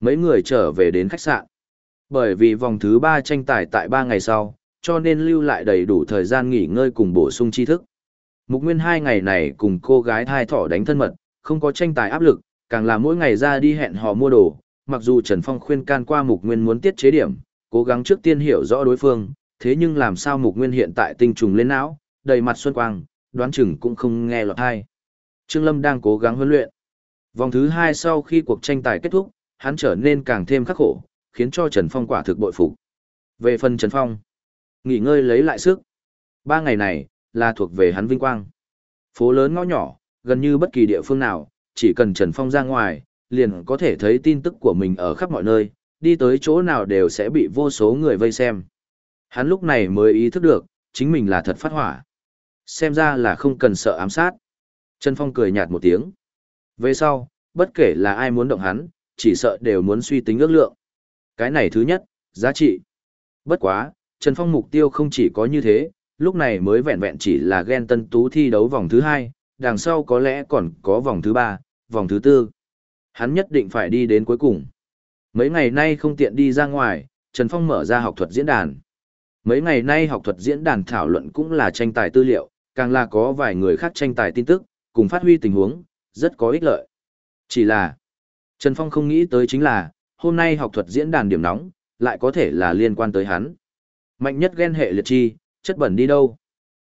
mấy người trở về đến khách sạn. Bởi vì vòng thứ 3 tranh tài tại 3 ngày sau, cho nên lưu lại đầy đủ thời gian nghỉ ngơi cùng bổ sung tri thức. Mục Nguyên hai ngày này cùng cô gái thai thỏ đánh thân mật, không có tranh tài áp lực, càng là mỗi ngày ra đi hẹn họ mua đồ, mặc dù Trần Phong khuyên can qua Mục Nguyên muốn tiết chế điểm, cố gắng trước tiên hiểu rõ đối phương, thế nhưng làm sao Mục Nguyên hiện tại tinh trùng lên não, đầy mặt xuân quang, đoán chừng cũng không nghe lọt hay. Trương Lâm đang cố gắng huấn luyện. Vòng thứ hai sau khi cuộc tranh tài kết thúc, hắn trở nên càng thêm khắc khổ, khiến cho Trần Phong quả thực bội phục. Về phần Trần Phong, nghỉ ngơi lấy lại sức. Ba ngày này, là thuộc về hắn vinh quang. Phố lớn ngõ nhỏ, gần như bất kỳ địa phương nào, chỉ cần Trần Phong ra ngoài, liền có thể thấy tin tức của mình ở khắp mọi nơi, đi tới chỗ nào đều sẽ bị vô số người vây xem. Hắn lúc này mới ý thức được, chính mình là thật phát hỏa. Xem ra là không cần sợ ám sát. Trần Phong cười nhạt một tiếng. Về sau, bất kể là ai muốn động hắn, chỉ sợ đều muốn suy tính ước lượng. Cái này thứ nhất, giá trị. Bất quá, Trần Phong mục tiêu không chỉ có như thế, lúc này mới vẹn vẹn chỉ là ghen tân tú thi đấu vòng thứ hai, đằng sau có lẽ còn có vòng thứ ba, vòng thứ tư. Hắn nhất định phải đi đến cuối cùng. Mấy ngày nay không tiện đi ra ngoài, Trần Phong mở ra học thuật diễn đàn. Mấy ngày nay học thuật diễn đàn thảo luận cũng là tranh tài tư liệu, càng là có vài người khác tranh tài tin tức, cùng phát huy tình huống, rất có ích lợi. Chỉ là, Trần Phong không nghĩ tới chính là, hôm nay học thuật diễn đàn điểm nóng, lại có thể là liên quan tới hắn. Mạnh nhất ghen hệ liệt chi, chất bẩn đi đâu?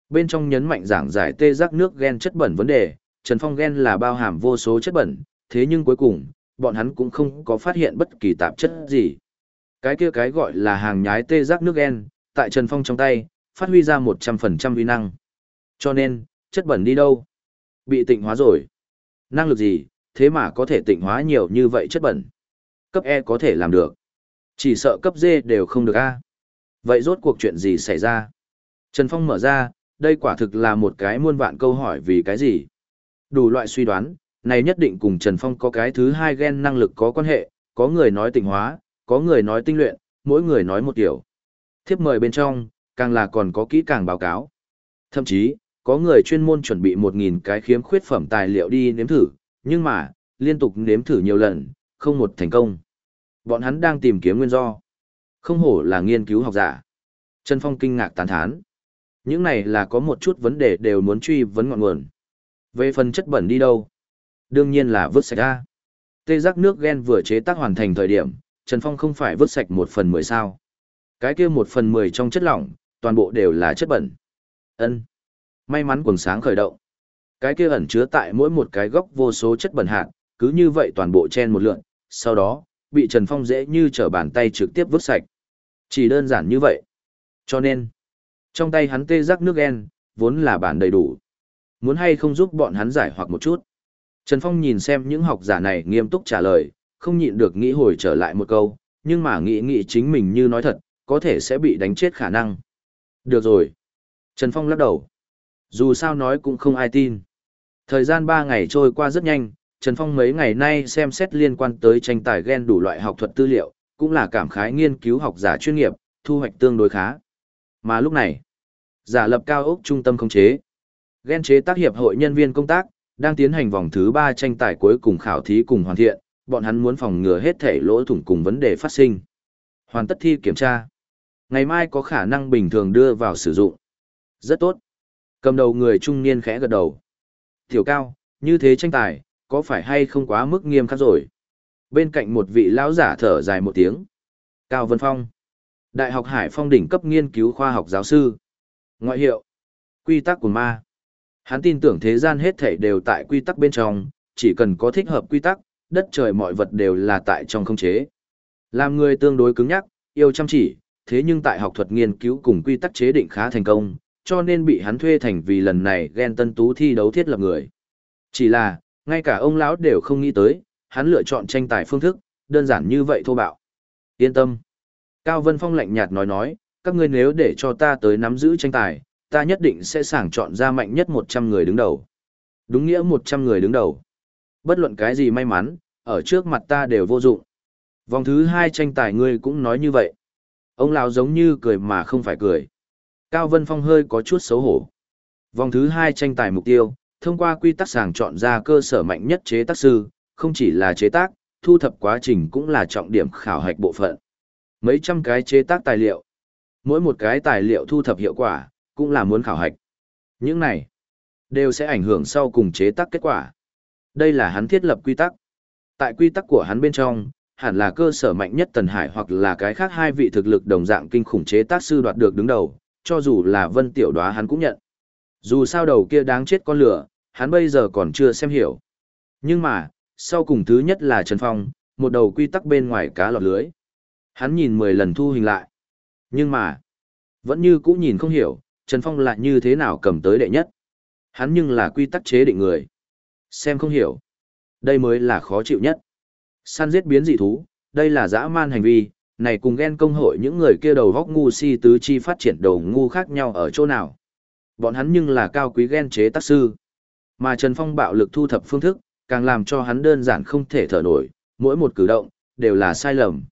Bên trong nhấn mạnh giảng giải tê giác nước ghen chất bẩn vấn đề, Trần Phong ghen là bao hàm vô số chất bẩn, thế nhưng cuối cùng, bọn hắn cũng không có phát hiện bất kỳ tạp chất gì. Cái kia cái gọi là hàng nhái tê giác nước ghen, tại Trần Phong trong tay, phát huy ra 100% uy năng. Cho nên, chất bẩn đi đâu? Bị tịnh hóa rồi. Năng lực gì, thế mà có thể tịnh hóa nhiều như vậy chất bẩn? Cấp E có thể làm được. Chỉ sợ cấp D đều không được A. Vậy rốt cuộc chuyện gì xảy ra? Trần Phong mở ra, đây quả thực là một cái muôn vạn câu hỏi vì cái gì? Đủ loại suy đoán, này nhất định cùng Trần Phong có cái thứ hai gen năng lực có quan hệ, có người nói tịnh hóa, có người nói tinh luyện, mỗi người nói một kiểu. Thiếp mời bên trong, càng là còn có kỹ càng báo cáo. Thậm chí, có người chuyên môn chuẩn bị 1.000 cái khiếm khuyết phẩm tài liệu đi nếm thử, nhưng mà, liên tục nếm thử nhiều lần, không một thành công. Bọn hắn đang tìm kiếm nguyên do. Không hổ là nghiên cứu học giả. Trần Phong kinh ngạc tán thán. Những này là có một chút vấn đề đều muốn truy vấn ngọn nguồn. Về phần chất bẩn đi đâu? Đương nhiên là vứt sạch ra. Tê giác nước gen vừa chế tác hoàn thành thời điểm, Trần Phong không phải vứt sạch một phần mười sao. Cái kia một phần mười trong chất lỏng, toàn bộ đều là chất bẩn. ân May mắn quần sáng khởi động. Cái kia ẩn chứa tại mỗi một cái góc vô số chất bẩn hạt, cứ như vậy toàn bộ chen một lượn, sau đó, bị Trần Phong dễ như trở bàn tay trực tiếp vứt sạch. Chỉ đơn giản như vậy. Cho nên, trong tay hắn tê giác nước en, vốn là bản đầy đủ. Muốn hay không giúp bọn hắn giải hoặc một chút. Trần Phong nhìn xem những học giả này nghiêm túc trả lời, không nhịn được nghĩ hồi trở lại một câu, nhưng mà nghĩ nghĩ chính mình như nói thật, có thể sẽ bị đánh chết khả năng. Được rồi. Trần Phong lắc đầu. Dù sao nói cũng không ai tin. Thời gian 3 ngày trôi qua rất nhanh, Trần Phong mấy ngày nay xem xét liên quan tới tranh tài gen đủ loại học thuật tư liệu, cũng là cảm khái nghiên cứu học giả chuyên nghiệp, thu hoạch tương đối khá. Mà lúc này, giả lập cao ốc trung tâm khống chế, gen chế tác hiệp hội nhân viên công tác, đang tiến hành vòng thứ 3 tranh tài cuối cùng khảo thí cùng hoàn thiện, bọn hắn muốn phòng ngừa hết thể lỗ thủng cùng vấn đề phát sinh. Hoàn tất thi kiểm tra. Ngày mai có khả năng bình thường đưa vào sử dụng. Rất tốt. Cầm đầu người trung niên khẽ gật đầu. Tiểu cao, như thế tranh tài, có phải hay không quá mức nghiêm khắc rồi? Bên cạnh một vị lão giả thở dài một tiếng. Cao Vân Phong. Đại học Hải Phong đỉnh cấp nghiên cứu khoa học giáo sư. Ngoại hiệu. Quy tắc của ma. Hắn tin tưởng thế gian hết thảy đều tại quy tắc bên trong, chỉ cần có thích hợp quy tắc, đất trời mọi vật đều là tại trong không chế. Làm người tương đối cứng nhắc, yêu chăm chỉ, thế nhưng tại học thuật nghiên cứu cùng quy tắc chế định khá thành công, cho nên bị hắn thuê thành vì lần này ghen tân tú thi đấu thiết lập người. Chỉ là, ngay cả ông lão đều không nghĩ tới, hắn lựa chọn tranh tài phương thức, đơn giản như vậy thô bạo. Yên tâm. Cao Vân Phong lạnh nhạt nói nói, các ngươi nếu để cho ta tới nắm giữ tranh tài, ta nhất định sẽ sàng chọn ra mạnh nhất 100 người đứng đầu. Đúng nghĩa 100 người đứng đầu. Bất luận cái gì may mắn, ở trước mặt ta đều vô dụng. Vòng thứ hai tranh tài ngươi cũng nói như vậy. Ông lão giống như cười mà không phải cười. Cao Vân Phong hơi có chút xấu hổ. Vòng thứ hai tranh tài mục tiêu, thông qua quy tắc sàng chọn ra cơ sở mạnh nhất chế tác sư, không chỉ là chế tác, thu thập quá trình cũng là trọng điểm khảo hạch bộ phận. Mấy trăm cái chế tác tài liệu. Mỗi một cái tài liệu thu thập hiệu quả, cũng là muốn khảo hạch. Những này, đều sẽ ảnh hưởng sau cùng chế tác kết quả. Đây là hắn thiết lập quy tắc. Tại quy tắc của hắn bên trong, hẳn là cơ sở mạnh nhất Tần Hải hoặc là cái khác hai vị thực lực đồng dạng kinh khủng chế tác sư đoạt được đứng đầu, cho dù là Vân Tiểu đóa hắn cũng nhận. Dù sao đầu kia đáng chết con lửa, hắn bây giờ còn chưa xem hiểu. Nhưng mà, sau cùng thứ nhất là Trần Phong, một đầu quy tắc bên ngoài cá lọt lưới. Hắn nhìn 10 lần thu hình lại. Nhưng mà, vẫn như cũ nhìn không hiểu, Trần Phong lại như thế nào cầm tới đệ nhất. Hắn nhưng là quy tắc chế định người. Xem không hiểu. Đây mới là khó chịu nhất. Săn giết biến dị thú, đây là dã man hành vi, này cùng ghen công hội những người kia đầu góc ngu si tứ chi phát triển đầu ngu khác nhau ở chỗ nào. Bọn hắn nhưng là cao quý ghen chế tác sư. Mà Trần Phong bạo lực thu thập phương thức, càng làm cho hắn đơn giản không thể thở nổi, mỗi một cử động, đều là sai lầm.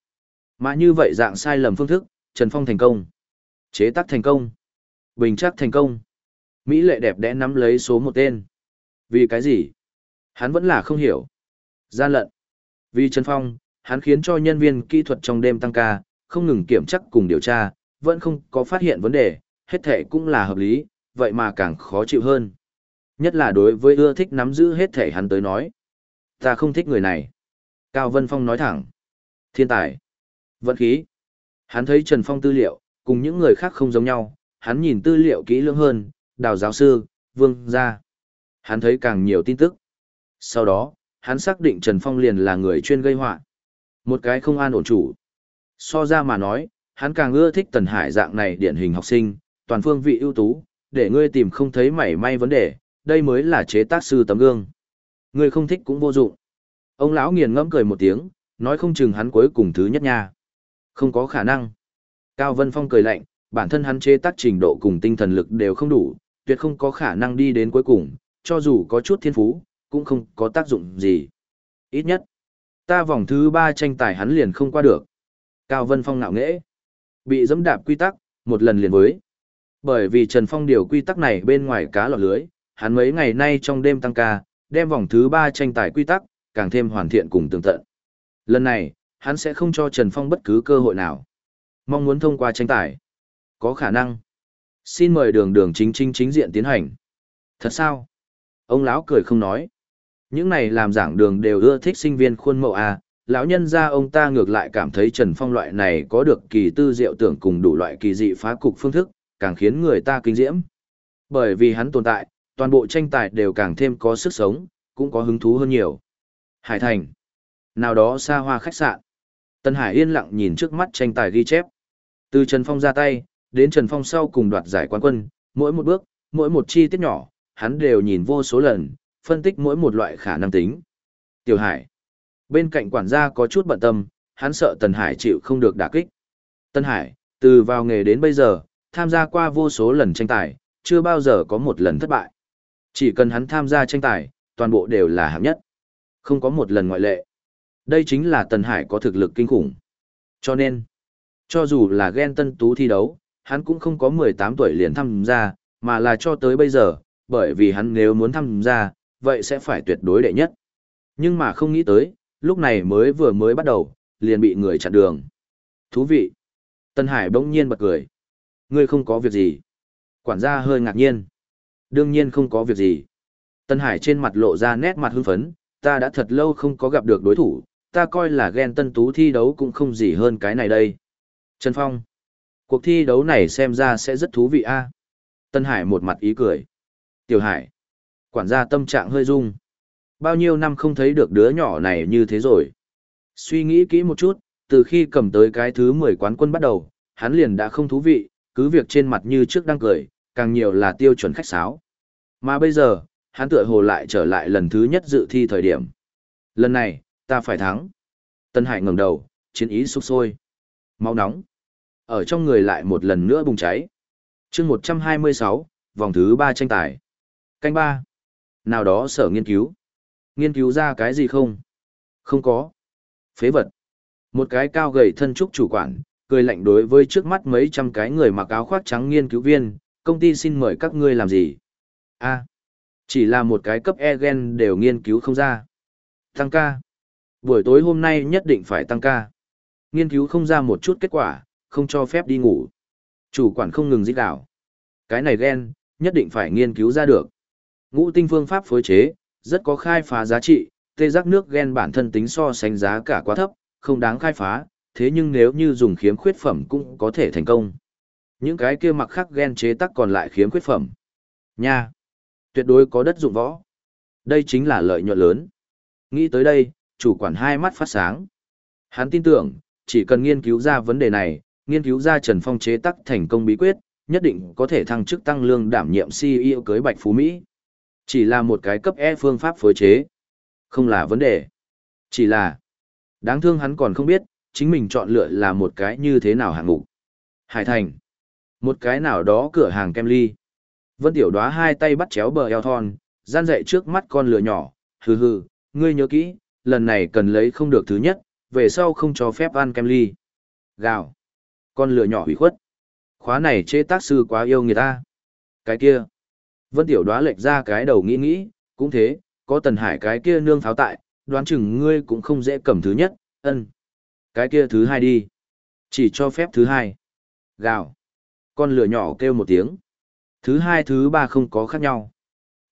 Mà như vậy dạng sai lầm phương thức, Trần Phong thành công. Chế tác thành công. Bình chắc thành công. Mỹ lệ đẹp đẽ nắm lấy số một tên. Vì cái gì? Hắn vẫn là không hiểu. Gian lận. Vì Trần Phong, hắn khiến cho nhân viên kỹ thuật trong đêm tăng ca, không ngừng kiểm chắc cùng điều tra, vẫn không có phát hiện vấn đề, hết thể cũng là hợp lý, vậy mà càng khó chịu hơn. Nhất là đối với ưa thích nắm giữ hết thể hắn tới nói. Ta không thích người này. Cao Vân Phong nói thẳng. Thiên tài. Vận khí. Hắn thấy Trần Phong tư liệu, cùng những người khác không giống nhau, hắn nhìn tư liệu kỹ lưỡng hơn, đào giáo sư, vương gia. Hắn thấy càng nhiều tin tức. Sau đó, hắn xác định Trần Phong liền là người chuyên gây họa một cái không an ổn chủ. So ra mà nói, hắn càng ưa thích Tần Hải dạng này điển hình học sinh, toàn phương vị ưu tú, để ngươi tìm không thấy mảy may vấn đề, đây mới là chế tác sư tấm gương. Ngươi không thích cũng vô dụng. Ông lão nghiền ngẫm cười một tiếng, nói không chừng hắn cuối cùng thứ nhất nha. Không có khả năng. Cao Vân Phong cười lạnh, bản thân hắn chế tác trình độ cùng tinh thần lực đều không đủ, tuyệt không có khả năng đi đến cuối cùng, cho dù có chút thiên phú, cũng không có tác dụng gì. Ít nhất, Ta vòng thứ ba tranh tài hắn liền không qua được. Cao Vân Phong ngạo nghễ. Bị dẫm đạp quy tắc, một lần liền với. Bởi vì Trần Phong điều quy tắc này bên ngoài cá lọt lưới, hắn mấy ngày nay trong đêm tăng ca, đem vòng thứ ba tranh tài quy tắc, càng thêm hoàn thiện cùng tường tận. Lần này, hắn sẽ không cho Trần Phong bất cứ cơ hội nào. Mong muốn thông qua tranh tài. Có khả năng. Xin mời đường đường chính chính chính diện tiến hành. Thật sao? Ông lão cười không nói. Những này làm giảng đường đều ưa thích sinh viên khuôn mẫu A, lão nhân ra ông ta ngược lại cảm thấy Trần Phong loại này có được kỳ tư diệu tưởng cùng đủ loại kỳ dị phá cục phương thức, càng khiến người ta kinh diễm. Bởi vì hắn tồn tại, toàn bộ tranh tài đều càng thêm có sức sống, cũng có hứng thú hơn nhiều. Hải Thành. Nào đó xa hoa khách sạn. Tân Hải yên lặng nhìn trước mắt tranh tài ghi chép. Từ Trần Phong ra tay, đến Trần Phong sau cùng đoạt giải quán quân, mỗi một bước, mỗi một chi tiết nhỏ, hắn đều nhìn vô số lần, phân tích mỗi một loại khả năng tính. Tiểu Hải. Bên cạnh quản gia có chút bận tâm, hắn sợ Tần Hải chịu không được đả kích. Tân Hải, từ vào nghề đến bây giờ, tham gia qua vô số lần tranh tài, chưa bao giờ có một lần thất bại. Chỉ cần hắn tham gia tranh tài, toàn bộ đều là hạng nhất. Không có một lần ngoại lệ. Đây chính là Tần Hải có thực lực kinh khủng. Cho nên, cho dù là ghen tân tú thi đấu, hắn cũng không có 18 tuổi liền tham gia, mà là cho tới bây giờ, bởi vì hắn nếu muốn tham gia, vậy sẽ phải tuyệt đối đệ nhất. Nhưng mà không nghĩ tới, lúc này mới vừa mới bắt đầu, liền bị người chặn đường. Thú vị. Tân Hải bỗng nhiên bật cười. Ngươi không có việc gì. Quản gia hơi ngạc nhiên. Đương nhiên không có việc gì. Tân Hải trên mặt lộ ra nét mặt hưng phấn, ta đã thật lâu không có gặp được đối thủ, ta coi là ghen tân tú thi đấu cũng không gì hơn cái này đây. Trần Phong. Cuộc thi đấu này xem ra sẽ rất thú vị a. Tân Hải một mặt ý cười. Tiểu Hải. Quản gia tâm trạng hơi rung. Bao nhiêu năm không thấy được đứa nhỏ này như thế rồi. Suy nghĩ kỹ một chút, từ khi cầm tới cái thứ 10 quán quân bắt đầu, hắn liền đã không thú vị, cứ việc trên mặt như trước đang cười, càng nhiều là tiêu chuẩn khách sáo. Mà bây giờ, hắn tựa hồ lại trở lại lần thứ nhất dự thi thời điểm. Lần này, ta phải thắng. Tân Hải ngẩng đầu, chiến ý sục sôi. Máu nóng. Ở trong người lại một lần nữa bùng cháy. chương 126, vòng thứ 3 tranh tài. Canh 3 nào đó sở nghiên cứu. Nghiên cứu ra cái gì không? Không có. Phế vật. Một cái cao gầy thân trúc chủ quản, cười lạnh đối với trước mắt mấy trăm cái người mặc áo khoác trắng nghiên cứu viên, công ty xin mời các ngươi làm gì? A. chỉ là một cái cấp e gen đều nghiên cứu không ra. Tăng ca. Buổi tối hôm nay nhất định phải tăng ca. Nghiên cứu không ra một chút kết quả, không cho phép đi ngủ. Chủ quản không ngừng dít đảo. Cái này gen nhất định phải nghiên cứu ra được. Ngũ tinh phương pháp phối chế, rất có khai phá giá trị, tê giác nước gen bản thân tính so sánh giá cả quá thấp, không đáng khai phá, thế nhưng nếu như dùng khiếm khuyết phẩm cũng có thể thành công. Những cái kia mặc khắc ghen chế tắc còn lại khiếm khuyết phẩm. Nha! Tuyệt đối có đất dụng võ. Đây chính là lợi nhuận lớn. Nghĩ tới đây, chủ quản hai mắt phát sáng. Hắn tin tưởng, chỉ cần nghiên cứu ra vấn đề này, nghiên cứu ra Trần Phong chế tắc thành công bí quyết, nhất định có thể thăng chức tăng lương đảm nhiệm CEO cưới Bạch Phú Mỹ. Chỉ là một cái cấp E phương pháp phối chế. Không là vấn đề. Chỉ là, đáng thương hắn còn không biết, chính mình chọn lựa là một cái như thế nào hạng mục. Hải Thành. Một cái nào đó cửa hàng kem ly. Vân Tiểu Đóa hai tay bắt chéo bờ eo thon, gian dậy trước mắt con lửa nhỏ, hừ hừ, ngươi nhớ kỹ, lần này cần lấy không được thứ nhất, về sau không cho phép ăn kem ly. Gào. Con lửa nhỏ hủy khuất. Khóa này chế tác sư quá yêu người ta. Cái kia. Vân Tiểu Đóa lệch ra cái đầu nghĩ nghĩ, cũng thế, có Tần Hải cái kia nương pháo tại, đoán chừng ngươi cũng không dễ cầm thứ nhất, ân. Cái kia thứ hai đi. Chỉ cho phép thứ hai. Gào. Con lửa nhỏ kêu một tiếng. Thứ hai thứ ba không có khác nhau.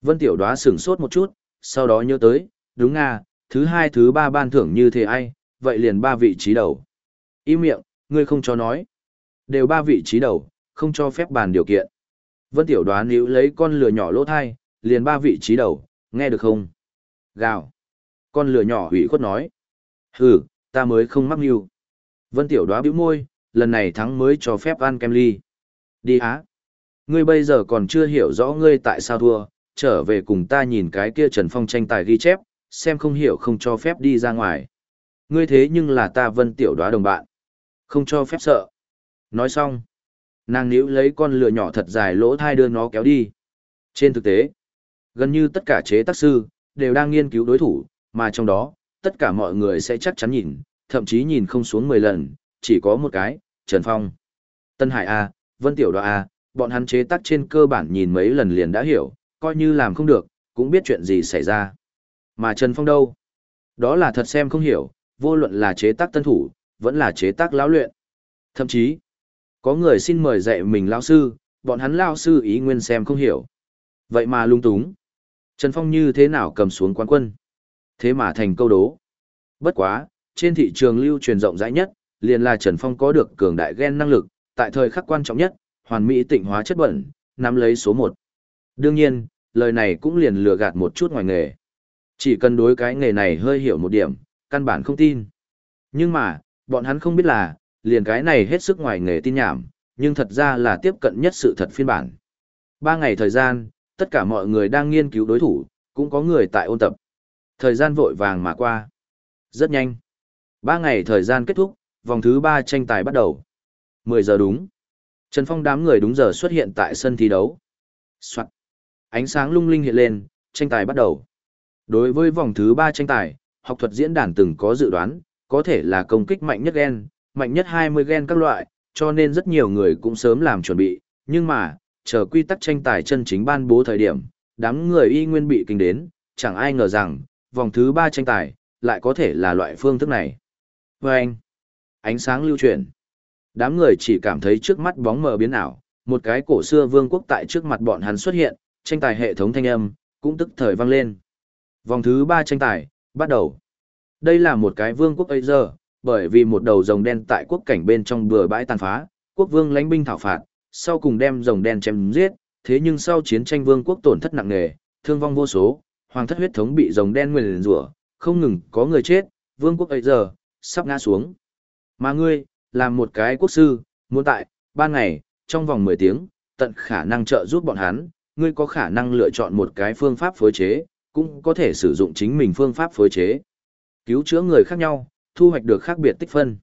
Vân Tiểu Đóa sửng sốt một chút, sau đó nhớ tới, đúng nga, thứ hai thứ ba ban thưởng như thế ai, vậy liền ba vị trí đầu. Im miệng, ngươi không cho nói. Đều ba vị trí đầu, không cho phép bàn điều kiện. Vân Tiểu Đoán níu lấy con lửa nhỏ lỗ thai, liền ba vị trí đầu, nghe được không? Gào. Con lửa nhỏ hủy khuất nói. Hừ, ta mới không mắc mưu. Vân Tiểu Đoá bĩu môi, lần này thắng mới cho phép ăn kem ly. Đi á. Ngươi bây giờ còn chưa hiểu rõ ngươi tại sao thua, trở về cùng ta nhìn cái kia Trần Phong tranh tài ghi chép, xem không hiểu không cho phép đi ra ngoài. Ngươi thế nhưng là ta Vân Tiểu Đoá đồng bạn. Không cho phép sợ. Nói xong, nàng níu lấy con lửa nhỏ thật dài lỗ thai đưa nó kéo đi. Trên thực tế, gần như tất cả chế tác sư, đều đang nghiên cứu đối thủ, mà trong đó, tất cả mọi người sẽ chắc chắn nhìn, thậm chí nhìn không xuống 10 lần, chỉ có một cái, Trần Phong. Tân Hải A, Vân Tiểu Đoa A, bọn hắn chế tác trên cơ bản nhìn mấy lần liền đã hiểu, coi như làm không được, cũng biết chuyện gì xảy ra. Mà Trần Phong đâu? Đó là thật xem không hiểu, vô luận là chế tác tân thủ, vẫn là chế tác lão luyện. Thậm chí, có người xin mời dạy mình lão sư, bọn hắn lão sư ý nguyên xem không hiểu. Vậy mà lung túng. Trần Phong như thế nào cầm xuống quán quân? Thế mà thành câu đố. Bất quá, trên thị trường lưu truyền rộng rãi nhất, liền là Trần Phong có được cường đại gen năng lực, tại thời khắc quan trọng nhất, hoàn mỹ tịnh hóa chất bẩn, nắm lấy số một. Đương nhiên, lời này cũng liền lừa gạt một chút ngoài nghề. Chỉ cần đối cái nghề này hơi hiểu một điểm, căn bản không tin. Nhưng mà, bọn hắn không biết là, liền cái này hết sức ngoài nghề tin nhảm, nhưng thật ra là tiếp cận nhất sự thật phiên bản. Ba ngày thời gian, tất cả mọi người đang nghiên cứu đối thủ, cũng có người tại ôn tập. Thời gian vội vàng mà qua. Rất nhanh. Ba ngày thời gian kết thúc, vòng thứ ba tranh tài bắt đầu. 10 giờ đúng. Trần Phong đám người đúng giờ xuất hiện tại sân thi đấu. Soạn. Ánh sáng lung linh hiện lên, tranh tài bắt đầu. Đối với vòng thứ ba tranh tài, học thuật diễn đàn từng có dự đoán, có thể là công kích mạnh nhất gen, mạnh nhất 20 gen các loại, cho nên rất nhiều người cũng sớm làm chuẩn bị, nhưng mà, chờ quy tắc tranh tài chân chính ban bố thời điểm, đám người y nguyên bị kinh đến, chẳng ai ngờ rằng, vòng thứ ba tranh tài, lại có thể là loại phương thức này. Và anh, ánh sáng lưu chuyển. Đám người chỉ cảm thấy trước mắt bóng mờ biến ảo, một cái cổ xưa vương quốc tại trước mặt bọn hắn xuất hiện, tranh tài hệ thống thanh âm, cũng tức thời vang lên. Vòng thứ ba tranh tài, bắt đầu. Đây là một cái vương quốc ấy giờ, bởi vì một đầu rồng đen tại quốc cảnh bên trong bừa bãi tàn phá, quốc vương lãnh binh thảo phạt, sau cùng đem rồng đen chém giết, thế nhưng sau chiến tranh vương quốc tổn thất nặng nề, thương vong vô số, hoàng thất huyết thống bị rồng đen nguyền rủa, không ngừng có người chết, vương quốc ấy giờ sắp ngã xuống. Mà ngươi, làm một cái quốc sư, muốn tại ban ngày, trong vòng 10 tiếng, tận khả năng trợ giúp bọn hắn, ngươi có khả năng lựa chọn một cái phương pháp phối chế, cũng có thể sử dụng chính mình phương pháp phối chế. Cứu chữa người khác nhau, thu hoạch được khác biệt tích phân.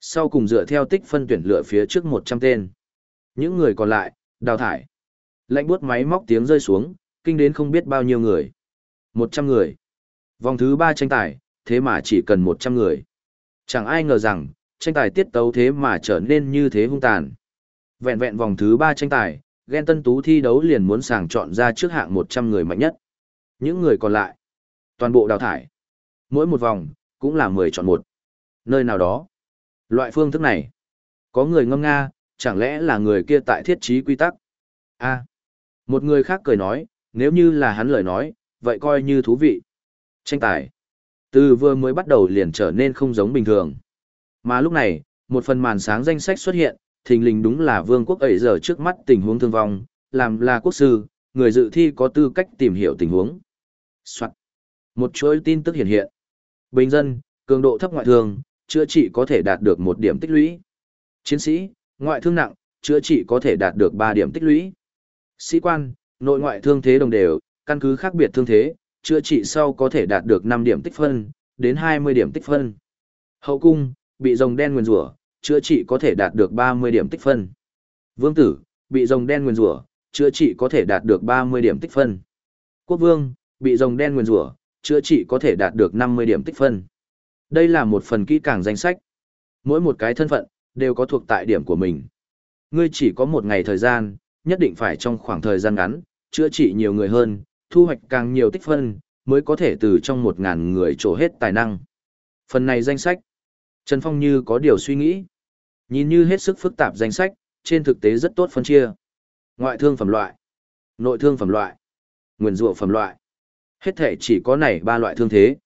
Sau cùng dựa theo tích phân tuyển lựa phía trước 100 tên. Những người còn lại, đào thải. Lạnh buốt máy móc tiếng rơi xuống, kinh đến không biết bao nhiêu người. 100 người. Vòng thứ 3 tranh tài, thế mà chỉ cần 100 người. Chẳng ai ngờ rằng, tranh tài tiết tấu thế mà trở nên như thế hung tàn. Vẹn vẹn vòng thứ 3 tranh tài, ghen tân tú thi đấu liền muốn sàng chọn ra trước hạng 100 người mạnh nhất. Những người còn lại, toàn bộ đào thải. Mỗi một vòng, cũng là 10 chọn một. Nơi nào đó, loại phương thức này, có người ngâm nga, chẳng lẽ là người kia tại thiết trí quy tắc? A. một người khác cười nói, nếu như là hắn lời nói, vậy coi như thú vị. Tranh tài. Từ vừa mới bắt đầu liền trở nên không giống bình thường. Mà lúc này, một phần màn sáng danh sách xuất hiện, thình lình đúng là vương quốc ấy giờ trước mắt tình huống thương vong, làm là quốc sư, người dự thi có tư cách tìm hiểu tình huống. Soạn. Một chuỗi tin tức hiện hiện. Bình dân, cường độ thấp ngoại thương, chữa trị có thể đạt được một điểm tích lũy. Chiến sĩ, ngoại thương nặng, chữa trị có thể đạt được 3 điểm tích lũy. Sĩ quan, nội ngoại thương thế đồng đều, căn cứ khác biệt thương thế, chữa trị sau có thể đạt được 5 điểm tích phân, đến 20 điểm tích phân. Hậu cung, bị rồng đen nguyền rủa, chữa trị có thể đạt được 30 điểm tích phân. Vương tử, bị rồng đen nguyền rủa, chữa trị có thể đạt được 30 điểm tích phân. Quốc vương, bị rồng đen nguyền rủa, chữa trị có thể đạt được 50 điểm tích phân. Đây là một phần kỹ càng danh sách. Mỗi một cái thân phận, đều có thuộc tại điểm của mình. Ngươi chỉ có một ngày thời gian, nhất định phải trong khoảng thời gian ngắn, chữa trị nhiều người hơn, thu hoạch càng nhiều tích phân, mới có thể từ trong một ngàn người trổ hết tài năng. Phần này danh sách, Trần Phong như có điều suy nghĩ. Nhìn như hết sức phức tạp danh sách, trên thực tế rất tốt phân chia. Ngoại thương phẩm loại, nội thương phẩm loại, nguyên rượu phẩm loại. Hết thể chỉ có này ba loại thương thế.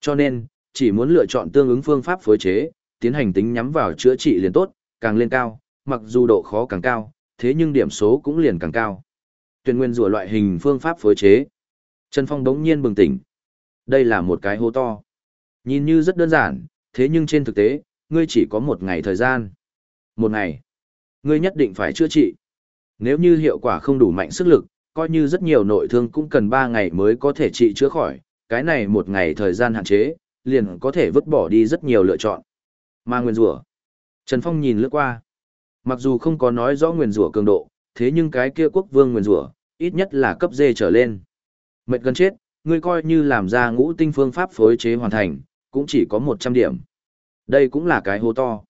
Cho nên, chỉ muốn lựa chọn tương ứng phương pháp phối chế, tiến hành tính nhắm vào chữa trị liền tốt, càng lên cao, mặc dù độ khó càng cao, thế nhưng điểm số cũng liền càng cao. Tuyển nguyên rùa loại hình phương pháp phối chế. Trần Phong đống nhiên bừng tỉnh. Đây là một cái hố to. Nhìn như rất đơn giản, thế nhưng trên thực tế, ngươi chỉ có một ngày thời gian. Một ngày. Ngươi nhất định phải chữa trị. Nếu như hiệu quả không đủ mạnh sức lực, coi như rất nhiều nội thương cũng cần 3 ngày mới có thể trị chữa khỏi, cái này một ngày thời gian hạn chế, liền có thể vứt bỏ đi rất nhiều lựa chọn. Mà nguyên rủa Trần Phong nhìn lướt qua. Mặc dù không có nói rõ nguyên rủa cường độ, thế nhưng cái kia quốc vương nguyên rủa ít nhất là cấp D trở lên. Mệt gần chết, ngươi coi như làm ra ngũ tinh phương pháp phối chế hoàn thành, cũng chỉ có 100 điểm. Đây cũng là cái hố to.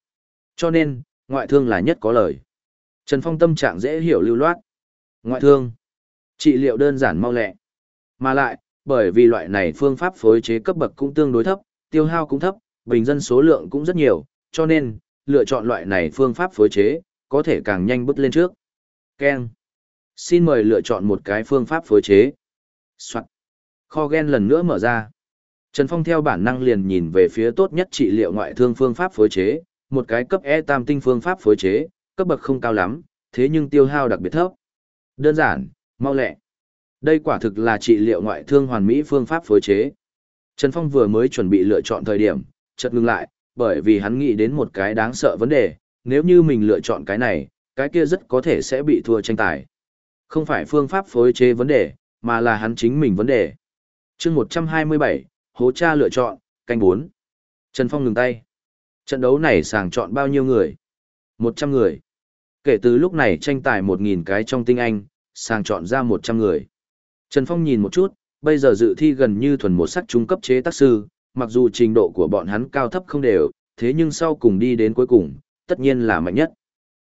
Cho nên, ngoại thương là nhất có lời. Trần Phong tâm trạng dễ hiểu lưu loát. Ngoại thương. Trị liệu đơn giản mau lẹ. Mà lại, bởi vì loại này phương pháp phối chế cấp bậc cũng tương đối thấp, tiêu hao cũng thấp, bình dân số lượng cũng rất nhiều, cho nên, lựa chọn loại này phương pháp phối chế, có thể càng nhanh bước lên trước. Ken. Xin mời lựa chọn một cái phương pháp phối chế. Soạn. Kho gen lần nữa mở ra. Trần Phong theo bản năng liền nhìn về phía tốt nhất trị liệu ngoại thương phương pháp phối chế, một cái cấp E tam tinh phương pháp phối chế, cấp bậc không cao lắm, thế nhưng tiêu hao đặc biệt thấp. Đơn giản, mau lẹ. Đây quả thực là trị liệu ngoại thương hoàn mỹ phương pháp phối chế. Trần Phong vừa mới chuẩn bị lựa chọn thời điểm, chợt ngừng lại, bởi vì hắn nghĩ đến một cái đáng sợ vấn đề, nếu như mình lựa chọn cái này, cái kia rất có thể sẽ bị thua tranh tài. Không phải phương pháp phối chế vấn đề, mà là hắn chính mình vấn đề. chương 127, hố cha lựa chọn, canh 4. Trần Phong ngừng tay. Trận đấu này sàng chọn bao nhiêu người? 100 người. Kể từ lúc này tranh tài 1.000 cái trong tinh anh, sàng chọn ra 100 người. Trần Phong nhìn một chút, bây giờ dự thi gần như thuần một sắc trung cấp chế tác sư, mặc dù trình độ của bọn hắn cao thấp không đều, thế nhưng sau cùng đi đến cuối cùng, tất nhiên là mạnh nhất.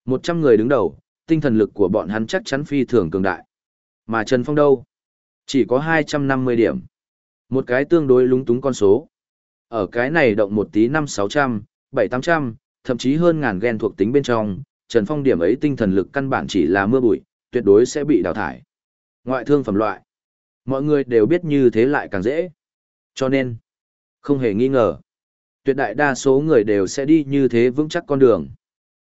100 người đứng đầu, tinh thần lực của bọn hắn chắc chắn phi thường cường đại. Mà Trần Phong đâu? Chỉ có 250 điểm. Một cái tương đối lúng túng con số. Ở cái này động một tí 5-600, 7-800, thậm chí hơn ngàn gen thuộc tính bên trong, Trần Phong điểm ấy tinh thần lực căn bản chỉ là mưa bụi, tuyệt đối sẽ bị đào thải. Ngoại thương phẩm loại. Mọi người đều biết như thế lại càng dễ. Cho nên, không hề nghi ngờ, tuyệt đại đa số người đều sẽ đi như thế vững chắc con đường.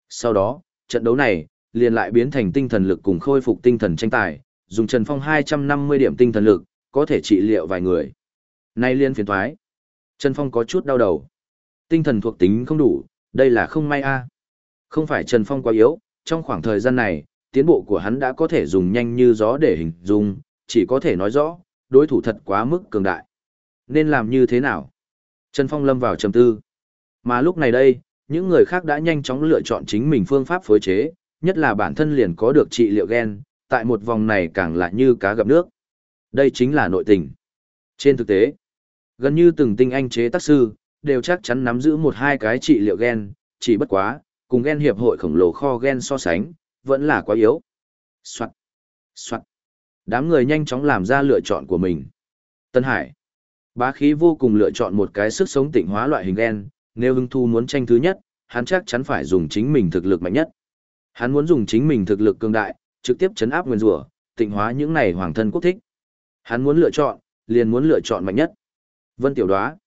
Sau đó, trận đấu này, liền lại biến thành tinh thần lực cùng khôi phục tinh thần tranh tài, dùng Trần Phong 250 điểm tinh thần lực, có thể trị liệu vài người. Nay liên phiền thoái. Trần Phong có chút đau đầu. Tinh thần thuộc tính không đủ, đây là không may a. Không phải Trần Phong quá yếu, trong khoảng thời gian này, tiến bộ của hắn đã có thể dùng nhanh như gió để hình dung, chỉ có thể nói rõ, đối thủ thật quá mức cường đại. Nên làm như thế nào? Trần Phong lâm vào trầm tư. Mà lúc này đây, những người khác đã nhanh chóng lựa chọn chính mình phương pháp phối chế, nhất là bản thân liền có được trị liệu gen, tại một vòng này càng lại như cá gặp nước. Đây chính là nội tình. Trên thực tế, gần như từng tinh anh chế tác sư, đều chắc chắn nắm giữ một hai cái trị liệu gen, chỉ bất quá, cùng gen hiệp hội khổng lồ kho gen so sánh, vẫn là quá yếu. Soạn. Soạn. Đám người nhanh chóng làm ra lựa chọn của mình. Tân Hải. Bá khí vô cùng lựa chọn một cái sức sống tịnh hóa loại hình gen, nếu hưng thu muốn tranh thứ nhất, hắn chắc chắn phải dùng chính mình thực lực mạnh nhất. Hắn muốn dùng chính mình thực lực cường đại, trực tiếp chấn áp nguyên rủa, tịnh hóa những này hoàng thân quốc thích. Hắn muốn lựa chọn, liền muốn lựa chọn mạnh nhất. Vân Tiểu Đoá.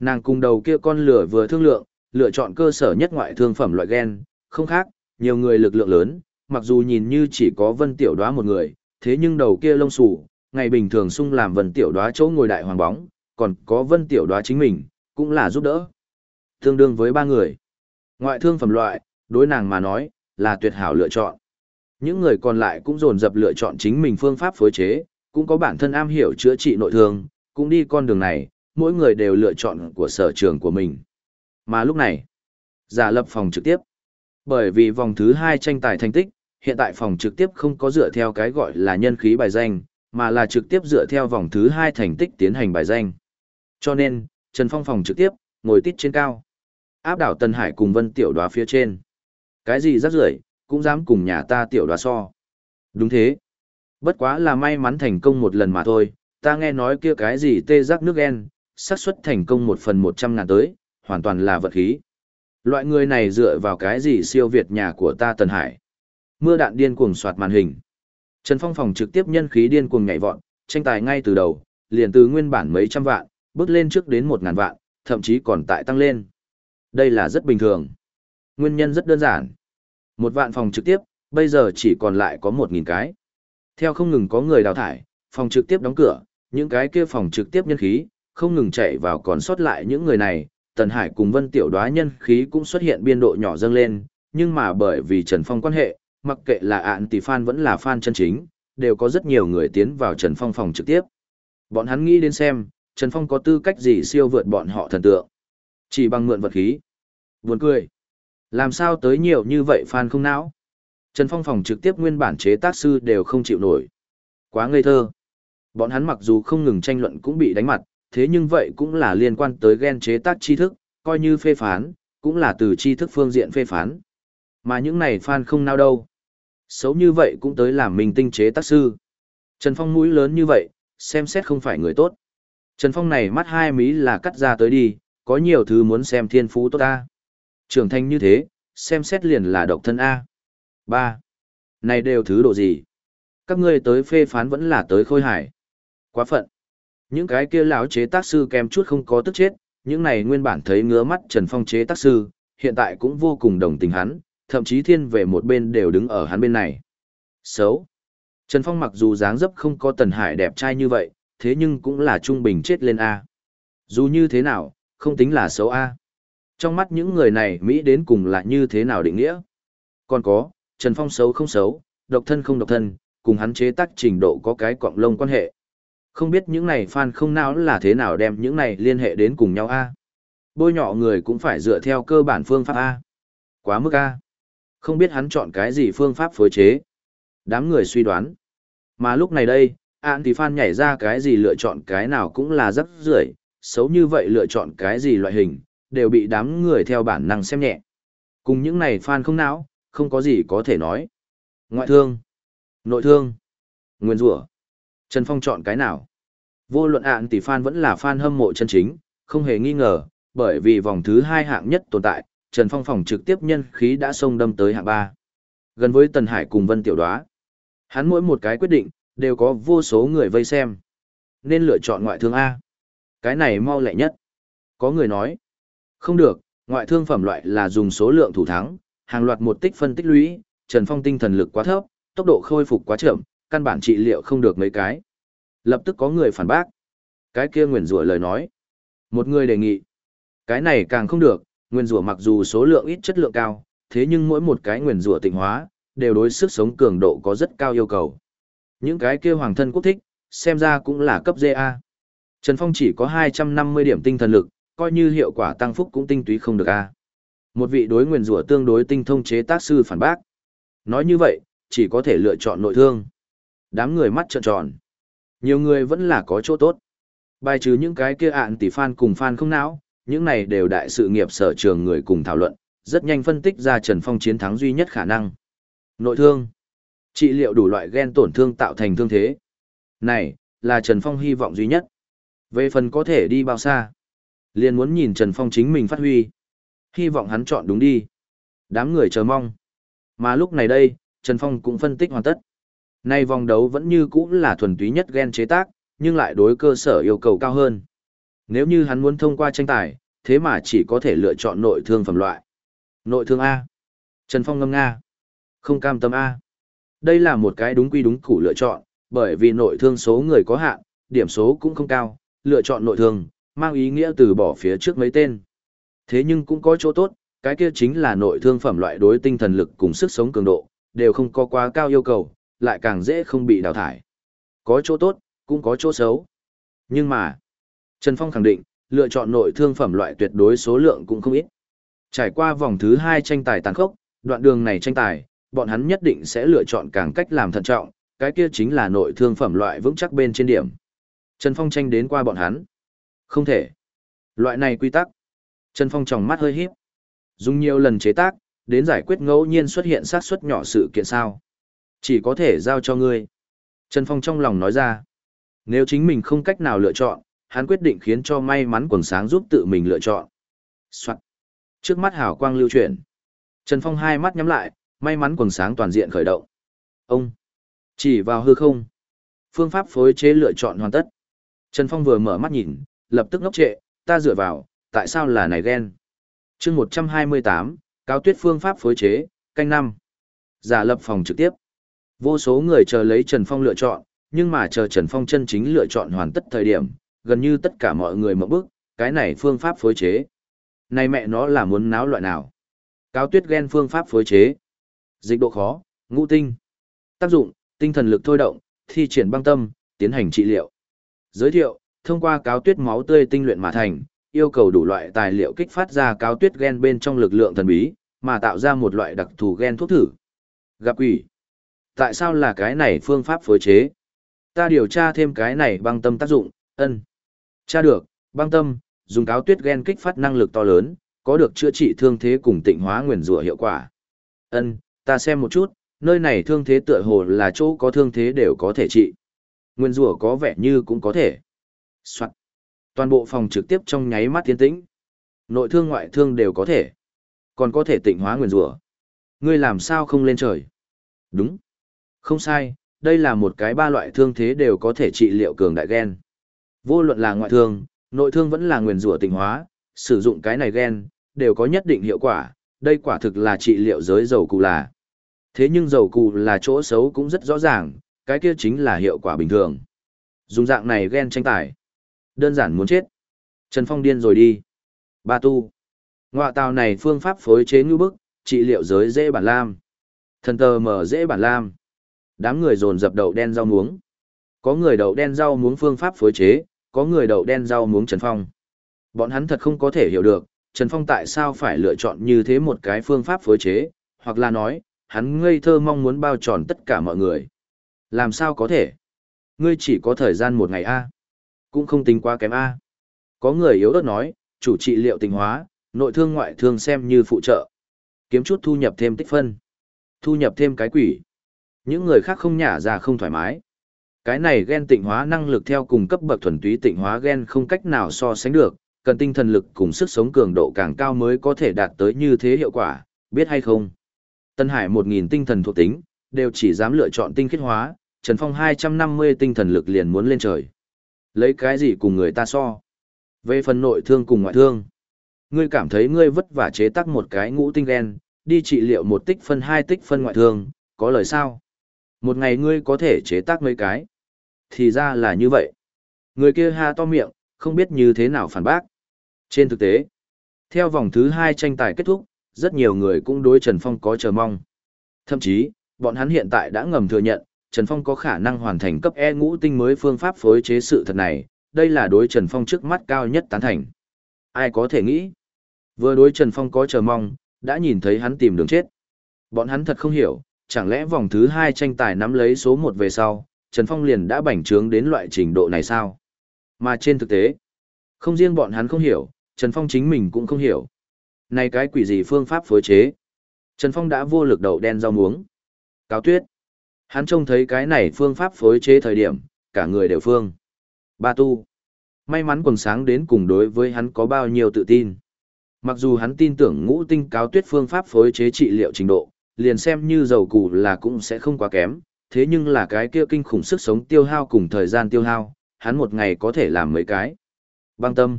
Nàng cùng đầu kia con lửa vừa thương lượng, lựa chọn cơ sở nhất ngoại thương phẩm loại gen, không khác, nhiều người lực lượng lớn, mặc dù nhìn như chỉ có Vân Tiểu Đoá một người, thế nhưng đầu kia lông xù, ngày bình thường sung làm Vân Tiểu Đoá chỗ ngồi đại hoàng bóng, còn có Vân Tiểu Đoá chính mình, cũng là giúp đỡ. Tương đương với ba người. Ngoại thương phẩm loại, đối nàng mà nói, là tuyệt hảo lựa chọn. Những người còn lại cũng dồn dập lựa chọn chính mình phương pháp phối chế, cũng có bản thân am hiểu chữa trị nội thương, cũng đi con đường này, mỗi người đều lựa chọn của sở trường của mình. Mà lúc này, giả lập phòng trực tiếp. Bởi vì vòng thứ hai tranh tài thành tích, hiện tại phòng trực tiếp không có dựa theo cái gọi là nhân khí bài danh, mà là trực tiếp dựa theo vòng thứ hai thành tích tiến hành bài danh. Cho nên, Trần Phong phòng trực tiếp, ngồi tít trên cao. Áp đảo Tân Hải cùng Vân Tiểu Đoá phía trên. Cái gì rắc rưởi cũng dám cùng nhà ta Tiểu Đoá so. Đúng thế. Bất quá là may mắn thành công một lần mà thôi, ta nghe nói kia cái gì tê giác nước en, xác suất thành công một phần một trăm ngàn tới, hoàn toàn là vật khí. Loại người này dựa vào cái gì siêu việt nhà của ta Tần Hải. Mưa đạn điên cuồng soạt màn hình. Trần Phong phòng trực tiếp nhân khí điên cuồng nhảy vọt, tranh tài ngay từ đầu, liền từ nguyên bản mấy trăm vạn, bước lên trước đến một ngàn vạn, thậm chí còn tại tăng lên. Đây là rất bình thường. Nguyên nhân rất đơn giản. Một vạn phòng trực tiếp, bây giờ chỉ còn lại có một nghìn cái. Theo không ngừng có người đào thải, phòng trực tiếp đóng cửa, những cái kia phòng trực tiếp nhân khí, không ngừng chạy vào còn sót lại những người này, Tần Hải cùng Vân Tiểu Đoá nhân khí cũng xuất hiện biên độ nhỏ dâng lên, nhưng mà bởi vì Trần Phong quan hệ, mặc kệ là ạn tỷ fan vẫn là fan chân chính, đều có rất nhiều người tiến vào Trần Phong phòng trực tiếp. Bọn hắn nghĩ đến xem, Trần Phong có tư cách gì siêu vượt bọn họ thần tượng. Chỉ bằng mượn vật khí. Buồn cười. Làm sao tới nhiều như vậy fan không não? Trần Phong phòng trực tiếp nguyên bản chế tác sư đều không chịu nổi. Quá ngây thơ. Bọn hắn mặc dù không ngừng tranh luận cũng bị đánh mặt, thế nhưng vậy cũng là liên quan tới ghen chế tác tri thức, coi như phê phán, cũng là từ tri thức phương diện phê phán. Mà những này fan không nào đâu. Xấu như vậy cũng tới làm mình tinh chế tác sư. Trần Phong mũi lớn như vậy, xem xét không phải người tốt. Trần Phong này mắt hai mí là cắt ra tới đi, có nhiều thứ muốn xem thiên phú tốt ta. Trưởng thành như thế, xem xét liền là độc thân A. ba Này đều thứ độ gì? Các ngươi tới phê phán vẫn là tới khôi hải. Quá phận. Những cái kia lão chế tác sư kèm chút không có tức chết, những này nguyên bản thấy ngứa mắt Trần Phong chế tác sư, hiện tại cũng vô cùng đồng tình hắn, thậm chí thiên về một bên đều đứng ở hắn bên này. Xấu. Trần Phong mặc dù dáng dấp không có Tần Hải đẹp trai như vậy, thế nhưng cũng là trung bình chết lên A. Dù như thế nào, không tính là xấu A. Trong mắt những người này Mỹ đến cùng là như thế nào định nghĩa. Còn có, Trần Phong xấu không xấu, độc thân không độc thân, cùng hắn chế tác trình độ có cái cọng lông quan hệ. Không biết những này fan không não là thế nào đem những này liên hệ đến cùng nhau a Bôi nhọ người cũng phải dựa theo cơ bản phương pháp A. Quá mức A. Không biết hắn chọn cái gì phương pháp phối chế. Đám người suy đoán. Mà lúc này đây, ạn thì fan nhảy ra cái gì lựa chọn cái nào cũng là rất rưởi xấu như vậy lựa chọn cái gì loại hình, đều bị đám người theo bản năng xem nhẹ. Cùng những này fan không não, không có gì có thể nói. Ngoại thương, nội thương, nguyên rủa Trần Phong chọn cái nào? Vô luận ạn tỷ fan vẫn là fan hâm mộ chân chính, không hề nghi ngờ, bởi vì vòng thứ hai hạng nhất tồn tại, Trần Phong phòng trực tiếp nhân khí đã xông đâm tới hạng ba. Gần với Tần Hải cùng Vân Tiểu Đoá. Hắn mỗi một cái quyết định, đều có vô số người vây xem. Nên lựa chọn ngoại thương A. Cái này mau lẹ nhất. Có người nói. Không được, ngoại thương phẩm loại là dùng số lượng thủ thắng, hàng loạt một tích phân tích lũy, Trần Phong tinh thần lực quá thấp, tốc độ khôi phục quá chậm, căn bản trị liệu không được mấy cái. Lập tức có người phản bác. Cái kia nguyền rủa lời nói. Một người đề nghị. Cái này càng không được, nguyền rủa mặc dù số lượng ít chất lượng cao, thế nhưng mỗi một cái nguyền rủa tịnh hóa, đều đối sức sống cường độ có rất cao yêu cầu. Những cái kia hoàng thân quốc thích, xem ra cũng là cấp GA. Trần Phong chỉ có 250 điểm tinh thần lực, coi như hiệu quả tăng phúc cũng tinh túy không được a. Một vị đối nguyên rủa tương đối tinh thông chế tác sư phản bác. Nói như vậy, chỉ có thể lựa chọn nội thương. Đám người mắt trợn tròn. Nhiều người vẫn là có chỗ tốt. Bài trừ những cái kia ạn tỷ fan cùng fan không não, những này đều đại sự nghiệp sở trường người cùng thảo luận, rất nhanh phân tích ra Trần Phong chiến thắng duy nhất khả năng. Nội thương. Trị liệu đủ loại gen tổn thương tạo thành thương thế. Này, là Trần Phong hy vọng duy nhất. Về phần có thể đi bao xa, liền muốn nhìn Trần Phong chính mình phát huy. Hy vọng hắn chọn đúng đi. Đám người chờ mong. Mà lúc này đây, Trần Phong cũng phân tích hoàn tất. Nay vòng đấu vẫn như cũ là thuần túy nhất gen chế tác, nhưng lại đối cơ sở yêu cầu cao hơn. Nếu như hắn muốn thông qua tranh tài, thế mà chỉ có thể lựa chọn nội thương phẩm loại. Nội thương A. Trần Phong ngâm Nga. Không cam tâm A. Đây là một cái đúng quy đúng củ lựa chọn, bởi vì nội thương số người có hạn, điểm số cũng không cao, lựa chọn nội thương, mang ý nghĩa từ bỏ phía trước mấy tên. Thế nhưng cũng có chỗ tốt, cái kia chính là nội thương phẩm loại đối tinh thần lực cùng sức sống cường độ, đều không có quá cao yêu cầu, lại càng dễ không bị đào thải. Có chỗ tốt, cũng có chỗ xấu. Nhưng mà, Trần Phong khẳng định, lựa chọn nội thương phẩm loại tuyệt đối số lượng cũng không ít. Trải qua vòng thứ hai tranh tài tàn khốc, đoạn đường này tranh tài, bọn hắn nhất định sẽ lựa chọn càng cách làm thận trọng, cái kia chính là nội thương phẩm loại vững chắc bên trên điểm. Trần Phong tranh đến qua bọn hắn. Không thể. Loại này quy tắc. Trần Phong tròng mắt hơi híp. Dùng nhiều lần chế tác, đến giải quyết ngẫu nhiên xuất hiện sát suất nhỏ sự kiện sao. Chỉ có thể giao cho ngươi. Trần Phong trong lòng nói ra. Nếu chính mình không cách nào lựa chọn, hắn quyết định khiến cho may mắn quần sáng giúp tự mình lựa chọn. Soạn. Trước mắt hào quang lưu chuyển. Trần Phong hai mắt nhắm lại, may mắn quần sáng toàn diện khởi động. Ông. Chỉ vào hư không. Phương pháp phối chế lựa chọn hoàn tất. Trần Phong vừa mở mắt nhìn, lập tức ngốc trệ, ta dựa vào, tại sao là này ghen? chương 128, cao tuyết phương pháp phối chế, canh năm Giả lập phòng trực tiếp. Vô số người chờ lấy Trần Phong lựa chọn, nhưng mà chờ Trần Phong chân chính lựa chọn hoàn tất thời điểm, gần như tất cả mọi người mở bước, cái này phương pháp phối chế. Này mẹ nó là muốn náo loại nào? Cao tuyết ghen phương pháp phối chế. Dịch độ khó, ngũ tinh. Tác dụng, tinh thần lực thôi động, thi triển băng tâm, tiến hành trị liệu. Giới thiệu, thông qua cáo tuyết máu tươi tinh luyện mà thành, yêu cầu đủ loại tài liệu kích phát ra cáo tuyết gen bên trong lực lượng thần bí, mà tạo ra một loại đặc thù gen thuốc thử. Gặp quỷ. Tại sao là cái này phương pháp phối chế? Ta điều tra thêm cái này băng tâm tác dụng, ân. Tra được, băng tâm, dùng cáo tuyết gen kích phát năng lực to lớn, có được chữa trị thương thế cùng tịnh hóa nguyền rủa hiệu quả. Ân, ta xem một chút, nơi này thương thế tựa hồ là chỗ có thương thế đều có thể trị. Nguyên rủa có vẻ như cũng có thể. Soạn. Toàn bộ phòng trực tiếp trong nháy mắt tiến tĩnh. Nội thương ngoại thương đều có thể. Còn có thể tịnh hóa nguyên rủa. Ngươi làm sao không lên trời? Đúng. Không sai, đây là một cái ba loại thương thế đều có thể trị liệu cường đại gen. Vô luận là ngoại thương, nội thương vẫn là nguyên rủa tịnh hóa, sử dụng cái này gen, đều có nhất định hiệu quả, đây quả thực là trị liệu giới dầu cụ là. Thế nhưng dầu cụ là chỗ xấu cũng rất rõ ràng, cái kia chính là hiệu quả bình thường. Dùng dạng này ghen tranh tài. Đơn giản muốn chết. Trần Phong điên rồi đi. Ba tu. Ngoạ tàu này phương pháp phối chế ngư bức, trị liệu giới dễ bản lam. Thần tờ mở dễ bản lam. Đám người dồn dập đậu đen rau muống. Có người đậu đen rau muống phương pháp phối chế, có người đậu đen rau muống Trần Phong. Bọn hắn thật không có thể hiểu được, Trần Phong tại sao phải lựa chọn như thế một cái phương pháp phối chế, hoặc là nói, hắn ngây thơ mong muốn bao tròn tất cả mọi người. Làm sao có thể? Ngươi chỉ có thời gian một ngày A. Cũng không tính quá kém A. Có người yếu ớt nói, chủ trị liệu tình hóa, nội thương ngoại thương xem như phụ trợ. Kiếm chút thu nhập thêm tích phân. Thu nhập thêm cái quỷ. Những người khác không nhả ra không thoải mái. Cái này gen tịnh hóa năng lực theo cùng cấp bậc thuần túy tịnh hóa gen không cách nào so sánh được, cần tinh thần lực cùng sức sống cường độ càng cao mới có thể đạt tới như thế hiệu quả, biết hay không? Tân Hải 1000 tinh thần thuộc tính, đều chỉ dám lựa chọn tinh khiết hóa, Trần Phong 250 tinh thần lực liền muốn lên trời. Lấy cái gì cùng người ta so? Về phần nội thương cùng ngoại thương, ngươi cảm thấy ngươi vất vả chế tác một cái ngũ tinh gen, đi trị liệu một tích phân hai tích phân ngoại thương, có lời sao? Một ngày ngươi có thể chế tác mấy cái. Thì ra là như vậy. Người kia ha to miệng, không biết như thế nào phản bác. Trên thực tế, theo vòng thứ hai tranh tài kết thúc, rất nhiều người cũng đối Trần Phong có chờ mong. Thậm chí, bọn hắn hiện tại đã ngầm thừa nhận, Trần Phong có khả năng hoàn thành cấp E ngũ tinh mới phương pháp phối chế sự thật này, đây là đối Trần Phong trước mắt cao nhất tán thành. Ai có thể nghĩ? Vừa đối Trần Phong có chờ mong, đã nhìn thấy hắn tìm đường chết. Bọn hắn thật không hiểu, chẳng lẽ vòng thứ hai tranh tài nắm lấy số một về sau, Trần Phong liền đã bành trướng đến loại trình độ này sao? Mà trên thực tế, không riêng bọn hắn không hiểu, Trần Phong chính mình cũng không hiểu. Này cái quỷ gì phương pháp phối chế? Trần Phong đã vô lực đầu đen rau muống. Cáo tuyết. Hắn trông thấy cái này phương pháp phối chế thời điểm, cả người đều phương. Ba tu. May mắn quần sáng đến cùng đối với hắn có bao nhiêu tự tin. Mặc dù hắn tin tưởng ngũ tinh cáo tuyết phương pháp phối chế trị liệu trình độ, liền xem như dầu củ là cũng sẽ không quá kém, thế nhưng là cái kia kinh khủng sức sống tiêu hao cùng thời gian tiêu hao, hắn một ngày có thể làm mấy cái. Băng tâm.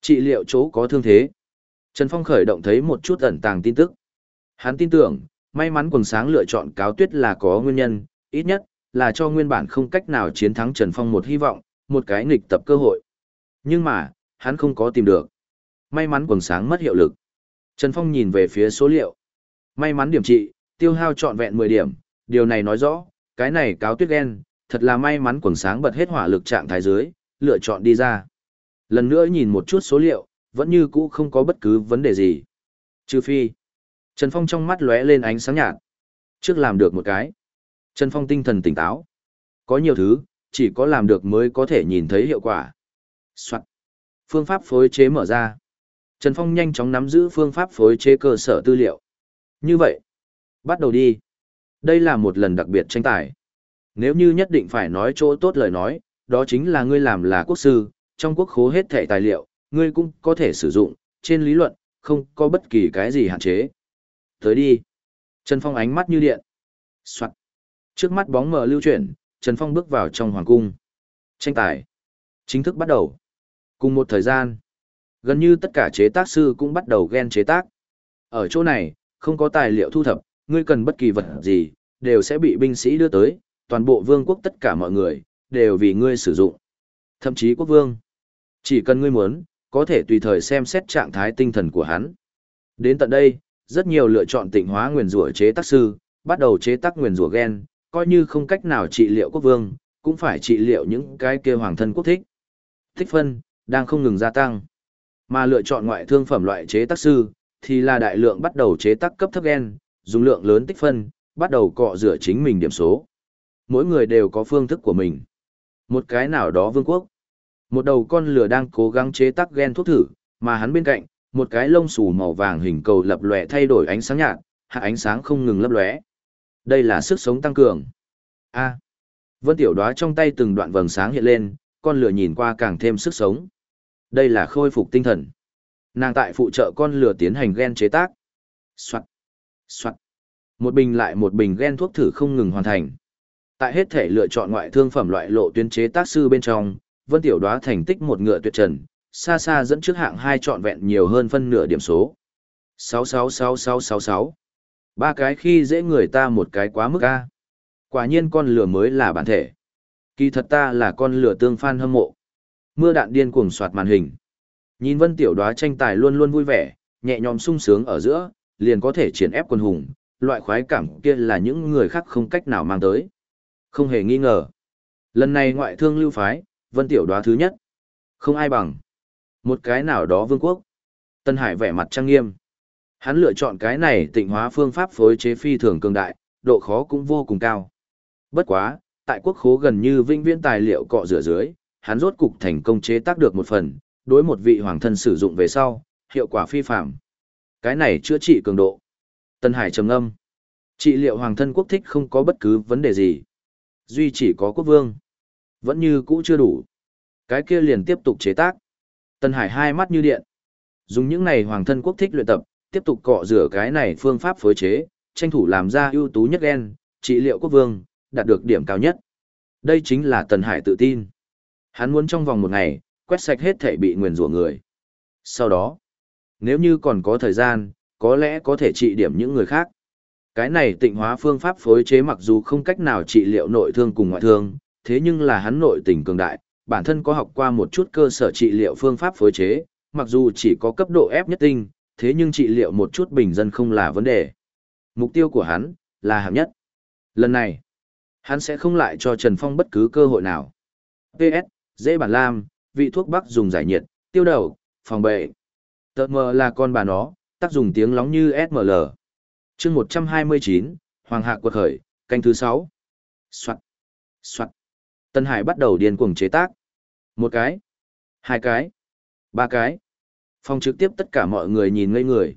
Trị liệu chỗ có thương thế. Trần Phong khởi động thấy một chút ẩn tàng tin tức. Hắn tin tưởng, may mắn quần sáng lựa chọn cáo tuyết là có nguyên nhân, ít nhất, là cho nguyên bản không cách nào chiến thắng Trần Phong một hy vọng, một cái nghịch tập cơ hội. Nhưng mà, hắn không có tìm được. May mắn quần sáng mất hiệu lực. Trần Phong nhìn về phía số liệu. May mắn điểm trị, tiêu hao trọn vẹn 10 điểm, điều này nói rõ, cái này cáo tuyết ghen, thật là may mắn quần sáng bật hết hỏa lực trạng thái dưới, lựa chọn đi ra. Lần nữa nhìn một chút số liệu, vẫn như cũ không có bất cứ vấn đề gì. Trừ phi, Trần Phong trong mắt lóe lên ánh sáng nhạt. Trước làm được một cái. Trần Phong tinh thần tỉnh táo. Có nhiều thứ, chỉ có làm được mới có thể nhìn thấy hiệu quả. Soạn. Phương pháp phối chế mở ra. Trần Phong nhanh chóng nắm giữ phương pháp phối chế cơ sở tư liệu. Như vậy, bắt đầu đi. Đây là một lần đặc biệt tranh tài. Nếu như nhất định phải nói chỗ tốt lời nói, đó chính là ngươi làm là quốc sư, trong quốc khố hết thẻ tài liệu, ngươi cũng có thể sử dụng, trên lý luận, không có bất kỳ cái gì hạn chế. Tới đi. Trần Phong ánh mắt như điện. Soạn. Trước mắt bóng mờ lưu chuyển, Trần Phong bước vào trong hoàng cung. Tranh tài. Chính thức bắt đầu. Cùng một thời gian, gần như tất cả chế tác sư cũng bắt đầu ghen chế tác. Ở chỗ này, không có tài liệu thu thập, ngươi cần bất kỳ vật gì, đều sẽ bị binh sĩ đưa tới, toàn bộ vương quốc tất cả mọi người, đều vì ngươi sử dụng. Thậm chí quốc vương. Chỉ cần ngươi muốn, có thể tùy thời xem xét trạng thái tinh thần của hắn. Đến tận đây, rất nhiều lựa chọn tịnh hóa nguyền rủa chế tác sư, bắt đầu chế tác nguyền rủa gen, coi như không cách nào trị liệu quốc vương, cũng phải trị liệu những cái kia hoàng thân quốc thích. Thích phân, đang không ngừng gia tăng. Mà lựa chọn ngoại thương phẩm loại chế tác sư, thì là đại lượng bắt đầu chế tác cấp thấp gen, dùng lượng lớn tích phân, bắt đầu cọ rửa chính mình điểm số. Mỗi người đều có phương thức của mình. Một cái nào đó vương quốc. Một đầu con lửa đang cố gắng chế tác gen thuốc thử, mà hắn bên cạnh, một cái lông xù màu vàng hình cầu lập lòe thay đổi ánh sáng nhạt, hạ ánh sáng không ngừng lấp lóe. Đây là sức sống tăng cường. A. Vân Tiểu Đóa trong tay từng đoạn vầng sáng hiện lên, con lửa nhìn qua càng thêm sức sống. Đây là khôi phục tinh thần. Nàng tại phụ trợ con lửa tiến hành gen chế tác. Soạt, soạt. Một bình lại một bình gen thuốc thử không ngừng hoàn thành. Tại hết thể lựa chọn ngoại thương phẩm loại lộ tuyến chế tác sư bên trong, Vân Tiểu Đóa thành tích một ngựa tuyệt trần, xa xa dẫn trước hạng hai trọn vẹn nhiều hơn phân nửa điểm số. 666666. Ba cái khi dễ người ta một cái quá mức a. Quả nhiên con lửa mới là bản thể. Kỳ thật ta là con lửa tương phan hâm mộ. Mưa đạn điên cuồng soạt màn hình. Nhìn Vân Tiểu Đóa tranh tài luôn luôn vui vẻ, nhẹ nhõm sung sướng ở giữa, liền có thể triển ép quân hùng, loại khoái cảm kia là những người khác không cách nào mang tới. Không hề nghi ngờ. Lần này ngoại thương lưu phái, Vân Tiểu Đóa thứ nhất. Không ai bằng. Một cái nào đó vương quốc. Tân Hải vẻ mặt trang nghiêm. Hắn lựa chọn cái này tịnh hóa phương pháp phối chế phi thường cường đại, độ khó cũng vô cùng cao. Bất quá, tại quốc khố gần như vinh viễn tài liệu cọ rửa dưới, hắn rốt cục thành công chế tác được một phần, đối một vị hoàng thân sử dụng về sau, hiệu quả phi phạm. Cái này chữa trị cường độ. Tân Hải trầm âm. Trị liệu hoàng thân quốc thích không có bất cứ vấn đề gì. Duy chỉ có quốc vương. Vẫn như cũ chưa đủ. Cái kia liền tiếp tục chế tác. Tân Hải hai mắt như điện. Dùng những này hoàng thân quốc thích luyện tập, tiếp tục cọ rửa cái này phương pháp phối chế, tranh thủ làm ra ưu tú nhất gen, trị liệu quốc vương, đạt được điểm cao nhất. Đây chính là Tần Hải tự tin. Hắn muốn trong vòng một ngày, quét sạch hết thể bị nguyền rủa người. Sau đó, nếu như còn có thời gian, có lẽ có thể trị điểm những người khác. Cái này tịnh hóa phương pháp phối chế mặc dù không cách nào trị liệu nội thương cùng ngoại thương, thế nhưng là hắn nội tình cường đại, bản thân có học qua một chút cơ sở trị liệu phương pháp phối chế, mặc dù chỉ có cấp độ ép nhất tinh, thế nhưng trị liệu một chút bình dân không là vấn đề. Mục tiêu của hắn là hạng nhất. Lần này, hắn sẽ không lại cho Trần Phong bất cứ cơ hội nào. PS, dễ bản lam, vị thuốc bắc dùng giải nhiệt, tiêu đầu, phòng bệ Tợ mờ là con bà nó, tác dùng tiếng lóng như SML. chương 129, Hoàng Hạ quật khởi, canh thứ 6. Soạn. Soạn. Tân Hải bắt đầu điên cuồng chế tác. Một cái. Hai cái. Ba cái. Phòng trực tiếp tất cả mọi người nhìn ngây người.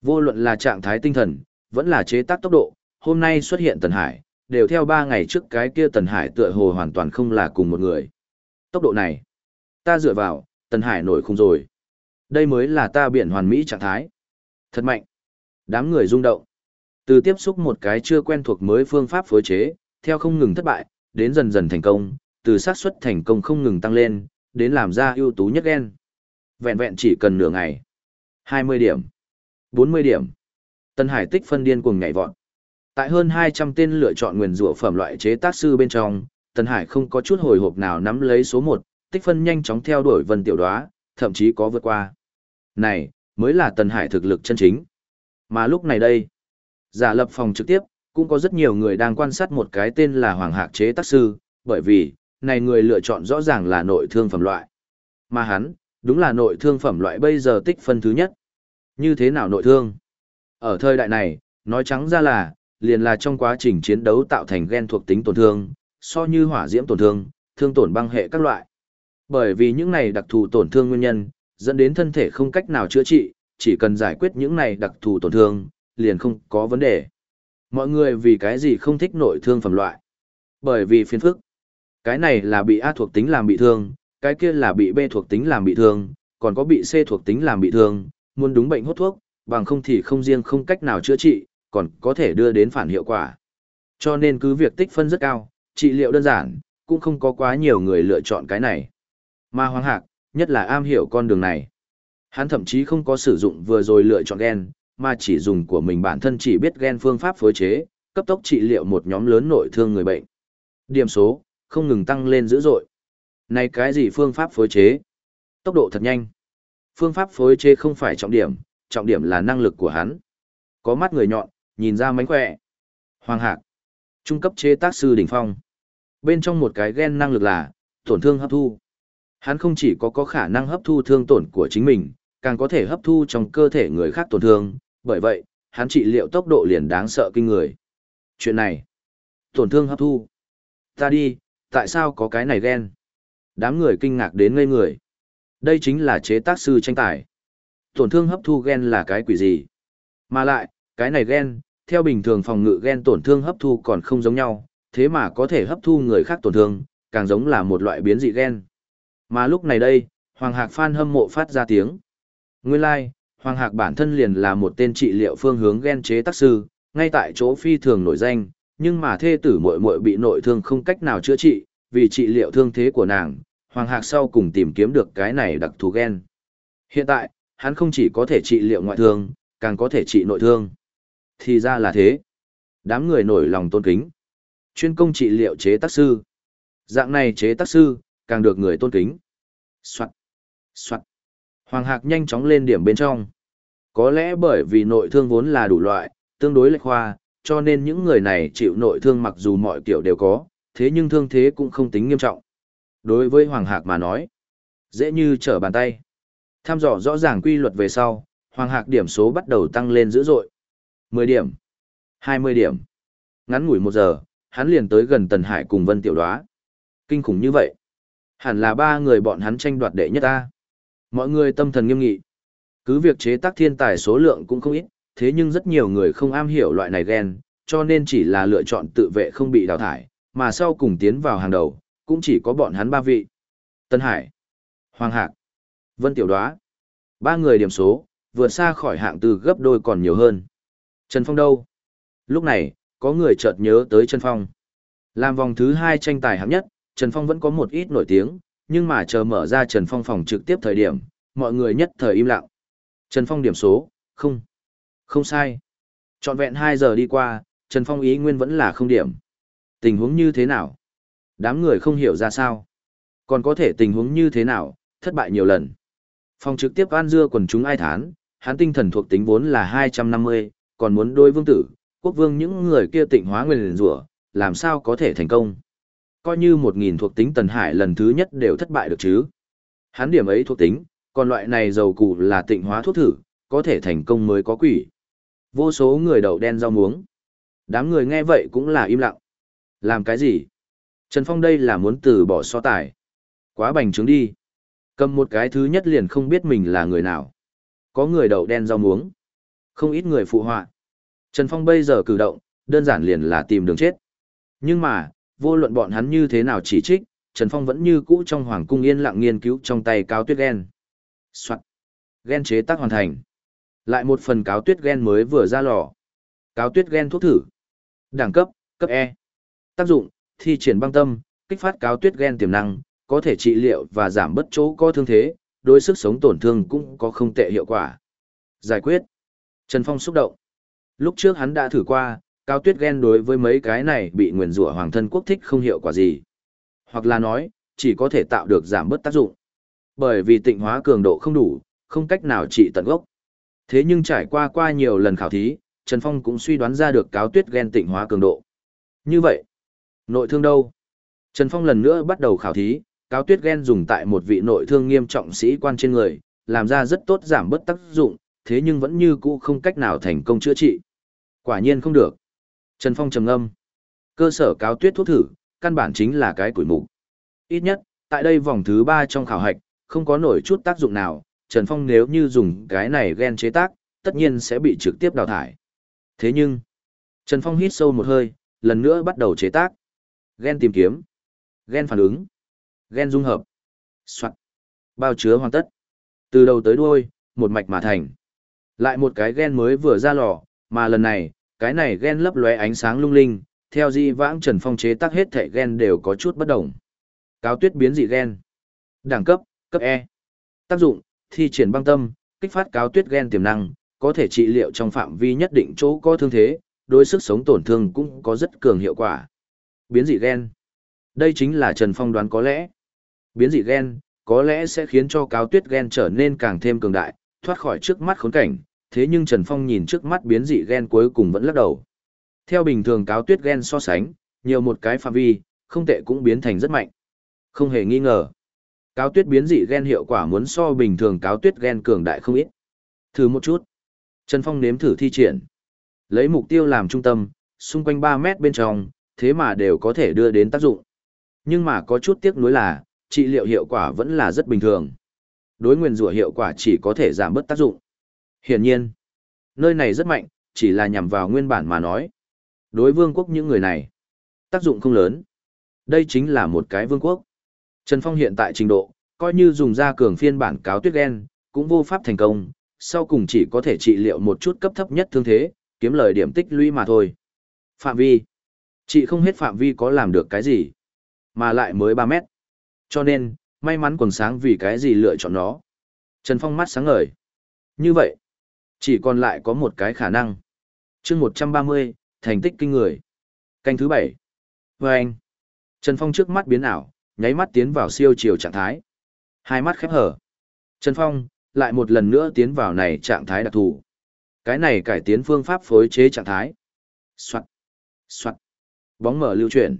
Vô luận là trạng thái tinh thần, vẫn là chế tác tốc độ, hôm nay xuất hiện Tần Hải, đều theo ba ngày trước cái kia Tần Hải tựa hồ hoàn toàn không là cùng một người. Tốc độ này, Ta dựa vào, Tần Hải nổi không rồi. Đây mới là ta biển hoàn mỹ trạng thái. Thật mạnh. Đám người rung động. Từ tiếp xúc một cái chưa quen thuộc mới phương pháp phối chế, theo không ngừng thất bại, đến dần dần thành công, từ xác suất thành công không ngừng tăng lên, đến làm ra ưu tú nhất gen. Vẹn vẹn chỉ cần nửa ngày. 20 điểm. 40 điểm. Tân Hải tích phân điên cuồng nhảy vọt. Tại hơn 200 tên lựa chọn nguyên rủa phẩm loại chế tác sư bên trong, Tân Hải không có chút hồi hộp nào nắm lấy số 1, tích phân nhanh chóng theo đuổi Vân Tiểu đóa thậm chí có vượt qua. Này, mới là Tân Hải thực lực chân chính. Mà lúc này đây, giả lập phòng trực tiếp, cũng có rất nhiều người đang quan sát một cái tên là Hoàng Hạc chế tác sư, bởi vì, này người lựa chọn rõ ràng là nội thương phẩm loại. Mà hắn, đúng là nội thương phẩm loại bây giờ tích phân thứ nhất. Như thế nào nội thương? Ở thời đại này, nói trắng ra là, liền là trong quá trình chiến đấu tạo thành gen thuộc tính tổn thương, so như hỏa diễm tổn thương, thương tổn băng hệ các loại. Bởi vì những này đặc thù tổn thương nguyên nhân, dẫn đến thân thể không cách nào chữa trị, chỉ cần giải quyết những này đặc thù tổn thương, liền không có vấn đề. Mọi người vì cái gì không thích nội thương phẩm loại? Bởi vì phiền phức. Cái này là bị A thuộc tính làm bị thương, cái kia là bị B thuộc tính làm bị thương, còn có bị C thuộc tính làm bị thương, muốn đúng bệnh hốt thuốc, bằng không thì không riêng không cách nào chữa trị, còn có thể đưa đến phản hiệu quả. Cho nên cứ việc tích phân rất cao, trị liệu đơn giản, cũng không có quá nhiều người lựa chọn cái này. Mà Hoàng Hạc, nhất là am hiểu con đường này. Hắn thậm chí không có sử dụng vừa rồi lựa chọn gen, mà chỉ dùng của mình bản thân chỉ biết gen phương pháp phối chế, cấp tốc trị liệu một nhóm lớn nội thương người bệnh. Điểm số, không ngừng tăng lên dữ dội. Này cái gì phương pháp phối chế? Tốc độ thật nhanh. Phương pháp phối chế không phải trọng điểm, trọng điểm là năng lực của hắn. Có mắt người nhọn, nhìn ra mánh khỏe. Hoàng Hạc. Trung cấp chế tác sư đỉnh phong. Bên trong một cái gen năng lực là, tổn thương hấp thu. Hắn không chỉ có có khả năng hấp thu thương tổn của chính mình, càng có thể hấp thu trong cơ thể người khác tổn thương, bởi vậy, hắn trị liệu tốc độ liền đáng sợ kinh người. Chuyện này, tổn thương hấp thu. Ta đi, tại sao có cái này ghen? Đám người kinh ngạc đến ngây người. Đây chính là chế tác sư tranh tài. Tổn thương hấp thu gen là cái quỷ gì? Mà lại, cái này gen, theo bình thường phòng ngự gen tổn thương hấp thu còn không giống nhau, thế mà có thể hấp thu người khác tổn thương, càng giống là một loại biến dị gen. Mà lúc này đây, Hoàng Hạc Phan hâm mộ phát ra tiếng. Nguyên lai, like, Hoàng Hạc bản thân liền là một tên trị liệu phương hướng gen chế tác sư, ngay tại chỗ phi thường nổi danh, nhưng mà thê tử muội muội bị nội thương không cách nào chữa trị, vì trị liệu thương thế của nàng, Hoàng Hạc sau cùng tìm kiếm được cái này đặc thù gen. Hiện tại, hắn không chỉ có thể trị liệu ngoại thương, càng có thể trị nội thương. Thì ra là thế. Đám người nổi lòng tôn kính. Chuyên công trị liệu chế tác sư. Dạng này chế tác sư, càng được người tôn kính. Soạn. Soạn. Hoàng Hạc nhanh chóng lên điểm bên trong. Có lẽ bởi vì nội thương vốn là đủ loại, tương đối lệch khoa, cho nên những người này chịu nội thương mặc dù mọi kiểu đều có, thế nhưng thương thế cũng không tính nghiêm trọng. Đối với Hoàng Hạc mà nói, dễ như trở bàn tay. Tham dò rõ ràng quy luật về sau, Hoàng Hạc điểm số bắt đầu tăng lên dữ dội. 10 điểm, 20 điểm. Ngắn ngủi một giờ, hắn liền tới gần Tần Hải cùng Vân Tiểu Đoá. Kinh khủng như vậy. Hẳn là ba người bọn hắn tranh đoạt đệ nhất ta. Mọi người tâm thần nghiêm nghị. Cứ việc chế tác thiên tài số lượng cũng không ít, thế nhưng rất nhiều người không am hiểu loại này ghen, cho nên chỉ là lựa chọn tự vệ không bị đào thải, mà sau cùng tiến vào hàng đầu, cũng chỉ có bọn hắn ba vị. Tân Hải, Hoàng Hạc, Vân Tiểu Đoá. Ba người điểm số, vượt xa khỏi hạng từ gấp đôi còn nhiều hơn. Trần Phong đâu? Lúc này, có người chợt nhớ tới Trần Phong. Làm vòng thứ hai tranh tài hạng nhất, Trần Phong vẫn có một ít nổi tiếng, nhưng mà chờ mở ra Trần Phong phòng trực tiếp thời điểm, mọi người nhất thời im lặng. Trần Phong điểm số, không. Không sai. Trọn vẹn 2 giờ đi qua, Trần Phong ý nguyên vẫn là không điểm. Tình huống như thế nào? Đám người không hiểu ra sao. Còn có thể tình huống như thế nào, thất bại nhiều lần. Phong trực tiếp an dưa quần chúng ai thán, hắn tinh thần thuộc tính vốn là 250, còn muốn đôi vương tử, quốc vương những người kia tịnh hóa nguyên rủa làm sao có thể thành công. Coi như 1.000 thuộc tính Tần Hải lần thứ nhất đều thất bại được chứ. Hắn điểm ấy thuộc tính, còn loại này dầu cụ là tịnh hóa thuốc thử, có thể thành công mới có quỷ. Vô số người đầu đen rau muống. Đám người nghe vậy cũng là im lặng. Làm cái gì? Trần Phong đây là muốn từ bỏ so tài. Quá bành trướng đi. Cầm một cái thứ nhất liền không biết mình là người nào. Có người đầu đen rau muống. Không ít người phụ họa. Trần Phong bây giờ cử động, đơn giản liền là tìm đường chết. Nhưng mà, vô luận bọn hắn như thế nào chỉ trích, Trần Phong vẫn như cũ trong hoàng cung yên lặng nghiên cứu trong tay cao tuyết gen. Soạn. Gen chế tác hoàn thành. Lại một phần cáo tuyết gen mới vừa ra lò. Cáo tuyết gen thuốc thử. Đẳng cấp, cấp E. Tác dụng, thi triển băng tâm, kích phát cáo tuyết gen tiềm năng, có thể trị liệu và giảm bất chỗ có thương thế, đối sức sống tổn thương cũng có không tệ hiệu quả. Giải quyết. Trần Phong xúc động. Lúc trước hắn đã thử qua, cao tuyết gen đối với mấy cái này bị nguyền rủa hoàng thân quốc thích không hiệu quả gì. Hoặc là nói, chỉ có thể tạo được giảm bớt tác dụng. Bởi vì tịnh hóa cường độ không đủ, không cách nào trị tận gốc. Thế nhưng trải qua qua nhiều lần khảo thí, Trần Phong cũng suy đoán ra được cáo tuyết ghen tịnh hóa cường độ. Như vậy, nội thương đâu? Trần Phong lần nữa bắt đầu khảo thí, cáo tuyết ghen dùng tại một vị nội thương nghiêm trọng sĩ quan trên người, làm ra rất tốt giảm bớt tác dụng, thế nhưng vẫn như cũ không cách nào thành công chữa trị. Quả nhiên không được. Trần Phong trầm ngâm. Cơ sở cáo tuyết thuốc thử, căn bản chính là cái củi mục. Ít nhất, tại đây vòng thứ 3 trong khảo hạch, không có nổi chút tác dụng nào, Trần Phong nếu như dùng cái này gen chế tác, tất nhiên sẽ bị trực tiếp đào thải. Thế nhưng, Trần Phong hít sâu một hơi, lần nữa bắt đầu chế tác. Gen tìm kiếm, gen phản ứng, gen dung hợp, soạn, bao chứa hoàn tất. Từ đầu tới đuôi, một mạch mà thành. Lại một cái gen mới vừa ra lò, mà lần này, cái này gen lấp lóe ánh sáng lung linh, theo di vãng Trần Phong chế tác hết thể gen đều có chút bất đồng. Cáo tuyết biến dị gen. Đẳng cấp, cấp E. Tác dụng, thi triển băng tâm, kích phát cáo tuyết gen tiềm năng, có thể trị liệu trong phạm vi nhất định chỗ có thương thế, đối sức sống tổn thương cũng có rất cường hiệu quả. Biến dị gen. Đây chính là Trần Phong đoán có lẽ. Biến dị gen, có lẽ sẽ khiến cho cáo tuyết gen trở nên càng thêm cường đại, thoát khỏi trước mắt khốn cảnh, thế nhưng Trần Phong nhìn trước mắt biến dị gen cuối cùng vẫn lắc đầu. Theo bình thường cáo tuyết gen so sánh, nhiều một cái phạm vi, không tệ cũng biến thành rất mạnh. Không hề nghi ngờ. Cáo tuyết biến dị gen hiệu quả muốn so bình thường cáo tuyết gen cường đại không ít. Thử một chút. Trần Phong nếm thử thi triển. Lấy mục tiêu làm trung tâm, xung quanh 3 mét bên trong, thế mà đều có thể đưa đến tác dụng. Nhưng mà có chút tiếc nuối là, trị liệu hiệu quả vẫn là rất bình thường. Đối nguyên rủa hiệu quả chỉ có thể giảm bớt tác dụng. Hiển nhiên, nơi này rất mạnh, chỉ là nhằm vào nguyên bản mà nói. Đối vương quốc những người này, tác dụng không lớn. Đây chính là một cái vương quốc. Trần Phong hiện tại trình độ, coi như dùng ra cường phiên bản cáo tuyết gen, cũng vô pháp thành công, sau cùng chỉ có thể trị liệu một chút cấp thấp nhất thương thế, kiếm lời điểm tích lũy mà thôi. Phạm vi. Chị không hết phạm vi có làm được cái gì, mà lại mới 3 mét. Cho nên, may mắn quần sáng vì cái gì lựa chọn nó. Trần Phong mắt sáng ngời. Như vậy, chỉ còn lại có một cái khả năng. chương 130, thành tích kinh người. Canh thứ 7. Vâng. anh. Trần Phong trước mắt biến ảo, nháy mắt tiến vào siêu chiều trạng thái. Hai mắt khép hở. Trần Phong, lại một lần nữa tiến vào này trạng thái đặc thù. Cái này cải tiến phương pháp phối chế trạng thái. Soạn. Soạn. Bóng mở lưu chuyển.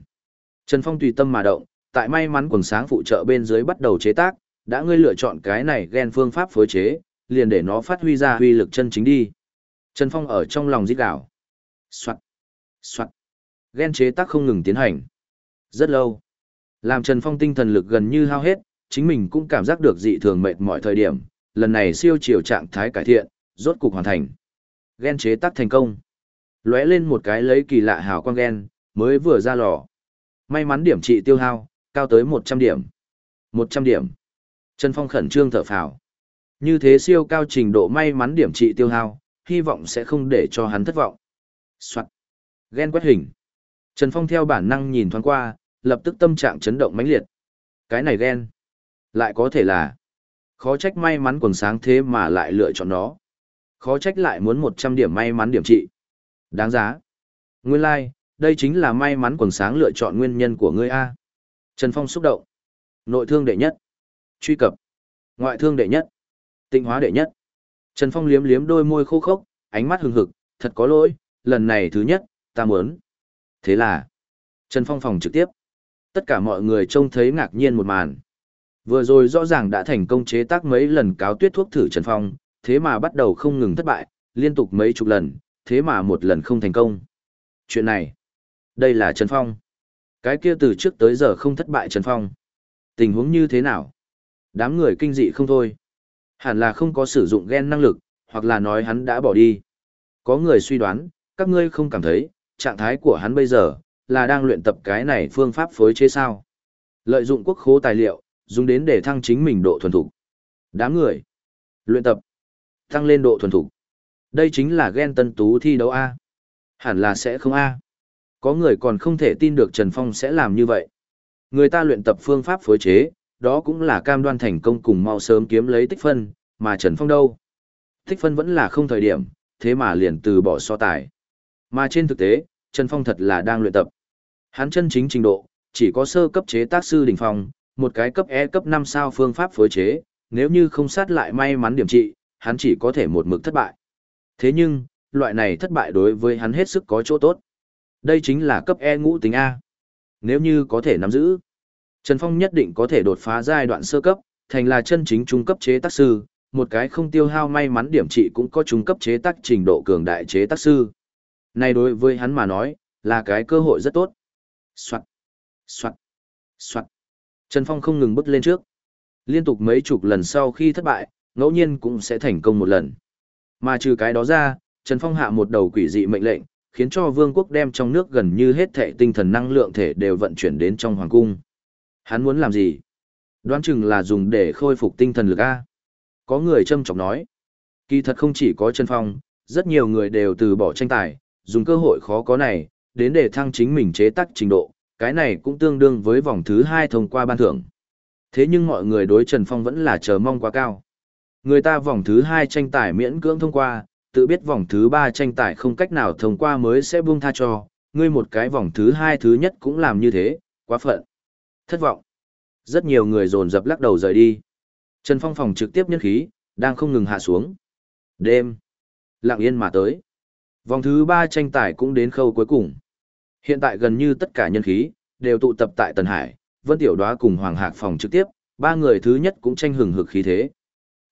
Trần Phong tùy tâm mà động, tại may mắn quần sáng phụ trợ bên dưới bắt đầu chế tác, đã ngươi lựa chọn cái này ghen phương pháp phối chế, liền để nó phát huy ra huy lực chân chính đi. Trần Phong ở trong lòng giết đảo. Soạn. Soạn. Ghen chế tác không ngừng tiến hành. Rất lâu. Làm Trần Phong tinh thần lực gần như hao hết, chính mình cũng cảm giác được dị thường mệt mỏi thời điểm, lần này siêu chiều trạng thái cải thiện, rốt cục hoàn thành. Gen chế tác thành công. Lóe lên một cái lấy kỳ lạ hào quang gen, mới vừa ra lò. May mắn điểm trị tiêu hao, cao tới 100 điểm. 100 điểm. Trần Phong khẩn trương thở phào. Như thế siêu cao trình độ may mắn điểm trị tiêu hao, hy vọng sẽ không để cho hắn thất vọng. Soạn. Gen quét hình. Trần Phong theo bản năng nhìn thoáng qua, lập tức tâm trạng chấn động mãnh liệt. Cái này gen. Lại có thể là. Khó trách may mắn quần sáng thế mà lại lựa chọn nó. Khó trách lại muốn 100 điểm may mắn điểm trị. Đáng giá. Nguyên lai, like, đây chính là may mắn quần sáng lựa chọn nguyên nhân của ngươi A. Trần Phong xúc động. Nội thương đệ nhất. Truy cập. Ngoại thương đệ nhất. Tịnh hóa đệ nhất. Trần Phong liếm liếm đôi môi khô khốc, ánh mắt hừng hực, thật có lỗi, lần này thứ nhất, ta muốn. Thế là, Trần Phong phòng trực tiếp. Tất cả mọi người trông thấy ngạc nhiên một màn. Vừa rồi rõ ràng đã thành công chế tác mấy lần cáo tuyết thuốc thử Trần Phong, thế mà bắt đầu không ngừng thất bại, liên tục mấy chục lần, thế mà một lần không thành công. Chuyện này, đây là Trần Phong. Cái kia từ trước tới giờ không thất bại Trần Phong. Tình huống như thế nào? Đám người kinh dị không thôi. Hẳn là không có sử dụng gen năng lực, hoặc là nói hắn đã bỏ đi. Có người suy đoán, các ngươi không cảm thấy, trạng thái của hắn bây giờ, là đang luyện tập cái này phương pháp phối chế sao. Lợi dụng quốc khố tài liệu, dùng đến để thăng chính mình độ thuần thục. Đám người. Luyện tập. Tăng lên độ thuần thục. Đây chính là ghen tân tú thi đấu A. Hẳn là sẽ không A. Có người còn không thể tin được Trần Phong sẽ làm như vậy. Người ta luyện tập phương pháp phối chế, đó cũng là cam đoan thành công cùng mau sớm kiếm lấy tích phân, mà Trần Phong đâu. Tích phân vẫn là không thời điểm, thế mà liền từ bỏ so tài. Mà trên thực tế, Trần Phong thật là đang luyện tập. Hắn chân chính trình độ, chỉ có sơ cấp chế tác sư đỉnh phong, một cái cấp E cấp 5 sao phương pháp phối chế, nếu như không sát lại may mắn điểm trị, hắn chỉ có thể một mực thất bại. Thế nhưng, loại này thất bại đối với hắn hết sức có chỗ tốt. Đây chính là cấp E ngũ tính A. Nếu như có thể nắm giữ, Trần Phong nhất định có thể đột phá giai đoạn sơ cấp, thành là chân chính trung cấp chế tác sư, một cái không tiêu hao may mắn điểm trị cũng có trung cấp chế tác trình độ cường đại chế tác sư. Này đối với hắn mà nói, là cái cơ hội rất tốt. Soạt, soạt, soạt. Trần Phong không ngừng bước lên trước. Liên tục mấy chục lần sau khi thất bại, ngẫu nhiên cũng sẽ thành công một lần. Mà trừ cái đó ra, Trần Phong hạ một đầu quỷ dị mệnh lệnh, khiến cho vương quốc đem trong nước gần như hết thệ tinh thần năng lượng thể đều vận chuyển đến trong hoàng cung. Hắn muốn làm gì? Đoán chừng là dùng để khôi phục tinh thần lực A. Có người châm trọng nói. Kỳ thật không chỉ có Trần Phong, rất nhiều người đều từ bỏ tranh tài, dùng cơ hội khó có này, đến để thăng chính mình chế tác trình độ, cái này cũng tương đương với vòng thứ hai thông qua ban thưởng. Thế nhưng mọi người đối Trần Phong vẫn là chờ mong quá cao. Người ta vòng thứ hai tranh tài miễn cưỡng thông qua, tự biết vòng thứ ba tranh tài không cách nào thông qua mới sẽ buông tha cho, ngươi một cái vòng thứ hai thứ nhất cũng làm như thế, quá phận. Thất vọng. Rất nhiều người dồn dập lắc đầu rời đi. Trần Phong phòng trực tiếp nhân khí, đang không ngừng hạ xuống. Đêm. Lặng yên mà tới. Vòng thứ ba tranh tài cũng đến khâu cuối cùng. Hiện tại gần như tất cả nhân khí, đều tụ tập tại Tần Hải, Vân Tiểu Đoá cùng Hoàng Hạc phòng trực tiếp, ba người thứ nhất cũng tranh hừng hực khí thế.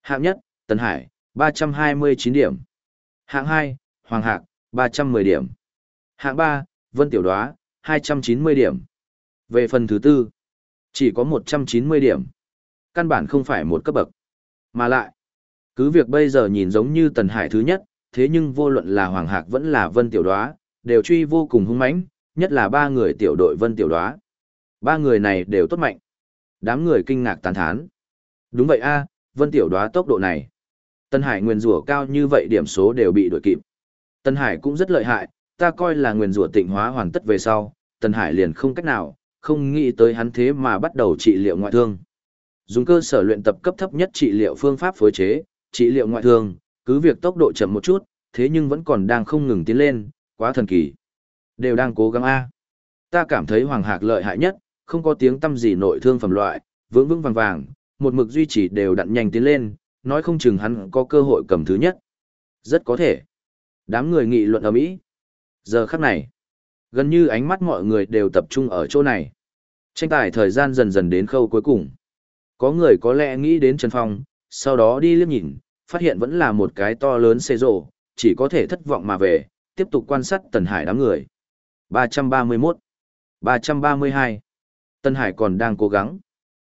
Hạng nhất, Tần Hải, 329 điểm. Hạng 2, Hoàng Hạc, 310 điểm. Hạng 3, Vân Tiểu Đoá, 290 điểm. Về phần thứ tư, chỉ có 190 điểm. Căn bản không phải một cấp bậc. Mà lại, cứ việc bây giờ nhìn giống như Tần Hải thứ nhất, thế nhưng vô luận là Hoàng Hạc vẫn là Vân Tiểu Đoá, đều truy vô cùng hung mãnh, nhất là ba người tiểu đội Vân Tiểu Đoá. Ba người này đều tốt mạnh. Đám người kinh ngạc tán thán. Đúng vậy a, Vân Tiểu Đoá tốc độ này. Tân Hải nguyên rủa cao như vậy điểm số đều bị đuổi kịp. Tân Hải cũng rất lợi hại, ta coi là nguyên rủa tịnh hóa hoàn tất về sau, Tân Hải liền không cách nào, không nghĩ tới hắn thế mà bắt đầu trị liệu ngoại thương. Dùng cơ sở luyện tập cấp thấp nhất trị liệu phương pháp phối chế, trị liệu ngoại thương, cứ việc tốc độ chậm một chút, thế nhưng vẫn còn đang không ngừng tiến lên, quá thần kỳ. Đều đang cố gắng A. Ta cảm thấy Hoàng Hạc lợi hại nhất, không có tiếng tâm gì nội thương phẩm loại, vững vững vàng vàng, một mực duy trì đều đặn nhanh tiến lên, nói không chừng hắn có cơ hội cầm thứ nhất. Rất có thể. Đám người nghị luận ở Mỹ. Giờ khắc này, gần như ánh mắt mọi người đều tập trung ở chỗ này. Tranh tài thời gian dần dần đến khâu cuối cùng. Có người có lẽ nghĩ đến Trần Phong, sau đó đi liếc nhìn, phát hiện vẫn là một cái to lớn xê rộ, chỉ có thể thất vọng mà về, tiếp tục quan sát Tần Hải đám người. 331, 332. Tân Hải còn đang cố gắng.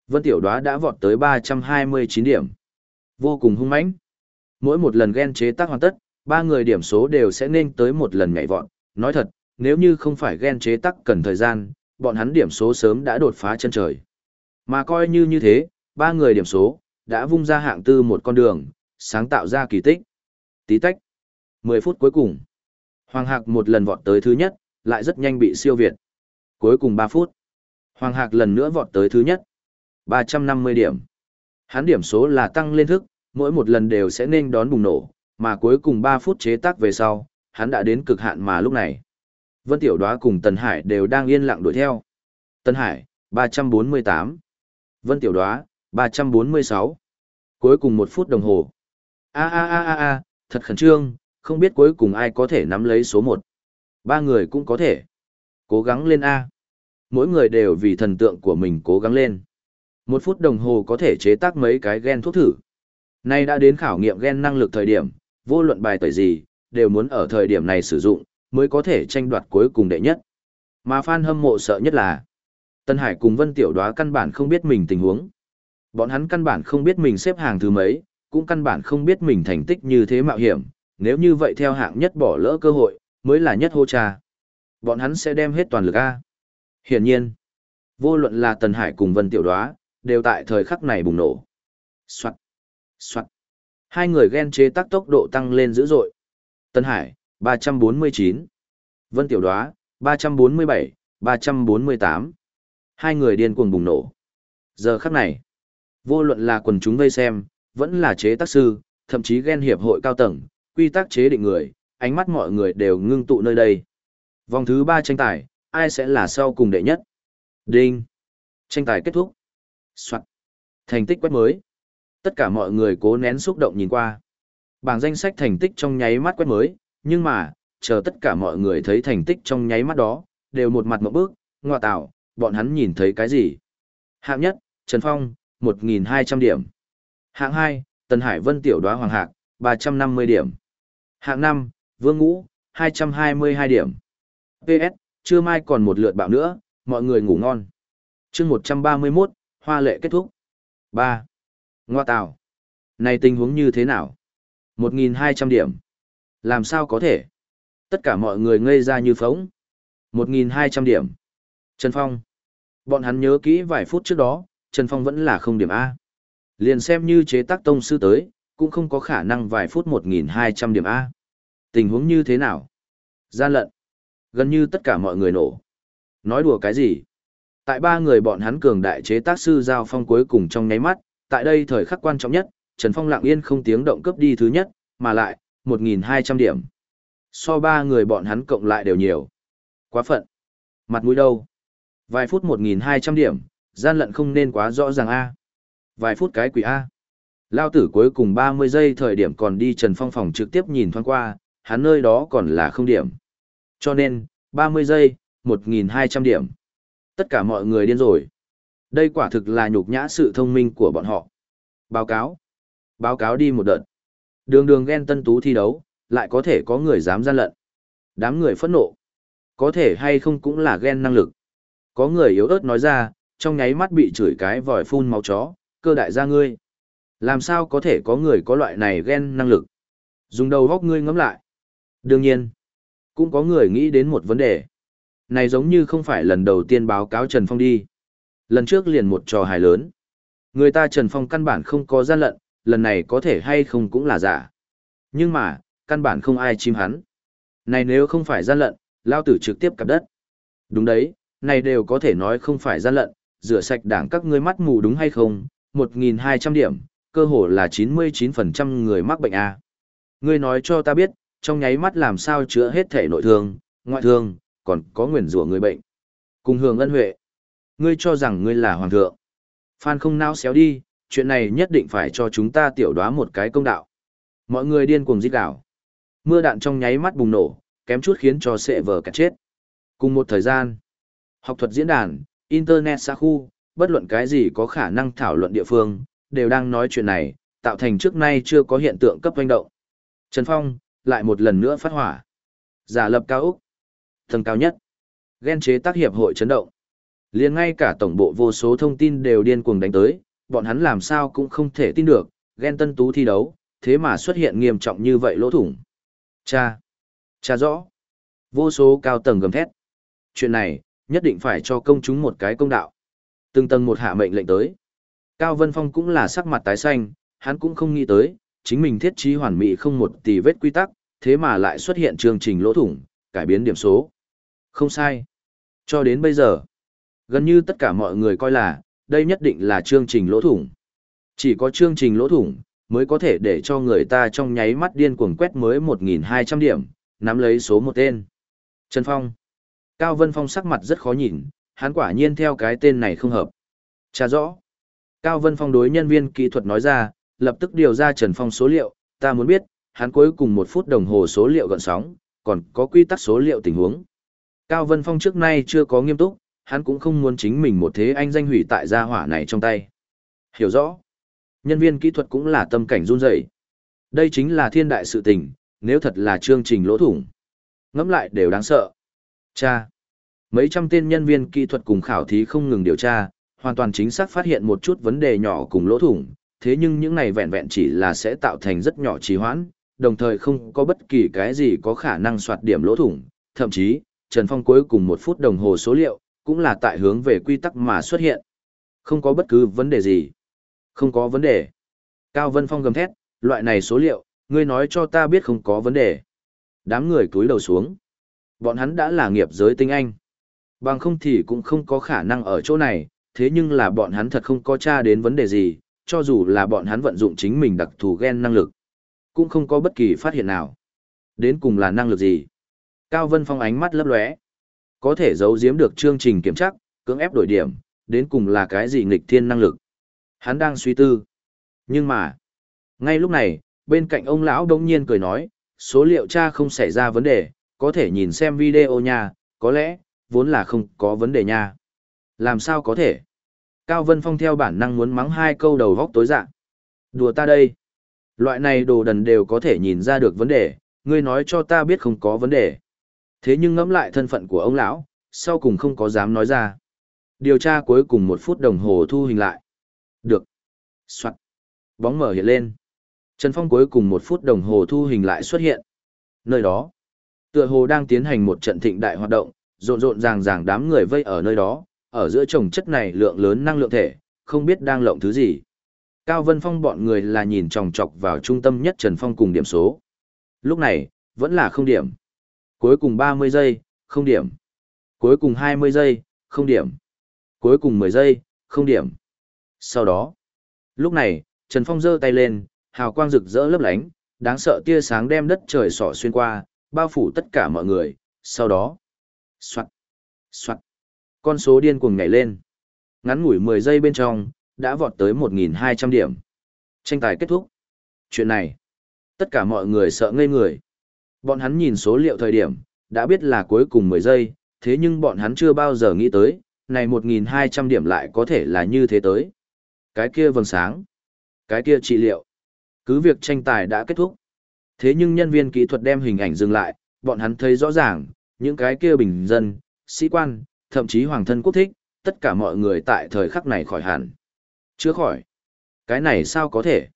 Vân Tiểu Đóa đã vọt tới 329 điểm. Vô cùng hung mãnh. Mỗi một lần ghen chế tác hoàn tất, ba người điểm số đều sẽ nên tới một lần nhảy vọt. Nói thật, nếu như không phải ghen chế tác cần thời gian, bọn hắn điểm số sớm đã đột phá chân trời. Mà coi như như thế, ba người điểm số, đã vung ra hạng tư một con đường, sáng tạo ra kỳ tích. Tí tách. 10 phút cuối cùng. Hoàng Hạc một lần vọt tới thứ nhất, lại rất nhanh bị siêu việt. Cuối cùng 3 phút. Hoàng Hạc lần nữa vọt tới thứ nhất. 350 điểm. Hắn điểm số là tăng lên thức, mỗi một lần đều sẽ nên đón bùng nổ, mà cuối cùng 3 phút chế tác về sau, hắn đã đến cực hạn mà lúc này. Vân Tiểu Đóa cùng Tần Hải đều đang yên lặng đuổi theo. Tần Hải, 348. Vân Tiểu Đóa, 346. Cuối cùng một phút đồng hồ. A a a a a, thật khẩn trương, không biết cuối cùng ai có thể nắm lấy số 1. Ba người cũng có thể. Cố gắng lên A. Mỗi người đều vì thần tượng của mình cố gắng lên. Một phút đồng hồ có thể chế tác mấy cái gen thuốc thử. Nay đã đến khảo nghiệm gen năng lực thời điểm, vô luận bài tẩy gì, đều muốn ở thời điểm này sử dụng, mới có thể tranh đoạt cuối cùng đệ nhất. Mà fan hâm mộ sợ nhất là Tân Hải cùng Vân Tiểu Đoá căn bản không biết mình tình huống. Bọn hắn căn bản không biết mình xếp hàng thứ mấy, cũng căn bản không biết mình thành tích như thế mạo hiểm, nếu như vậy theo hạng nhất bỏ lỡ cơ hội, mới là nhất hô trà. Bọn hắn sẽ đem hết toàn lực A. Hiển nhiên, Vô luận là Tần Hải cùng Vân Tiểu Đoá, đều tại thời khắc này bùng nổ. Soạn, soạn. Hai người ghen chế tác tốc độ tăng lên dữ dội. Tần Hải, 349. Vân Tiểu Đoá, 347, 348. Hai người điên cuồng bùng nổ. Giờ khắc này, vô luận là quần chúng vây xem, vẫn là chế tác sư, thậm chí ghen hiệp hội cao tầng, quy tắc chế định người, ánh mắt mọi người đều ngưng tụ nơi đây. Vòng thứ ba tranh tài, ai sẽ là sau cùng đệ nhất? Đinh. Tranh tài kết thúc. Soạn. Thành tích quét mới. Tất cả mọi người cố nén xúc động nhìn qua. Bảng danh sách thành tích trong nháy mắt quét mới, nhưng mà, chờ tất cả mọi người thấy thành tích trong nháy mắt đó, đều một mặt một bước, ngoa tạo, bọn hắn nhìn thấy cái gì? Hạng nhất, Trần Phong, 1.200 điểm. Hạng 2, Tần Hải Vân Tiểu Đoá Hoàng Hạc, 350 điểm. Hạng 5, Vương Ngũ, 222 điểm. PS, chưa mai còn một lượt bạo nữa, mọi người ngủ ngon. chương 131, hoa lệ kết thúc. 3. Ngoa tào. Này tình huống như thế nào? 1.200 điểm. Làm sao có thể? Tất cả mọi người ngây ra như phóng. 1.200 điểm. Trần Phong. Bọn hắn nhớ kỹ vài phút trước đó, Trần Phong vẫn là không điểm A. Liền xem như chế tác tông sư tới, cũng không có khả năng vài phút 1.200 điểm A. Tình huống như thế nào? Gian lận. Gần như tất cả mọi người nổ. Nói đùa cái gì? Tại ba người bọn hắn cường đại chế tác sư giao phong cuối cùng trong nháy mắt, tại đây thời khắc quan trọng nhất, Trần Phong lặng yên không tiếng động cấp đi thứ nhất, mà lại, 1.200 điểm. So ba người bọn hắn cộng lại đều nhiều. Quá phận. Mặt mũi đâu? Vài phút 1.200 điểm, gian lận không nên quá rõ ràng A. Vài phút cái quỷ A. Lao tử cuối cùng 30 giây thời điểm còn đi Trần Phong phòng trực tiếp nhìn thoáng qua, hắn nơi đó còn là không điểm. Cho nên, 30 giây, 1.200 điểm. Tất cả mọi người điên rồi. Đây quả thực là nhục nhã sự thông minh của bọn họ. Báo cáo. Báo cáo đi một đợt. Đường đường ghen tân tú thi đấu, lại có thể có người dám gian lận. Đám người phẫn nộ. Có thể hay không cũng là ghen năng lực. Có người yếu ớt nói ra, trong nháy mắt bị chửi cái vòi phun máu chó, cơ đại gia ngươi. Làm sao có thể có người có loại này ghen năng lực? Dùng đầu góc ngươi ngắm lại. Đương nhiên, cũng có người nghĩ đến một vấn đề. Này giống như không phải lần đầu tiên báo cáo Trần Phong đi. Lần trước liền một trò hài lớn. Người ta Trần Phong căn bản không có gian lận, lần này có thể hay không cũng là giả. Nhưng mà, căn bản không ai chim hắn. Này nếu không phải gian lận, lao tử trực tiếp cặp đất. Đúng đấy, này đều có thể nói không phải gian lận, rửa sạch đảng các ngươi mắt mù đúng hay không, 1.200 điểm, cơ hồ là 99% người mắc bệnh A. Ngươi nói cho ta biết, trong nháy mắt làm sao chữa hết thể nội thương, ngoại thương, còn có nguyền rủa người bệnh. Cùng hưởng ân huệ. Ngươi cho rằng ngươi là hoàng thượng. Phan không nao xéo đi, chuyện này nhất định phải cho chúng ta tiểu đoá một cái công đạo. Mọi người điên cuồng giết đảo. Mưa đạn trong nháy mắt bùng nổ, kém chút khiến cho sệ vờ cả chết. Cùng một thời gian, học thuật diễn đàn, internet xa khu, bất luận cái gì có khả năng thảo luận địa phương, đều đang nói chuyện này, tạo thành trước nay chưa có hiện tượng cấp hoành động. Trần Phong, lại một lần nữa phát hỏa. Giả lập cao Úc. Tầng cao nhất. Ghen chế tác hiệp hội chấn động. liền ngay cả tổng bộ vô số thông tin đều điên cuồng đánh tới, bọn hắn làm sao cũng không thể tin được, ghen tân tú thi đấu, thế mà xuất hiện nghiêm trọng như vậy lỗ thủng. Cha! Cha rõ! Vô số cao tầng gầm thét. Chuyện này, nhất định phải cho công chúng một cái công đạo. Từng tầng một hạ mệnh lệnh tới. Cao Vân Phong cũng là sắc mặt tái xanh, hắn cũng không nghĩ tới, chính mình thiết trí hoàn mỹ không một tì vết quy tắc, thế mà lại xuất hiện chương trình lỗ thủng, cải biến điểm số. Không sai. Cho đến bây giờ, gần như tất cả mọi người coi là, đây nhất định là chương trình lỗ thủng. Chỉ có chương trình lỗ thủng, mới có thể để cho người ta trong nháy mắt điên cuồng quét mới 1.200 điểm, nắm lấy số một tên. Trần Phong. Cao Vân Phong sắc mặt rất khó nhìn, hắn quả nhiên theo cái tên này không hợp. Trả rõ. Cao Vân Phong đối nhân viên kỹ thuật nói ra, lập tức điều ra Trần Phong số liệu, ta muốn biết, hắn cuối cùng một phút đồng hồ số liệu gọn sóng, còn có quy tắc số liệu tình huống. Cao Vân Phong trước nay chưa có nghiêm túc, hắn cũng không muốn chính mình một thế anh danh hủy tại gia hỏa này trong tay. Hiểu rõ. Nhân viên kỹ thuật cũng là tâm cảnh run rẩy. Đây chính là thiên đại sự tình, nếu thật là chương trình lỗ thủng. Ngẫm lại đều đáng sợ. Cha. Mấy trăm tên nhân viên kỹ thuật cùng khảo thí không ngừng điều tra, hoàn toàn chính xác phát hiện một chút vấn đề nhỏ cùng lỗ thủng, thế nhưng những này vẹn vẹn chỉ là sẽ tạo thành rất nhỏ trì hoãn, đồng thời không có bất kỳ cái gì có khả năng soạt điểm lỗ thủng, thậm chí, Trần Phong cuối cùng một phút đồng hồ số liệu, cũng là tại hướng về quy tắc mà xuất hiện. Không có bất cứ vấn đề gì. Không có vấn đề. Cao Vân Phong gầm thét, loại này số liệu, ngươi nói cho ta biết không có vấn đề. Đám người cúi đầu xuống. Bọn hắn đã là nghiệp giới tinh anh. Bằng không thì cũng không có khả năng ở chỗ này, thế nhưng là bọn hắn thật không có tra đến vấn đề gì, cho dù là bọn hắn vận dụng chính mình đặc thù gen năng lực. Cũng không có bất kỳ phát hiện nào. Đến cùng là năng lực gì? Cao Vân Phong ánh mắt lấp lóe. Có thể giấu giếm được chương trình kiểm tra, cưỡng ép đổi điểm, đến cùng là cái gì nghịch thiên năng lực. Hắn đang suy tư. Nhưng mà, ngay lúc này, bên cạnh ông lão đông nhiên cười nói, số liệu tra không xảy ra vấn đề, có thể nhìn xem video nha, có lẽ, vốn là không có vấn đề nha. Làm sao có thể? Cao Vân Phong theo bản năng muốn mắng hai câu đầu góc tối dạng. Đùa ta đây. Loại này đồ đần đều có thể nhìn ra được vấn đề, ngươi nói cho ta biết không có vấn đề. Thế nhưng ngẫm lại thân phận của ông lão, sau cùng không có dám nói ra. Điều tra cuối cùng một phút đồng hồ thu hình lại. Được. Soạn. Bóng mở hiện lên. Trần Phong cuối cùng một phút đồng hồ thu hình lại xuất hiện. Nơi đó, tựa hồ đang tiến hành một trận thịnh đại hoạt động, rộn rộn ràng ràng đám người vây ở nơi đó, ở giữa trồng chất này lượng lớn năng lượng thể, không biết đang lộng thứ gì. Cao Vân Phong bọn người là nhìn chòng chọc vào trung tâm nhất Trần Phong cùng điểm số. Lúc này, vẫn là không điểm. Cuối cùng 30 giây, không điểm. Cuối cùng 20 giây, không điểm. Cuối cùng 10 giây, không điểm. Sau đó, lúc này, Trần Phong giơ tay lên, hào quang rực rỡ lấp lánh, đáng sợ tia sáng đem đất trời sỏ xuyên qua, bao phủ tất cả mọi người, sau đó, soạn, soạn, con số điên cuồng nhảy lên. Ngắn ngủi 10 giây bên trong, đã vọt tới 1.200 điểm. Tranh tài kết thúc. Chuyện này, tất cả mọi người sợ ngây người. Bọn hắn nhìn số liệu thời điểm, đã biết là cuối cùng 10 giây, thế nhưng bọn hắn chưa bao giờ nghĩ tới, này 1.200 điểm lại có thể là như thế tới. Cái kia vầng sáng, cái kia trị liệu. Cứ việc tranh tài đã kết thúc. Thế nhưng nhân viên kỹ thuật đem hình ảnh dừng lại, bọn hắn thấy rõ ràng, những cái kia bình dân, sĩ quan, thậm chí hoàng thân quốc thích, tất cả mọi người tại thời khắc này khỏi hẳn. Chưa khỏi. Cái này sao có thể?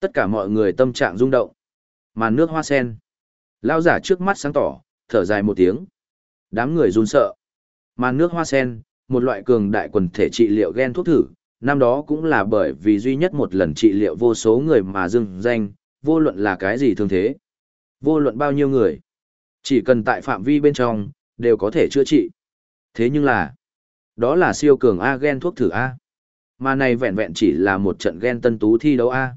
Tất cả mọi người tâm trạng rung động. Màn nước hoa sen. Lao giả trước mắt sáng tỏ, thở dài một tiếng. Đám người run sợ. Màn nước hoa sen, một loại cường đại quần thể trị liệu gen thuốc thử, năm đó cũng là bởi vì duy nhất một lần trị liệu vô số người mà dưng danh, vô luận là cái gì thương thế. Vô luận bao nhiêu người. Chỉ cần tại phạm vi bên trong, đều có thể chữa trị. Thế nhưng là, đó là siêu cường A gen thuốc thử A. Mà này vẹn vẹn chỉ là một trận gen tân tú thi đấu A.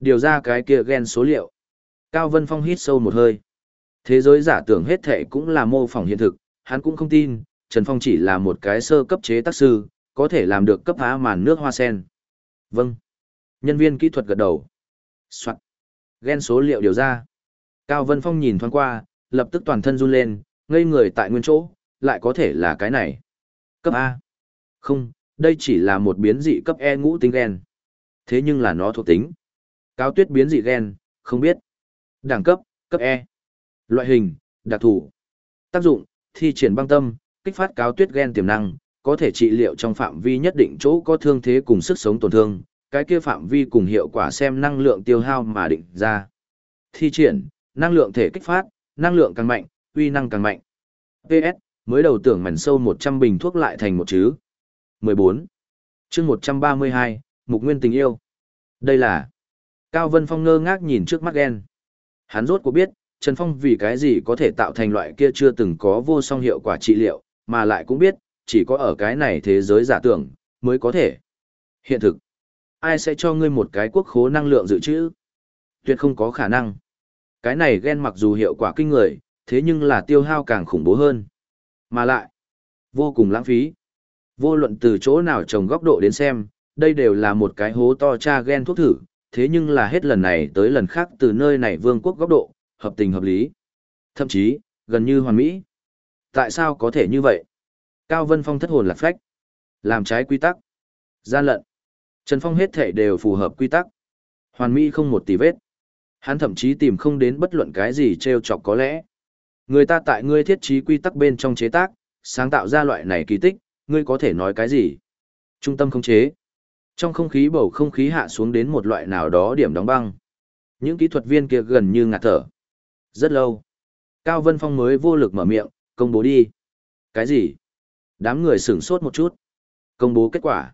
Điều ra cái kia gen số liệu. Cao Vân Phong hít sâu một hơi. Thế giới giả tưởng hết thể cũng là mô phỏng hiện thực, hắn cũng không tin, Trần Phong chỉ là một cái sơ cấp chế tác sư, có thể làm được cấp phá màn nước hoa sen. Vâng. Nhân viên kỹ thuật gật đầu. Soạn. Ghen số liệu điều ra. Cao Vân Phong nhìn thoáng qua, lập tức toàn thân run lên, ngây người tại nguyên chỗ, lại có thể là cái này. Cấp A. Không, đây chỉ là một biến dị cấp E ngũ tính gen. Thế nhưng là nó thuộc tính. Cao tuyết biến dị gen, không biết. Đẳng cấp, cấp E. Loại hình, đặc thù. Tác dụng, thi triển băng tâm, kích phát cáo tuyết gen tiềm năng, có thể trị liệu trong phạm vi nhất định chỗ có thương thế cùng sức sống tổn thương, cái kia phạm vi cùng hiệu quả xem năng lượng tiêu hao mà định ra. Thi triển, năng lượng thể kích phát, năng lượng càng mạnh, uy năng càng mạnh. PS, mới đầu tưởng mảnh sâu 100 bình thuốc lại thành một chứ. 14. chương 132, Mục Nguyên tình yêu. Đây là... Cao Vân Phong ngơ ngác nhìn trước mắt ghen. Hắn rốt cuộc biết, Trần Phong vì cái gì có thể tạo thành loại kia chưa từng có vô song hiệu quả trị liệu, mà lại cũng biết, chỉ có ở cái này thế giới giả tưởng, mới có thể. Hiện thực, ai sẽ cho ngươi một cái quốc khố năng lượng dự trữ? Tuyệt không có khả năng. Cái này ghen mặc dù hiệu quả kinh người, thế nhưng là tiêu hao càng khủng bố hơn. Mà lại, vô cùng lãng phí. Vô luận từ chỗ nào trồng góc độ đến xem, đây đều là một cái hố to cha ghen thuốc thử, thế nhưng là hết lần này tới lần khác từ nơi này vương quốc góc độ, hợp tình hợp lý. Thậm chí, gần như hoàn mỹ. Tại sao có thể như vậy? Cao Vân Phong thất hồn lạc phách. Làm trái quy tắc. Gian lận. Trần Phong hết thể đều phù hợp quy tắc. Hoàn mỹ không một tì vết. Hắn thậm chí tìm không đến bất luận cái gì treo chọc có lẽ. Người ta tại ngươi thiết trí quy tắc bên trong chế tác, sáng tạo ra loại này kỳ tích, ngươi có thể nói cái gì? Trung tâm không chế. Trong không khí bầu không khí hạ xuống đến một loại nào đó điểm đóng băng. Những kỹ thuật viên kia gần như ngạt thở. Rất lâu. Cao Vân Phong mới vô lực mở miệng, công bố đi. Cái gì? Đám người sửng sốt một chút. Công bố kết quả.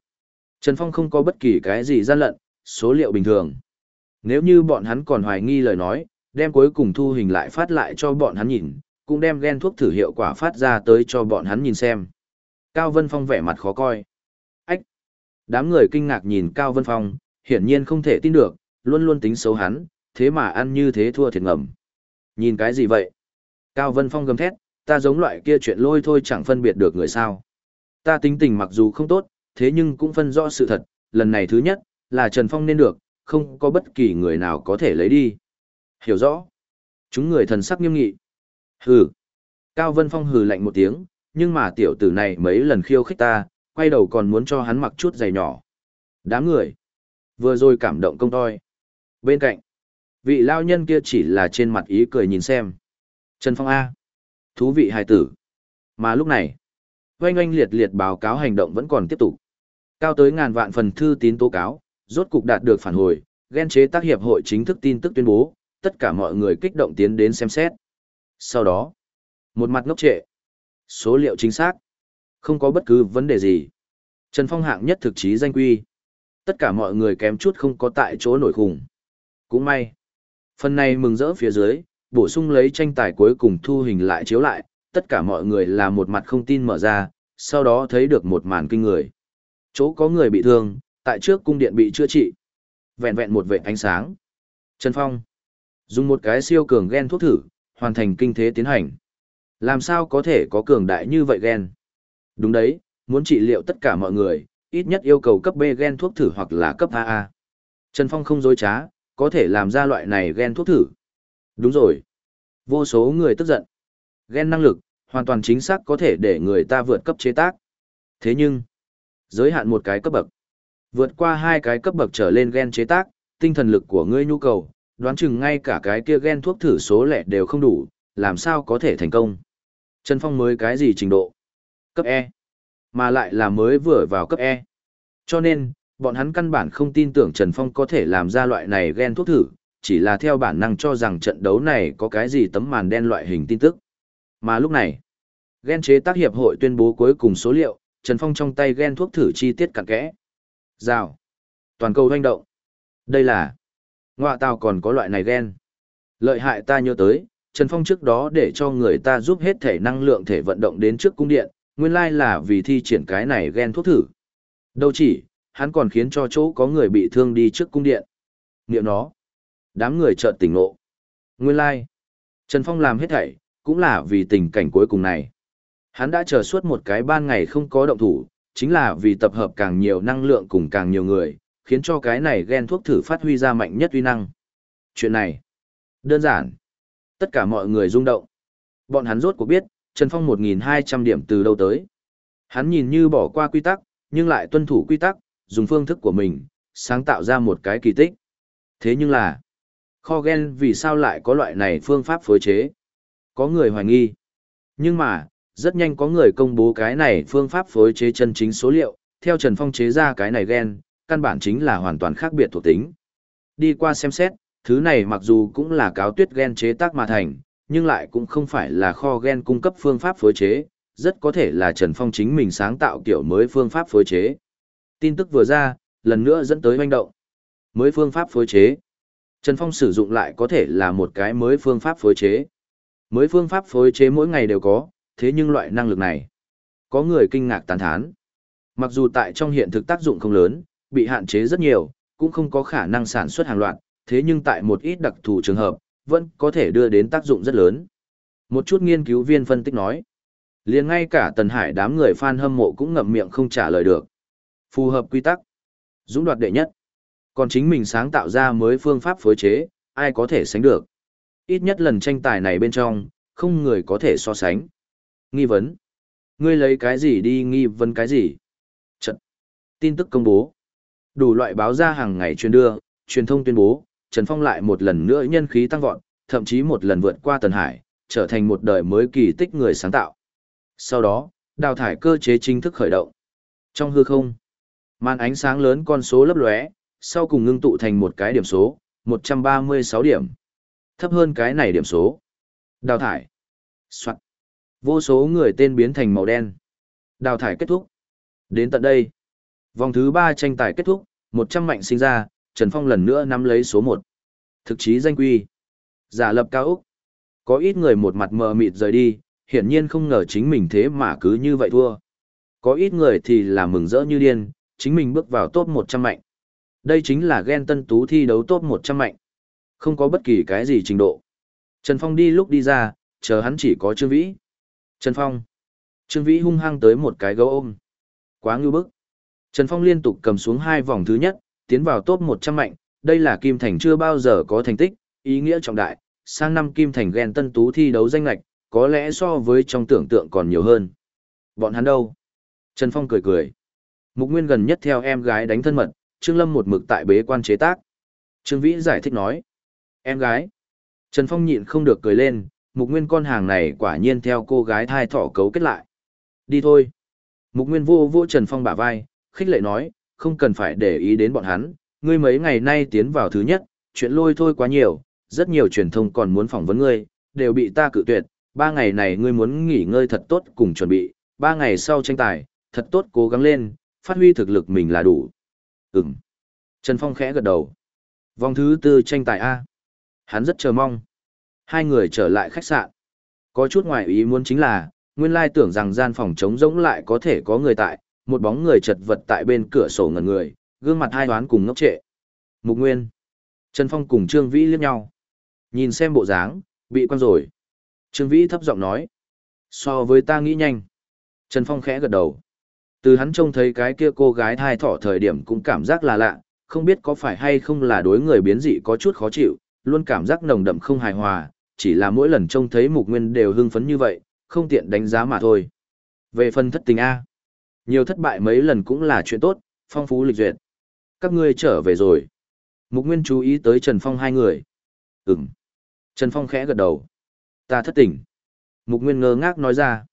Trần Phong không có bất kỳ cái gì gian lận, số liệu bình thường. Nếu như bọn hắn còn hoài nghi lời nói, đem cuối cùng thu hình lại phát lại cho bọn hắn nhìn, cũng đem ghen thuốc thử hiệu quả phát ra tới cho bọn hắn nhìn xem. Cao Vân Phong vẻ mặt khó coi. Ách! Đám người kinh ngạc nhìn Cao Vân Phong, hiển nhiên không thể tin được, luôn luôn tính xấu hắn, thế mà ăn như thế thua thiệt ngầm. Nhìn cái gì vậy? Cao Vân Phong gầm thét, ta giống loại kia chuyện lôi thôi chẳng phân biệt được người sao. Ta tính tình mặc dù không tốt, thế nhưng cũng phân rõ sự thật, lần này thứ nhất, là Trần Phong nên được, không có bất kỳ người nào có thể lấy đi. Hiểu rõ. Chúng người thần sắc nghiêm nghị. Hừ. Cao Vân Phong hừ lạnh một tiếng, nhưng mà tiểu tử này mấy lần khiêu khích ta, quay đầu còn muốn cho hắn mặc chút giày nhỏ. Đám người. Vừa rồi cảm động công toi. Bên cạnh. Vị lao nhân kia chỉ là trên mặt ý cười nhìn xem. Trần Phong A. Thú vị hài tử. Mà lúc này, oanh oanh liệt liệt báo cáo hành động vẫn còn tiếp tục. Cao tới ngàn vạn phần thư tín tố cáo, rốt cục đạt được phản hồi, ghen chế tác hiệp hội chính thức tin tức tuyên bố, tất cả mọi người kích động tiến đến xem xét. Sau đó, một mặt ngốc trệ. Số liệu chính xác. Không có bất cứ vấn đề gì. Trần Phong hạng nhất thực chí danh quy. Tất cả mọi người kém chút không có tại chỗ nổi khủng. Cũng may. Phần này mừng rỡ phía dưới, bổ sung lấy tranh tài cuối cùng thu hình lại chiếu lại, tất cả mọi người là một mặt không tin mở ra, sau đó thấy được một màn kinh người. Chỗ có người bị thương, tại trước cung điện bị chữa trị. Vẹn vẹn một vệt ánh sáng. Trần Phong dùng một cái siêu cường gen thuốc thử, hoàn thành kinh thế tiến hành. Làm sao có thể có cường đại như vậy gen? Đúng đấy, muốn trị liệu tất cả mọi người, ít nhất yêu cầu cấp B gen thuốc thử hoặc là cấp AA. Trần Phong không dối trá, có thể làm ra loại này gen thuốc thử. Đúng rồi. Vô số người tức giận. Gen năng lực, hoàn toàn chính xác có thể để người ta vượt cấp chế tác. Thế nhưng, giới hạn một cái cấp bậc. Vượt qua hai cái cấp bậc trở lên gen chế tác, tinh thần lực của ngươi nhu cầu, đoán chừng ngay cả cái kia gen thuốc thử số lẻ đều không đủ, làm sao có thể thành công. Trần Phong mới cái gì trình độ? Cấp E. Mà lại là mới vừa vào cấp E. Cho nên, bọn hắn căn bản không tin tưởng Trần Phong có thể làm ra loại này gen thuốc thử, chỉ là theo bản năng cho rằng trận đấu này có cái gì tấm màn đen loại hình tin tức. Mà lúc này, gen chế tác hiệp hội tuyên bố cuối cùng số liệu, Trần Phong trong tay gen thuốc thử chi tiết cặn kẽ. Rào. Toàn cầu doanh động. Đây là. Ngoạ tàu còn có loại này gen. Lợi hại ta nhớ tới, Trần Phong trước đó để cho người ta giúp hết thể năng lượng thể vận động đến trước cung điện, nguyên lai là vì thi triển cái này gen thuốc thử. Đâu chỉ, hắn còn khiến cho chỗ có người bị thương đi trước cung điện. Niệm nó. Đám người chợt tỉnh ngộ. Nguyên lai, Trần Phong làm hết thảy, cũng là vì tình cảnh cuối cùng này. Hắn đã chờ suốt một cái ban ngày không có động thủ, chính là vì tập hợp càng nhiều năng lượng cùng càng nhiều người, khiến cho cái này ghen thuốc thử phát huy ra mạnh nhất uy năng. Chuyện này, đơn giản. Tất cả mọi người rung động. Bọn hắn rốt cuộc biết, Trần Phong 1.200 điểm từ đâu tới. Hắn nhìn như bỏ qua quy tắc, nhưng lại tuân thủ quy tắc, dùng phương thức của mình, sáng tạo ra một cái kỳ tích. Thế nhưng là, kho gen vì sao lại có loại này phương pháp phối chế? Có người hoài nghi. Nhưng mà, rất nhanh có người công bố cái này phương pháp phối chế chân chính số liệu, theo Trần Phong chế ra cái này gen, căn bản chính là hoàn toàn khác biệt thuộc tính. Đi qua xem xét, thứ này mặc dù cũng là cáo tuyết gen chế tác mà thành, nhưng lại cũng không phải là kho gen cung cấp phương pháp phối chế, rất có thể là Trần Phong chính mình sáng tạo kiểu mới phương pháp phối chế. Tin tức vừa ra, lần nữa dẫn tới hoành động. Mới phương pháp phối chế. Trần Phong sử dụng lại có thể là một cái mới phương pháp phối chế. Mới phương pháp phối chế mỗi ngày đều có, thế nhưng loại năng lực này. Có người kinh ngạc tán thán. Mặc dù tại trong hiện thực tác dụng không lớn, bị hạn chế rất nhiều, cũng không có khả năng sản xuất hàng loạt, thế nhưng tại một ít đặc thù trường hợp, vẫn có thể đưa đến tác dụng rất lớn. Một chút nghiên cứu viên phân tích nói, liền ngay cả Tần Hải đám người fan hâm mộ cũng ngậm miệng không trả lời được. Phù hợp quy tắc, dũng đoạt đệ nhất. Còn chính mình sáng tạo ra mới phương pháp phối chế, ai có thể sánh được. Ít nhất lần tranh tài này bên trong, không người có thể so sánh. Nghi vấn. Ngươi lấy cái gì đi nghi vấn cái gì? Trận. Tin tức công bố. Đủ loại báo ra hàng ngày truyền đưa, truyền thông tuyên bố, Trần Phong lại một lần nữa nhân khí tăng vọt, thậm chí một lần vượt qua Tần Hải, trở thành một đời mới kỳ tích người sáng tạo. Sau đó, đào thải cơ chế chính thức khởi động. Trong hư không, màn ánh sáng lớn con số lấp lóe, sau cùng ngưng tụ thành một cái điểm số, 136 điểm. Thấp hơn cái này điểm số. Đào thải. Soạn. Vô số người tên biến thành màu đen. Đào thải kết thúc. Đến tận đây, vòng thứ 3 tranh tài kết thúc, 100 mạnh sinh ra, Trần Phong lần nữa nắm lấy số 1. Thực chí danh quy. Giả lập cao Úc. Có ít người một mặt mờ mịt rời đi, hiển nhiên không ngờ chính mình thế mà cứ như vậy thua. Có ít người thì là mừng rỡ như điên, chính mình bước vào top 100 mạnh. Đây chính là ghen tân tú thi đấu top 100 mạnh. Không có bất kỳ cái gì trình độ. Trần Phong đi lúc đi ra, chờ hắn chỉ có Trương Vĩ. Trần Phong. Trương Vĩ hung hăng tới một cái gấu ôm. Quá ngưu bức. Trần Phong liên tục cầm xuống hai vòng thứ nhất, tiến vào top 100 mạnh, đây là Kim Thành chưa bao giờ có thành tích, ý nghĩa trọng đại, sang năm Kim Thành ghen tân tú thi đấu danh lạch, có lẽ so với trong tưởng tượng còn nhiều hơn. Bọn hắn đâu? Trần Phong cười cười. Mục Nguyên gần nhất theo em gái đánh thân mật, Trương Lâm một mực tại bế quan chế tác. Trương Vĩ giải thích nói. Em gái. Trần Phong nhịn không được cười lên, Mục Nguyên con hàng này quả nhiên theo cô gái thai thỏ cấu kết lại. Đi thôi. Mục Nguyên vô vô Trần Phong bả vai, khích lệ nói, không cần phải để ý đến bọn hắn, ngươi mấy ngày nay tiến vào thứ nhất, chuyện lôi thôi quá nhiều, rất nhiều truyền thông còn muốn phỏng vấn ngươi, đều bị ta cự tuyệt, ba ngày này ngươi muốn nghỉ ngơi thật tốt cùng chuẩn bị, ba ngày sau tranh tài, thật tốt cố gắng lên, phát huy thực lực mình là đủ. Ừm. Trần Phong khẽ gật đầu. Vòng thứ tư tranh tài A. Hắn rất chờ mong. Hai người trở lại khách sạn. Có chút ngoài ý muốn chính là, nguyên lai tưởng rằng gian phòng trống rỗng lại có thể có người tại, một bóng người chật vật tại bên cửa sổ ngẩn người, gương mặt hai đoán cùng ngốc trệ. Mục Nguyên. Trần Phong cùng Trương Vĩ liếc nhau. Nhìn xem bộ dáng, bị quan rồi. Trương Vĩ thấp giọng nói. So với ta nghĩ nhanh. Trần Phong khẽ gật đầu. Từ hắn trông thấy cái kia cô gái thai thỏ thời điểm cũng cảm giác là lạ, không biết có phải hay không là đối người biến dị có chút khó chịu, luôn cảm giác nồng đậm không hài hòa, chỉ là mỗi lần trông thấy mục nguyên đều hưng phấn như vậy, không tiện đánh giá mà thôi. Về phần thất tình A, nhiều thất bại mấy lần cũng là chuyện tốt, phong phú lịch duyệt. Các ngươi trở về rồi. Mục nguyên chú ý tới Trần Phong hai người. Ừm. Trần Phong khẽ gật đầu. Ta thất tình. Mục nguyên ngơ ngác nói ra.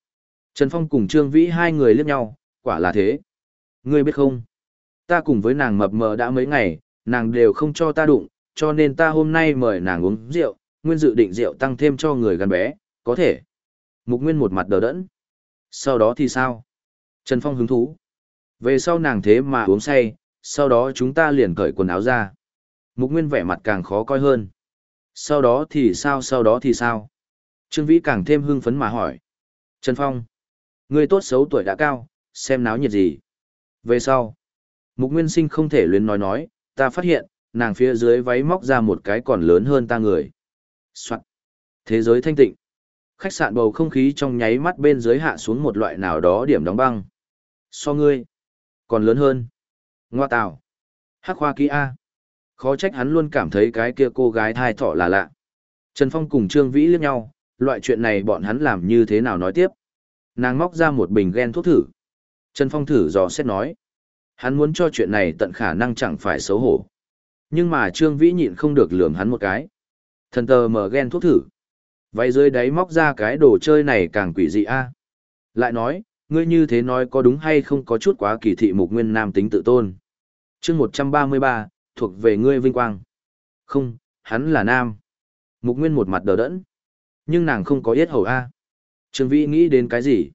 Trần Phong cùng Trương Vĩ hai người liếc nhau, quả là thế. Ngươi biết không? Ta cùng với nàng mập mờ đã mấy ngày, nàng đều không cho ta đụng, cho nên ta hôm nay mời nàng uống rượu, nguyên dự định rượu tăng thêm cho người gần bé, có thể. Mục Nguyên một mặt đờ đẫn. Sau đó thì sao? Trần Phong hứng thú. Về sau nàng thế mà uống say, sau đó chúng ta liền cởi quần áo ra. Mục Nguyên vẻ mặt càng khó coi hơn. Sau đó thì sao sau đó thì sao? Trương Vĩ càng thêm hưng phấn mà hỏi. Trần Phong. Người tốt xấu tuổi đã cao, xem náo nhiệt gì. Về sau. Mục Nguyên Sinh không thể luyến nói nói, ta phát hiện, nàng phía dưới váy móc ra một cái còn lớn hơn ta người. Soạn. Thế giới thanh tịnh. Khách sạn bầu không khí trong nháy mắt bên dưới hạ xuống một loại nào đó điểm đóng băng. So ngươi. Còn lớn hơn. Ngoa tào. Hắc hoa ký A. Khó trách hắn luôn cảm thấy cái kia cô gái thai thọ là lạ. Trần Phong cùng Trương Vĩ liếc nhau, loại chuyện này bọn hắn làm như thế nào nói tiếp. Nàng móc ra một bình ghen thuốc thử. Trần Phong thử dò xét nói. Hắn muốn cho chuyện này tận khả năng chẳng phải xấu hổ. Nhưng mà Trương Vĩ nhịn không được lườm hắn một cái. Thần tờ mở ghen thuốc thử. Vậy dưới đáy móc ra cái đồ chơi này càng quỷ dị a. Lại nói, ngươi như thế nói có đúng hay không có chút quá kỳ thị mục nguyên nam tính tự tôn. chương 133, thuộc về ngươi vinh quang. Không, hắn là nam. Mục nguyên một mặt đờ đẫn. Nhưng nàng không có yết hầu a. Trương Vĩ nghĩ đến cái gì?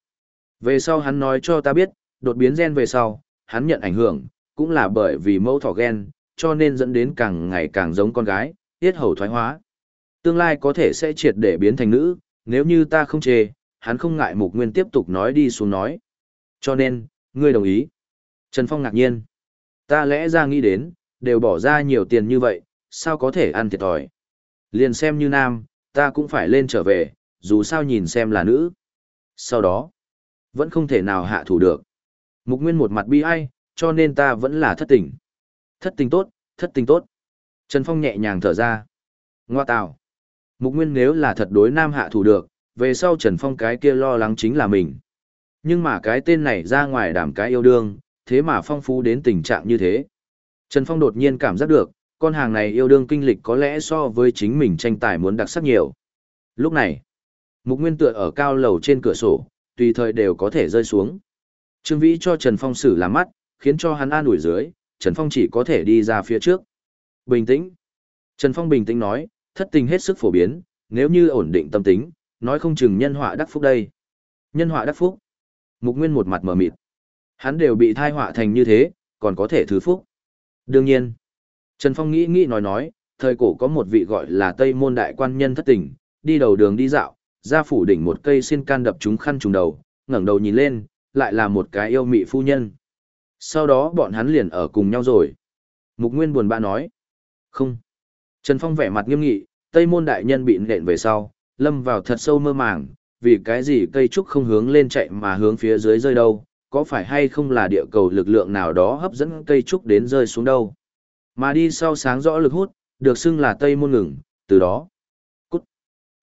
Về sau hắn nói cho ta biết, đột biến gen về sau, hắn nhận ảnh hưởng, cũng là bởi vì mẫu thỏ gen, cho nên dẫn đến càng ngày càng giống con gái, tiết hầu thoái hóa. Tương lai có thể sẽ triệt để biến thành nữ, nếu như ta không chê, hắn không ngại mục nguyên tiếp tục nói đi xuống nói. Cho nên, ngươi đồng ý. Trần Phong ngạc nhiên. Ta lẽ ra nghĩ đến, đều bỏ ra nhiều tiền như vậy, sao có thể ăn thiệt thòi. Liền xem như nam, ta cũng phải lên trở về, dù sao nhìn xem là nữ. Sau đó, vẫn không thể nào hạ thủ được. Mục Nguyên một mặt bi ai, cho nên ta vẫn là thất tình. Thất tình tốt, thất tình tốt. Trần Phong nhẹ nhàng thở ra. Ngoa Tào, Mục Nguyên nếu là thật đối nam hạ thủ được, về sau Trần Phong cái kia lo lắng chính là mình. Nhưng mà cái tên này ra ngoài đảm cái yêu đương, thế mà phong phú đến tình trạng như thế. Trần Phong đột nhiên cảm giác được, con hàng này yêu đương kinh lịch có lẽ so với chính mình tranh tài muốn đặc sắc nhiều. Lúc này, Mục Nguyên tựa ở cao lầu trên cửa sổ, tùy thời đều có thể rơi xuống. Trương Vĩ cho Trần Phong xử làm mắt, khiến cho hắn an ủi dưới, Trần Phong chỉ có thể đi ra phía trước. Bình tĩnh. Trần Phong bình tĩnh nói, thất tình hết sức phổ biến, nếu như ổn định tâm tính, nói không chừng nhân họa đắc phúc đây. Nhân họa đắc phúc. Mục Nguyên một mặt mở mịt. Hắn đều bị thai họa thành như thế, còn có thể thứ phúc. Đương nhiên, Trần Phong nghĩ nghĩ nói nói, thời cổ có một vị gọi là Tây Môn Đại Quan Nhân thất tình, đi đầu đường đi dạo, ra phủ đỉnh một cây xin can đập trúng khăn trùng đầu, ngẩng đầu nhìn lên, lại là một cái yêu mị phu nhân. Sau đó bọn hắn liền ở cùng nhau rồi. Mục Nguyên buồn bã nói. Không. Trần Phong vẻ mặt nghiêm nghị, Tây Môn Đại Nhân bị nện về sau, lâm vào thật sâu mơ màng, vì cái gì cây trúc không hướng lên chạy mà hướng phía dưới rơi đâu, có phải hay không là địa cầu lực lượng nào đó hấp dẫn cây trúc đến rơi xuống đâu. Mà đi sau sáng rõ lực hút, được xưng là Tây Môn ngừng, từ đó. Cút.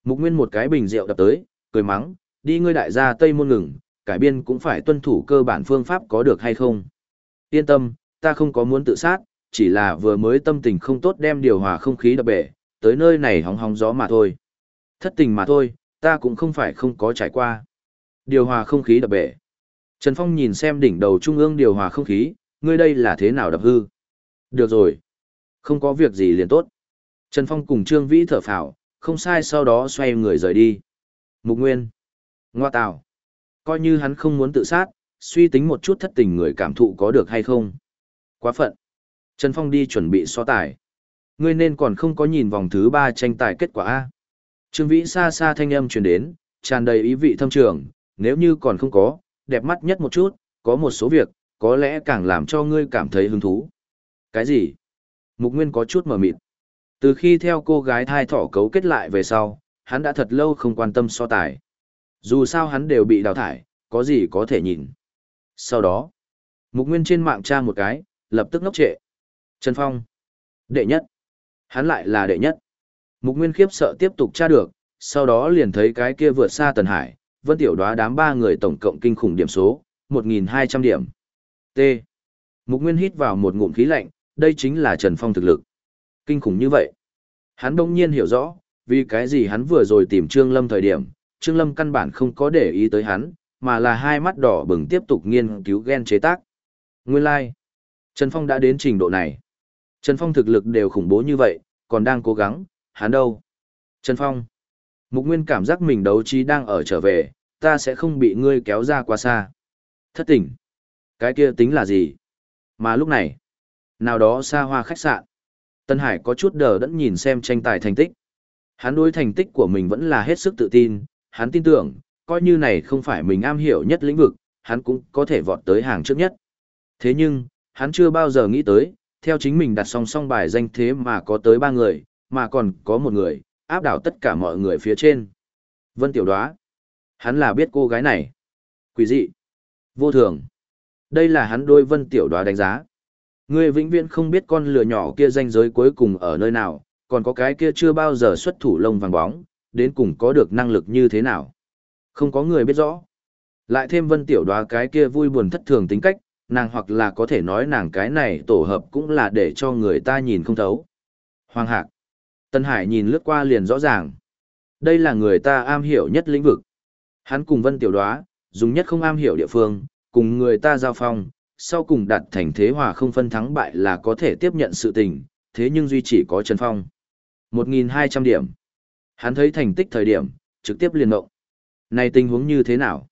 Mục Nguyên một cái bình rượu đập tới, cười mắng, đi ngươi đại gia Tây Môn ngừng, cải biên cũng phải tuân thủ cơ bản phương pháp có được hay không. Yên tâm, ta không có muốn tự sát, chỉ là vừa mới tâm tình không tốt đem điều hòa không khí đập bể, tới nơi này hóng hóng gió mà thôi. Thất tình mà thôi, ta cũng không phải không có trải qua. Điều hòa không khí đập bể. Trần Phong nhìn xem đỉnh đầu trung ương điều hòa không khí, ngươi đây là thế nào đập hư? Được rồi. Không có việc gì liền tốt. Trần Phong cùng Trương Vĩ thở phào, không sai sau đó xoay người rời đi. Mục Nguyên. Ngoa tào. Coi như hắn không muốn tự sát, suy tính một chút thất tình người cảm thụ có được hay không. Quá phận. Trần Phong đi chuẩn bị so tài. Ngươi nên còn không có nhìn vòng thứ ba tranh tài kết quả A. Trương Vĩ xa xa thanh âm truyền đến, tràn đầy ý vị thâm trường, nếu như còn không có, đẹp mắt nhất một chút, có một số việc, có lẽ càng làm cho ngươi cảm thấy hứng thú. Cái gì? Mục Nguyên có chút mở mịt. Từ khi theo cô gái thai thỏ cấu kết lại về sau, hắn đã thật lâu không quan tâm so tài. Dù sao hắn đều bị đào thải, có gì có thể nhìn. Sau đó, Mục Nguyên trên mạng tra một cái, lập tức ngốc trệ. Trần Phong. Đệ nhất. Hắn lại là đệ nhất. Mục Nguyên khiếp sợ tiếp tục tra được, sau đó liền thấy cái kia vượt xa Tần Hải, Vân Tiểu đoá đám ba người tổng cộng kinh khủng điểm số, 1.200 điểm. T. Mục Nguyên hít vào một ngụm khí lạnh, đây chính là Trần Phong thực lực. Kinh khủng như vậy. Hắn đông nhiên hiểu rõ, vì cái gì hắn vừa rồi tìm Trương Lâm thời điểm, Trương Lâm căn bản không có để ý tới hắn, mà là hai mắt đỏ bừng tiếp tục nghiên cứu gen chế tác. Nguyên lai, like. Trần Phong đã đến trình độ này. Trần Phong thực lực đều khủng bố như vậy, còn đang cố gắng, hắn đâu? Trần Phong. Mục Nguyên cảm giác mình đấu trí đang ở trở về, ta sẽ không bị ngươi kéo ra quá xa. Thất tỉnh. Cái kia tính là gì? Mà lúc này, nào đó xa hoa khách sạn. Tân Hải có chút đờ đẫn nhìn xem tranh tài thành tích. Hắn đối thành tích của mình vẫn là hết sức tự tin, hắn tin tưởng, coi như này không phải mình am hiểu nhất lĩnh vực, hắn cũng có thể vọt tới hàng trước nhất. Thế nhưng, hắn chưa bao giờ nghĩ tới, theo chính mình đặt song song bài danh thế mà có tới ba người, mà còn có một người, áp đảo tất cả mọi người phía trên. Vân Tiểu Đoá. Hắn là biết cô gái này. Quỷ dị. Vô thường. Đây là hắn đôi Vân Tiểu Đoá đánh giá. Người vĩnh viễn không biết con lừa nhỏ kia danh giới cuối cùng ở nơi nào, còn có cái kia chưa bao giờ xuất thủ lông vàng bóng, đến cùng có được năng lực như thế nào. Không có người biết rõ. Lại thêm Vân Tiểu Đoá cái kia vui buồn thất thường tính cách, nàng hoặc là có thể nói nàng cái này tổ hợp cũng là để cho người ta nhìn không thấu. Hoàng Hạc. Tân Hải nhìn lướt qua liền rõ ràng. Đây là người ta am hiểu nhất lĩnh vực. Hắn cùng Vân Tiểu Đoá, dùng nhất không am hiểu địa phương, cùng người ta giao phong, sau cùng đặt thành thế hòa không phân thắng bại là có thể tiếp nhận sự tình, thế nhưng duy chỉ có Trần Phong. 1.200 điểm. Hắn thấy thành tích thời điểm, trực tiếp liền động. Này tình huống như thế nào?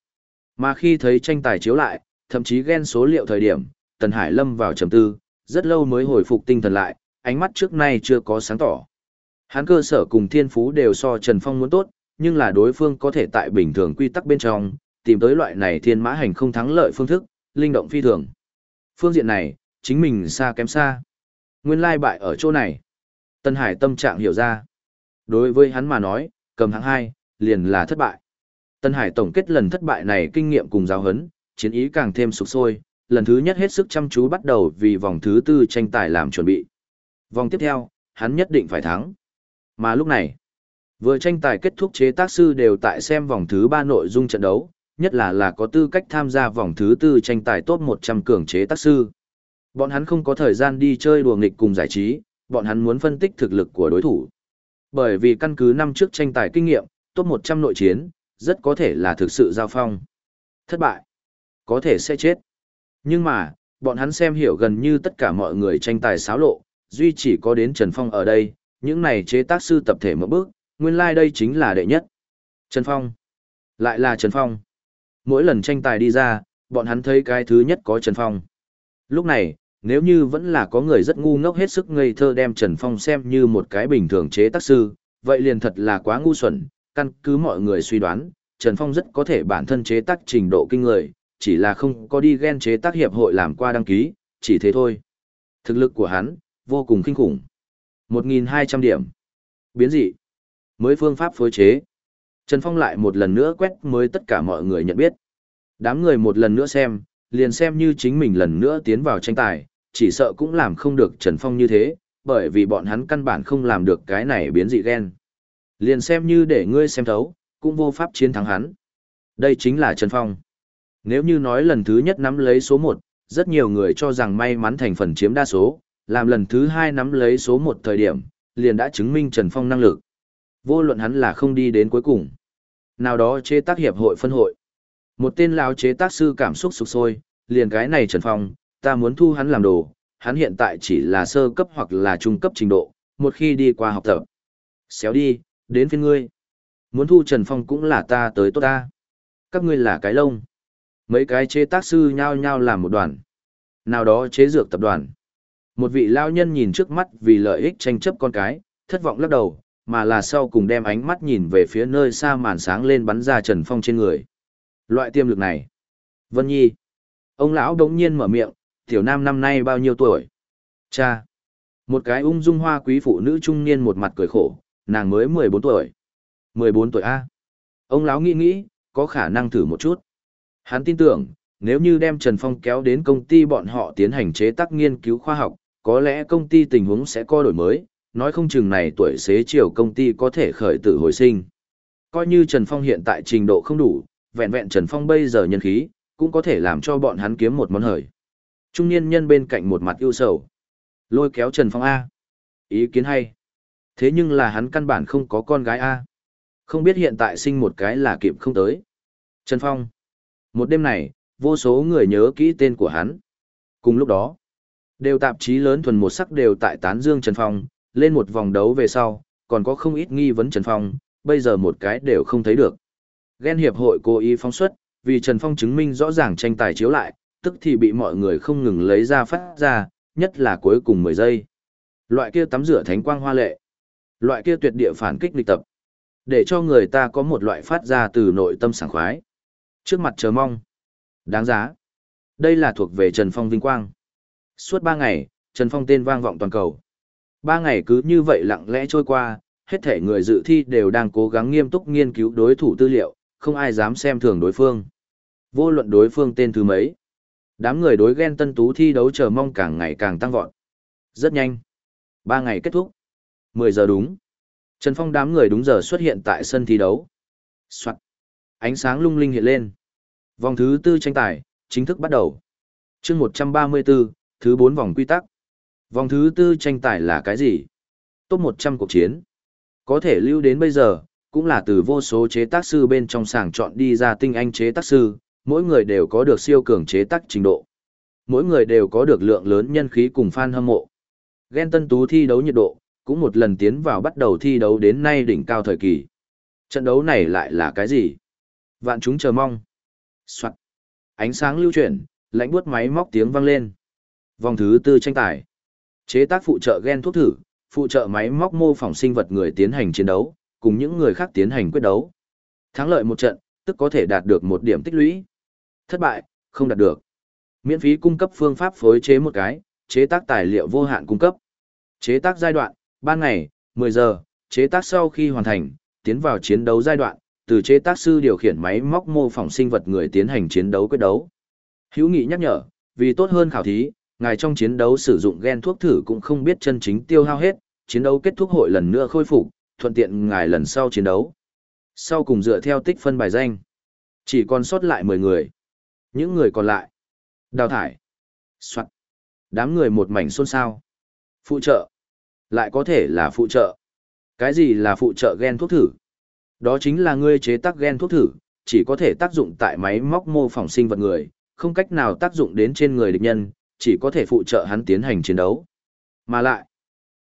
Mà khi thấy tranh tài chiếu lại, thậm chí ghen số liệu thời điểm, Tần Hải lâm vào trầm tư, rất lâu mới hồi phục tinh thần lại, ánh mắt trước nay chưa có sáng tỏ. Hắn cơ sở cùng thiên phú đều so Trần Phong muốn tốt, nhưng là đối phương có thể tại bình thường quy tắc bên trong, tìm tới loại này thiên mã hành không thắng lợi phương thức, linh động phi thường. Phương diện này, chính mình xa kém xa. Nguyên lai bại ở chỗ này. Tân Hải tâm trạng hiểu ra. Đối với hắn mà nói, cầm hạng 2, liền là thất bại. Tân Hải tổng kết lần thất bại này kinh nghiệm cùng giáo hấn, chiến ý càng thêm sục sôi, lần thứ nhất hết sức chăm chú bắt đầu vì vòng thứ tư tranh tài làm chuẩn bị. Vòng tiếp theo, hắn nhất định phải thắng. Mà lúc này, vừa tranh tài kết thúc chế tác sư đều tại xem vòng thứ ba nội dung trận đấu, nhất là là có tư cách tham gia vòng thứ tư tranh tài top 100 cường chế tác sư. Bọn hắn không có thời gian đi chơi đùa nghịch cùng giải trí, bọn hắn muốn phân tích thực lực của đối thủ. Bởi vì căn cứ năm trước tranh tài kinh nghiệm, top 100 nội chiến, rất có thể là thực sự giao phong. Thất bại, có thể sẽ chết. Nhưng mà, bọn hắn xem hiểu gần như tất cả mọi người tranh tài xáo lộ, duy chỉ có đến Trần Phong ở đây, những này chế tác sư tập thể một bước, nguyên lai like đây chính là đệ nhất. Trần Phong. Lại là Trần Phong. Mỗi lần tranh tài đi ra, bọn hắn thấy cái thứ nhất có Trần Phong. Lúc này, nếu như vẫn là có người rất ngu ngốc hết sức ngây thơ đem Trần Phong xem như một cái bình thường chế tác sư, vậy liền thật là quá ngu xuẩn, căn cứ mọi người suy đoán, Trần Phong rất có thể bản thân chế tác trình độ kinh người, chỉ là không có đi ghen chế tác hiệp hội làm qua đăng ký, chỉ thế thôi. Thực lực của hắn, vô cùng kinh khủng. 1.200 điểm. Biến dị. Mới phương pháp phối chế. Trần Phong lại một lần nữa quét mới tất cả mọi người nhận biết. Đám người một lần nữa xem, liền xem như chính mình lần nữa tiến vào tranh tài, chỉ sợ cũng làm không được Trần Phong như thế, bởi vì bọn hắn căn bản không làm được cái này biến dị gen. Liền xem như để ngươi xem thấu, cũng vô pháp chiến thắng hắn. Đây chính là Trần Phong. Nếu như nói lần thứ nhất nắm lấy số 1, rất nhiều người cho rằng may mắn thành phần chiếm đa số, làm lần thứ hai nắm lấy số một thời điểm, liền đã chứng minh Trần Phong năng lực. Vô luận hắn là không đi đến cuối cùng. Nào đó chế tác hiệp hội phân hội. Một tên lão chế tác sư cảm xúc sục sôi, liền cái này Trần Phong, ta muốn thu hắn làm đồ, hắn hiện tại chỉ là sơ cấp hoặc là trung cấp trình độ, một khi đi qua học tập. Xéo đi, đến phiên ngươi. Muốn thu Trần Phong cũng là ta tới tốt ta. Các ngươi là cái lông. Mấy cái chế tác sư nhao nhao làm một đoàn. Nào đó chế dược tập đoàn. Một vị lao nhân nhìn trước mắt vì lợi ích tranh chấp con cái, thất vọng lắc đầu, mà là sau cùng đem ánh mắt nhìn về phía nơi xa màn sáng lên bắn ra Trần Phong trên người. Loại tiêm lực này. Vân Nhi. Ông lão đống nhiên mở miệng, tiểu nam năm nay bao nhiêu tuổi? Cha. Một cái ung dung hoa quý phụ nữ trung niên một mặt cười khổ, nàng mới 14 tuổi. 14 tuổi A. Ông lão nghĩ nghĩ, có khả năng thử một chút. Hắn tin tưởng, nếu như đem Trần Phong kéo đến công ty bọn họ tiến hành chế tác nghiên cứu khoa học, có lẽ công ty tình huống sẽ co đổi mới, nói không chừng này tuổi xế chiều công ty có thể khởi tử hồi sinh. Coi như Trần Phong hiện tại trình độ không đủ, vẹn vẹn Trần Phong bây giờ nhân khí, cũng có thể làm cho bọn hắn kiếm một món hời. Trung niên nhân bên cạnh một mặt ưu sầu. Lôi kéo Trần Phong A. Ý kiến hay. Thế nhưng là hắn căn bản không có con gái A. Không biết hiện tại sinh một cái là kịp không tới. Trần Phong. Một đêm này, vô số người nhớ kỹ tên của hắn. Cùng lúc đó, đều tạp chí lớn thuần một sắc đều tại tán dương Trần Phong, lên một vòng đấu về sau, còn có không ít nghi vấn Trần Phong, bây giờ một cái đều không thấy được. Ghen hiệp hội cố ý phóng xuất, vì Trần Phong chứng minh rõ ràng tranh tài chiếu lại, tức thì bị mọi người không ngừng lấy ra phát ra, nhất là cuối cùng 10 giây. Loại kia tắm rửa thánh quang hoa lệ. Loại kia tuyệt địa phản kích lịch tập. Để cho người ta có một loại phát ra từ nội tâm sảng khoái. Trước mặt chờ mong. Đáng giá. Đây là thuộc về Trần Phong vinh quang. Suốt 3 ngày, Trần Phong tên vang vọng toàn cầu. 3 ngày cứ như vậy lặng lẽ trôi qua, hết thể người dự thi đều đang cố gắng nghiêm túc nghiên cứu đối thủ tư liệu, không ai dám xem thường đối phương. Vô luận đối phương tên thứ mấy. Đám người đối ghen tân tú thi đấu chờ mong càng ngày càng tăng vọt. Rất nhanh. 3 ngày kết thúc. 10 giờ đúng. Trần Phong đám người đúng giờ xuất hiện tại sân thi đấu. Soạn. Ánh sáng lung linh hiện lên. Vòng thứ tư tranh tài, chính thức bắt đầu. chương 134, thứ bốn vòng quy tắc. Vòng thứ tư tranh tài là cái gì? Top 100 cuộc chiến. Có thể lưu đến bây giờ, cũng là từ vô số chế tác sư bên trong sàng chọn đi ra tinh anh chế tác sư, mỗi người đều có được siêu cường chế tác trình độ. Mỗi người đều có được lượng lớn nhân khí cùng fan hâm mộ. gen tân tú thi đấu nhiệt độ, cũng một lần tiến vào bắt đầu thi đấu đến nay đỉnh cao thời kỳ. Trận đấu này lại là cái gì? Vạn chúng chờ mong. Soạn. Ánh sáng lưu chuyển, lãnh buốt máy móc tiếng vang lên. Vòng thứ tư tranh tài. Chế tác phụ trợ gen thuốc thử, phụ trợ máy móc mô phỏng sinh vật người tiến hành chiến đấu, cùng những người khác tiến hành quyết đấu. Thắng lợi một trận, tức có thể đạt được một điểm tích lũy. Thất bại, không đạt được. Miễn phí cung cấp phương pháp phối chế một cái, chế tác tài liệu vô hạn cung cấp. Chế tác giai đoạn, ban ngày, 10 giờ, chế tác sau khi hoàn thành, tiến vào chiến đấu giai đoạn, từ chế tác sư điều khiển máy móc mô phỏng sinh vật người tiến hành chiến đấu quyết đấu. Hữu nghị nhắc nhở, vì tốt hơn khảo thí, ngài trong chiến đấu sử dụng gen thuốc thử cũng không biết chân chính tiêu hao hết, chiến đấu kết thúc hội lần nữa khôi phục, thuận tiện ngài lần sau chiến đấu. Sau cùng dựa theo tích phân bài danh, chỉ còn sót lại 10 người. Những người còn lại, đào thải, soạn, đám người một mảnh xôn xao. Phụ trợ, lại có thể là phụ trợ. Cái gì là phụ trợ gen thuốc thử? Đó chính là ngươi chế tác gen thuốc thử, chỉ có thể tác dụng tại máy móc mô phỏng sinh vật người, không cách nào tác dụng đến trên người địch nhân, chỉ có thể phụ trợ hắn tiến hành chiến đấu. Mà lại,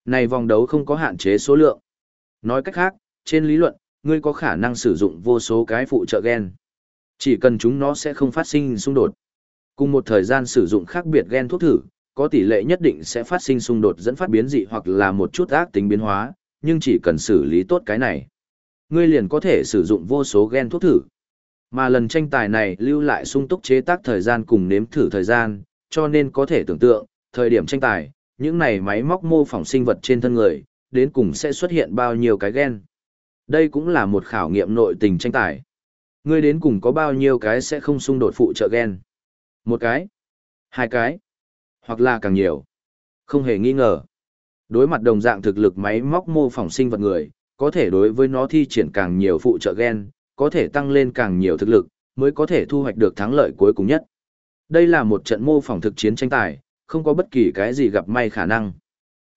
này vòng đấu không có hạn chế số lượng. Nói cách khác, trên lý luận, ngươi có khả năng sử dụng vô số cái phụ trợ gen. Chỉ cần chúng nó sẽ không phát sinh xung đột. Cùng một thời gian sử dụng khác biệt gen thuốc thử, có tỷ lệ nhất định sẽ phát sinh xung đột dẫn phát biến dị hoặc là một chút ác tính biến hóa, nhưng chỉ cần xử lý tốt cái này. Ngươi liền có thể sử dụng vô số gen thuốc thử. Mà lần tranh tài này lưu lại sung túc chế tác thời gian cùng nếm thử thời gian, cho nên có thể tưởng tượng, thời điểm tranh tài, những này máy móc mô phỏng sinh vật trên thân người, đến cùng sẽ xuất hiện bao nhiêu cái gen. Đây cũng là một khảo nghiệm nội tình tranh tài. Ngươi đến cùng có bao nhiêu cái sẽ không xung đột phụ trợ gen. Một cái, hai cái, hoặc là càng nhiều. Không hề nghi ngờ. Đối mặt đồng dạng thực lực máy móc mô phỏng sinh vật người, có thể đối với nó thi triển càng nhiều phụ trợ gen, có thể tăng lên càng nhiều thực lực, mới có thể thu hoạch được thắng lợi cuối cùng nhất. Đây là một trận mô phỏng thực chiến tranh tài, không có bất kỳ cái gì gặp may khả năng.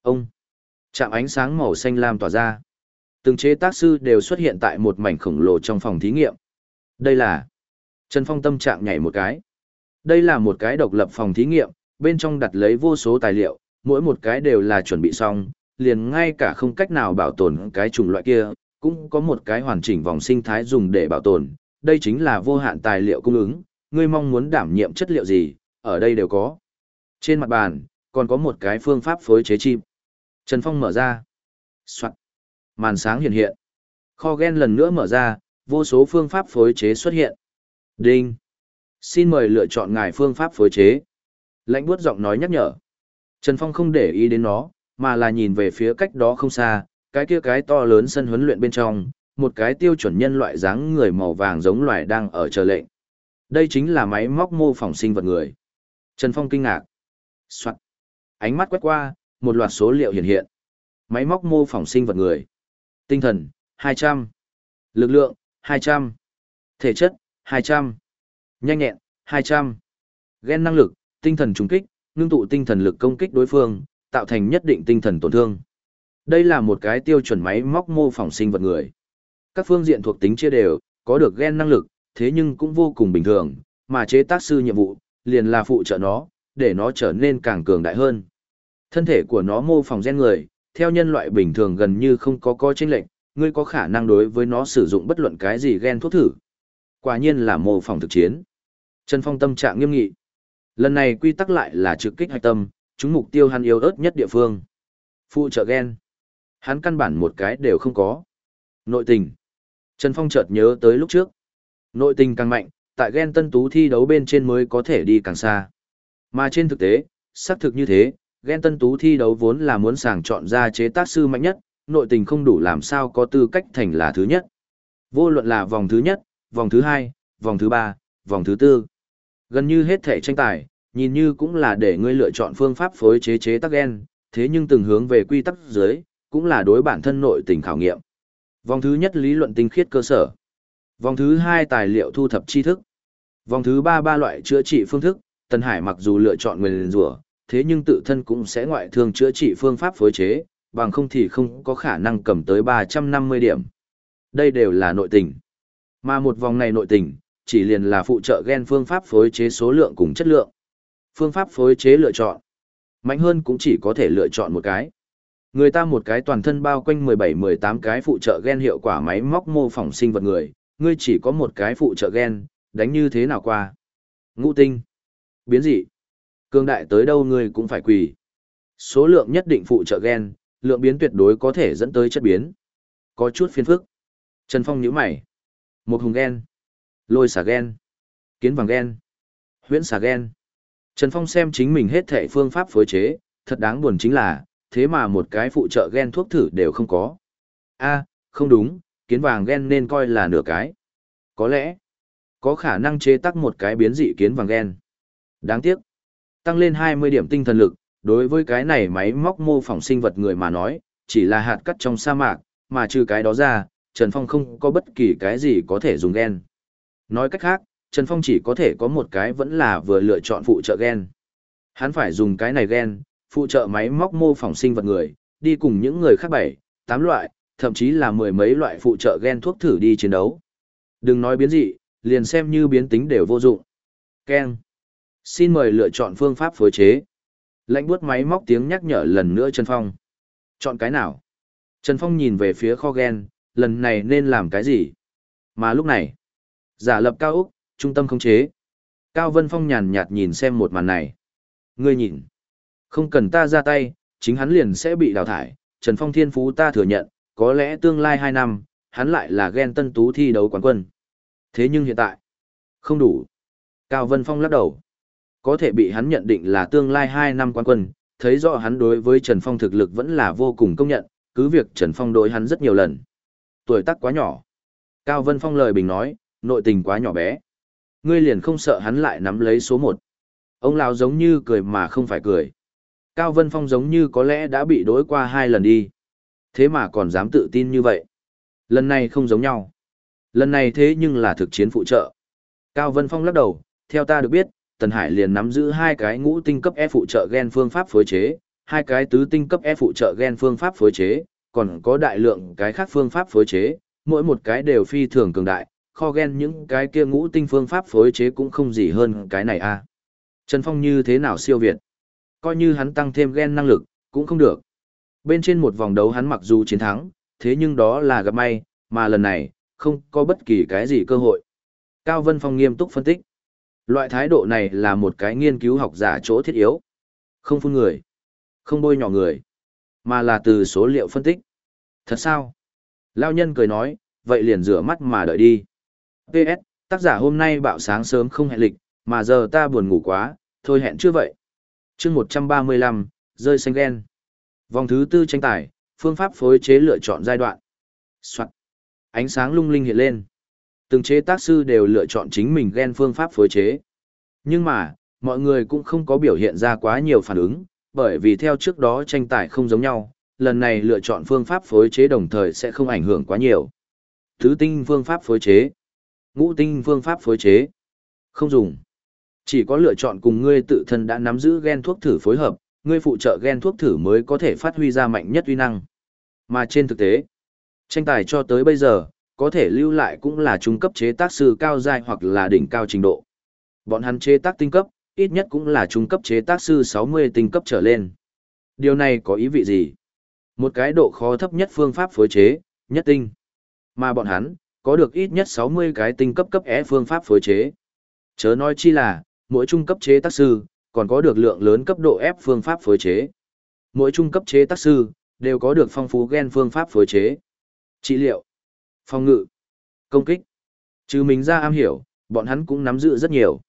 Ông, chạm ánh sáng màu xanh lam tỏa ra. Từng chế tác sư đều xuất hiện tại một mảnh khổng lồ trong phòng thí nghiệm. Đây là Trần Phong tâm trạng nhảy một cái. Đây là một cái độc lập phòng thí nghiệm, bên trong đặt lấy vô số tài liệu, mỗi một cái đều là chuẩn bị xong, liền ngay cả không cách nào bảo tồn cái chủng loại kia, cũng có một cái hoàn chỉnh vòng sinh thái dùng để bảo tồn. Đây chính là vô hạn tài liệu cung ứng, ngươi mong muốn đảm nhiệm chất liệu gì, ở đây đều có. Trên mặt bàn, còn có một cái phương pháp phối chế chim. Trần Phong mở ra. Soạn. Màn sáng hiện hiện. Kho gen lần nữa mở ra, vô số phương pháp phối chế xuất hiện. Đinh. Xin mời lựa chọn ngài phương pháp phối chế. Lãnh buốt giọng nói nhắc nhở. Trần Phong không để ý đến nó, mà là nhìn về phía cách đó không xa, cái kia cái to lớn sân huấn luyện bên trong, một cái tiêu chuẩn nhân loại dáng người màu vàng giống loài đang ở chờ lệnh. Đây chính là máy móc mô phỏng sinh vật người. Trần Phong kinh ngạc. Soạn. Ánh mắt quét qua, một loạt số liệu hiện hiện. Máy móc mô phỏng sinh vật người. Tinh thần, 200. Lực lượng, 200. Thể chất, 200. Nhanh nhẹn, 200. Gen năng lực, tinh thần trùng kích, ngưng tụ tinh thần lực công kích đối phương, tạo thành nhất định tinh thần tổn thương. Đây là một cái tiêu chuẩn máy móc mô phỏng sinh vật người. Các phương diện thuộc tính chia đều, có được gen năng lực, thế nhưng cũng vô cùng bình thường, mà chế tác sư nhiệm vụ, liền là phụ trợ nó, để nó trở nên càng cường đại hơn. Thân thể của nó mô phỏng gen người, theo nhân loại bình thường gần như không có coi chênh lệnh, ngươi có khả năng đối với nó sử dụng bất luận cái gì gen thuốc thử. Quả nhiên là mô phỏng thực chiến. Trần Phong tâm trạng nghiêm nghị. Lần này quy tắc lại là trực kích hạch tâm, chúng mục tiêu hắn yếu ớt nhất địa phương. Phụ trợ gen. Hắn căn bản một cái đều không có. Nội tình. Trần Phong chợt nhớ tới lúc trước. Nội tình càng mạnh, tại gen tân tú thi đấu bên trên mới có thể đi càng xa. Mà trên thực tế, xác thực như thế, gen tân tú thi đấu vốn là muốn sàng chọn ra chế tác sư mạnh nhất, nội tình không đủ làm sao có tư cách thành là thứ nhất. Vô luận là vòng thứ nhất, vòng thứ hai, vòng thứ ba, vòng thứ tư. Gần như hết thể tranh tài, nhìn như cũng là để ngươi lựa chọn phương pháp phối chế chế tác gen, thế nhưng từng hướng về quy tắc dưới, cũng là đối bản thân nội tình khảo nghiệm. Vòng thứ nhất lý luận tinh khiết cơ sở. Vòng thứ hai tài liệu thu thập tri thức. Vòng thứ ba ba loại chữa trị phương thức, Tần Hải mặc dù lựa chọn nguyên rủa, thế nhưng tự thân cũng sẽ ngoại thương chữa trị phương pháp phối chế, bằng không thì không có khả năng cầm tới 350 điểm. Đây đều là nội tình. Mà một vòng này nội tình, chỉ liền là phụ trợ gen phương pháp phối chế số lượng cùng chất lượng. Phương pháp phối chế lựa chọn. Mạnh hơn cũng chỉ có thể lựa chọn một cái. Người ta một cái toàn thân bao quanh 17-18 cái phụ trợ gen hiệu quả máy móc mô phỏng sinh vật người, ngươi chỉ có một cái phụ trợ gen, đánh như thế nào qua. Ngũ tinh. Biến dị. Cương đại tới đâu ngươi cũng phải quỳ. Số lượng nhất định phụ trợ gen, lượng biến tuyệt đối có thể dẫn tới chất biến. Có chút phiền phức. Trần Phong nhíu mày. Một hùng gen. Lôi xà gen. Kiến vàng gen. Huyễn xà gen. Trần Phong xem chính mình hết thể phương pháp phối chế, thật đáng buồn chính là, thế mà một cái phụ trợ gen thuốc thử đều không có. a không đúng, kiến vàng gen nên coi là nửa cái. Có lẽ, có khả năng chế tác một cái biến dị kiến vàng gen. Đáng tiếc, tăng lên 20 điểm tinh thần lực, đối với cái này máy móc mô phỏng sinh vật người mà nói, chỉ là hạt cắt trong sa mạc, mà trừ cái đó ra, Trần Phong không có bất kỳ cái gì có thể dùng gen. Nói cách khác, Trần Phong chỉ có thể có một cái vẫn là vừa lựa chọn phụ trợ gen. Hắn phải dùng cái này gen, phụ trợ máy móc mô phỏng sinh vật người, đi cùng những người khác bảy, tám loại, thậm chí là mười mấy loại phụ trợ gen thuốc thử đi chiến đấu. Đừng nói biến dị, liền xem như biến tính đều vô dụng. Ken. Xin mời lựa chọn phương pháp phối chế. Lạnh buốt máy móc tiếng nhắc nhở lần nữa Trần Phong. Chọn cái nào? Trần Phong nhìn về phía kho gen, lần này nên làm cái gì? Mà lúc này, giả lập cao Úc, Trung tâm khống chế. Cao Vân Phong nhàn nhạt nhìn xem một màn này. Ngươi nhìn. Không cần ta ra tay, chính hắn liền sẽ bị đào thải. Trần Phong thiên phú ta thừa nhận, có lẽ tương lai 2 năm, hắn lại là ghen tân tú thi đấu quán quân. Thế nhưng hiện tại, không đủ. Cao Vân Phong lắc đầu. Có thể bị hắn nhận định là tương lai 2 năm quán quân, thấy rõ hắn đối với Trần Phong thực lực vẫn là vô cùng công nhận, cứ việc Trần Phong đối hắn rất nhiều lần. Tuổi tác quá nhỏ. Cao Vân Phong lời bình nói, nội tình quá nhỏ bé. Ngươi liền không sợ hắn lại nắm lấy số 1. Ông lão giống như cười mà không phải cười. Cao Vân Phong giống như có lẽ đã bị đối qua hai lần đi. Thế mà còn dám tự tin như vậy. Lần này không giống nhau. Lần này thế nhưng là thực chiến phụ trợ. Cao Vân Phong lắc đầu, theo ta được biết, Tần Hải liền nắm giữ hai cái ngũ tinh cấp E phụ trợ gen phương pháp phối chế, hai cái tứ tinh cấp E phụ trợ gen phương pháp phối chế, còn có đại lượng cái khác phương pháp phối chế, mỗi một cái đều phi thường cường đại, kho gen những cái kia ngũ tinh phương pháp phối chế cũng không gì hơn cái này a. Trần Phong như thế nào siêu việt? Coi như hắn tăng thêm gen năng lực, cũng không được. Bên trên một vòng đấu hắn mặc dù chiến thắng, thế nhưng đó là gặp may, mà lần này, không có bất kỳ cái gì cơ hội. Cao Vân Phong nghiêm túc phân tích. Loại thái độ này là một cái nghiên cứu học giả chỗ thiết yếu. Không phun người, không bôi nhỏ người, mà là từ số liệu phân tích. Thật sao? Lao nhân cười nói, vậy liền rửa mắt mà đợi đi. PS, tác giả hôm nay bạo sáng sớm không hẹn lịch, mà giờ ta buồn ngủ quá, thôi hẹn chưa vậy. chương 135, rơi xanh đen. Vòng thứ tư tranh tài, phương pháp phối chế lựa chọn giai đoạn. Soạn. Ánh sáng lung linh hiện lên. Từng chế tác sư đều lựa chọn chính mình ghen phương pháp phối chế. Nhưng mà, mọi người cũng không có biểu hiện ra quá nhiều phản ứng, bởi vì theo trước đó tranh tài không giống nhau, lần này lựa chọn phương pháp phối chế đồng thời sẽ không ảnh hưởng quá nhiều. Thứ tinh phương pháp phối chế. Ngũ tinh phương pháp phối chế. Không dùng. Chỉ có lựa chọn cùng ngươi tự thân đã nắm giữ gen thuốc thử phối hợp, ngươi phụ trợ gen thuốc thử mới có thể phát huy ra mạnh nhất uy năng. Mà trên thực tế, tranh tài cho tới bây giờ, có thể lưu lại cũng là trung cấp chế tác sư cao giai hoặc là đỉnh cao trình độ. Bọn hắn chế tác tinh cấp, ít nhất cũng là trung cấp chế tác sư 60 tinh cấp trở lên. Điều này có ý vị gì? Một cái độ khó thấp nhất phương pháp phối chế, nhất tinh. Mà bọn hắn, có được ít nhất 60 cái tinh cấp cấp E phương pháp phối chế. Chớ nói chi là, mỗi trung cấp chế tác sư, còn có được lượng lớn cấp độ ép phương pháp phối chế. Mỗi trung cấp chế tác sư, đều có được phong phú gen phương pháp phối chế. Trị liệu, phòng ngự, công kích. Trừ mình ra am hiểu, bọn hắn cũng nắm giữ rất nhiều.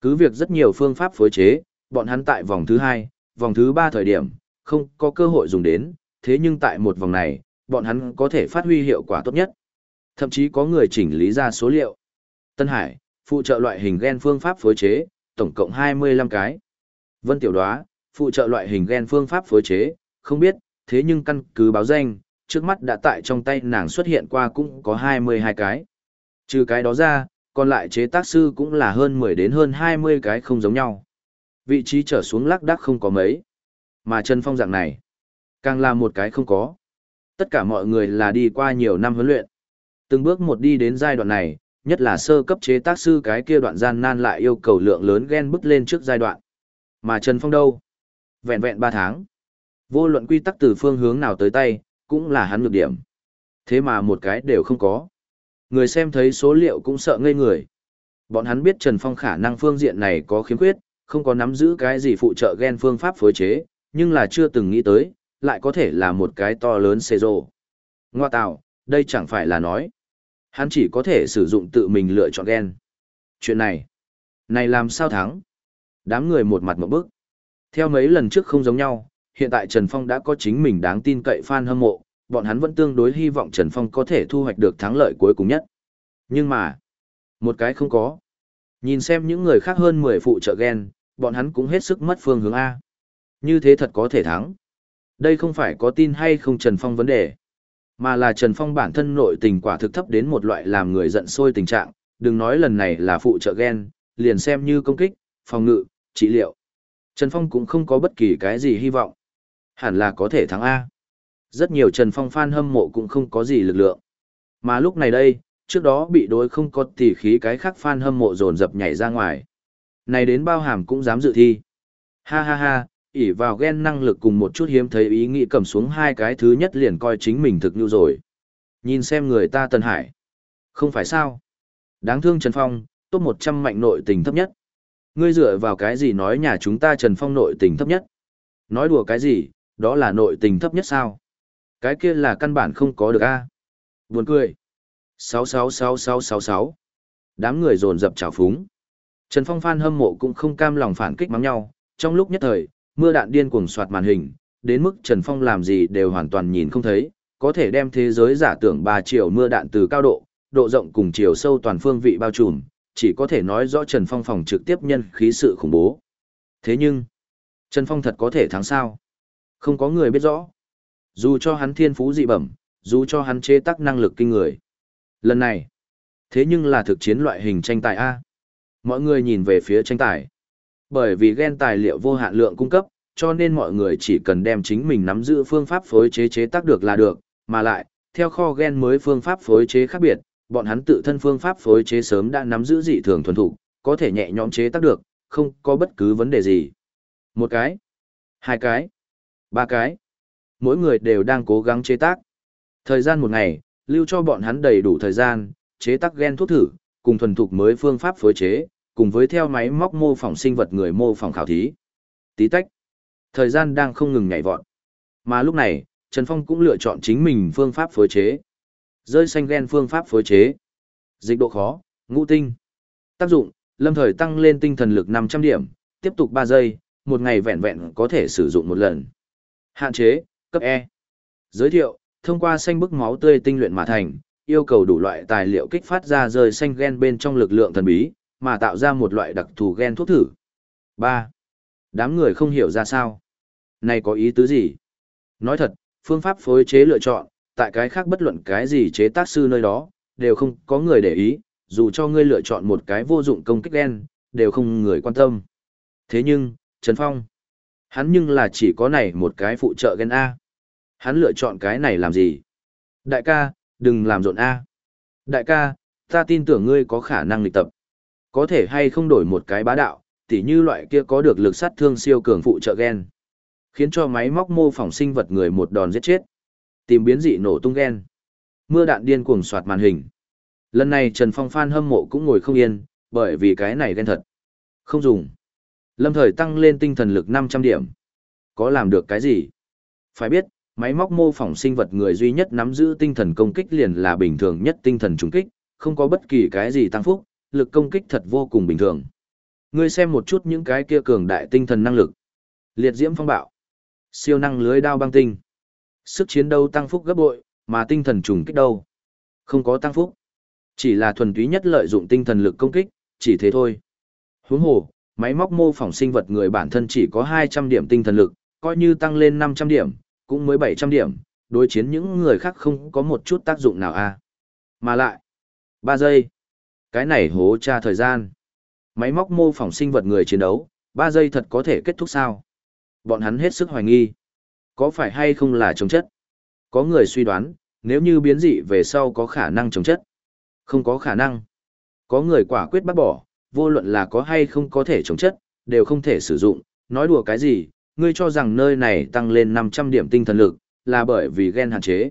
Cứ việc rất nhiều phương pháp phối chế, bọn hắn tại vòng thứ hai, vòng thứ ba thời điểm, không có cơ hội dùng đến, thế nhưng tại một vòng này, bọn hắn có thể phát huy hiệu quả tốt nhất. Thậm chí có người chỉnh lý ra số liệu. Tân Hải, phụ trợ loại hình gen phương pháp phối chế, tổng cộng 25 cái. Vân Tiểu Đoá, phụ trợ loại hình gen phương pháp phối chế, không biết, thế nhưng căn cứ báo danh, trước mắt đã tại trong tay nàng xuất hiện qua cũng có 22 cái. Trừ cái đó ra, còn lại chế tác sư cũng là hơn 10 đến hơn 20 cái không giống nhau. Vị trí trở xuống lắc đắc không có mấy. Mà Trần Phong dạng này, càng là một cái không có. Tất cả mọi người là đi qua nhiều năm huấn luyện. Từng bước một đi đến giai đoạn này, nhất là sơ cấp chế tác sư cái kia đoạn gian nan lại yêu cầu lượng lớn ghen bức lên trước giai đoạn. Mà Trần Phong đâu? Vẹn vẹn 3 tháng. Vô luận quy tắc từ phương hướng nào tới tay, cũng là hắn nhược điểm. Thế mà một cái đều không có. Người xem thấy số liệu cũng sợ ngây người. Bọn hắn biết Trần Phong khả năng phương diện này có khiếm khuyết, không có nắm giữ cái gì phụ trợ gen phương pháp phối chế, nhưng là chưa từng nghĩ tới, lại có thể là một cái to lớn xê rô. Ngoa tạo, đây chẳng phải là nói. Hắn chỉ có thể sử dụng tự mình lựa chọn gen. Chuyện này, này làm sao thắng? Đám người một mặt một bước. Theo mấy lần trước không giống nhau, hiện tại Trần Phong đã có chính mình đáng tin cậy fan hâm mộ, bọn hắn vẫn tương đối hy vọng Trần Phong có thể thu hoạch được thắng lợi cuối cùng nhất. Nhưng mà, một cái không có. Nhìn xem những người khác hơn 10 phụ trợ gen, bọn hắn cũng hết sức mất phương hướng A. Như thế thật có thể thắng. Đây không phải có tin hay không Trần Phong vấn đề, mà là Trần Phong bản thân nội tình quả thực thấp đến một loại làm người giận sôi tình trạng, đừng nói lần này là phụ trợ gen, liền xem như công kích, phòng ngự, trị liệu. Trần Phong cũng không có bất kỳ cái gì hy vọng. Hẳn là có thể thắng A. Rất nhiều Trần Phong fan hâm mộ cũng không có gì lực lượng. Mà lúc này đây, trước đó bị đối không có tỉ khí cái khác fan hâm mộ dồn dập nhảy ra ngoài. Này đến bao hàm cũng dám dự thi. Ha ha ha, ỉ vào ghen năng lực cùng một chút hiếm thấy ý nghĩ cầm xuống hai cái thứ nhất liền coi chính mình thực nhu rồi. Nhìn xem người ta Tân Hải. Không phải sao. Đáng thương Trần Phong, top 100 mạnh nội tình thấp nhất. Ngươi dựa vào cái gì nói nhà chúng ta Trần Phong nội tình thấp nhất? Nói đùa cái gì, đó là nội tình thấp nhất sao? Cái kia là căn bản không có được a. Buồn cười. 666666. Đám người dồn dập trào phúng. Trần Phong phan hâm mộ cũng không cam lòng phản kích mắng nhau, trong lúc nhất thời, mưa đạn điên cuồng soạt màn hình, đến mức Trần Phong làm gì đều hoàn toàn nhìn không thấy, có thể đem thế giới giả tưởng 3 triệu mưa đạn từ cao độ, độ rộng cùng chiều sâu toàn phương vị bao trùm, chỉ có thể nói rõ Trần Phong phòng trực tiếp nhân khí sự khủng bố. Thế nhưng, Trần Phong thật có thể thắng sao? Không có người biết rõ. Dù cho hắn thiên phú dị bẩm, dù cho hắn chế tác năng lực kinh người. Lần này, thế nhưng là thực chiến loại hình tranh tài A. Mọi người nhìn về phía tranh tài. Bởi vì gen tài liệu vô hạn lượng cung cấp, cho nên mọi người chỉ cần đem chính mình nắm giữ phương pháp phối chế chế tác được là được, mà lại, theo kho gen mới phương pháp phối chế khác biệt, bọn hắn tự thân phương pháp phối chế sớm đã nắm giữ dị thường thuần thục, có thể nhẹ nhõm chế tác được, không có bất cứ vấn đề gì. Một cái, hai cái, ba cái. Mỗi người đều đang cố gắng chế tác. Thời gian một ngày, lưu cho bọn hắn đầy đủ thời gian, chế tác gen thuốc thử, cùng thuần thục mới phương pháp phối chế, cùng với theo máy móc mô phỏng sinh vật người mô phỏng khảo thí. Tí tách. Thời gian đang không ngừng nhảy vọt. Mà lúc này, Trần Phong cũng lựa chọn chính mình phương pháp phối chế. Rơi xanh gen phương pháp phối chế. Dịch độ khó, ngũ tinh. Tác dụng, lâm thời tăng lên tinh thần lực 500 điểm, tiếp tục 3 giây, một ngày vẹn vẹn có thể sử dụng một lần. Hạn chế, cấp E. Giới thiệu, thông qua xanh bức máu tươi tinh luyện mà thành, yêu cầu đủ loại tài liệu kích phát ra rơi xanh gen bên trong lực lượng thần bí, mà tạo ra một loại đặc thù gen thuốc thử. 3. Đám người không hiểu ra sao. Này có ý tứ gì? Nói thật, phương pháp phối chế lựa chọn, tại cái khác bất luận cái gì chế tác sư nơi đó, đều không có người để ý, dù cho ngươi lựa chọn một cái vô dụng công kích gen, đều không người quan tâm. Thế nhưng, Trần Phong, hắn nhưng là chỉ có này một cái phụ trợ gen A. Hắn lựa chọn cái này làm gì? Đại ca, đừng làm rộn A. Đại ca, ta tin tưởng ngươi có khả năng lịch tập. Có thể hay không đổi một cái bá đạo, tỉ như loại kia có được lực sát thương siêu cường phụ trợ gen. Khiến cho máy móc mô phỏng sinh vật người một đòn giết chết. Tìm biến dị nổ tung gen. Mưa đạn điên cuồng soạt màn hình. Lần này Trần Phong Phan hâm mộ cũng ngồi không yên, bởi vì cái này ghen thật. Không dùng. Lâm thời tăng lên tinh thần lực 500 điểm. Có làm được cái gì? Phải biết, máy móc mô phỏng sinh vật người duy nhất nắm giữ tinh thần công kích liền là bình thường nhất tinh thần trùng kích, không có bất kỳ cái gì tăng phúc, lực công kích thật vô cùng bình thường. Ngươi xem một chút những cái kia cường đại tinh thần năng lực. Liệt diễm phong bạo, siêu năng lưới đao băng tinh. Sức chiến đấu tăng phúc gấp bội, mà tinh thần trùng kích đâu? Không có tăng phúc. Chỉ là thuần túy nhất lợi dụng tinh thần lực công kích, chỉ thế thôi. Huống hồ, máy móc mô phỏng sinh vật người bản thân chỉ có 200 điểm tinh thần lực, coi như tăng lên 500 điểm, cũng mới 700 điểm, đối chiến những người khác không có một chút tác dụng nào a. À. Mà lại, 3 giây. Cái này hố tra thời gian. Máy móc mô phỏng sinh vật người chiến đấu, 3 giây thật có thể kết thúc sao? Bọn hắn hết sức hoài nghi. Có phải hay không là chống chất? Có người suy đoán, nếu như biến dị về sau có khả năng chống chất. Không có khả năng. Có người quả quyết bắt bỏ, vô luận là có hay không có thể chống chất, đều không thể sử dụng. Nói đùa cái gì, ngươi cho rằng nơi này tăng lên 500 điểm tinh thần lực, là bởi vì gen hạn chế.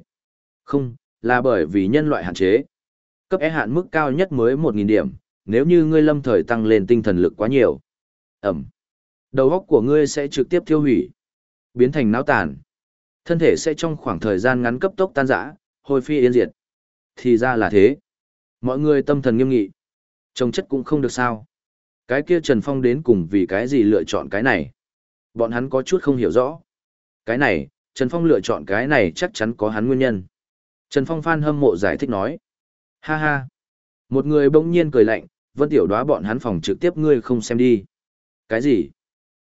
Không, là bởi vì nhân loại hạn chế. Cấp E hạn mức cao nhất mới 1.000 điểm, nếu như ngươi lâm thời tăng lên tinh thần lực quá nhiều. Ẩm. Đầu óc của ngươi sẽ trực tiếp tiêu hủy, biến thành náo tàn. Thân thể sẽ trong khoảng thời gian ngắn cấp tốc tan rã, hồi phi yên diệt. Thì ra là thế. Mọi người tâm thần nghiêm nghị. Trông chất cũng không được sao. Cái kia Trần Phong đến cùng vì cái gì lựa chọn cái này. Bọn hắn có chút không hiểu rõ. Cái này, Trần Phong lựa chọn cái này chắc chắn có hắn nguyên nhân. Trần Phong fan hâm mộ giải thích nói. Ha ha. Một người bỗng nhiên cười lạnh, vân tiểu đoá bọn hắn phòng trực tiếp ngươi không xem đi. Cái gì?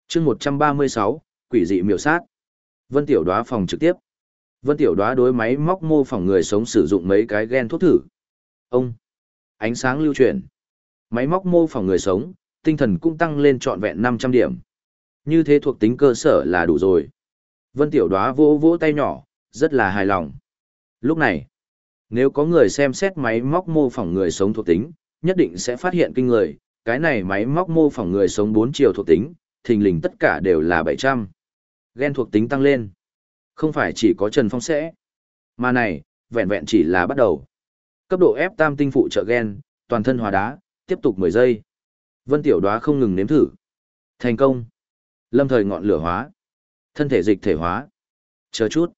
chương 136, quỷ dị miểu sát. Vân tiểu đoá phòng trực tiếp. Vân tiểu đoá đối máy móc mô phỏng người sống sử dụng mấy cái gen thuốc thử. Ông. Ánh sáng lưu chuyển. Máy móc mô phỏng người sống, tinh thần cũng tăng lên trọn vẹn 500 điểm. Như thế thuộc tính cơ sở là đủ rồi. Vân Tiểu Đóa vỗ vỗ tay nhỏ, rất là hài lòng. Lúc này, nếu có người xem xét máy móc mô phỏng người sống thuộc tính, nhất định sẽ phát hiện kinh người, cái này máy móc mô phỏng người sống 4 chiều thuộc tính, thình lình tất cả đều là 700. Gen thuộc tính tăng lên. Không phải chỉ có Trần Phong sẽ. Mà này, vẹn vẹn chỉ là bắt đầu. Cấp độ F tam tinh phụ trợ gen, toàn thân hòa đá, tiếp tục 10 giây. Vân Tiểu Đóa không ngừng nếm thử. Thành công. Lâm thời ngọn lửa hóa. Thân thể dịch thể hóa. Chờ chút.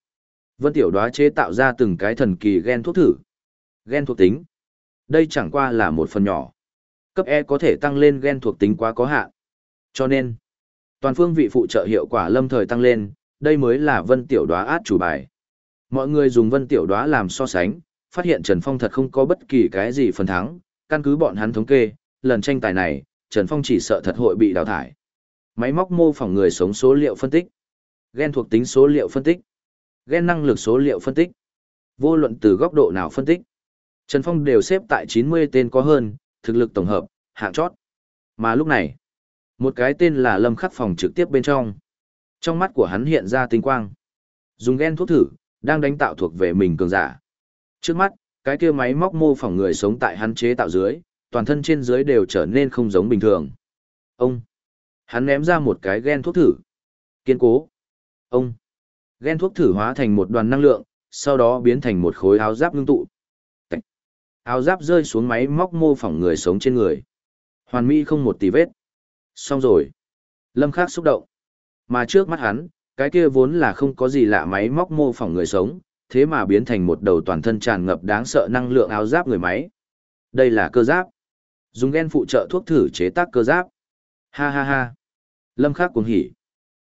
Vân Tiểu Đóa chế tạo ra từng cái thần kỳ gen thuốc thử. Gen thuộc tính. Đây chẳng qua là một phần nhỏ. Cấp E có thể tăng lên gen thuộc tính quá có hạn. Cho nên, toàn phương vị phụ trợ hiệu quả lâm thời tăng lên, đây mới là Vân Tiểu Đóa át chủ bài. Mọi người dùng Vân Tiểu Đóa làm so sánh, phát hiện Trần Phong thật không có bất kỳ cái gì phần thắng, căn cứ bọn hắn thống kê, lần tranh tài này, Trần Phong chỉ sợ thật hội bị đào thải. Máy móc mô phỏng người sống số liệu phân tích, gen thuộc tính số liệu phân tích, Ghen năng lực số liệu phân tích. Vô luận từ góc độ nào phân tích, Trần Phong đều xếp tại 90 tên có hơn, thực lực tổng hợp, hạng chót. Mà lúc này, một cái tên là Lâm Khắc phòng trực tiếp bên trong. Trong mắt của hắn hiện ra tinh quang. Dùng gen thuốc thử, đang đánh tạo thuộc về mình cường giả. Trước mắt, cái kia máy móc mô phỏng người sống tại hắn chế tạo dưới, toàn thân trên dưới đều trở nên không giống bình thường. Ông, hắn ném ra một cái gen thuốc thử. Kiên cố. Ông, gen thuốc thử hóa thành một đoàn năng lượng, sau đó biến thành một khối áo giáp ngưng tụ. Tạch. Áo giáp rơi xuống máy móc mô phỏng người sống trên người. Hoàn mỹ không một tì vết. Xong rồi. Lâm Khắc xúc động. Mà trước mắt hắn, cái kia vốn là không có gì lạ máy móc mô phỏng người sống, thế mà biến thành một đầu toàn thân tràn ngập đáng sợ năng lượng áo giáp người máy. Đây là cơ giáp. Dùng gen phụ trợ thuốc thử chế tác cơ giáp. Ha ha ha. Lâm Khắc cuồng hỉ.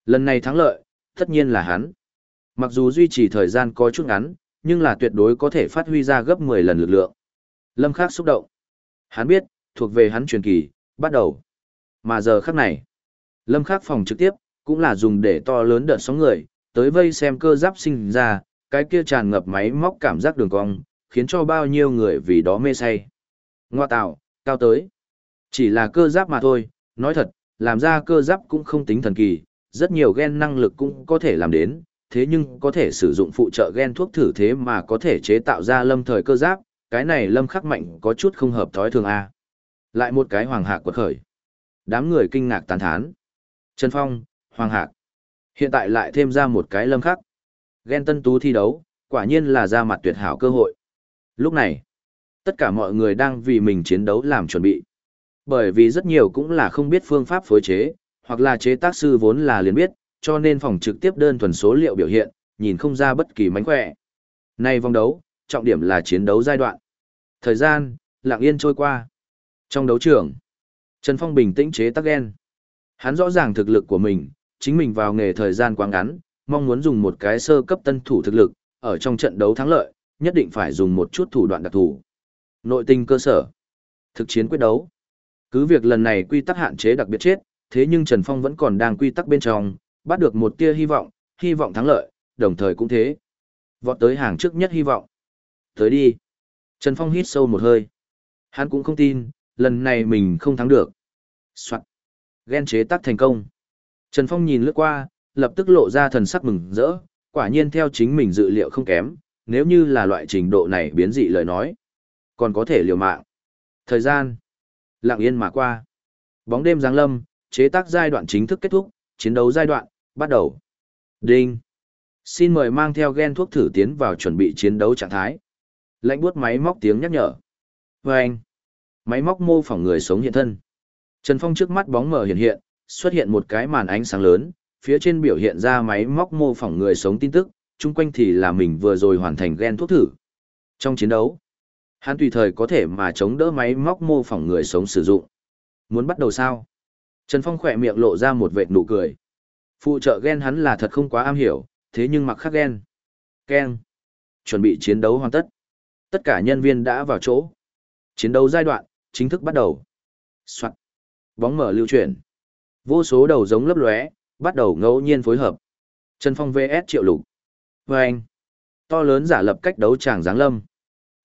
Lần này thắng lợi, tất nhiên là hắn. Mặc dù duy trì thời gian có chút ngắn, nhưng là tuyệt đối có thể phát huy ra gấp 10 lần lực lượng. Lâm Khắc xúc động. Hắn biết, thuộc về hắn truyền kỳ, bắt đầu. Mà giờ khắc này, Lâm Khắc phòng trực tiếp, cũng là dùng để to lớn đợt sóng người, tới vây xem cơ giáp sinh ra, cái kia tràn ngập máy móc cảm giác đường cong, khiến cho bao nhiêu người vì đó mê say. Ngoa tạo, cao tới. Chỉ là cơ giáp mà thôi, nói thật, làm ra cơ giáp cũng không tính thần kỳ, rất nhiều gen năng lực cũng có thể làm đến, thế nhưng có thể sử dụng phụ trợ gen thuốc thử thế mà có thể chế tạo ra lâm thời cơ giáp, cái này lâm khắc mạnh có chút không hợp thói thường a. Lại một cái hoàng hạ quật khởi. Đám người kinh ngạc tán thán. Trần Phong, Hoàng Hạc. Hiện tại lại thêm ra một cái lâm khắc. Ghen tân tú thi đấu, quả nhiên là ra mặt tuyệt hảo cơ hội. Lúc này, tất cả mọi người đang vì mình chiến đấu làm chuẩn bị. Bởi vì rất nhiều cũng là không biết phương pháp phối chế, hoặc là chế tác sư vốn là liền biết, cho nên phòng trực tiếp đơn thuần số liệu biểu hiện, nhìn không ra bất kỳ mánh khỏe. Nay vòng đấu, trọng điểm là chiến đấu giai đoạn. Thời gian, lặng yên trôi qua. Trong đấu trường, Trần Phong bình tĩnh chế tắc gen. Hắn rõ ràng thực lực của mình, chính mình vào nghề thời gian quá ngắn, mong muốn dùng một cái sơ cấp tân thủ thực lực, ở trong trận đấu thắng lợi, nhất định phải dùng một chút thủ đoạn đặc thù. Nội tình cơ sở, thực chiến quyết đấu. Cứ việc lần này quy tắc hạn chế đặc biệt chết, thế nhưng Trần Phong vẫn còn đang quy tắc bên trong, bắt được một tia hy vọng, hy vọng thắng lợi, đồng thời cũng thế. Vọt tới hàng trước nhất hy vọng. Tới đi. Trần Phong hít sâu một hơi. Hắn cũng không tin, lần này mình không thắng được. Soạn. Ghen chế tác thành công. Trần Phong nhìn lướt qua, lập tức lộ ra thần sắc mừng rỡ, quả nhiên theo chính mình dự liệu không kém, nếu như là loại trình độ này biến dị lời nói. Còn có thể liều mạng. Thời gian. Lặng yên mà qua. Bóng đêm giáng lâm, chế tác giai đoạn chính thức kết thúc, chiến đấu giai đoạn, bắt đầu. Đinh. Xin mời mang theo gen thuốc thử tiến vào chuẩn bị chiến đấu trạng thái. Lạnh buốt máy móc tiếng nhắc nhở. Vâng. Máy móc mô phỏng người sống hiện thân. Trần Phong trước mắt bóng mờ hiện hiện, xuất hiện một cái màn ánh sáng lớn, phía trên biểu hiện ra máy móc mô phỏng người sống tin tức, chung quanh thì là mình vừa rồi hoàn thành gen thuốc thử. Trong chiến đấu, hắn tùy thời có thể mà chống đỡ máy móc mô phỏng người sống sử dụng. Muốn bắt đầu sao? Trần Phong khỏe miệng lộ ra một vệt nụ cười. Phụ trợ ghen hắn là thật không quá am hiểu, thế nhưng mặc khắc ghen, Ken. Chuẩn bị chiến đấu hoàn tất. Tất cả nhân viên đã vào chỗ. Chiến đấu giai đoạn, chính thức bắt đầu. Soạn. Bóng mở lưu chuyển. Vô số đầu giống lấp lóe, bắt đầu ngẫu nhiên phối hợp. Trần Phong VS Triệu Lục. Và anh. To lớn giả lập cách đấu tràng giáng lâm.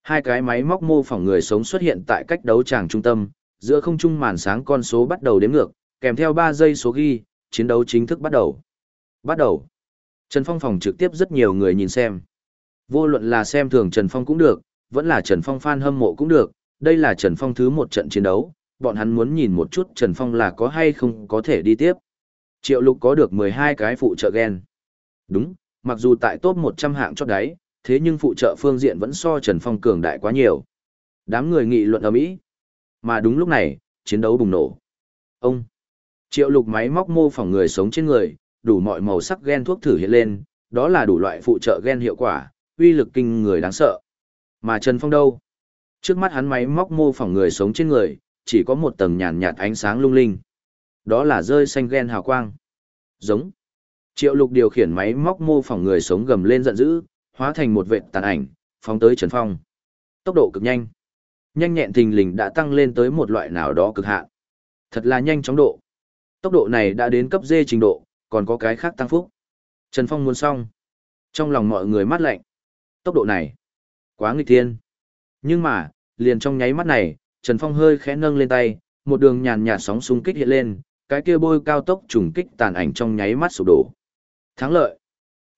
Hai cái máy móc mô phỏng người sống xuất hiện tại cách đấu tràng trung tâm, giữa không trung màn sáng con số bắt đầu đếm ngược, kèm theo 3 giây số ghi, chiến đấu chính thức bắt đầu. Bắt đầu. Trần Phong phòng trực tiếp rất nhiều người nhìn xem. Vô luận là xem thường Trần Phong cũng được, vẫn là Trần Phong fan hâm mộ cũng được, đây là Trần Phong thứ một trận chiến đấu, bọn hắn muốn nhìn một chút Trần Phong là có hay không có thể đi tiếp. Triệu lục có được 12 cái phụ trợ gen. Đúng, mặc dù tại top 100 hạng chót đáy, thế nhưng phụ trợ phương diện vẫn so Trần Phong cường đại quá nhiều. Đám người nghị luận ở Mỹ. Mà đúng lúc này, chiến đấu bùng nổ. Ông, triệu lục máy móc mô phỏng người sống trên người, đủ mọi màu sắc gen thuốc thử hiện lên, đó là đủ loại phụ trợ gen hiệu quả, uy lực kinh người đáng sợ. Mà Trần Phong đâu? Trước mắt hắn máy móc mô phỏng người sống trên người, chỉ có một tầng nhàn nhạt ánh sáng lung linh. Đó là rơi xanh gen hào quang. Giống. Triệu lục điều khiển máy móc mô phỏng người sống gầm lên giận dữ, hóa thành một vệt tàn ảnh, phóng tới Trần Phong. Tốc độ cực nhanh. Nhanh nhẹn thình lình đã tăng lên tới một loại nào đó cực hạn. Thật là nhanh chóng độ. Tốc độ này đã đến cấp D trình độ, còn có cái khác tăng phúc. Trần Phong muốn xong. Trong lòng mọi người mát lạnh. Tốc độ này, quá nghịch thiên. Nhưng mà, liền trong nháy mắt này, Trần Phong hơi khẽ nâng lên tay, một đường nhàn nhạt sóng xung kích hiện lên, cái kia bôi cao tốc trùng kích tàn ảnh trong nháy mắt sụp đổ. Thắng lợi.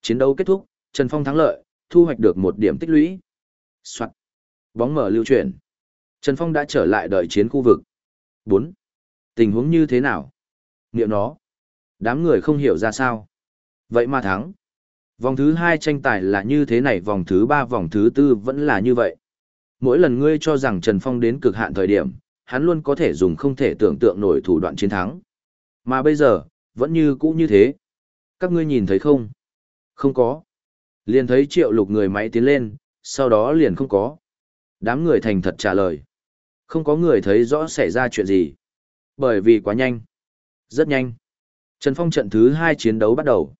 Chiến đấu kết thúc, Trần Phong thắng lợi, thu hoạch được một điểm tích lũy. Soạn. Bóng mở lưu chuyển. Trần Phong đã trở lại đợi chiến khu vực. 4. Tình huống như thế nào? Niệm nó. Đám người không hiểu ra sao. Vậy mà thắng. Vòng thứ 2 tranh tài là như thế này, vòng thứ 3 vòng thứ 4 vẫn là như vậy. Mỗi lần ngươi cho rằng Trần Phong đến cực hạn thời điểm, hắn luôn có thể dùng không thể tưởng tượng nổi thủ đoạn chiến thắng. Mà bây giờ, vẫn như cũ như thế. Các ngươi nhìn thấy không? Không có. Liền thấy triệu lục người máy tiến lên, sau đó liền không có. Đám người thành thật trả lời. Không có người thấy rõ xảy ra chuyện gì. Bởi vì quá nhanh. Rất nhanh. Trần Phong trận thứ hai chiến đấu bắt đầu.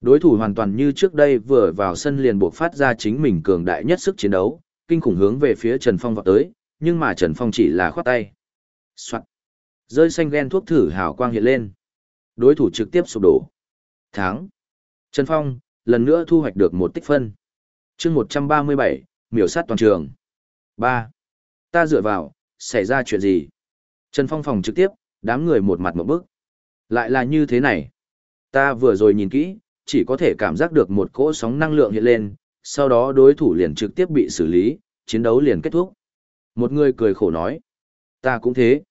Đối thủ hoàn toàn như trước đây vừa vào sân liền buộc phát ra chính mình cường đại nhất sức chiến đấu, kinh khủng hướng về phía Trần Phong vọt tới, nhưng mà Trần Phong chỉ là khoát tay. Soạn. Rơi xanh ghen thuốc thử hào quang hiện lên. Đối thủ trực tiếp sụp đổ. Thắng. Trần Phong, lần nữa thu hoạch được một tích phân. chương 137, miểu sát toàn trường. 3. Ta dựa vào, xảy ra chuyện gì? Trần Phong phòng trực tiếp, đám người một mặt một bức. Lại là như thế này. Ta vừa rồi nhìn kỹ, chỉ có thể cảm giác được một cỗ sóng năng lượng hiện lên, sau đó đối thủ liền trực tiếp bị xử lý, chiến đấu liền kết thúc. Một người cười khổ nói. Ta cũng thế.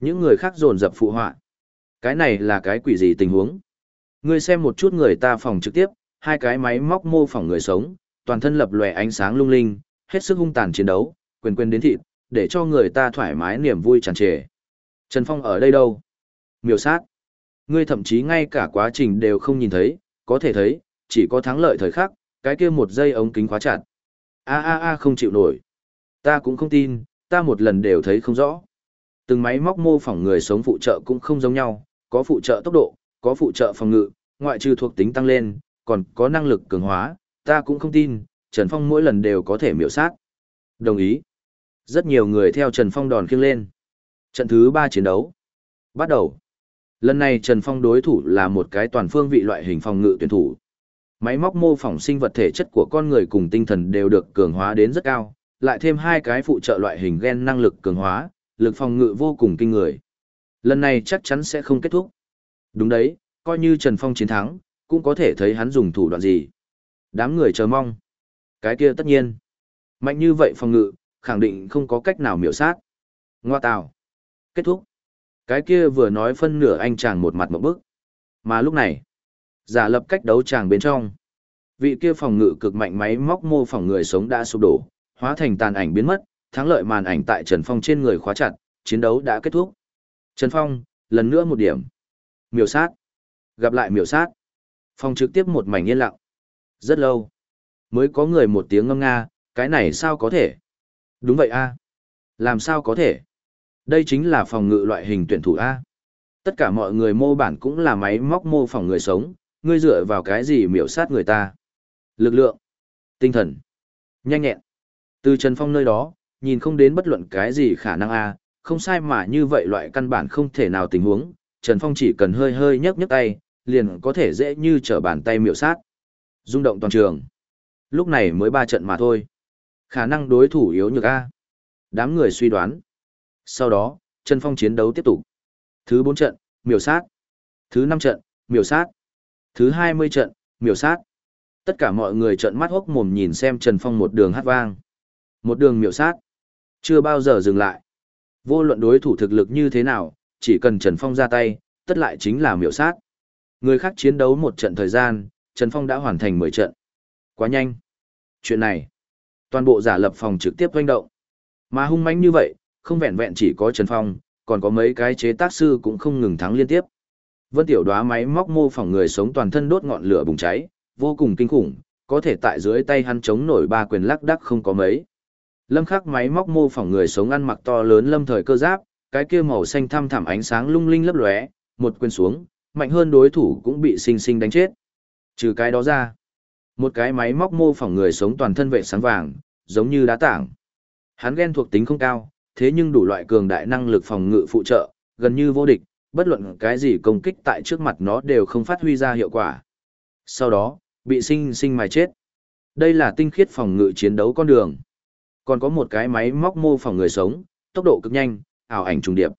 Những người khác dồn dập phụ họa. Cái này là cái quỷ gì tình huống? Ngươi xem một chút người ta phòng trực tiếp, hai cái máy móc mô phỏng người sống, toàn thân lập lòe ánh sáng lung linh, hết sức hung tàn chiến đấu, quyền quyền đến thịt, để cho người ta thoải mái niềm vui tràn trề. Trần Phong ở đây đâu? Miêu sát. Ngươi thậm chí ngay cả quá trình đều không nhìn thấy, có thể thấy, chỉ có thắng lợi thời khắc, cái kia một dây ống kính khóa chặt. A a a không chịu nổi. Ta cũng không tin, ta một lần đều thấy không rõ. Từng máy móc mô phỏng người sống phụ trợ cũng không giống nhau, có phụ trợ tốc độ, có phụ trợ phòng ngự, ngoại trừ thuộc tính tăng lên, còn có năng lực cường hóa, ta cũng không tin, Trần Phong mỗi lần đều có thể miểu sát. Đồng ý. Rất nhiều người theo Trần Phong đòn khiêng lên. Trận thứ 3 chiến đấu. Bắt đầu. Lần này Trần Phong đối thủ là một cái toàn phương vị loại hình phòng ngự tuyển thủ. Máy móc mô phỏng sinh vật thể chất của con người cùng tinh thần đều được cường hóa đến rất cao, lại thêm hai cái phụ trợ loại hình gen năng lực cường hóa, lực phòng ngự vô cùng kinh người. Lần này chắc chắn sẽ không kết thúc. Đúng đấy, coi như Trần Phong chiến thắng, cũng có thể thấy hắn dùng thủ đoạn gì. Đám người chờ mong. Cái kia tất nhiên. Mạnh như vậy phòng ngự, khẳng định không có cách nào miểu sát. Ngoa tào. Kết thúc. Cái kia vừa nói phân nửa anh chàng một mặt một bức. Mà lúc này, giả lập cách đấu chàng bên trong. Vị kia phòng ngự cực mạnh máy móc mô phỏng người sống đã sụp đổ, hóa thành tàn ảnh biến mất, thắng lợi màn ảnh tại Trần Phong trên người khóa chặt, chiến đấu đã kết thúc. Trần Phong, lần nữa một điểm. Miểu sát. Gặp lại miểu sát. Phong trực tiếp một mảnh yên lặng. Rất lâu. Mới có người một tiếng ngâm nga, cái này sao có thể? Đúng vậy a Làm sao có thể? Đây chính là phòng ngự loại hình tuyển thủ A. Tất cả mọi người mô bản cũng là máy móc mô phỏng người sống, ngươi dựa vào cái gì miểu sát người ta. Lực lượng, tinh thần, nhanh nhẹn. Từ Trần Phong nơi đó, nhìn không đến bất luận cái gì khả năng A, không sai mà như vậy loại căn bản không thể nào tình huống, Trần Phong chỉ cần hơi hơi nhấc nhấc tay, liền có thể dễ như trở bàn tay miểu sát. Rung động toàn trường. Lúc này mới ba trận mà thôi. Khả năng đối thủ yếu nhược A. Đám người suy đoán. Sau đó, Trần Phong chiến đấu tiếp tục. Thứ 4 trận, miểu sát. Thứ 5 trận, miểu sát. Thứ 20 trận, miểu sát. Tất cả mọi người trợn mắt hốc mồm nhìn xem Trần Phong một đường hát vang. Một đường miểu sát. Chưa bao giờ dừng lại. Vô luận đối thủ thực lực như thế nào, chỉ cần Trần Phong ra tay, tất lại chính là miểu sát. Người khác chiến đấu một trận thời gian, Trần Phong đã hoàn thành 10 trận. Quá nhanh. Chuyện này, toàn bộ giả lập phòng trực tiếp doanh động. Mà hung mãnh như vậy, không vẹn vẹn chỉ có Trần Phong, còn có mấy cái chế tác sư cũng không ngừng thắng liên tiếp. Vân Tiểu Đóa máy móc mô phỏng người sống toàn thân đốt ngọn lửa bùng cháy, vô cùng kinh khủng, có thể tại dưới tay hắn chống nổi ba quyền lắc đắc không có mấy. Lâm Khắc máy móc mô phỏng người sống ăn mặc to lớn lâm thời cơ giáp, cái kia màu xanh thăm thẳm ánh sáng lung linh lấp lóe, một quyền xuống, mạnh hơn đối thủ cũng bị sinh sinh đánh chết. Trừ cái đó ra, một cái máy móc mô phỏng người sống toàn thân vệ sáng vàng, giống như đá tảng. Hắn ghen thuộc tính không cao, thế nhưng đủ loại cường đại năng lực phòng ngự phụ trợ, gần như vô địch, bất luận cái gì công kích tại trước mặt nó đều không phát huy ra hiệu quả. Sau đó, bị sinh sinh mài chết. Đây là tinh khiết phòng ngự chiến đấu con đường. Còn có một cái máy móc mô phỏng người sống, tốc độ cực nhanh, ảo ảnh trùng điệp.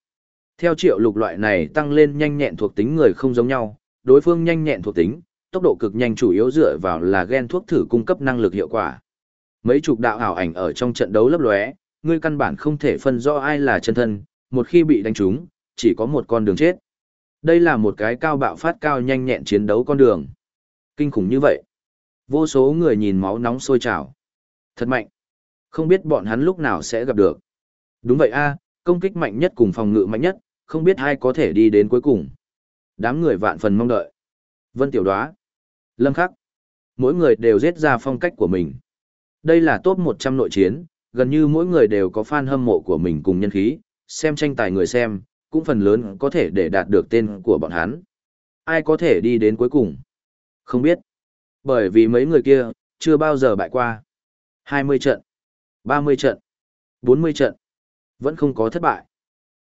Theo triệu lục loại này tăng lên nhanh nhẹn thuộc tính người không giống nhau, đối phương nhanh nhẹn thuộc tính, tốc độ cực nhanh chủ yếu dựa vào là gen thuốc thử cung cấp năng lực hiệu quả. Mấy chục đạo ảo ảnh ở trong trận đấu lấp lóe, ngươi căn bản không thể phân rõ ai là chân thân, một khi bị đánh trúng, chỉ có một con đường chết. Đây là một cái cao bạo phát cao nhanh nhẹn chiến đấu con đường. Kinh khủng như vậy. Vô số người nhìn máu nóng sôi trào. Thật mạnh. Không biết bọn hắn lúc nào sẽ gặp được. Đúng vậy a, công kích mạnh nhất cùng phòng ngự mạnh nhất, không biết ai có thể đi đến cuối cùng. Đám người vạn phần mong đợi. Vân Tiểu Đoá. Lâm Khắc. Mỗi người đều giết ra phong cách của mình. Đây là top 100 nội chiến, gần như mỗi người đều có fan hâm mộ của mình cùng nhân khí, xem tranh tài người xem, cũng phần lớn có thể để đạt được tên của bọn hắn. Ai có thể đi đến cuối cùng? Không biết. Bởi vì mấy người kia, chưa bao giờ bại qua. 20 trận, 30 trận, 40 trận, vẫn không có thất bại.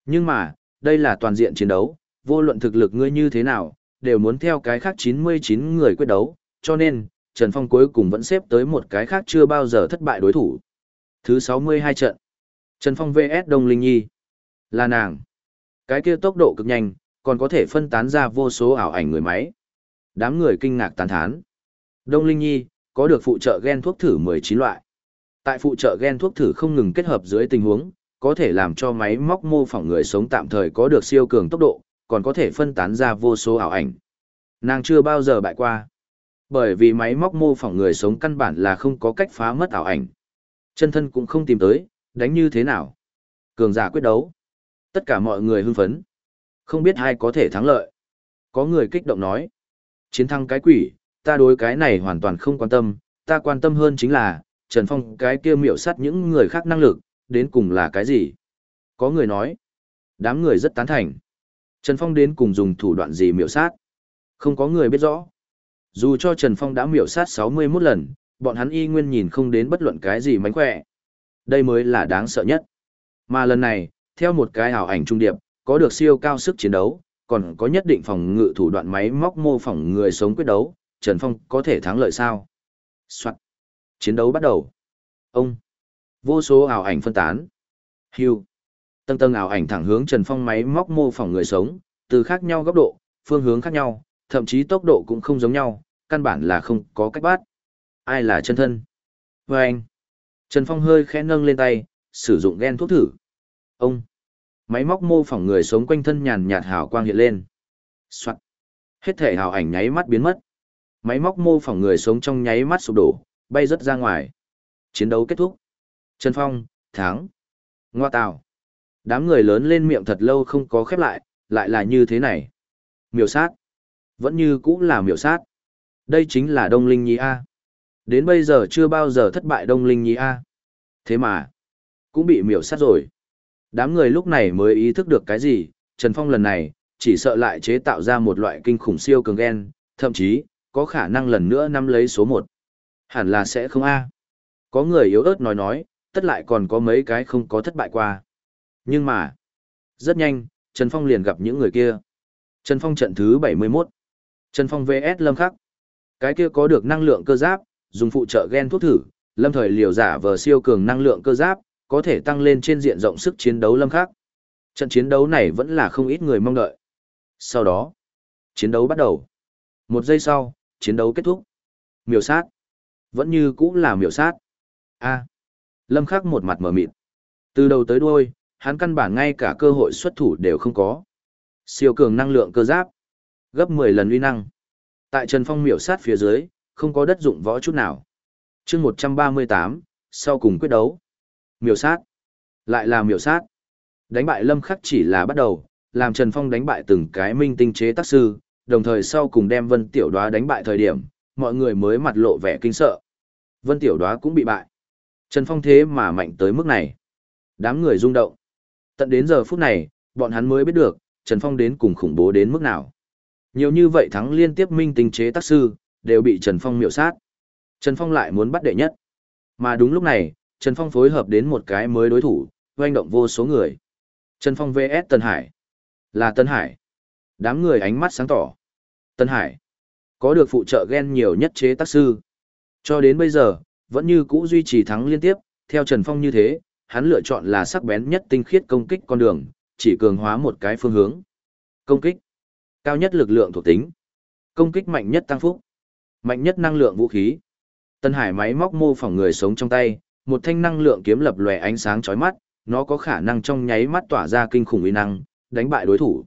Nhưng mà, đây là toàn diện chiến đấu, vô luận thực lực ngươi như thế nào, đều muốn theo cái khác 99 người quyết đấu, cho nên, Trần Phong cuối cùng vẫn xếp tới một cái khác chưa bao giờ thất bại đối thủ. Thứ 62 trận. Trần Phong vs Đông Linh Nhi. Là nàng. Cái kia tốc độ cực nhanh, còn có thể phân tán ra vô số ảo ảnh người máy. Đám người kinh ngạc tán thán. Đông Linh Nhi, có được phụ trợ gen thuốc thử 19 loại. Tại phụ trợ gen thuốc thử không ngừng kết hợp dưới tình huống, có thể làm cho máy móc mô phỏng người sống tạm thời có được siêu cường tốc độ, còn có thể phân tán ra vô số ảo ảnh. Nàng chưa bao giờ bại qua. Bởi vì máy móc mô phỏng người sống căn bản là không có cách phá mất ảo ảnh. Chân thân cũng không tìm tới, đánh như thế nào. Cường giả quyết đấu. Tất cả mọi người hưng phấn. Không biết ai có thể thắng lợi. Có người kích động nói. Chiến thắng cái quỷ, ta đối cái này hoàn toàn không quan tâm, ta quan tâm hơn chính là, Trần Phong cái kia miểu sát những người khác năng lực, đến cùng là cái gì? Có người nói. Đám người rất tán thành. Trần Phong đến cùng dùng thủ đoạn gì miểu sát? Không có người biết rõ. Dù cho Trần Phong đã miểu sát 61 lần, bọn hắn y nguyên nhìn không đến bất luận cái gì mánh khỏe. Đây mới là đáng sợ nhất. Mà lần này, theo một cái ảo ảnh trung điệp, có được siêu cao sức chiến đấu, còn có nhất định phòng ngự thủ đoạn máy móc mô phỏng người sống quyết đấu, Trần Phong có thể thắng lợi sao? Soạn. Chiến đấu bắt đầu. Ông. Vô số ảo ảnh phân tán. Hưu. Tầng tầng ảo ảnh thẳng hướng Trần Phong máy móc mô phỏng người sống, từ khác nhau góc độ, phương hướng khác nhau, thậm chí tốc độ cũng không giống nhau, căn bản là không có cách bắt. Ai là chân thân? Và anh. Trần Phong hơi khẽ nâng lên tay, sử dụng gen thuốc thử. Ông. Máy móc mô phỏng người sống quanh thân nhàn nhạt hào quang hiện lên. Soạn. Hết thể hào ảnh nháy mắt biến mất. Máy móc mô phỏng người sống trong nháy mắt sụp đổ, bay rất ra ngoài. Chiến đấu kết thúc. Trần Phong, thắng. Ngoa tào. Đám người lớn lên miệng thật lâu không có khép lại, lại là như thế này. Miểu sát. Vẫn như cũng là miểu sát. Đây chính là Đông Linh Nhi A. Đến bây giờ chưa bao giờ thất bại Đông Linh Nhi A. Thế mà, cũng bị miểu sát rồi. Đám người lúc này mới ý thức được cái gì, Trần Phong lần này, chỉ sợ lại chế tạo ra một loại kinh khủng siêu cường gen, thậm chí, có khả năng lần nữa nắm lấy số một. Hẳn là sẽ không A. Có người yếu ớt nói nói, tất lại còn có mấy cái không có thất bại qua. Nhưng mà, rất nhanh, Trần Phong liền gặp những người kia. Trần Phong trận thứ 71. Trần Phong VS Lâm Khắc. Cái kia có được năng lượng cơ giáp, dùng phụ trợ gen thuốc thử, lâm thời liều giả vờ siêu cường năng lượng cơ giáp, có thể tăng lên trên diện rộng sức chiến đấu Lâm Khắc. Trận chiến đấu này vẫn là không ít người mong đợi. Sau đó, chiến đấu bắt đầu. Một giây sau, chiến đấu kết thúc. Miểu sát. Vẫn như cũ là miểu sát. A. Lâm Khắc một mặt mở mịt. Từ đầu tới đuôi, hắn căn bản ngay cả cơ hội xuất thủ đều không có. Siêu cường năng lượng cơ giáp. Gấp 10 lần uy năng. Tại Trần Phong miểu sát phía dưới, không có đất dụng võ chút nào. chương 138, sau cùng quyết đấu. Miểu sát. Lại là miểu sát. Đánh bại Lâm Khắc chỉ là bắt đầu, làm Trần Phong đánh bại từng cái minh tinh chế tác sư, đồng thời sau cùng đem Vân Tiểu Đoá đánh bại thời điểm, mọi người mới mặt lộ vẻ kinh sợ. Vân Tiểu Đoá cũng bị bại. Trần Phong thế mà mạnh tới mức này. Đám người rung động. Tận đến giờ phút này, bọn hắn mới biết được, Trần Phong đến cùng khủng bố đến mức nào. Nhiều như vậy thắng liên tiếp minh tinh chế tác sư, đều bị Trần Phong miểu sát. Trần Phong lại muốn bắt đệ nhất. Mà đúng lúc này, Trần Phong phối hợp đến một cái mới đối thủ, doanh động vô số người. Trần Phong vs Tân Hải. Là Tân Hải. Đám người ánh mắt sáng tỏ. Tân Hải. Có được phụ trợ gen nhiều nhất chế tác sư. Cho đến bây giờ, vẫn như cũ duy trì thắng liên tiếp, theo Trần Phong như thế, hắn lựa chọn là sắc bén nhất tinh khiết công kích con đường, chỉ cường hóa một cái phương hướng. Công kích. Cao nhất lực lượng thuộc tính. Công kích mạnh nhất tăng phúc. Mạnh nhất năng lượng vũ khí. Tân Hải máy móc mô phỏng người sống trong tay, một thanh năng lượng kiếm lập lòe ánh sáng chói mắt, nó có khả năng trong nháy mắt tỏa ra kinh khủng uy năng, đánh bại đối thủ.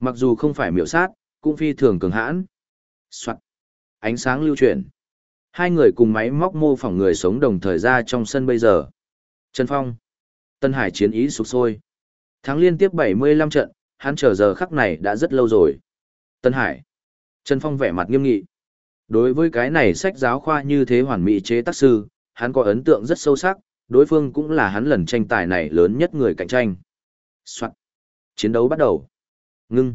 Mặc dù không phải miểu sát, cũng phi thường cường hãn. Soạt. Ánh sáng lưu chuyển. Hai người cùng máy móc mô phỏng người sống đồng thời ra trong sân bây giờ. Trần Phong. Tân Hải chiến ý sục sôi. Thắng liên tiếp 75 trận, hắn chờ giờ khắc này đã rất lâu rồi. Tân Hải. Trần Phong vẻ mặt nghiêm nghị. Đối với cái này sách giáo khoa như thế hoàn mỹ chế tác sư, hắn có ấn tượng rất sâu sắc, đối phương cũng là hắn lần tranh tài này lớn nhất người cạnh tranh. Soạn. Chiến đấu bắt đầu. Ngưng.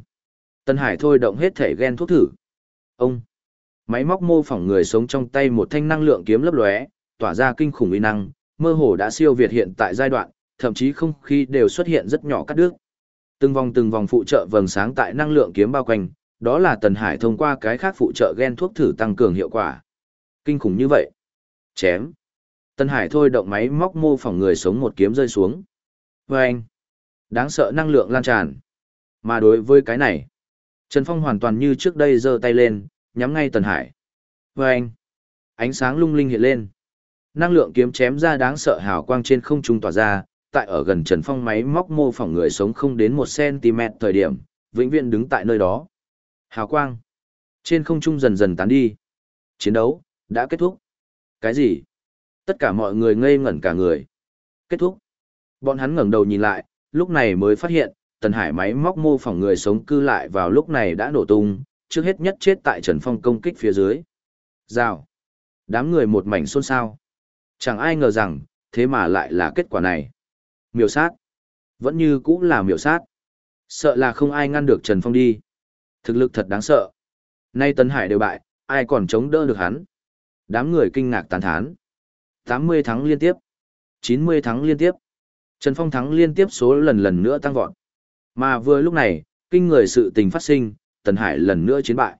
Tân Hải thôi động hết thể gen thuốc thử. Ông. Máy móc mô phỏng người sống trong tay một thanh năng lượng kiếm lấp lóe, tỏa ra kinh khủng uy năng, mơ hồ đã siêu việt hiện tại giai đoạn, thậm chí không khí đều xuất hiện rất nhỏ cắt đứt. Từng vòng từng vòng phụ trợ vầng sáng tại năng lượng kiếm bao quanh, đó là Tần Hải thông qua cái khác phụ trợ gen thuốc thử tăng cường hiệu quả. Kinh khủng như vậy. Chém. Tần Hải thôi động máy móc mô phỏng người sống một kiếm rơi xuống. Và anh. Đáng sợ năng lượng lan tràn. Mà đối với cái này, Trần Phong hoàn toàn như trước đây giơ tay lên, nhắm ngay Tần Hải. Và anh. Ánh sáng lung linh hiện lên. Năng lượng kiếm chém ra đáng sợ hào quang trên không trung tỏa ra, tại ở gần Trần Phong máy móc mô phỏng người sống không đến 1cm thời điểm, vĩnh viễn đứng tại nơi đó. Hào quang. Trên không trung dần dần tán đi. Chiến đấu, đã kết thúc. Cái gì? Tất cả mọi người ngây ngẩn cả người. Kết thúc. Bọn hắn ngẩng đầu nhìn lại, lúc này mới phát hiện, Tần Hải máy móc mô phỏng người sống cư lại vào lúc này đã nổ tung, trước hết nhất chết tại Trần Phong công kích phía dưới. Rào. Đám người một mảnh xôn xao. Chẳng ai ngờ rằng, thế mà lại là kết quả này. Miểu sát. Vẫn như cũ là miểu sát. Sợ là không ai ngăn được Trần Phong đi. Thực lực thật đáng sợ. Nay Tấn Hải đều bại, ai còn chống đỡ được hắn. Đám người kinh ngạc tán thán. 80 thắng liên tiếp. 90 thắng liên tiếp. Trần Phong thắng liên tiếp số lần lần nữa tăng vọt. Mà vừa lúc này, kinh người sự tình phát sinh, Tần Hải lần nữa chiến bại.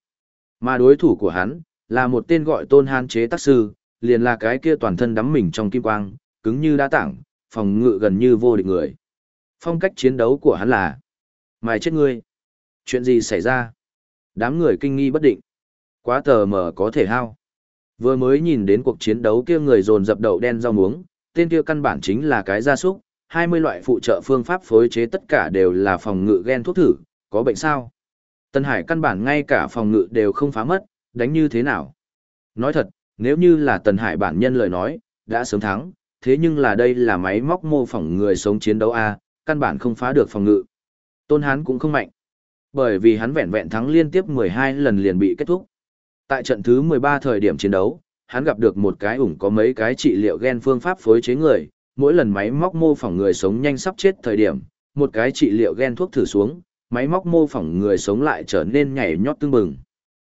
Mà đối thủ của hắn, là một tên gọi Tôn Hán chế tác sư, liền là cái kia toàn thân đắm mình trong kim quang, cứng như đá tảng, phòng ngự gần như vô địch người. Phong cách chiến đấu của hắn là Mày chết ngươi. Chuyện gì xảy ra? Đám người kinh nghi bất định. Quá tờ mờ có thể hao. Vừa mới nhìn đến cuộc chiến đấu kia người dồn dập đầu đen rau muống, tên kia căn bản chính là cái gia súc, 20 loại phụ trợ phương pháp phối chế tất cả đều là phòng ngự gen thuốc thử, có bệnh sao? Tân Hải căn bản ngay cả phòng ngự đều không phá mất, đánh như thế nào? Nói thật, nếu như là Tần Hải bản nhân lời nói, đã sớm thắng, thế nhưng là đây là máy móc mô phỏng người sống chiến đấu A, căn bản không phá được phòng ngự. Tôn Hán cũng không mạnh, bởi vì hắn vẹn vẹn thắng liên tiếp 12 lần liền bị kết thúc. Tại trận thứ 13 thời điểm chiến đấu, hắn gặp được một cái ủng có mấy cái trị liệu gen phương pháp phối chế người, mỗi lần máy móc mô phỏng người sống nhanh sắp chết thời điểm, một cái trị liệu gen thuốc thử xuống, máy móc mô phỏng người sống lại trở nên nhảy nhót tương bừng.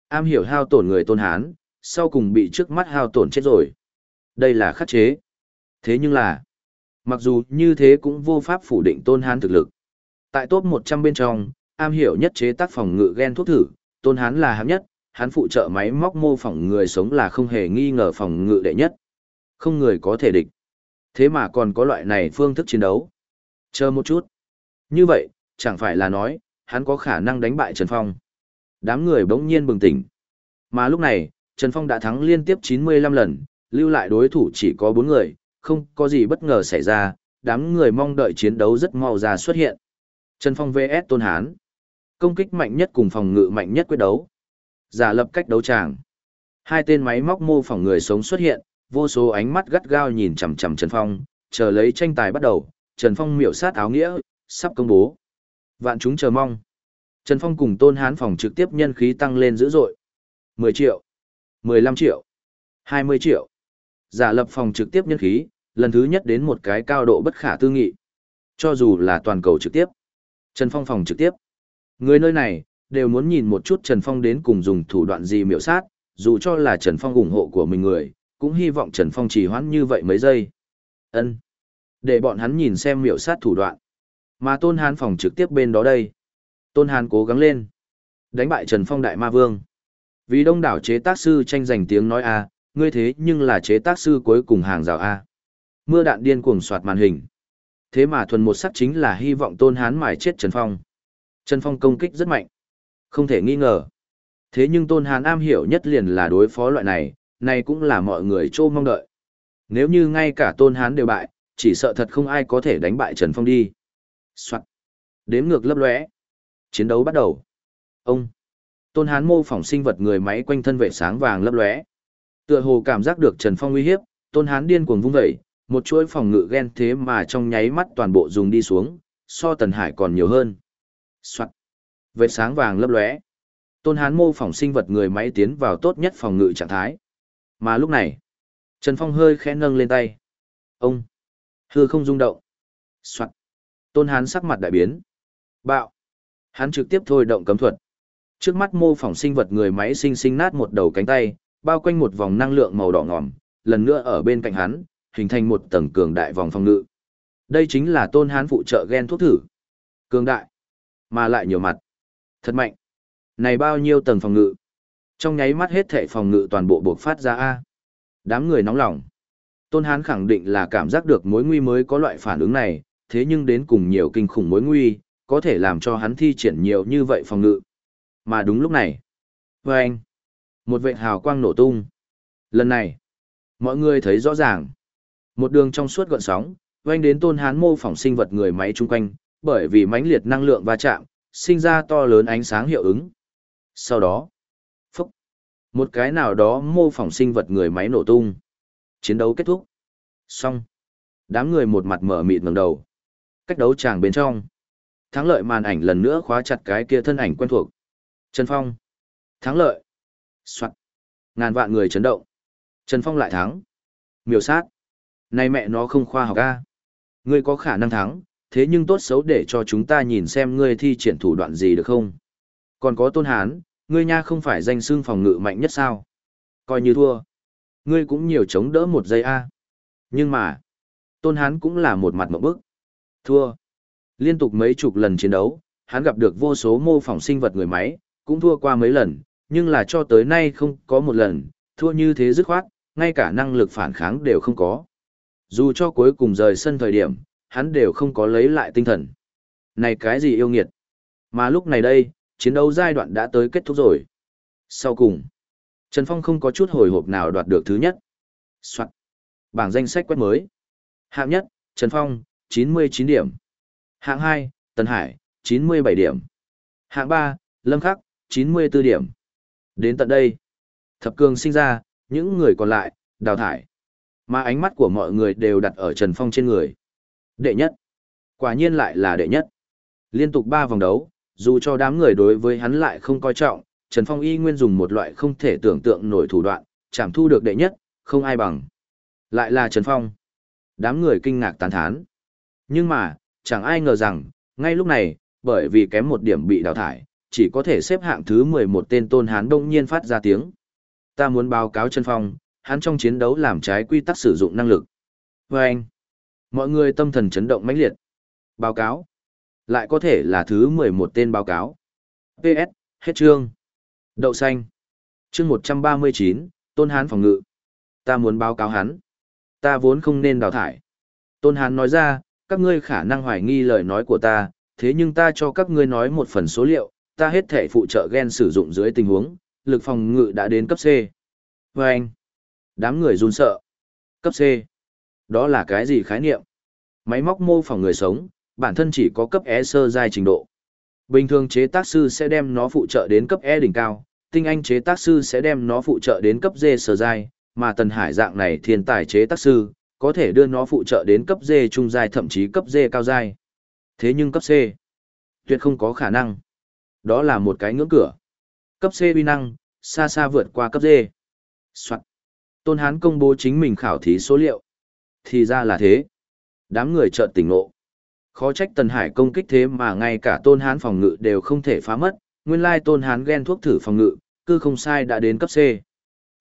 Am hiểu hao tổn người tôn hán, sau cùng bị trước mắt hao tổn chết rồi. Đây là khắc chế. Thế nhưng là, mặc dù như thế cũng vô pháp phủ định tôn hán thực lực. Tại top 100 bên trong, am hiểu nhất chế tác phòng ngự gen thuốc thử, tôn hán là hạng nhất, hắn phụ trợ máy móc mô phỏng người sống là không hề nghi ngờ phòng ngự đệ nhất. Không người có thể địch. Thế mà còn có loại này phương thức chiến đấu. Chờ một chút. Như vậy, chẳng phải là nói, hắn có khả năng đánh bại Trần Phong. Đám người bỗng nhiên bừng tỉnh. Mà lúc này, Trần Phong đã thắng liên tiếp 95 lần, lưu lại đối thủ chỉ có 4 người, không có gì bất ngờ xảy ra, đám người mong đợi chiến đấu rất mau ra xuất hiện. Trần Phong vs Tôn Hán. Công kích mạnh nhất cùng phòng ngự mạnh nhất quyết đấu. Giả lập cách đấu tràng. Hai tên máy móc mô phỏng người sống xuất hiện, vô số ánh mắt gắt gao nhìn chằm chằm Trần Phong, chờ lấy tranh tài bắt đầu, Trần Phong miểu sát áo nghĩa, sắp công bố. Vạn chúng chờ mong. Trần Phong cùng Tôn Hán phòng trực tiếp nhân khí tăng lên dữ dội. 10 triệu, 15 triệu, 20 triệu. Giả lập phòng trực tiếp nhân khí, lần thứ nhất đến một cái cao độ bất khả tư nghị. Cho dù là toàn cầu trực tiếp. Trần Phong phòng trực tiếp. Người nơi này, đều muốn nhìn một chút Trần Phong đến cùng dùng thủ đoạn gì miểu sát, dù cho là Trần Phong ủng hộ của mình người, cũng hy vọng Trần Phong chỉ hoãn như vậy mấy giây. Ân, Để bọn hắn nhìn xem miểu sát thủ đoạn. Mà Tôn Hán phòng trực tiếp bên đó đây. Tôn Hán cố gắng lên. Đánh bại Trần Phong Đại Ma Vương. Vì đông đảo chế tác sư tranh giành tiếng nói A, ngươi thế nhưng là chế tác sư cuối cùng hàng rào A. Mưa đạn điên cuồng soạt màn hình. Thế mà thuần một sắc chính là hy vọng Tôn Hán mài chết Trần Phong. Trần Phong công kích rất mạnh. Không thể nghi ngờ. Thế nhưng Tôn Hán am hiểu nhất liền là đối phó loại này, này cũng là mọi người trô mong đợi. Nếu như ngay cả Tôn Hán đều bại, chỉ sợ thật không ai có thể đánh bại Trần Phong đi. Soạn. Đếm ngược lấp lóe. Chiến đấu bắt đầu. Ông. Tôn Hán mô phỏng sinh vật người máy quanh thân vệ sáng vàng lấp lóe. Tựa hồ cảm giác được Trần Phong uy hiếp, Tôn Hán điên cuồng vung vẩy, một chuỗi phòng ngự ghen thế mà trong nháy mắt toàn bộ dùng đi xuống, so Tần Hải còn nhiều hơn. Soạn. Vệ sáng vàng lấp lóe. Tôn Hán mô phỏng sinh vật người máy tiến vào tốt nhất phòng ngự trạng thái. Mà lúc này, Trần Phong hơi khẽ nâng lên tay. Ông. Hư không rung động. Soạn. Tôn Hán sắc mặt đại biến. Bạo. Hắn trực tiếp thôi động cấm thuật. Trước mắt mô phỏng sinh vật người máy sinh sinh nát một đầu cánh tay, bao quanh một vòng năng lượng màu đỏ ngòm, lần nữa ở bên cạnh hắn, hình thành một tầng cường đại vòng phòng ngự. Đây chính là Tôn Hán phụ trợ gen thuốc thử. Cường đại, mà lại nhiều mặt. Thật mạnh. Này bao nhiêu tầng phòng ngự? Trong nháy mắt hết thảy phòng ngự toàn bộ buộc phát ra A. Đám người nóng lòng. Tôn Hán khẳng định là cảm giác được mối nguy mới có loại phản ứng này, thế nhưng đến cùng nhiều kinh khủng mối nguy, có thể làm cho hắn thi triển nhiều như vậy phòng ngự. Mà đúng lúc này, với anh, một vệ hào quang nổ tung. Lần này, mọi người thấy rõ ràng. Một đường trong suốt gọn sóng, vang đến tôn hán mô phỏng sinh vật người máy chung quanh, bởi vì mãnh liệt năng lượng va chạm, sinh ra to lớn ánh sáng hiệu ứng. Sau đó, phúc, một cái nào đó mô phỏng sinh vật người máy nổ tung. Chiến đấu kết thúc. Xong. Đám người một mặt mở mịt ngẩng đầu. Cách đấu tràng bên trong. Thắng lợi màn ảnh lần nữa khóa chặt cái kia thân ảnh quen thuộc. Trần Phong. Thắng lợi. Soạn. Ngàn vạn người chấn động. Trần Phong lại thắng. Miêu sát. Này mẹ nó không khoa học a. Ngươi có khả năng thắng, thế nhưng tốt xấu để cho chúng ta nhìn xem ngươi thi triển thủ đoạn gì được không? Còn có Tôn Hán, ngươi nha không phải danh xưng phòng ngự mạnh nhất sao? Coi như thua. Ngươi cũng nhiều chống đỡ một giây a. Nhưng mà, Tôn Hán cũng là một mặt mộng bức. Thua. Liên tục mấy chục lần chiến đấu, hắn gặp được vô số mô phỏng sinh vật người máy, cũng thua qua mấy lần, nhưng là cho tới nay không có một lần, thua như thế dứt khoát, ngay cả năng lực phản kháng đều không có. Dù cho cuối cùng rời sân thời điểm, hắn đều không có lấy lại tinh thần. Này cái gì yêu nghiệt? Mà lúc này đây, chiến đấu giai đoạn đã tới kết thúc rồi. Sau cùng, Trần Phong không có chút hồi hộp nào đoạt được thứ nhất. Soạn. Bảng danh sách quét mới. Hạng nhất, Trần Phong, 99 điểm. Hạng 2, Tần Hải, 97 điểm. Hạng 3, Lâm Khắc, 94 điểm. Đến tận đây, thập cường sinh ra, những người còn lại, đào thải. Mà ánh mắt của mọi người đều đặt ở Trần Phong trên người. Đệ nhất. Quả nhiên lại là đệ nhất. Liên tục 3 vòng đấu, dù cho đám người đối với hắn lại không coi trọng, Trần Phong y nguyên dùng một loại không thể tưởng tượng nổi thủ đoạn, chảm thu được đệ nhất, không ai bằng. Lại là Trần Phong. Đám người kinh ngạc tán thán. Nhưng mà, chẳng ai ngờ rằng, ngay lúc này, bởi vì kém một điểm bị đào thải, chỉ có thể xếp hạng thứ 11 tên tôn hán đông nhiên phát ra tiếng. Ta muốn báo cáo Trần Phong, hắn trong chiến đấu làm trái quy tắc sử dụng năng lực. Và anh, mọi người tâm thần chấn động mãnh liệt. Báo cáo, lại có thể là thứ 11 tên báo cáo. PS, hết chương. Đậu xanh. Chương 139, Tôn Hán phòng ngự. Ta muốn báo cáo hắn. Ta vốn không nên đào thải. Tôn Hán nói ra, các ngươi khả năng hoài nghi lời nói của ta, thế nhưng ta cho các ngươi nói một phần số liệu, ta hết thể phụ trợ gen sử dụng dưới tình huống, lực phòng ngự đã đến cấp C. Và anh, đám người run sợ. Cấp C. Đó là cái gì khái niệm? Máy móc mô phỏng người sống, bản thân chỉ có cấp E sơ giai trình độ. Bình thường chế tác sư sẽ đem nó phụ trợ đến cấp E đỉnh cao, tinh anh chế tác sư sẽ đem nó phụ trợ đến cấp D sơ giai, mà Tần Hải dạng này thiên tài chế tác sư, có thể đưa nó phụ trợ đến cấp D trung giai thậm chí cấp D cao giai. Thế nhưng cấp C, tuyệt không có khả năng. Đó là một cái ngưỡng cửa. Cấp C uy năng, xa xa vượt qua cấp D. Soạn. Tôn Hán công bố chính mình khảo thí số liệu. Thì ra là thế. Đám người chợt tỉnh ngộ. Khó trách Tần Hải công kích thế mà ngay cả Tôn Hán phòng ngự đều không thể phá mất, nguyên lai Tôn Hán ghen thuốc thử phòng ngự, cứ không sai đã đến cấp C.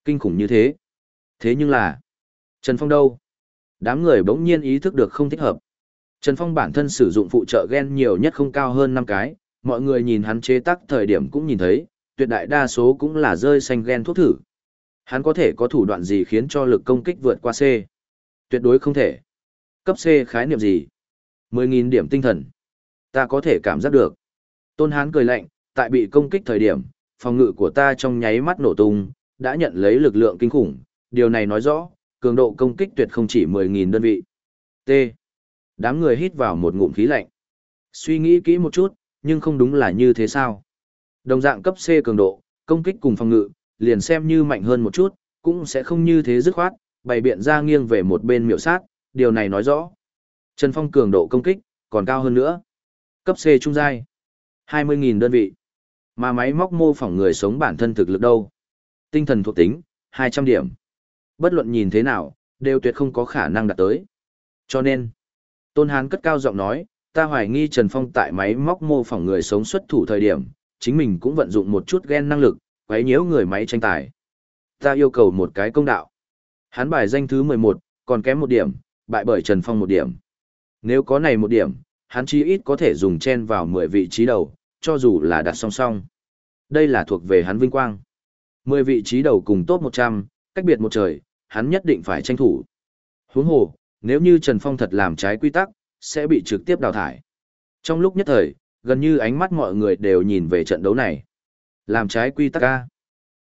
Kinh khủng như thế. Thế nhưng là, Trần Phong đâu? Đám người bỗng nhiên ý thức được không thích hợp. Trần Phong bản thân sử dụng phụ trợ gen nhiều nhất không cao hơn 5 cái, mọi người nhìn hắn chế tác thời điểm cũng nhìn thấy, tuyệt đại đa số cũng là rơi xanh gen thuốc thử. Hắn có thể có thủ đoạn gì khiến cho lực công kích vượt qua C? Tuyệt đối không thể. Cấp C khái niệm gì? 10.000 điểm tinh thần. Ta có thể cảm giác được. Tôn Hán cười lạnh, tại bị công kích thời điểm, phòng ngự của ta trong nháy mắt nổ tung, đã nhận lấy lực lượng kinh khủng. Điều này nói rõ, cường độ công kích tuyệt không chỉ 10.000 đơn vị. T. Đám người hít vào một ngụm khí lạnh. Suy nghĩ kỹ một chút, nhưng không đúng là như thế sao. Đồng dạng cấp C cường độ, công kích cùng phòng ngự, liền xem như mạnh hơn một chút, cũng sẽ không như thế dứt khoát, bày biện ra nghiêng về một bên miểu sát, điều này nói rõ. Trần Phong cường độ công kích, còn cao hơn nữa. Cấp C trung giai, 20.000 đơn vị. Mà máy móc mô phỏng người sống bản thân thực lực đâu? Tinh thần thuộc tính, 200 điểm. Bất luận nhìn thế nào, đều tuyệt không có khả năng đạt tới. Cho nên, Tôn Hán cất cao giọng nói, ta hoài nghi Trần Phong tại máy móc mô phỏng người sống xuất thủ thời điểm, chính mình cũng vận dụng một chút gen năng lực, quấy nhiễu người máy tranh tài. Ta yêu cầu một cái công đạo. Hắn bài danh thứ 11, còn kém một điểm, bại bởi Trần Phong một điểm. Nếu có này một điểm, hắn chí ít có thể dùng chen vào 10 vị trí đầu, cho dù là đặt song song. Đây là thuộc về hắn vinh quang. 10 vị trí đầu cùng top 100, cách biệt một trời, hắn nhất định phải tranh thủ. Huống hồ, nếu như Trần Phong thật làm trái quy tắc, sẽ bị trực tiếp đào thải. Trong lúc nhất thời, gần như ánh mắt mọi người đều nhìn về trận đấu này. Làm trái quy tắc ca.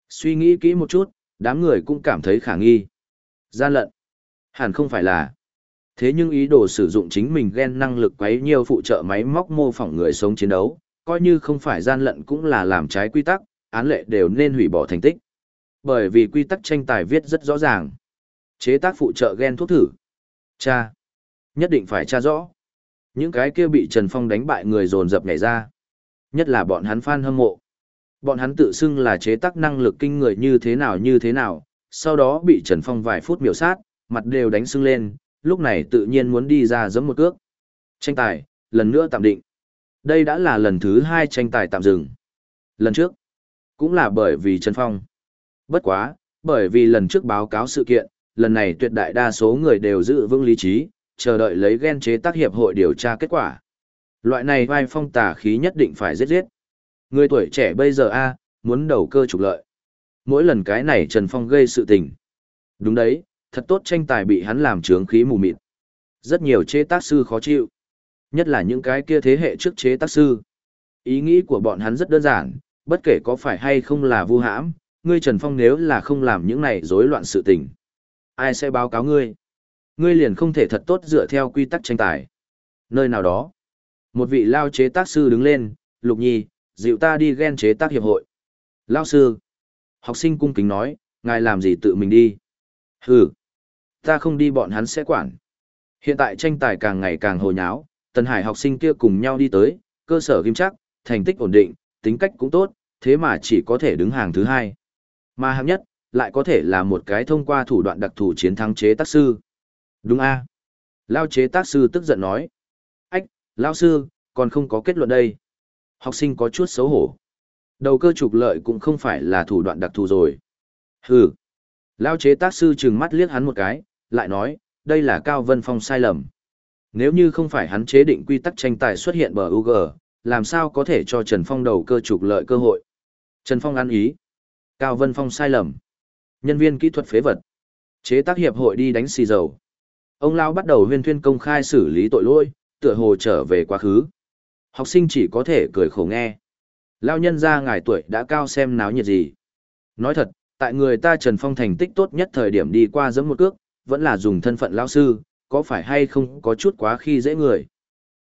Suy nghĩ kỹ một chút, đám người cũng cảm thấy khả nghi. Gian lận. Hẳn không phải là. Thế nhưng ý đồ sử dụng chính mình ghen năng lực quấy nhiều phụ trợ máy móc mô phỏng người sống chiến đấu, coi như không phải gian lận cũng là làm trái quy tắc, án lệ đều nên hủy bỏ thành tích. Bởi vì quy tắc tranh tài viết rất rõ ràng. Chế tác phụ trợ ghen thuốc thử. Cha. Nhất định phải tra rõ. Những cái kia bị Trần Phong đánh bại người dồn dập nhảy ra. Nhất là bọn hắn fan hâm mộ. Bọn hắn tự xưng là chế tác năng lực kinh người như thế nào như thế nào, sau đó bị Trần Phong vài phút miểu sát, mặt đều đánh sưng lên, lúc này tự nhiên muốn đi ra giẫm một cước. Tranh tài, lần nữa tạm định. Đây đã là lần thứ hai tranh tài tạm dừng. Lần trước, cũng là bởi vì Trần Phong. Bất quá, bởi vì lần trước báo cáo sự kiện, lần này tuyệt đại đa số người đều giữ vững lý trí, chờ đợi lấy ghen chế tác hiệp hội điều tra kết quả. Loại này vai phong tà khí nhất định phải giết giết. Người tuổi trẻ bây giờ a muốn đầu cơ trục lợi. Mỗi lần cái này Trần Phong gây sự tình. Đúng đấy, thật tốt tranh tài bị hắn làm trướng khí mù mịt. Rất nhiều chế tác sư khó chịu. Nhất là những cái kia thế hệ trước chế tác sư. Ý nghĩ của bọn hắn rất đơn giản, bất kể có phải hay không là vu hãm, ngươi Trần Phong nếu là không làm những này rối loạn sự tình. Ai sẽ báo cáo ngươi? Ngươi liền không thể thật tốt dựa theo quy tắc tranh tài. Nơi nào đó, một vị lao chế tác sư đứng lên, Lục Nhi, dịu ta đi ghen chế tác hiệp hội. Lao sư, học sinh cung kính nói, ngài làm gì tự mình đi. Hừ, ta không đi bọn hắn sẽ quản. Hiện tại tranh tài càng ngày càng hồ nháo, Tần Hải học sinh kia cùng nhau đi tới, cơ sở kim chắc, thành tích ổn định, tính cách cũng tốt, thế mà chỉ có thể đứng hàng thứ hai. Mà hạng nhất, lại có thể là một cái thông qua thủ đoạn đặc thù chiến thắng chế tác sư. Đúng a Lao chế tác sư tức giận nói. Ách, Lao sư, còn không có kết luận đây. Học sinh có chút xấu hổ. Đầu cơ trục lợi cũng không phải là thủ đoạn đặc thù rồi. Hừ. Lao chế tác sư trừng mắt liếc hắn một cái, lại nói, đây là Cao Vân Phong sai lầm. Nếu như không phải hắn chế định quy tắc tranh tài xuất hiện bờ UG, làm sao có thể cho Trần Phong đầu cơ trục lợi cơ hội? Trần Phong ăn ý. Cao Vân Phong sai lầm. Nhân viên kỹ thuật phế vật. Chế tác hiệp hội đi đánh xì dầu. Ông Lao bắt đầu huyên thuyên công khai xử lý tội lỗi, tựa hồ trở về quá khứ. Học sinh chỉ có thể cười khổ nghe. Lao nhân ra ngài tuổi đã cao xem náo nhiệt gì. Nói thật, tại người ta Trần Phong thành tích tốt nhất thời điểm đi qua giẫm một cước, vẫn là dùng thân phận lao sư, có phải hay không có chút quá khi dễ người.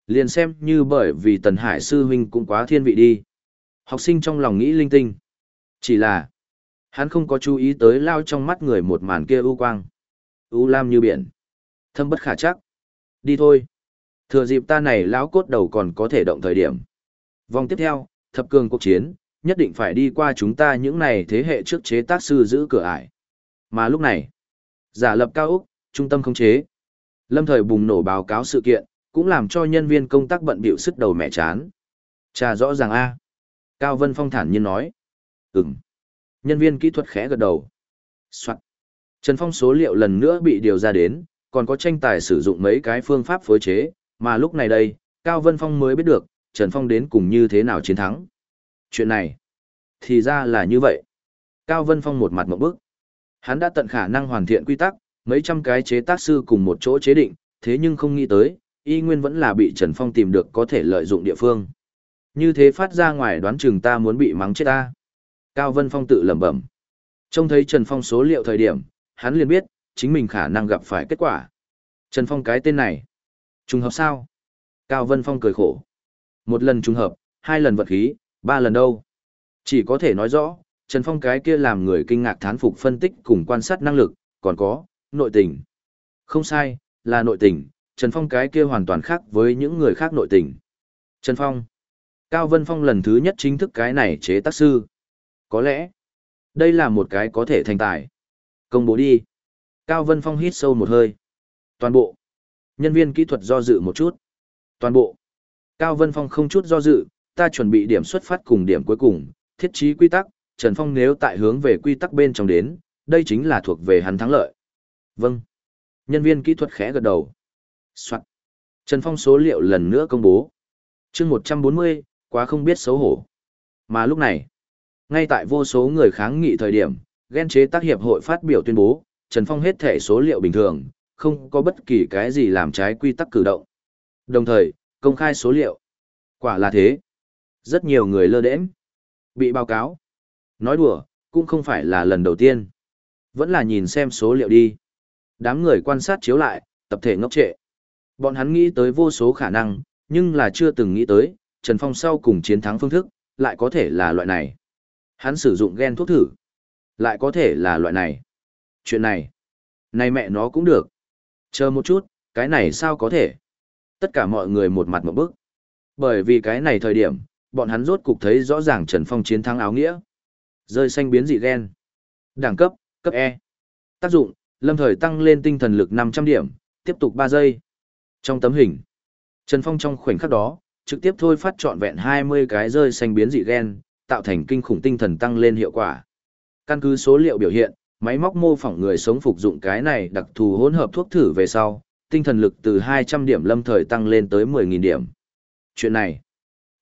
Liền xem như bởi vì Tần Hải sư huynh cũng quá thiên vị đi. Học sinh trong lòng nghĩ linh tinh. Chỉ là, hắn không có chú ý tới lao trong mắt người một màn kia u quang. U lam như biển. Thâm bất khả chắc. Đi thôi. Thừa dịp ta này lão cốt đầu còn có thể động thời điểm. Vòng tiếp theo, thập cường cuộc chiến, nhất định phải đi qua chúng ta những này thế hệ trước chế tác sư giữ cửa ải. Mà lúc này, giả lập cao Úc, trung tâm khống chế. Lâm thời bùng nổ báo cáo sự kiện, cũng làm cho nhân viên công tác bận bịu sức đầu mẹ chán. Trà rõ ràng a Cao Vân Phong thản nhiên nói. Ừm. Nhân viên kỹ thuật khẽ gật đầu. Soạn. Trần Phong số liệu lần nữa bị điều ra đến, còn có tranh tài sử dụng mấy cái phương pháp phối chế, mà lúc này đây, Cao Vân Phong mới biết được, Trần Phong đến cùng như thế nào chiến thắng. Chuyện này, thì ra là như vậy. Cao Vân Phong một mặt một bước, Hắn đã tận khả năng hoàn thiện quy tắc, mấy trăm cái chế tác sư cùng một chỗ chế định, thế nhưng không nghĩ tới, y nguyên vẫn là bị Trần Phong tìm được có thể lợi dụng địa phương. Như thế phát ra ngoài đoán chừng ta muốn bị mắng chết ta. Cao Vân Phong tự lẩm bẩm. Trông thấy Trần Phong số liệu thời điểm, hắn liền biết, chính mình khả năng gặp phải kết quả. Trần Phong cái tên này. Trùng hợp sao? Cao Vân Phong cười khổ. Một lần trùng hợp, hai lần vật khí, ba lần đâu. Chỉ có thể nói rõ, Trần Phong cái kia làm người kinh ngạc thán phục phân tích cùng quan sát năng lực, còn có, nội tình. Không sai, là nội tình, Trần Phong cái kia hoàn toàn khác với những người khác nội tình. Trần Phong. Cao Vân Phong lần thứ nhất chính thức cái này chế tác sư. Có lẽ, đây là một cái có thể thành tài. Công bố đi. Cao Vân Phong hít sâu một hơi. Toàn bộ. Nhân viên kỹ thuật do dự một chút. Toàn bộ. Cao Vân Phong không chút do dự, ta chuẩn bị điểm xuất phát cùng điểm cuối cùng, thiết trí quy tắc, Trần Phong nếu tại hướng về quy tắc bên trong đến, đây chính là thuộc về hắn thắng lợi. Vâng. Nhân viên kỹ thuật khẽ gật đầu. Soạn. Trần Phong số liệu lần nữa công bố. chương 140, quá không biết xấu hổ. Mà lúc này, ngay tại vô số người kháng nghị thời điểm, ghen chế tác hiệp hội phát biểu tuyên bố, Trần Phong hết thể số liệu bình thường, không có bất kỳ cái gì làm trái quy tắc cử động. Đồng thời, công khai số liệu. Quả là thế. Rất nhiều người lơ đễnh, bị báo cáo. Nói đùa, cũng không phải là lần đầu tiên. Vẫn là nhìn xem số liệu đi. Đám người quan sát chiếu lại, tập thể ngốc trệ. Bọn hắn nghĩ tới vô số khả năng, nhưng là chưa từng nghĩ tới, Trần Phong sau cùng chiến thắng phương thức, lại có thể là loại này. Hắn sử dụng gen thuốc thử, lại có thể là loại này. Chuyện này, này mẹ nó cũng được. Chờ một chút, cái này sao có thể? Tất cả mọi người một mặt một bức. Bởi vì cái này thời điểm, bọn hắn rốt cục thấy rõ ràng Trần Phong chiến thắng áo nghĩa. Rơi xanh biến dị gen. Đẳng cấp, cấp E. Tác dụng, lâm thời tăng lên tinh thần lực 500 điểm, tiếp tục 3 giây. Trong tấm hình, Trần Phong trong khoảnh khắc đó, trực tiếp thôi phát trọn vẹn 20 cái rơi xanh biến dị gen, tạo thành kinh khủng tinh thần tăng lên hiệu quả. Căn cứ số liệu biểu hiện, máy móc mô phỏng người sống phục dụng cái này đặc thù hỗn hợp thuốc thử về sau, tinh thần lực từ 200 điểm lâm thời tăng lên tới 10.000 điểm. Chuyện này,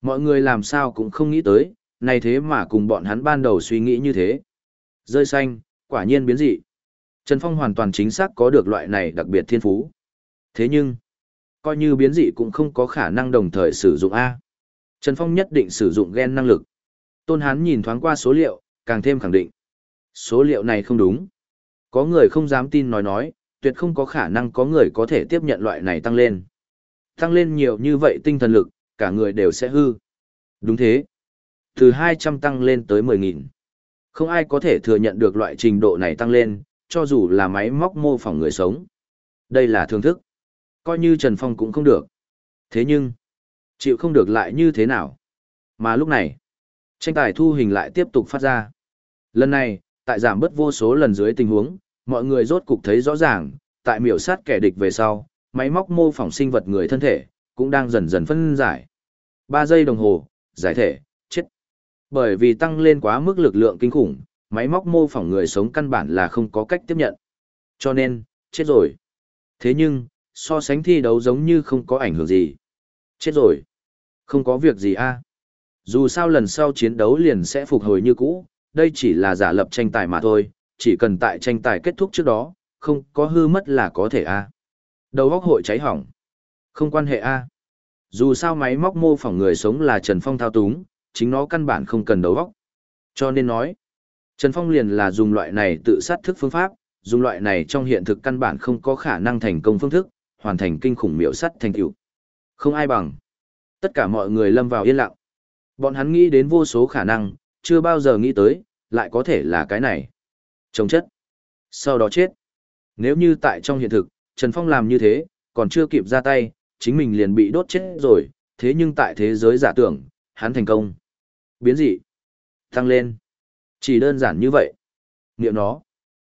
mọi người làm sao cũng không nghĩ tới, này thế mà cùng bọn hắn ban đầu suy nghĩ như thế. Rơi xanh, quả nhiên biến dị. Trần Phong hoàn toàn chính xác có được loại này đặc biệt thiên phú. Thế nhưng, coi như biến dị cũng không có khả năng đồng thời sử dụng A. Trần Phong nhất định sử dụng gen năng lực. Tôn Hán nhìn thoáng qua số liệu, càng thêm khẳng định. Số liệu này không đúng. Có người không dám tin nói nói, tuyệt không có khả năng có người có thể tiếp nhận loại này tăng lên. Tăng lên nhiều như vậy tinh thần lực, cả người đều sẽ hư. Đúng thế. Từ 200 tăng lên tới 10.000. Không ai có thể thừa nhận được loại trình độ này tăng lên, cho dù là máy móc mô phỏng người sống. Đây là thương thức. Coi như Trần Phong cũng không được. Thế nhưng, chịu không được lại như thế nào? Mà lúc này, tranh tài thu hình lại tiếp tục phát ra. Lần này, tại giảm bớt vô số lần dưới tình huống, mọi người rốt cục thấy rõ ràng, tại miểu sát kẻ địch về sau, máy móc mô phỏng sinh vật người thân thể, cũng đang dần dần phân giải. 3 giây đồng hồ, giải thể, chết. Bởi vì tăng lên quá mức lực lượng kinh khủng, máy móc mô phỏng người sống căn bản là không có cách tiếp nhận. Cho nên, chết rồi. Thế nhưng, so sánh thi đấu giống như không có ảnh hưởng gì. Chết rồi. Không có việc gì a. Dù sao lần sau chiến đấu liền sẽ phục hồi như cũ, đây chỉ là giả lập tranh tài mà thôi, chỉ cần tại tranh tài kết thúc trước đó, không có hư mất là có thể a. Đầu góc hội cháy hỏng. Không quan hệ a. Dù sao máy móc mô phỏng người sống là Trần Phong thao túng, chính nó căn bản không cần đầu góc. Cho nên nói, Trần Phong liền là dùng loại này tự sát thức phương pháp, dùng loại này trong hiện thực căn bản không có khả năng thành công phương thức, hoàn thành kinh khủng miểu sắt thành tựu. Không ai bằng. Tất cả mọi người lâm vào yên lặng. Bọn hắn nghĩ đến vô số khả năng, chưa bao giờ nghĩ tới, lại có thể là cái này. Trồng chất. Sau đó chết. Nếu như tại trong hiện thực, Trần Phong làm như thế, còn chưa kịp ra tay, chính mình liền bị đốt chết rồi, thế nhưng tại thế giới giả tưởng, hắn thành công. Biến dị. Tăng lên. Chỉ đơn giản như vậy. Niệm nó.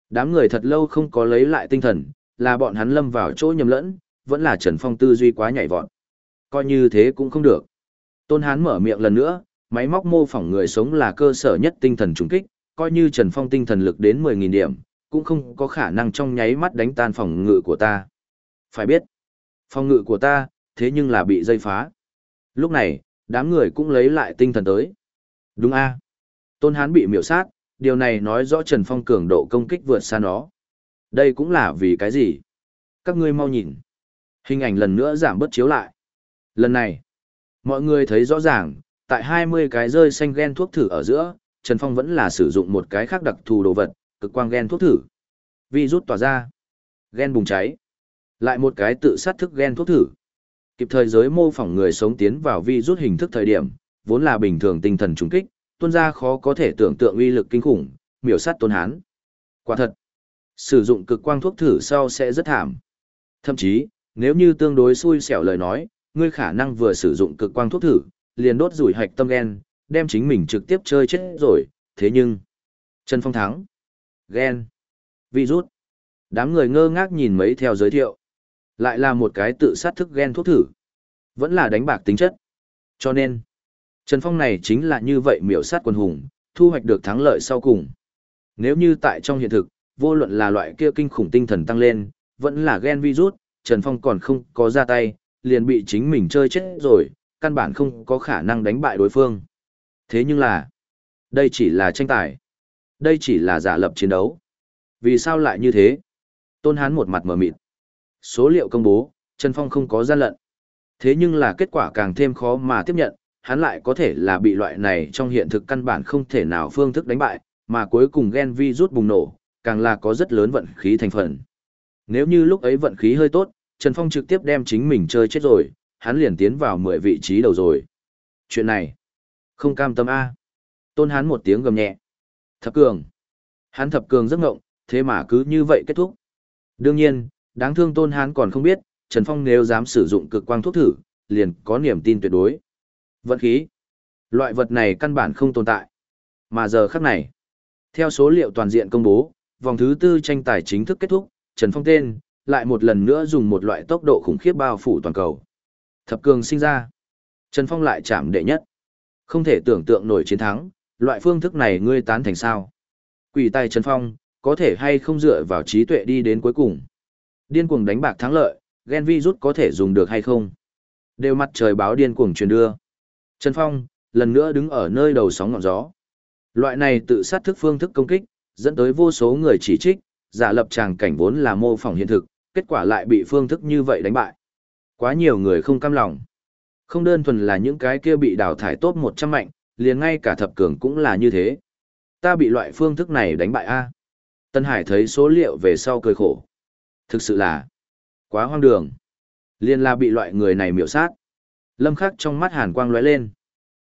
Đám người thật lâu không có lấy lại tinh thần, là bọn hắn lâm vào chỗ nhầm lẫn, vẫn là Trần Phong tư duy quá nhảy vọt. Coi như thế cũng không được. Tôn Hán mở miệng lần nữa, máy móc mô phỏng người sống là cơ sở nhất tinh thần trùng kích, coi như Trần Phong tinh thần lực đến 10.000 điểm, cũng không có khả năng trong nháy mắt đánh tan phòng ngự của ta. Phải biết, phòng ngự của ta, thế nhưng là bị dây phá. Lúc này, đám người cũng lấy lại tinh thần tới. Đúng a Tôn Hán bị miểu sát, điều này nói rõ Trần Phong cường độ công kích vượt xa nó. Đây cũng là vì cái gì? Các ngươi mau nhìn. Hình ảnh lần nữa giảm bớt chiếu lại. Lần này, mọi người thấy rõ ràng, tại 20 cái rơi xanh gen thuốc thử ở giữa, Trần Phong vẫn là sử dụng một cái khác đặc thù đồ vật, cực quang gen thuốc thử. Vi rút tỏa ra. Gen bùng cháy. Lại một cái tự sát thức gen thuốc thử. Kịp thời giới mô phỏng người sống tiến vào vi rút hình thức thời điểm, vốn là bình thường tinh thần trùng kích, tuôn ra khó có thể tưởng tượng uy lực kinh khủng, miểu sát tôn hán. Quả thật, sử dụng cực quang thuốc thử sau sẽ rất thảm. Thậm chí, nếu như tương đối xui xẻo lời nói, ngươi khả năng vừa sử dụng cực quang thuốc thử, liền đốt rủi hạch tâm gen, đem chính mình trực tiếp chơi chết rồi, thế nhưng... Trần Phong thắng. Gen. Virus. Đám người ngơ ngác nhìn mấy theo giới thiệu. Lại là một cái tự sát thức gen thuốc thử. Vẫn là đánh bạc tính chất. Cho nên, Trần Phong này chính là như vậy miểu sát quân hùng, thu hoạch được thắng lợi sau cùng. Nếu như tại trong hiện thực, vô luận là loại kia kinh khủng tinh thần tăng lên, vẫn là gen virus, Trần Phong còn không có ra tay, liền bị chính mình chơi chết rồi, căn bản không có khả năng đánh bại đối phương. Thế nhưng là, đây chỉ là tranh tài. Đây chỉ là giả lập chiến đấu. Vì sao lại như thế? Tôn Hán một mặt mở mịt. Số liệu công bố, Trần Phong không có gian lận. Thế nhưng là kết quả càng thêm khó mà tiếp nhận, hắn lại có thể là bị loại này trong hiện thực căn bản không thể nào phương thức đánh bại, mà cuối cùng gen vi rút bùng nổ, càng là có rất lớn vận khí thành phần. Nếu như lúc ấy vận khí hơi tốt, Trần Phong trực tiếp đem chính mình chơi chết rồi, hắn liền tiến vào 10 vị trí đầu rồi. Chuyện này, không cam tâm A. Tôn hán một tiếng gầm nhẹ. Thập cường. hán thập cường rất ngộng, thế mà cứ như vậy kết thúc. Đương nhiên, đáng thương Tôn Hán còn không biết, Trần Phong nếu dám sử dụng cực quang thuốc thử, liền có niềm tin tuyệt đối. Vận khí. Loại vật này căn bản không tồn tại. Mà giờ khắc này, theo số liệu toàn diện công bố, vòng thứ tư tranh tài chính thức kết thúc, Trần Phong tên, lại một lần nữa dùng một loại tốc độ khủng khiếp bao phủ toàn cầu. Thập cường sinh ra. Trần Phong lại chạm đệ nhất. Không thể tưởng tượng nổi chiến thắng, loại phương thức này ngươi tán thành sao. Quỷ tay Trần Phong, có thể hay không dựa vào trí tuệ đi đến cuối cùng. Điên cuồng đánh bạc thắng lợi, gen virus có thể dùng được hay không. Đều mặt trời báo điên cuồng truyền đưa. Trần Phong, lần nữa đứng ở nơi đầu sóng ngọn gió. Loại này tự sát thức phương thức công kích, dẫn tới vô số người chỉ trích, giả lập tràng cảnh vốn là mô phỏng hiện thực, kết quả lại bị phương thức như vậy đánh bại. Quá nhiều người không cam lòng. Không đơn thuần là những cái kia bị đào thải tốt 100 mạnh, liền ngay cả thập cường cũng là như thế. Ta bị loại phương thức này đánh bại a. Tân Hải thấy số liệu về sau cười khổ. Thực sự là quá hoang đường. Liên la bị loại người này miểu sát. Lâm Khắc trong mắt hàn quang lóe lên.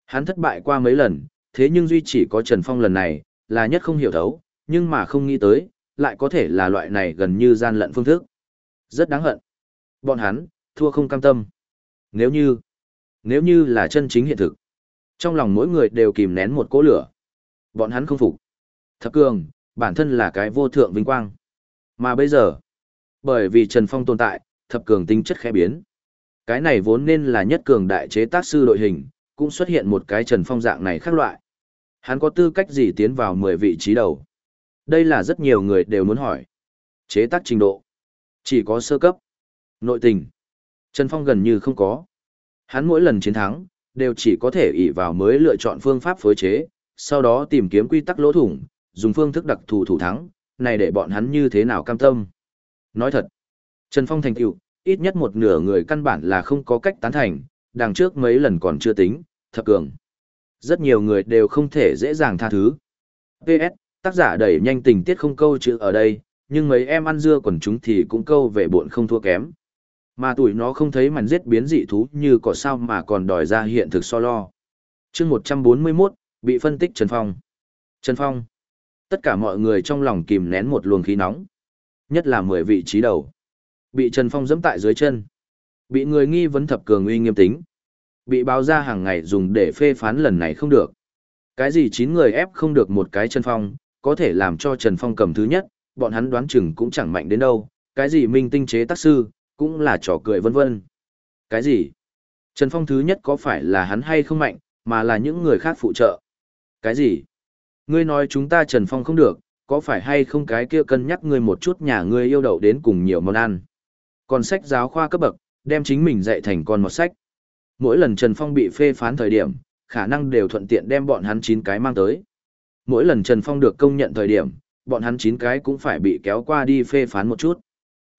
Hắn thất bại qua mấy lần, thế nhưng duy chỉ có Trần Phong lần này, là nhất không hiểu thấu, nhưng mà không nghĩ tới, lại có thể là loại này gần như gian lận phương thức. Rất đáng hận. Bọn hắn, thua không cam tâm. Nếu như, nếu như là chân chính hiện thực, trong lòng mỗi người đều kìm nén một cỗ lửa. Bọn hắn không phục. Thập cường, bản thân là cái vô thượng vinh quang. Mà bây giờ, bởi vì Trần Phong tồn tại, thập cường tính chất khẽ biến. Cái này vốn nên là nhất cường đại chế tác sư đội hình, cũng xuất hiện một cái Trần Phong dạng này khác loại. Hắn có tư cách gì tiến vào 10 vị trí đầu? Đây là rất nhiều người đều muốn hỏi. Chế tác trình độ. Chỉ có sơ cấp. Nội tình. Trần Phong gần như không có. Hắn mỗi lần chiến thắng, đều chỉ có thể ỷ vào mới lựa chọn phương pháp phối chế, sau đó tìm kiếm quy tắc lỗ thủng, dùng phương thức đặc thù thủ thắng, này để bọn hắn như thế nào cam tâm. Nói thật, Trần Phong thành tựu, ít nhất một nửa người căn bản là không có cách tán thành, đằng trước mấy lần còn chưa tính, thật cường. Rất nhiều người đều không thể dễ dàng tha thứ. PS, tác giả đẩy nhanh tình tiết không câu chữ ở đây, nhưng mấy em ăn dưa còn chúng thì cũng câu về buồn không thua kém. Mà tuổi nó không thấy màn giết biến dị thú như có sao mà còn đòi ra hiện thực so lo. chương 141, bị phân tích Trần Phong. Trần Phong. Tất cả mọi người trong lòng kìm nén một luồng khí nóng. Nhất là 10 vị trí đầu. Bị Trần Phong dẫm tại dưới chân. Bị người nghi vấn thập cường uy nghiêm tính. Bị báo ra hàng ngày dùng để phê phán lần này không được. Cái gì chín người ép không được một cái Trần Phong, có thể làm cho Trần Phong cầm thứ nhất, bọn hắn đoán chừng cũng chẳng mạnh đến đâu. Cái gì minh tinh chế tác sư, cũng là trò cười vân vân. Cái gì? Trần Phong thứ nhất có phải là hắn hay không mạnh, mà là những người khác phụ trợ? Cái gì? Ngươi nói chúng ta Trần Phong không được, có phải hay không cái kia cân nhắc ngươi một chút nhà ngươi yêu đậu đến cùng nhiều món ăn. Còn sách giáo khoa cấp bậc, đem chính mình dạy thành con một sách. Mỗi lần Trần Phong bị phê phán thời điểm, khả năng đều thuận tiện đem bọn hắn chín cái mang tới. Mỗi lần Trần Phong được công nhận thời điểm, bọn hắn chín cái cũng phải bị kéo qua đi phê phán một chút.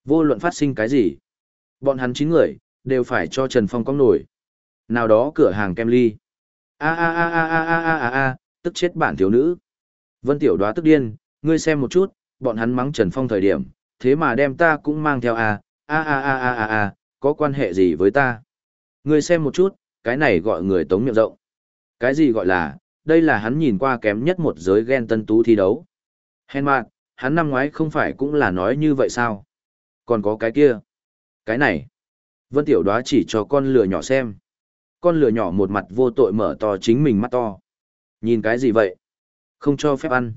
Vô luận phát sinh cái gì, bọn hắn chín người, đều phải cho Trần Phong có nổi. Nào đó cửa hàng kem ly. A a a a a a a a a, tức chết bản thiếu nữ. Vân Tiểu đoá tức điên, ngươi xem một chút, bọn hắn mắng Trần Phong thời điểm, thế mà đem ta cũng mang theo a a a a a a a, có quan hệ gì với ta? Ngươi xem một chút, cái này gọi người tống miệng rộng. Cái gì gọi là, đây là hắn nhìn qua kém nhất một giới ghen tân tú thi đấu. Hèn mạn, hắn năm ngoái không phải cũng là nói như vậy sao? Còn có cái kia. Cái này. Vân Tiểu đoá chỉ cho con lừa nhỏ xem. Con lừa nhỏ một mặt vô tội mở to chính mình mắt to. Nhìn cái gì vậy? Không cho phép ăn.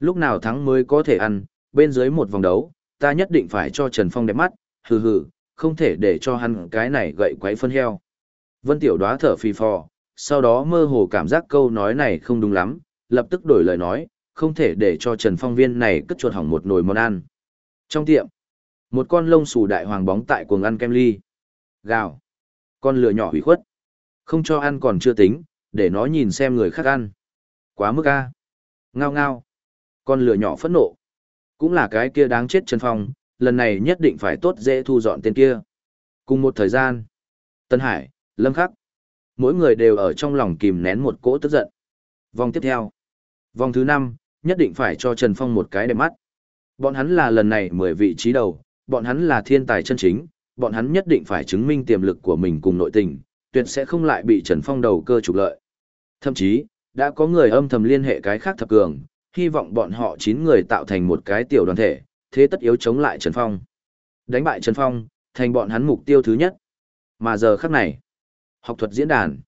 Lúc nào thắng mới có thể ăn, bên dưới một vòng đấu, ta nhất định phải cho Trần Phong đẹp mắt, hừ hừ, không thể để cho hắn cái này gậy quấy phân heo. Vân Tiểu đoá thở phì phò, sau đó mơ hồ cảm giác câu nói này không đúng lắm, lập tức đổi lời nói, không thể để cho Trần Phong viên này cất chuột hỏng một nồi món ăn. Trong tiệm, một con lông xù đại hoàng bóng tại cuồng ăn kem ly. Gào. Con lửa nhỏ hủy khuất. Không cho ăn còn chưa tính, để nó nhìn xem người khác ăn. Quá mức a. Ngao ngao. Con lửa nhỏ phẫn nộ. Cũng là cái kia đáng chết Trần Phong, lần này nhất định phải tốt dễ thu dọn tên kia. Cùng một thời gian, Tân Hải, Lâm Khắc, mỗi người đều ở trong lòng kìm nén một cỗ tức giận. Vòng tiếp theo, vòng thứ 5, nhất định phải cho Trần Phong một cái đẹp mắt. Bọn hắn là lần này 10 vị trí đầu, bọn hắn là thiên tài chân chính, bọn hắn nhất định phải chứng minh tiềm lực của mình cùng nội tình, tuyệt sẽ không lại bị Trần Phong đầu cơ trục lợi. Thậm chí, đã có người âm thầm liên hệ cái khác thập cường, hy vọng bọn họ 9 người tạo thành một cái tiểu đoàn thể, thế tất yếu chống lại Trần Phong. Đánh bại Trần Phong, thành bọn hắn mục tiêu thứ nhất. Mà giờ khắc này, học thuật diễn đàn.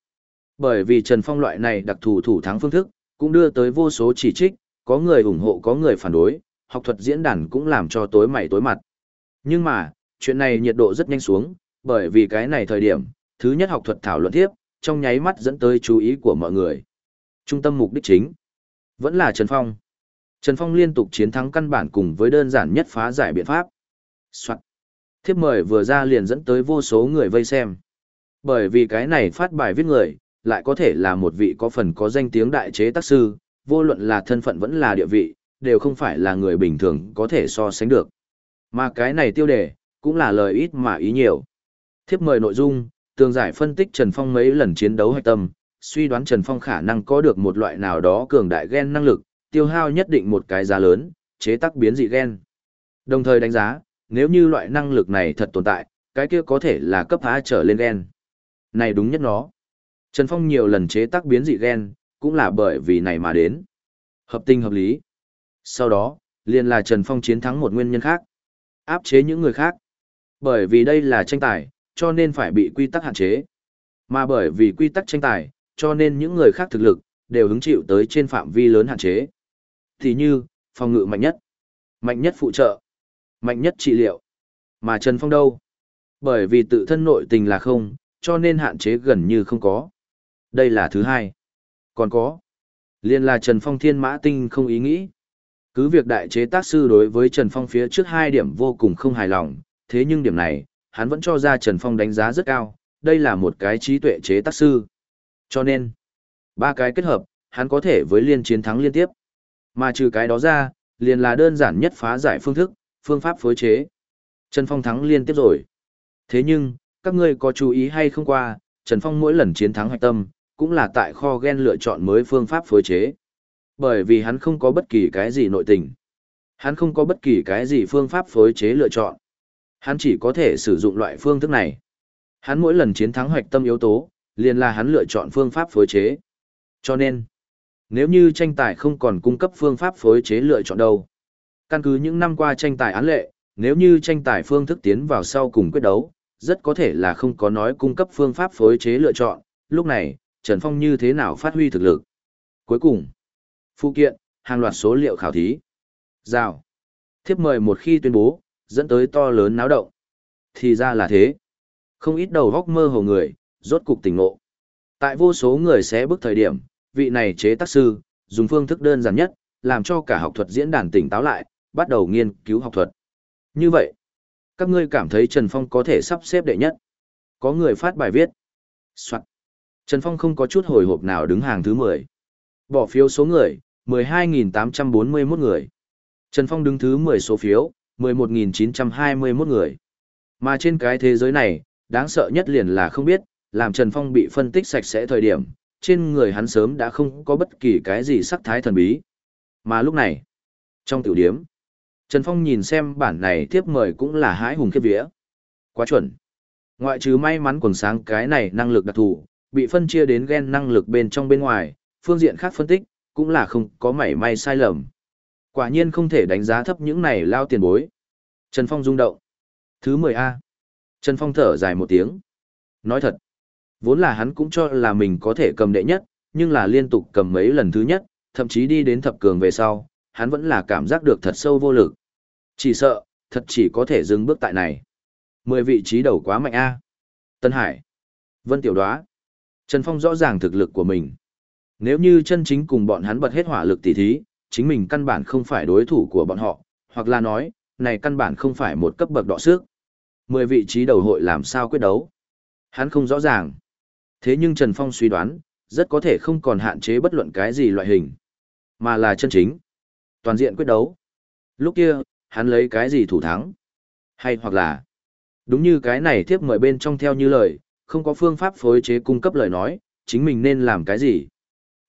Bởi vì Trần Phong loại này đặc thù thủ thắng phương thức, cũng đưa tới vô số chỉ trích, có người ủng hộ có người phản đối, học thuật diễn đàn cũng làm cho tối mày tối mặt. Nhưng mà, chuyện này nhiệt độ rất nhanh xuống, bởi vì cái này thời điểm, thứ nhất học thuật thảo luận tiếp, trong nháy mắt dẫn tới chú ý của mọi người. Trung tâm mục đích chính, vẫn là Trần Phong. Trần Phong liên tục chiến thắng căn bản cùng với đơn giản nhất phá giải biện pháp. Soạn. Thiếp mời vừa ra liền dẫn tới vô số người vây xem. Bởi vì cái này phát bài viết người, lại có thể là một vị có phần có danh tiếng đại chế tác sư, vô luận là thân phận vẫn là địa vị, đều không phải là người bình thường có thể so sánh được. Mà cái này tiêu đề, cũng là lời ít mà ý nhiều. Thiếp mời nội dung, tường giải phân tích Trần Phong mấy lần chiến đấu hạch tâm, suy đoán Trần Phong khả năng có được một loại nào đó cường đại gen năng lực, tiêu hao nhất định một cái giá lớn, chế tác biến dị gen. Đồng thời đánh giá, nếu như loại năng lực này thật tồn tại, cái kia có thể là cấp phá trở lên gen. Này đúng nhất nó. Trần Phong nhiều lần chế tác biến dị gen, cũng là bởi vì này mà đến. Hợp tình hợp lý. Sau đó, liền là Trần Phong chiến thắng một nguyên nhân khác. Áp chế những người khác. Bởi vì đây là tranh tài, cho nên phải bị quy tắc hạn chế. Mà bởi vì quy tắc tranh tài, cho nên những người khác thực lực, đều hứng chịu tới trên phạm vi lớn hạn chế thì như, phòng ngự mạnh nhất, mạnh nhất phụ trợ, mạnh nhất trị liệu. Mà Trần Phong đâu? Bởi vì tự thân nội tình là không, cho nên hạn chế gần như không có. Đây là thứ hai. Còn có. Liên là Trần Phong thiên mã tinh không ý nghĩ. Cứ việc đại chế tác sư đối với Trần Phong phía trước hai điểm vô cùng không hài lòng, thế nhưng điểm này, hắn vẫn cho ra Trần Phong đánh giá rất cao, đây là một cái trí tuệ chế tác sư. Cho nên, ba cái kết hợp, hắn có thể với liên chiến thắng liên tiếp. Mà trừ cái đó ra, liền là đơn giản nhất phá giải phương thức, phương pháp phối chế. Trần Phong thắng liên tiếp rồi. Thế nhưng, các ngươi có chú ý hay không qua, Trần Phong mỗi lần chiến thắng hoạch tâm, cũng là tại kho gen lựa chọn mới phương pháp phối chế. Bởi vì hắn không có bất kỳ cái gì nội tình. Hắn không có bất kỳ cái gì phương pháp phối chế lựa chọn. Hắn chỉ có thể sử dụng loại phương thức này. Hắn mỗi lần chiến thắng hoạch tâm yếu tố, liền là hắn lựa chọn phương pháp phối chế. Cho nên, nếu như tranh tài không còn cung cấp phương pháp phối chế lựa chọn đâu. Căn cứ những năm qua tranh tài án lệ, nếu như tranh tài phương thức tiến vào sau cùng quyết đấu, rất có thể là không có nói cung cấp phương pháp phối chế lựa chọn, lúc này, Trần Phong như thế nào phát huy thực lực. Cuối cùng, phụ kiện, hàng loạt số liệu khảo thí. Rào. Thiếp mời một khi tuyên bố, dẫn tới to lớn náo động. Thì ra là thế. Không ít đầu góc mơ hồ người, rốt cục tỉnh ngộ. Tại vô số người sẽ bước thời điểm, vị này chế tác sư, dùng phương thức đơn giản nhất, làm cho cả học thuật diễn đàn tỉnh táo lại, bắt đầu nghiên cứu học thuật. Như vậy, các ngươi cảm thấy Trần Phong có thể sắp xếp đệ nhất. Có người phát bài viết. Soạn. Trần Phong không có chút hồi hộp nào đứng hàng thứ 10. Bỏ phiếu số người, 12.841 người. Trần Phong đứng thứ 10 số phiếu, 11.921 người. Mà trên cái thế giới này, đáng sợ nhất liền là không biết, làm Trần Phong bị phân tích sạch sẽ thời điểm, trên người hắn sớm đã không có bất kỳ cái gì sắc thái thần bí. Mà lúc này, trong tiểu điếm, Trần Phong nhìn xem bản này tiếp mời cũng là hãi hùng khiếp vía. Quá chuẩn. Ngoại trừ may mắn quần sáng cái này năng lực đặc thù, bị phân chia đến gen năng lực bên trong bên ngoài, phương diện khác phân tích, cũng là không có mảy may sai lầm. Quả nhiên không thể đánh giá thấp những này lao tiền bối. Trần Phong rung động. Thứ 10A. Trần Phong thở dài một tiếng. Nói thật, vốn là hắn cũng cho là mình có thể cầm đệ nhất, nhưng là liên tục cầm mấy lần thứ nhất, thậm chí đi đến thập cường về sau, hắn vẫn là cảm giác được thật sâu vô lực. Chỉ sợ, thật chỉ có thể dừng bước tại này. Mười vị trí đầu quá mạnh A. Tân Hải. Vân Tiểu Đoá. Trần Phong rõ ràng thực lực của mình. Nếu như chân chính cùng bọn hắn bật hết hỏa lực tỉ thí, chính mình căn bản không phải đối thủ của bọn họ, hoặc là nói, này căn bản không phải một cấp bậc đọ sức. Mười vị trí đầu hội làm sao quyết đấu? Hắn không rõ ràng. Thế nhưng Trần Phong suy đoán, rất có thể không còn hạn chế bất luận cái gì loại hình, mà là chân chính. Toàn diện quyết đấu. Lúc kia, hắn lấy cái gì thủ thắng? Hay hoặc là, đúng như cái này tiếp mời bên trong theo như lời, không có phương pháp phối chế cung cấp lời nói, chính mình nên làm cái gì?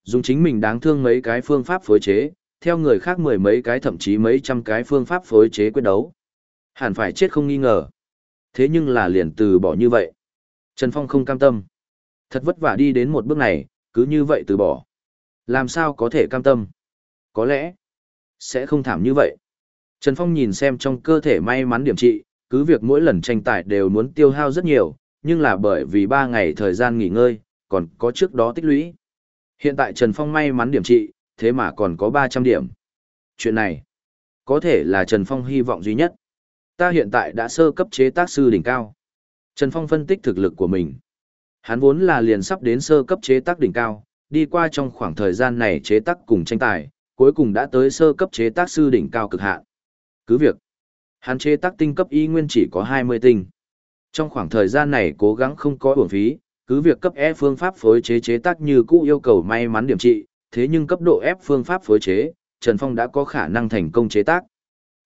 Dùng chính mình đáng thương mấy cái phương pháp phối chế, theo người khác mười mấy cái thậm chí mấy trăm cái phương pháp phối chế quyết đấu. Hẳn phải chết không nghi ngờ. Thế nhưng là liền từ bỏ như vậy. Trần Phong không cam tâm. Thật vất vả đi đến một bước này, cứ như vậy từ bỏ. Làm sao có thể cam tâm? Có lẽ, sẽ không thảm như vậy. Trần Phong nhìn xem trong cơ thể may mắn điểm trị, cứ việc mỗi lần tranh tài đều muốn tiêu hao rất nhiều, nhưng là bởi vì 3 ngày thời gian nghỉ ngơi, còn có trước đó tích lũy. Hiện tại Trần Phong may mắn điểm trị, thế mà còn có 300 điểm. Chuyện này, có thể là Trần Phong hy vọng duy nhất. Ta hiện tại đã sơ cấp chế tác sư đỉnh cao. Trần Phong phân tích thực lực của mình. Hắn vốn là liền sắp đến sơ cấp chế tác đỉnh cao, đi qua trong khoảng thời gian này chế tác cùng tranh tài, cuối cùng đã tới sơ cấp chế tác sư đỉnh cao cực hạn. Cứ việc, hắn chế tác tinh cấp y nguyên chỉ có 20 tinh. Trong khoảng thời gian này cố gắng không có uổng phí, cứ việc cấp E phương pháp phối chế chế tác như cũ yêu cầu may mắn điểm trị, thế nhưng cấp độ F phương pháp phối chế, Trần Phong đã có khả năng thành công chế tác.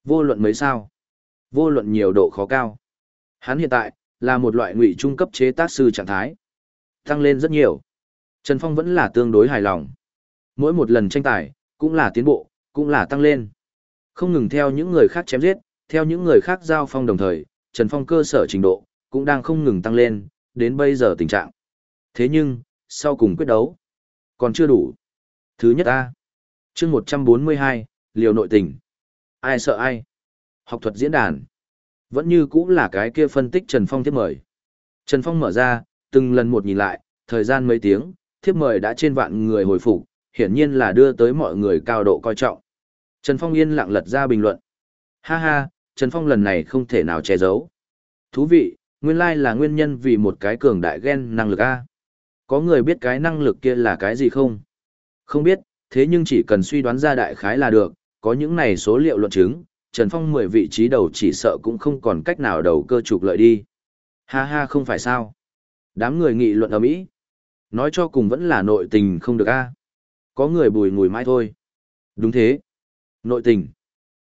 Vô luận mấy sao? Vô luận nhiều độ khó cao. Hắn hiện tại, là một loại ngụy trung cấp chế tác sư trạng thái. Tăng lên rất nhiều. Trần Phong vẫn là tương đối hài lòng. Mỗi một lần tranh tài, cũng là tiến bộ, cũng là tăng lên. Không ngừng theo những người khác chém giết, theo những người khác giao phong đồng thời, Trần Phong cơ sở trình độ, cũng đang không ngừng tăng lên, đến bây giờ tình trạng. Thế nhưng, sau cùng quyết đấu, còn chưa đủ. Thứ nhất A. chương 142, liều nội tình. Ai sợ ai? Học thuật diễn đàn. Vẫn như cũng là cái kia phân tích Trần Phong tiếp mời. Trần Phong mở ra, từng lần một nhìn lại, thời gian mấy tiếng, thiếp mời đã trên vạn người hồi phục, hiển nhiên là đưa tới mọi người cao độ coi trọng. Trần Phong yên lặng lật ra bình luận. Ha ha, Trần Phong lần này không thể nào che giấu. Thú vị, nguyên lai là nguyên nhân vì một cái cường đại gen năng lực A. Có người biết cái năng lực kia là cái gì không? Không biết, thế nhưng chỉ cần suy đoán ra đại khái là được, có những này số liệu luận chứng, Trần Phong 10 vị trí đầu chỉ sợ cũng không còn cách nào đầu cơ trục lợi đi. Ha ha không phải sao. Đám người nghị luận ở mỹ Nói cho cùng vẫn là nội tình không được a Có người bùi ngùi mãi thôi. Đúng thế. Nội tình.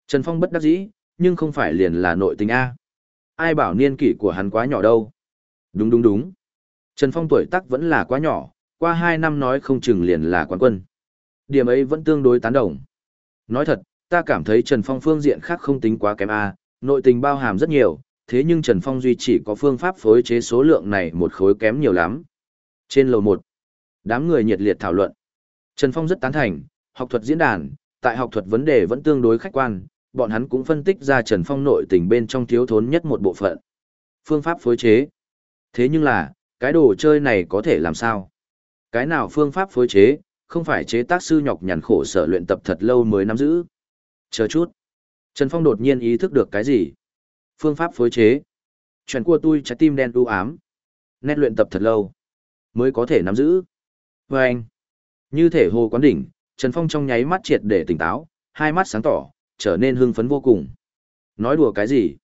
Trần Phong bất đắc dĩ, nhưng không phải liền là nội tình a Ai bảo niên kỷ của hắn quá nhỏ đâu. Đúng đúng đúng. Trần Phong tuổi tác vẫn là quá nhỏ, qua 2 năm nói không chừng liền là quán quân. Điểm ấy vẫn tương đối tán đồng. Nói thật, ta cảm thấy Trần Phong phương diện khác không tính quá kém a, nội tình bao hàm rất nhiều, thế nhưng Trần Phong duy chỉ có phương pháp phối chế số lượng này một khối kém nhiều lắm. Trên lầu 1, đám người nhiệt liệt thảo luận. Trần Phong rất tán thành, học thuật diễn đàn, tại học thuật vấn đề vẫn tương đối khách quan, bọn hắn cũng phân tích ra Trần Phong nội tình bên trong thiếu thốn nhất một bộ phận. phương pháp phối chế. Thế nhưng là, cái đồ chơi này có thể làm sao? Cái nào phương pháp phối chế, không phải chế tác sư nhọc nhằn khổ sở luyện tập thật lâu mới nắm giữ. Chờ chút. Trần Phong đột nhiên ý thức được cái gì? Phương pháp phối chế. Chuyện của tôi trái tim đen u ám. Nét luyện tập thật lâu. Mới có thể nắm giữ. Và anh. Như thể hồ quán đỉnh, Trần Phong trong nháy mắt triệt để tỉnh táo, hai mắt sáng tỏ, trở nên hưng phấn vô cùng. Nói đùa cái gì?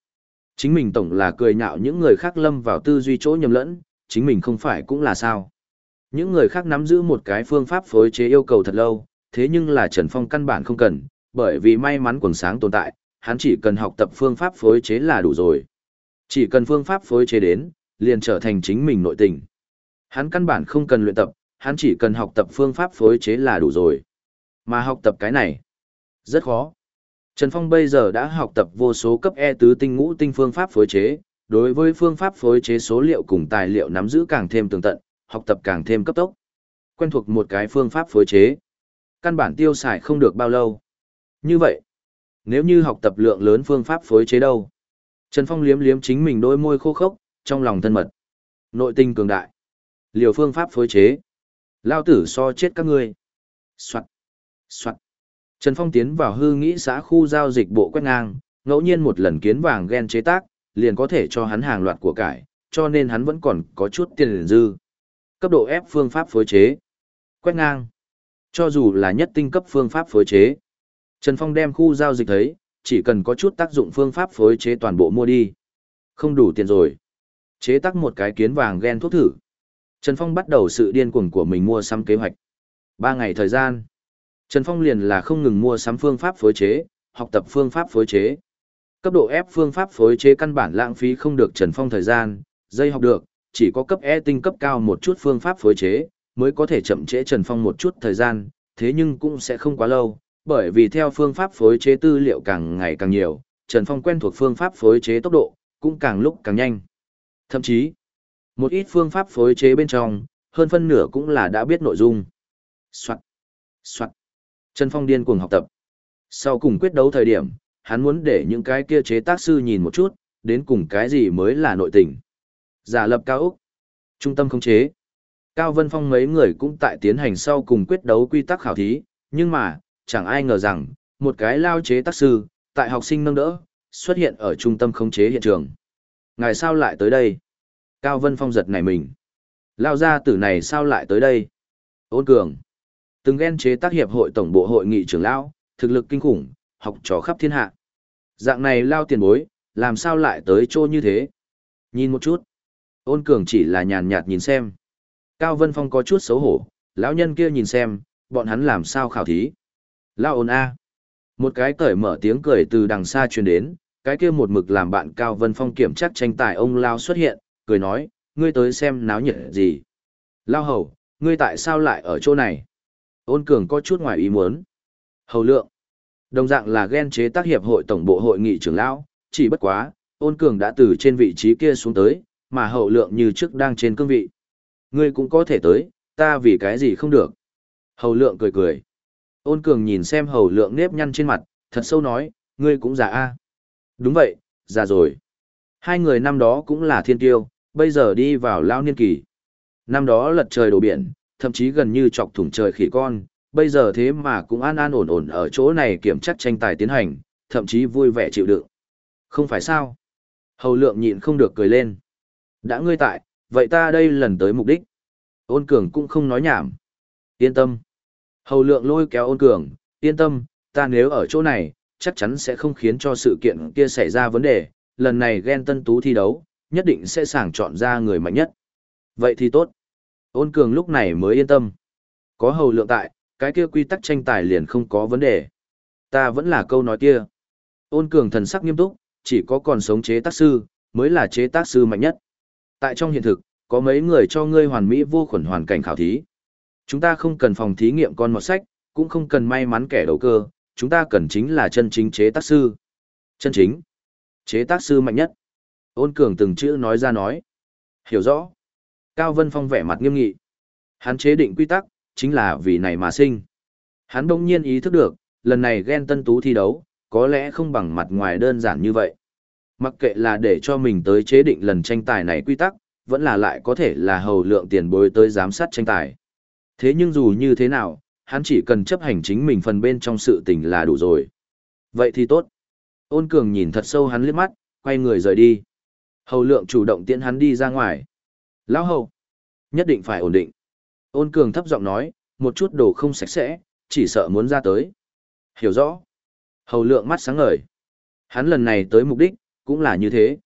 Chính mình tổng là cười nhạo những người khác lâm vào tư duy chỗ nhầm lẫn, chính mình không phải cũng là sao. Những người khác nắm giữ một cái phương pháp phối chế yêu cầu thật lâu, thế nhưng là Trần Phong căn bản không cần, bởi vì may mắn quần sáng tồn tại, hắn chỉ cần học tập phương pháp phối chế là đủ rồi. Chỉ cần phương pháp phối chế đến, liền trở thành chính mình nội tình. Hắn căn bản không cần luyện tập, hắn chỉ cần học tập phương pháp phối chế là đủ rồi. Mà học tập cái này, rất khó. Trần Phong bây giờ đã học tập vô số cấp E tứ tinh ngũ tinh phương pháp phối chế, đối với phương pháp phối chế số liệu cùng tài liệu nắm giữ càng thêm tường tận, học tập càng thêm cấp tốc. Quen thuộc một cái phương pháp phối chế, căn bản tiêu xài không được bao lâu. Như vậy, nếu như học tập lượng lớn phương pháp phối chế đâu? Trần Phong liếm liếm chính mình đôi môi khô khốc, trong lòng thân mật. Nội tinh cường đại. Liều phương pháp phối chế. Lao tử so chết các ngươi. Soạn. Soạn. Trần Phong tiến vào hư nghĩ xã khu giao dịch bộ quét ngang, ngẫu nhiên một lần kiến vàng gen chế tác, liền có thể cho hắn hàng loạt của cải, cho nên hắn vẫn còn có chút tiền dư. Cấp độ F phương pháp phối chế. Quét ngang. Cho dù là nhất tinh cấp phương pháp phối chế. Trần Phong đem khu giao dịch thấy, chỉ cần có chút tác dụng phương pháp phối chế toàn bộ mua đi. Không đủ tiền rồi. Chế tác một cái kiến vàng gen thuốc thử. Trần Phong bắt đầu sự điên cuồng của mình mua sắm kế hoạch. Ba ngày thời gian. Trần Phong liền là không ngừng mua sắm phương pháp phối chế, học tập phương pháp phối chế. Cấp độ F phương pháp phối chế căn bản lãng phí không được Trần Phong thời gian, dây học được, chỉ có cấp E tinh cấp cao một chút phương pháp phối chế, mới có thể chậm trễ Trần Phong một chút thời gian, thế nhưng cũng sẽ không quá lâu, bởi vì theo phương pháp phối chế tư liệu càng ngày càng nhiều, Trần Phong quen thuộc phương pháp phối chế tốc độ, cũng càng lúc càng nhanh. Thậm chí, một ít phương pháp phối chế bên trong, hơn phân nửa cũng là đã biết nội dung. Soạn, soạn. Trần Phong điên cuồng học tập. Sau cùng quyết đấu thời điểm, hắn muốn để những cái kia chế tác sư nhìn một chút, đến cùng cái gì mới là nội tình. Giả lập cao Úc. Trung tâm khống chế. Cao Vân Phong mấy người cũng tại tiến hành sau cùng quyết đấu quy tắc khảo thí, nhưng mà, chẳng ai ngờ rằng, một cái lao chế tác sư, tại học sinh nâng đỡ, xuất hiện ở trung tâm khống chế hiện trường. Ngài sao lại tới đây? Cao Vân Phong giật nảy mình. Lao ra tử này sao lại tới đây? Ôn cường. Từng ghen chế tác hiệp hội tổng bộ hội nghị trưởng lão, thực lực kinh khủng, học trò khắp thiên hạ. Dạng này lao tiền bối, làm sao lại tới chỗ như thế? Nhìn một chút. Ôn cường chỉ là nhàn nhạt nhìn xem. Cao Vân Phong có chút xấu hổ, lão nhân kia nhìn xem, bọn hắn làm sao khảo thí. Lao ôn A. Một cái cởi mở tiếng cười từ đằng xa truyền đến, cái kia một mực làm bạn Cao Vân Phong kiểm chắc tranh tài ông Lao xuất hiện, cười nói, ngươi tới xem náo nhiệt gì. Lao hầu, ngươi tại sao lại ở chỗ này? Ôn cường có chút ngoài ý muốn. Hầu lượng. Đồng dạng là ghen chế tác hiệp hội tổng bộ hội nghị trưởng lão, chỉ bất quá, ôn cường đã từ trên vị trí kia xuống tới, mà hậu lượng như trước đang trên cương vị. Ngươi cũng có thể tới, ta vì cái gì không được. Hầu lượng cười cười. Ôn cường nhìn xem hầu lượng nếp nhăn trên mặt, thật sâu nói, ngươi cũng già a. Đúng vậy, già rồi. Hai người năm đó cũng là thiên tiêu, bây giờ đi vào lao niên kỳ. Năm đó lật trời đổ biển, thậm chí gần như chọc thủng trời khỉ con, bây giờ thế mà cũng an an ổn ổn ở chỗ này kiểm chắc tranh tài tiến hành, thậm chí vui vẻ chịu đựng. Không phải sao? Hầu lượng nhịn không được cười lên. Đã ngươi tại, vậy ta đây lần tới mục đích. Ôn cường cũng không nói nhảm. Yên tâm. Hầu lượng lôi kéo ôn cường, yên tâm, ta nếu ở chỗ này, chắc chắn sẽ không khiến cho sự kiện kia xảy ra vấn đề. Lần này ghen tân tú thi đấu, nhất định sẽ sàng chọn ra người mạnh nhất. Vậy thì tốt. Ôn cường lúc này mới yên tâm. Có hầu lượng tại, cái kia quy tắc tranh tài liền không có vấn đề. Ta vẫn là câu nói kia. Ôn cường thần sắc nghiêm túc, chỉ có còn sống chế tác sư, mới là chế tác sư mạnh nhất. Tại trong hiện thực, có mấy người cho ngươi hoàn mỹ vô khuẩn hoàn cảnh khảo thí. Chúng ta không cần phòng thí nghiệm con một sách, cũng không cần may mắn kẻ đầu cơ, chúng ta cần chính là chân chính chế tác sư. Chân chính. Chế tác sư mạnh nhất. Ôn cường từng chữ nói ra nói. Hiểu rõ. Cao Vân Phong vẻ mặt nghiêm nghị. Hắn chế định quy tắc, chính là vì này mà sinh. Hắn đông nhiên ý thức được, lần này ghen tân tú thi đấu, có lẽ không bằng mặt ngoài đơn giản như vậy. Mặc kệ là để cho mình tới chế định lần tranh tài này quy tắc, vẫn là lại có thể là hầu lượng tiền bối tới giám sát tranh tài. Thế nhưng dù như thế nào, hắn chỉ cần chấp hành chính mình phần bên trong sự tình là đủ rồi. Vậy thì tốt. Ôn cường nhìn thật sâu hắn liếc mắt, quay người rời đi. Hầu lượng chủ động tiễn hắn đi ra ngoài. Lão hầu, nhất định phải ổn định. Ôn cường thấp giọng nói, một chút đồ không sạch sẽ, chỉ sợ muốn ra tới. Hiểu rõ. Hầu lượng mắt sáng ngời. Hắn lần này tới mục đích, cũng là như thế.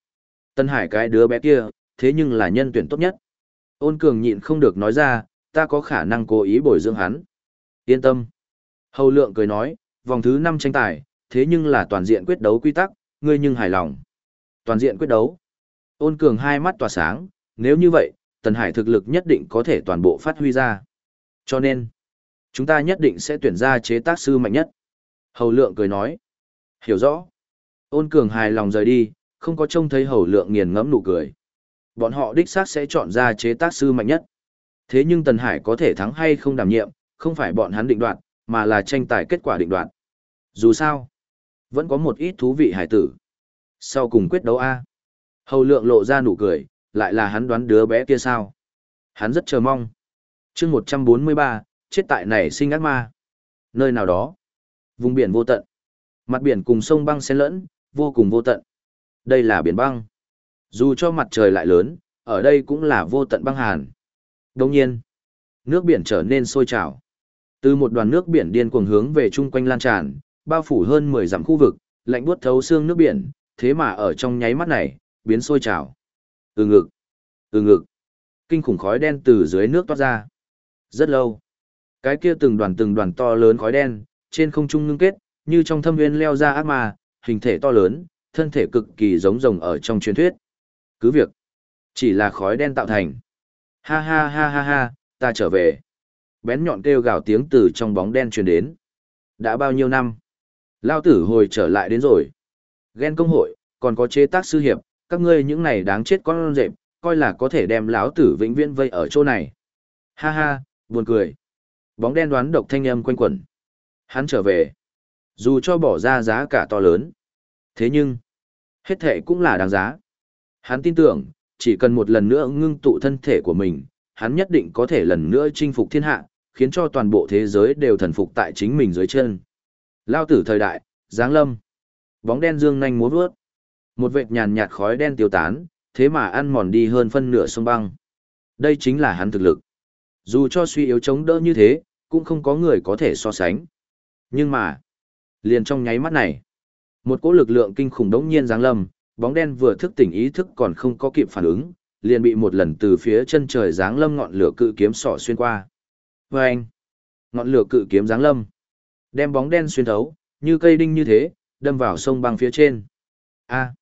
Tân Hải cái đứa bé kia, thế nhưng là nhân tuyển tốt nhất. Ôn cường nhịn không được nói ra, ta có khả năng cố ý bồi dưỡng hắn. Yên tâm. Hầu lượng cười nói, vòng thứ 5 tranh tài, thế nhưng là toàn diện quyết đấu quy tắc, ngươi nhưng hài lòng. Toàn diện quyết đấu. Ôn cường hai mắt tỏa sáng, nếu như vậy, Tần Hải thực lực nhất định có thể toàn bộ phát huy ra. Cho nên, chúng ta nhất định sẽ tuyển ra chế tác sư mạnh nhất. Hầu lượng cười nói. Hiểu rõ. Ôn cường hài lòng rời đi, không có trông thấy hầu lượng nghiền ngẫm nụ cười. Bọn họ đích xác sẽ chọn ra chế tác sư mạnh nhất. Thế nhưng Tần Hải có thể thắng hay không đảm nhiệm, không phải bọn hắn định đoạt, mà là tranh tài kết quả định đoạt. Dù sao, vẫn có một ít thú vị hải tử. Sau cùng quyết đấu A. Hầu lượng lộ ra nụ cười, lại là hắn đoán đứa bé kia sao. Hắn rất chờ mong. chương 143, chết tại này sinh ác ma. Nơi nào đó, vùng biển vô tận. Mặt biển cùng sông băng xen lẫn, vô cùng vô tận. Đây là biển băng. Dù cho mặt trời lại lớn, ở đây cũng là vô tận băng hàn. Đồng nhiên, nước biển trở nên sôi trào. Từ một đoàn nước biển điên cuồng hướng về chung quanh lan tràn, bao phủ hơn 10 dặm khu vực, lạnh buốt thấu xương nước biển, thế mà ở trong nháy mắt này, biến sôi trào. Ừ ngực, ừ ngực. Kinh khủng khói đen từ dưới nước toát ra. Rất lâu. Cái kia từng đoàn từng đoàn to lớn khói đen, trên không trung ngưng kết, như trong thâm nguyên leo ra ác ma, hình thể to lớn, thân thể cực kỳ giống rồng ở trong truyền thuyết. Cứ việc, chỉ là khói đen tạo thành. Ha ha ha ha ha, ta trở về. Bén nhọn kêu gào tiếng từ trong bóng đen truyền đến. Đã bao nhiêu năm? Lao tử hồi trở lại đến rồi. Ghen công hội, còn có chế tác sư hiệp, các ngươi những này đáng chết con rệp, coi là có thể đem lão tử vĩnh viễn vây ở chỗ này. Ha ha, buồn cười. Bóng đen đoán độc thanh âm quanh quẩn. Hắn trở về. Dù cho bỏ ra giá cả to lớn. Thế nhưng, hết thệ cũng là đáng giá. Hắn tin tưởng, chỉ cần một lần nữa ngưng tụ thân thể của mình, hắn nhất định có thể lần nữa chinh phục thiên hạ, khiến cho toàn bộ thế giới đều thần phục tại chính mình dưới chân. Lao tử thời đại, giáng lâm. Bóng đen dương nhanh múa vướt. Một vệt nhàn nhạt khói đen tiêu tán, thế mà ăn mòn đi hơn phân nửa sông băng. Đây chính là hắn thực lực. Dù cho suy yếu chống đỡ như thế, cũng không có người có thể so sánh. Nhưng mà, liền trong nháy mắt này, một cỗ lực lượng kinh khủng đống nhiên giáng lâm, bóng đen vừa thức tỉnh ý thức còn không có kịp phản ứng, liền bị một lần từ phía chân trời giáng lâm ngọn lửa cự kiếm sỏ xuyên qua. Và anh, ngọn lửa cự kiếm giáng lâm, đem bóng đen xuyên thấu, như cây đinh như thế, đâm vào sông băng phía trên. A.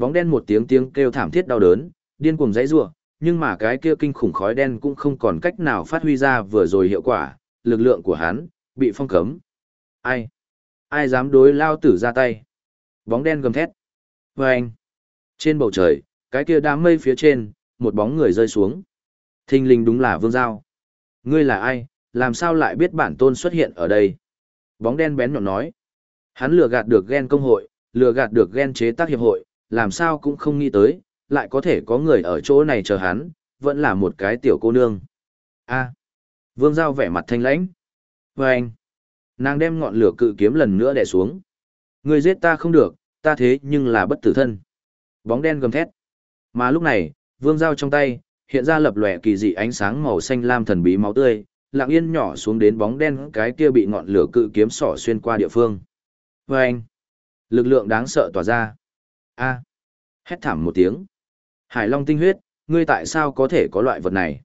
Bóng đen một tiếng tiếng kêu thảm thiết đau đớn, điên cuồng dãy rủa, nhưng mà cái kia kinh khủng khói đen cũng không còn cách nào phát huy ra vừa rồi hiệu quả, lực lượng của hắn bị phong cấm. Ai? Ai dám đối lao tử ra tay? Bóng đen gầm thét. Và anh. Trên bầu trời, cái kia đám mây phía trên, một bóng người rơi xuống. Thinh linh đúng là Vương Giao. Ngươi là ai, làm sao lại biết bản tôn xuất hiện ở đây? Bóng đen bén nhọn nói. Hắn lừa gạt được ghen công hội, lừa gạt được ghen chế tác hiệp hội, làm sao cũng không nghĩ tới, lại có thể có người ở chỗ này chờ hắn, vẫn là một cái tiểu cô nương. A. Vương Giao vẻ mặt thanh lãnh. Và anh. Nàng đem ngọn lửa cự kiếm lần nữa đè xuống. Người giết ta không được, ta thế nhưng là bất tử thân. Bóng đen gầm thét. Mà lúc này, vương Giao trong tay, hiện ra lập lòe kỳ dị ánh sáng màu xanh lam thần bí máu tươi, lặng yên nhỏ xuống đến bóng đen cái kia bị ngọn lửa cự kiếm sỏ xuyên qua địa phương. Và anh. Lực lượng đáng sợ tỏa ra. A. Hét thảm một tiếng. Hải Long tinh huyết, ngươi tại sao có thể có loại vật này?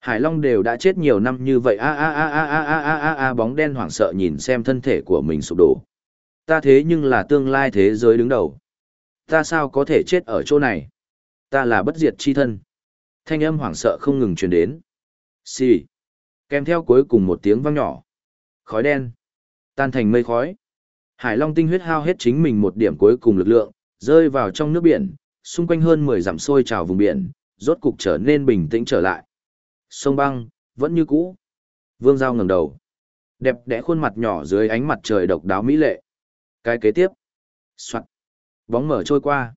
Hải Long đều đã chết nhiều năm như vậy a a a a a a a a a bóng đen hoảng sợ nhìn xem thân thể của mình sụp đổ. Ta thế nhưng là tương lai thế giới đứng đầu. Ta sao có thể chết ở chỗ này? Ta là bất diệt chi thân. Thanh âm hoảng sợ không ngừng truyền đến. Xì. Kèm theo cuối cùng một tiếng vang nhỏ. Khói đen. Tan thành mây khói. Hải Long tinh huyết hao hết chính mình một điểm cuối cùng lực lượng, rơi vào trong nước biển, xung quanh hơn 10 dặm sôi trào vùng biển, rốt cục trở nên bình tĩnh trở lại. Sông băng, vẫn như cũ. Vương Giao ngẩng đầu. Đẹp đẽ khuôn mặt nhỏ dưới ánh mặt trời độc đáo mỹ lệ. Cái kế tiếp. Soạn. Bóng mở trôi qua.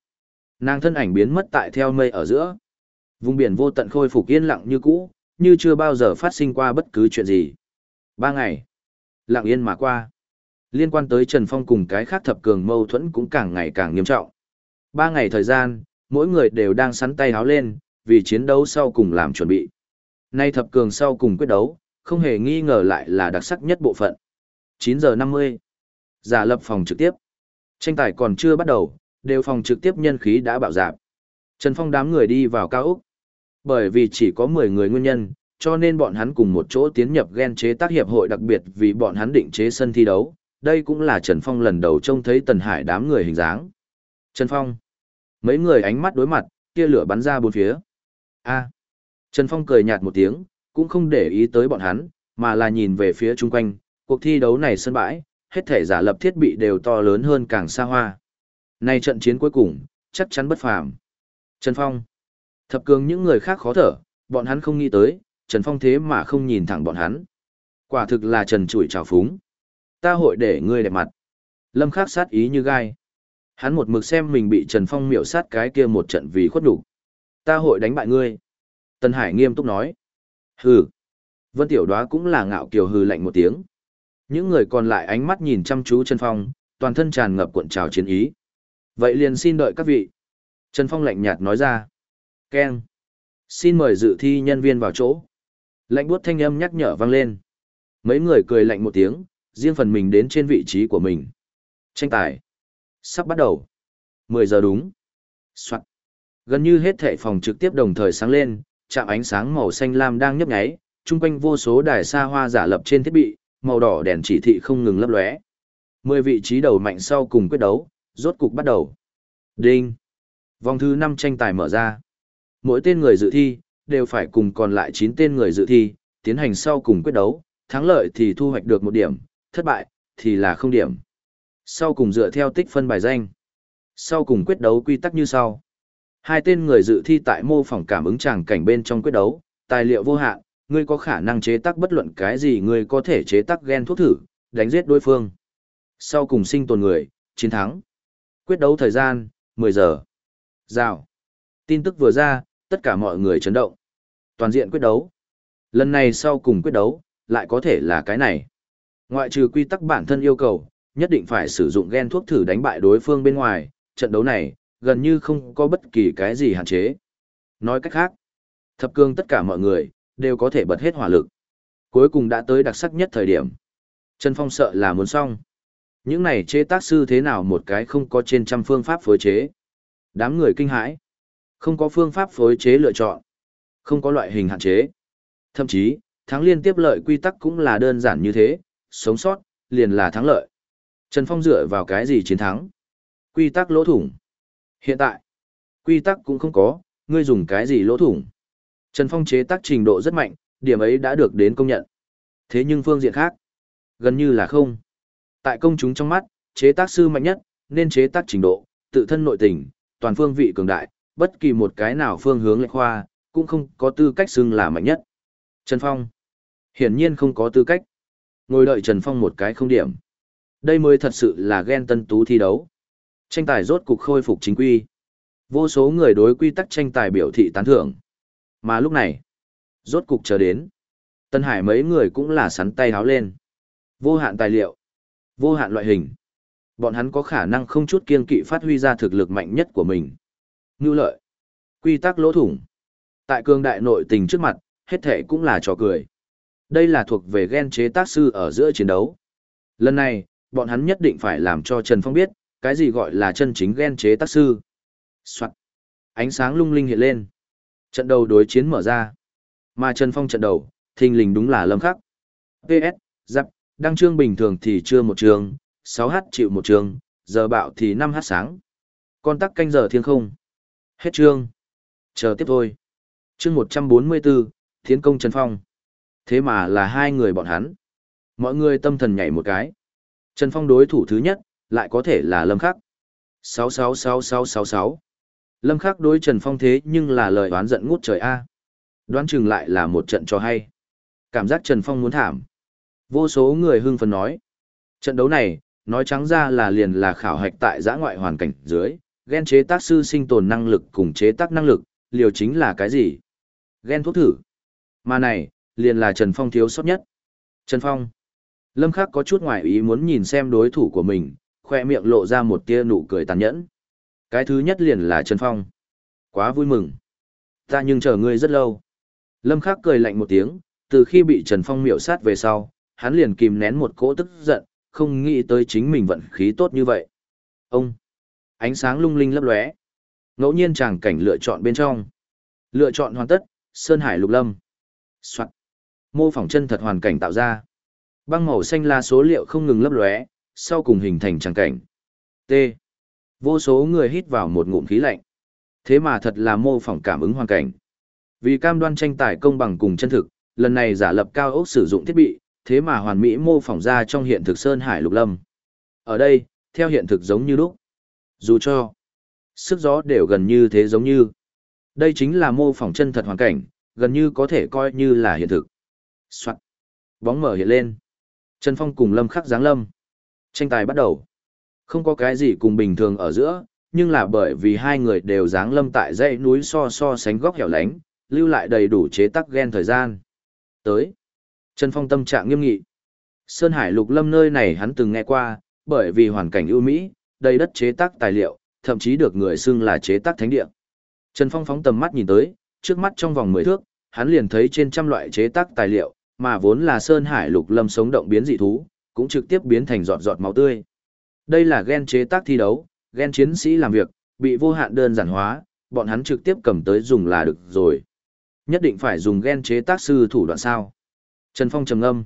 Nàng thân ảnh biến mất tại theo mây ở giữa. Vùng biển vô tận khôi phục yên lặng như cũ, như chưa bao giờ phát sinh qua bất cứ chuyện gì. Ba ngày. Lặng yên mà qua. Liên quan tới Trần Phong cùng cái khác thập cường mâu thuẫn cũng càng ngày càng nghiêm trọng. Ba ngày thời gian, mỗi người đều đang sắn tay háo lên, vì chiến đấu sau cùng làm chuẩn bị. Nay thập cường sau cùng quyết đấu, không hề nghi ngờ lại là đặc sắc nhất bộ phận. 9 giờ 50. Giả lập phòng trực tiếp. Tranh tài còn chưa bắt đầu, đều phòng trực tiếp nhân khí đã bạo dạp. Trần Phong đám người đi vào cao Úc. Bởi vì chỉ có 10 người nguyên nhân, cho nên bọn hắn cùng một chỗ tiến nhập ghen chế tác hiệp hội đặc biệt vì bọn hắn định chế sân thi đấu. Đây cũng là Trần Phong lần đầu trông thấy Tần Hải đám người hình dáng. Trần Phong. Mấy người ánh mắt đối mặt, kia lửa bắn ra bốn phía. A. Trần Phong cười nhạt một tiếng, cũng không để ý tới bọn hắn, mà là nhìn về phía chung quanh, cuộc thi đấu này sân bãi, hết thể giả lập thiết bị đều to lớn hơn càng xa hoa. Nay trận chiến cuối cùng, chắc chắn bất phàm. Trần Phong. Thập cường những người khác khó thở, bọn hắn không nghĩ tới, Trần Phong thế mà không nhìn thẳng bọn hắn. Quả thực là Trần chủi trào phúng. Ta hội để ngươi đẹp mặt. Lâm khắc sát ý như gai. Hắn một mực xem mình bị Trần Phong miểu sát cái kia một trận vì khuất đủ. Ta hội đánh bại ngươi. Tân Hải nghiêm túc nói. Hừ. Vân Tiểu Đóa cũng là ngạo kiều hừ lạnh một tiếng. Những người còn lại ánh mắt nhìn chăm chú Trần Phong, toàn thân tràn ngập cuộn trào chiến ý. Vậy liền xin đợi các vị. Trần Phong lạnh nhạt nói ra. Ken. Xin mời dự thi nhân viên vào chỗ. Lạnh buốt thanh âm nhắc nhở vang lên. Mấy người cười lạnh một tiếng, riêng phần mình đến trên vị trí của mình. Tranh tài. Sắp bắt đầu. 10 giờ đúng. Soạn. Gần như hết thệ phòng trực tiếp đồng thời sáng lên, chạm ánh sáng màu xanh lam đang nhấp nháy, chung quanh vô số đài xa hoa giả lập trên thiết bị, màu đỏ đèn chỉ thị không ngừng lấp lóe. Mười vị trí đầu mạnh sau cùng quyết đấu, rốt cục bắt đầu. Đinh. Vòng thứ 5 tranh tài mở ra. Mỗi tên người dự thi, đều phải cùng còn lại 9 tên người dự thi, tiến hành sau cùng quyết đấu, thắng lợi thì thu hoạch được một điểm, thất bại, thì là không điểm. Sau cùng dựa theo tích phân bài danh. Sau cùng quyết đấu quy tắc như sau. Hai tên người dự thi tại mô phỏng cảm ứng tràng cảnh bên trong quyết đấu, tài liệu vô hạn, ngươi có khả năng chế tác bất luận cái gì ngươi có thể chế tác gen thuốc thử, đánh giết đối phương. Sau cùng sinh tồn người, chiến thắng. Quyết đấu thời gian, 10 giờ. Rào. Tin tức vừa ra, tất cả mọi người chấn động. Toàn diện quyết đấu. Lần này sau cùng quyết đấu, lại có thể là cái này. Ngoại trừ quy tắc bản thân yêu cầu, nhất định phải sử dụng gen thuốc thử đánh bại đối phương bên ngoài, trận đấu này, gần như không có bất kỳ cái gì hạn chế. Nói cách khác, thập cương tất cả mọi người, đều có thể bật hết hỏa lực. Cuối cùng đã tới đặc sắc nhất thời điểm. Trần Phong sợ là muốn xong. Những này chế tác sư thế nào một cái không có trên trăm phương pháp phối chế. Đám người kinh hãi. Không có phương pháp phối chế lựa chọn. Không có loại hình hạn chế. Thậm chí, thắng liên tiếp lợi quy tắc cũng là đơn giản như thế, sống sót, liền là thắng lợi. Trần Phong dựa vào cái gì chiến thắng? Quy tắc lỗ thủng. Hiện tại, quy tắc cũng không có, ngươi dùng cái gì lỗ thủng? Trần Phong chế tác trình độ rất mạnh, điểm ấy đã được đến công nhận. Thế nhưng phương diện khác, gần như là không. Tại công chúng trong mắt, chế tác sư mạnh nhất, nên chế tác trình độ, tự thân nội tình, toàn phương vị cường đại, bất kỳ một cái nào phương hướng lệch khoa, cũng không có tư cách xưng là mạnh nhất. Trần Phong, hiển nhiên không có tư cách. Ngồi đợi Trần Phong một cái không điểm. Đây mới thật sự là ghen tân tú thi đấu. Tranh tài rốt cục khôi phục chính quy. Vô số người đối quy tắc tranh tài biểu thị tán thưởng. Mà lúc này, rốt cục chờ đến. Tân Hải mấy người cũng là sắn tay háo lên. Vô hạn tài liệu, vô hạn loại hình. Bọn hắn có khả năng không chút kiên kỵ phát huy ra thực lực mạnh nhất của mình. Ngưu lợi, quy tắc lỗ thủng. Tại cương đại nội tình trước mặt, hết thể cũng là trò cười. Đây là thuộc về ghen chế tác sư ở giữa chiến đấu. Lần này, bọn hắn nhất định phải làm cho Trần Phong biết, cái gì gọi là chân chính ghen chế tác sư. Soạn. Ánh sáng lung linh hiện lên. Trận đầu đối chiến mở ra. Mà Trần Phong trận đầu, thình lình đúng là lâm khắc. PS, dập đăng trương bình thường thì chưa một trường, 6H chịu một trường, giờ bạo thì 5H sáng. Con tắc canh giờ thiên không. Hết chương. Chờ tiếp thôi. Chương 144, Thiến công Trần Phong. Thế mà là hai người bọn hắn. Mọi người tâm thần nhảy một cái. Trần Phong đối thủ thứ nhất, lại có thể là Lâm Khắc. 666666. Lâm Khắc đối Trần Phong thế nhưng là lời oán giận ngút trời A. Đoán chừng lại là một trận cho hay. Cảm giác Trần Phong muốn thảm. Vô số người hưng phấn nói. Trận đấu này, nói trắng ra là liền là khảo hạch tại giã ngoại hoàn cảnh dưới, ghen chế tác sư sinh tồn năng lực cùng chế tác năng lực, liều chính là cái gì? ghen thuốc thử. Mà này, liền là Trần Phong thiếu sót nhất. Trần Phong. Lâm Khắc có chút ngoài ý muốn nhìn xem đối thủ của mình, khoe miệng lộ ra một tia nụ cười tàn nhẫn. Cái thứ nhất liền là Trần Phong. Quá vui mừng. Ta nhưng chờ ngươi rất lâu. Lâm Khắc cười lạnh một tiếng, từ khi bị Trần Phong miểu sát về sau, hắn liền kìm nén một cỗ tức giận, không nghĩ tới chính mình vận khí tốt như vậy. Ông. Ánh sáng lung linh lấp lóe. Ngẫu nhiên chàng cảnh lựa chọn bên trong. Lựa chọn hoàn tất, Sơn Hải Lục Lâm. Soạn. Mô phỏng chân thật hoàn cảnh tạo ra. Băng màu xanh là số liệu không ngừng lấp lóe, sau cùng hình thành tràng cảnh. T. Vô số người hít vào một ngụm khí lạnh. Thế mà thật là mô phỏng cảm ứng hoàn cảnh. Vì cam đoan tranh tài công bằng cùng chân thực, lần này giả lập cao ốc sử dụng thiết bị, thế mà hoàn mỹ mô phỏng ra trong hiện thực Sơn Hải Lục Lâm. Ở đây, theo hiện thực giống như lúc. Dù cho sức gió đều gần như thế giống như. Đây chính là mô phỏng chân thật hoàn cảnh, gần như có thể coi như là hiện thực. Soạn. Bóng mở hiện lên. Trần Phong cùng Lâm Khắc giáng lâm. Tranh tài bắt đầu. Không có cái gì cùng bình thường ở giữa, nhưng là bởi vì hai người đều giáng lâm tại dãy núi so so sánh góc hẻo lánh, lưu lại đầy đủ chế tác ghen thời gian. Tới. Trần Phong tâm trạng nghiêm nghị. Sơn Hải Lục Lâm nơi này hắn từng nghe qua, bởi vì hoàn cảnh ưu mỹ, đầy đất chế tác tài liệu, thậm chí được người xưng là chế tác thánh địa. Trần Phong phóng tầm mắt nhìn tới, trước mắt trong vòng 10 thước, hắn liền thấy trên trăm loại chế tác tài liệu, mà vốn là Sơn Hải Lục Lâm sống động biến dị thú, cũng trực tiếp biến thành giọt giọt máu tươi. Đây là gen chế tác thi đấu, gen chiến sĩ làm việc, bị vô hạn đơn giản hóa, bọn hắn trực tiếp cầm tới dùng là được rồi. Nhất định phải dùng gen chế tác sư thủ đoạn sao. Trần Phong trầm ngâm.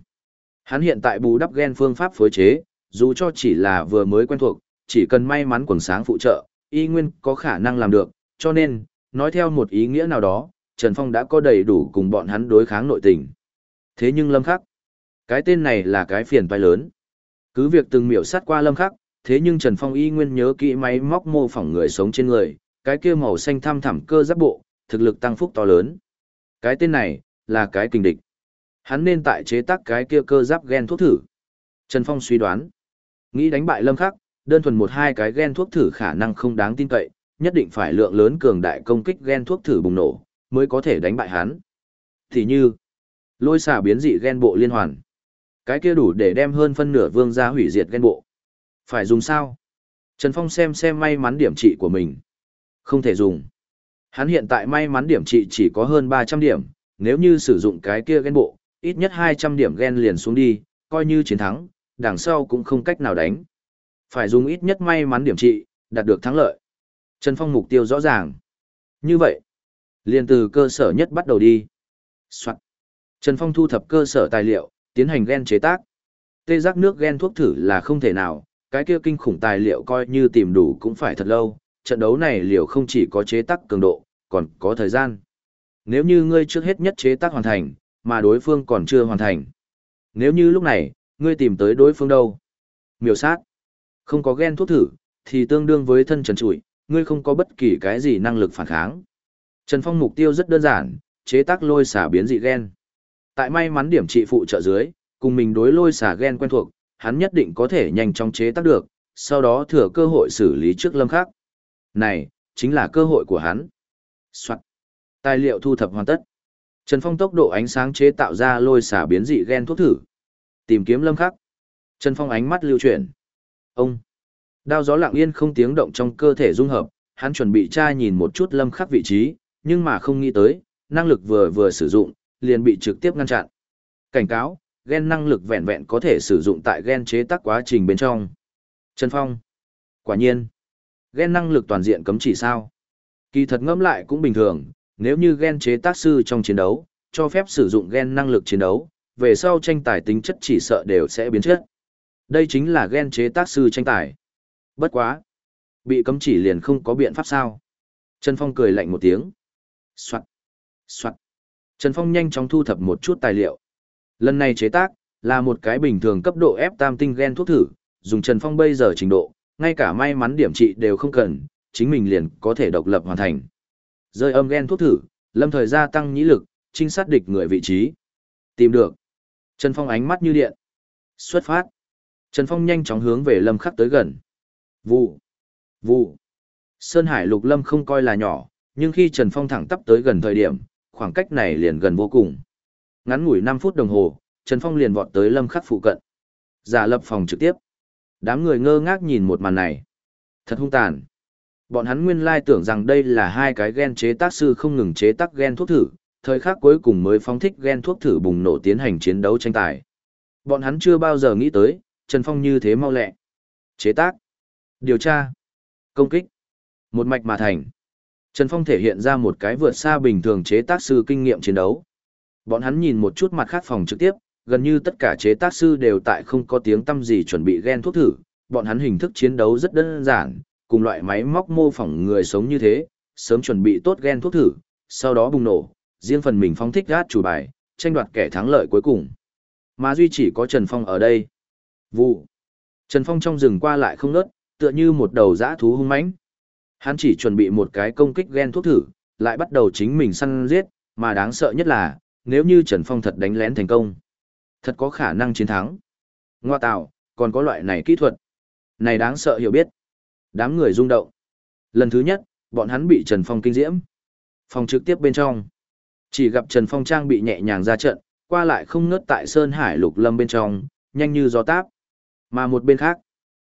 Hắn hiện tại bù đắp gen phương pháp phối chế, dù cho chỉ là vừa mới quen thuộc, chỉ cần may mắn quần sáng phụ trợ, y nguyên có khả năng làm được, cho nên, nói theo một ý nghĩa nào đó, Trần Phong đã có đầy đủ cùng bọn hắn đối kháng nội tình. Thế nhưng Lâm Khắc, cái tên này là cái phiền toái lớn. Cứ việc từng miểu sát qua Lâm Khắc, thế nhưng Trần Phong y nguyên nhớ kỹ máy móc mô phỏng người sống trên người, cái kia màu xanh thăm thẳm cơ giáp bộ, thực lực tăng phúc to lớn. Cái tên này, là cái kình địch. Hắn nên tại chế tác cái kia cơ giáp gen thuốc thử. Trần Phong suy đoán, nghĩ đánh bại Lâm Khắc, đơn thuần một hai cái gen thuốc thử khả năng không đáng tin cậy, nhất định phải lượng lớn cường đại công kích gen thuốc thử bùng nổ, mới có thể đánh bại hắn. Thì như, lôi xả biến dị gen bộ liên hoàn. Cái kia đủ để đem hơn phân nửa vương gia hủy diệt gen bộ. Phải dùng sao? Trần Phong xem xem may mắn điểm trị của mình. Không thể dùng. Hắn hiện tại may mắn điểm trị chỉ có hơn 300 điểm, nếu như sử dụng cái kia gen bộ, ít nhất 200 điểm gen liền xuống đi, coi như chiến thắng, đằng sau cũng không cách nào đánh. Phải dùng ít nhất may mắn điểm trị, đạt được thắng lợi. Trần Phong mục tiêu rõ ràng. Như vậy, liền từ cơ sở nhất bắt đầu đi. Soạn. Trần Phong thu thập cơ sở tài liệu, tiến hành gen chế tác. Tê giác nước gen thuốc thử là không thể nào, cái kia kinh khủng tài liệu coi như tìm đủ cũng phải thật lâu. Trận đấu này liệu không chỉ có chế tác cường độ, còn có thời gian. Nếu như ngươi trước hết nhất chế tác hoàn thành, mà đối phương còn chưa hoàn thành. Nếu như lúc này, ngươi tìm tới đối phương đâu? Miểu sát. Không có gen thuốc thử, thì tương đương với thân trần trụi, ngươi không có bất kỳ cái gì năng lực phản kháng. Trần Phong mục tiêu rất đơn giản, chế tác lôi xả biến dị gen. Tại may mắn điểm trị phụ trợ dưới, cùng mình đối lôi xả gen quen thuộc, hắn nhất định có thể nhanh chóng chế tác được, sau đó thừa cơ hội xử lý trước lâm khác. Này, chính là cơ hội của hắn. Soạn. Tài liệu thu thập hoàn tất. Trần Phong tốc độ ánh sáng chế tạo ra lôi xả biến dị gen thuốc thử. Tìm kiếm lâm khắc. Trần Phong ánh mắt lưu chuyển. Ông. Đao gió lặng yên không tiếng động trong cơ thể dung hợp, hắn chuẩn bị tra nhìn một chút lâm khắc vị trí, nhưng mà không nghĩ tới, năng lực vừa vừa sử dụng, liền bị trực tiếp ngăn chặn. Cảnh cáo, gen năng lực vẹn vẹn có thể sử dụng tại gen chế tác quá trình bên trong. Trần Phong. Quả nhiên. Gen năng lực toàn diện cấm chỉ sao. Kỳ thật ngẫm lại cũng bình thường, nếu như gen chế tác sư trong chiến đấu, cho phép sử dụng gen năng lực chiến đấu, về sau tranh tài tính chất chỉ sợ đều sẽ biến chất. Đây chính là gen chế tác sư tranh tài. Bất quá. Bị cấm chỉ liền không có biện pháp sao. Trần Phong cười lạnh một tiếng. Soạn. Soạn. Trần Phong nhanh chóng thu thập một chút tài liệu. Lần này chế tác, là một cái bình thường cấp độ ép tam tinh gen thuốc thử, dùng Trần Phong bây giờ trình độ, ngay cả may mắn điểm trị đều không cần, chính mình liền có thể độc lập hoàn thành. Rơi âm gen thuốc thử, lâm thời gia tăng nhĩ lực, trinh sát địch người vị trí. Tìm được. Trần Phong ánh mắt như điện. Xuất phát. Trần Phong nhanh chóng hướng về lâm khắc tới gần. Vụ. Vụ. Sơn Hải Lục Lâm không coi là nhỏ, nhưng khi Trần Phong thẳng tắp tới gần thời điểm, khoảng cách này liền gần vô cùng. Ngắn ngủi 5 phút đồng hồ, Trần Phong liền vọt tới Lâm Khắc phụ cận. Giả lập phòng trực tiếp. Đám người ngơ ngác nhìn một màn này. Thật hung tàn. Bọn hắn nguyên lai tưởng rằng đây là hai cái gen chế tác sư không ngừng chế tác gen thuốc thử, thời khắc cuối cùng mới phóng thích gen thuốc thử bùng nổ tiến hành chiến đấu tranh tài. Bọn hắn chưa bao giờ nghĩ tới, Trần Phong như thế mau lẹ. Chế tác, điều tra, công kích, một mạch mà thành. Trần Phong thể hiện ra một cái vượt xa bình thường chế tác sư kinh nghiệm chiến đấu. Bọn hắn nhìn một chút mặt khác phòng trực tiếp, gần như tất cả chế tác sư đều tại không có tiếng tâm gì chuẩn bị gen thuốc thử, bọn hắn hình thức chiến đấu rất đơn giản, cùng loại máy móc mô phỏng người sống như thế, sớm chuẩn bị tốt gen thuốc thử, sau đó bùng nổ, riêng phần mình Phong thích gát chủ bài, tranh đoạt kẻ thắng lợi cuối cùng. Mà duy chỉ có Trần Phong ở đây. Vụ. Trần Phong trong rừng qua lại không nớt, tựa như một đầu dã thú hung mãnh. Hắn chỉ chuẩn bị một cái công kích gen thuốc thử, lại bắt đầu chính mình săn giết, mà đáng sợ nhất là, nếu như Trần Phong thật đánh lén thành công, thật có khả năng chiến thắng. Ngoa tạo, còn có loại này kỹ thuật. Này đáng sợ hiểu biết. Đám người rung động. Lần thứ nhất, bọn hắn bị Trần Phong kinh diễm. Phòng trực tiếp bên trong. Chỉ gặp Trần Phong trang bị nhẹ nhàng ra trận, qua lại không ngớt tại Sơn Hải Lục Lâm bên trong, nhanh như gió táp. Mà một bên khác,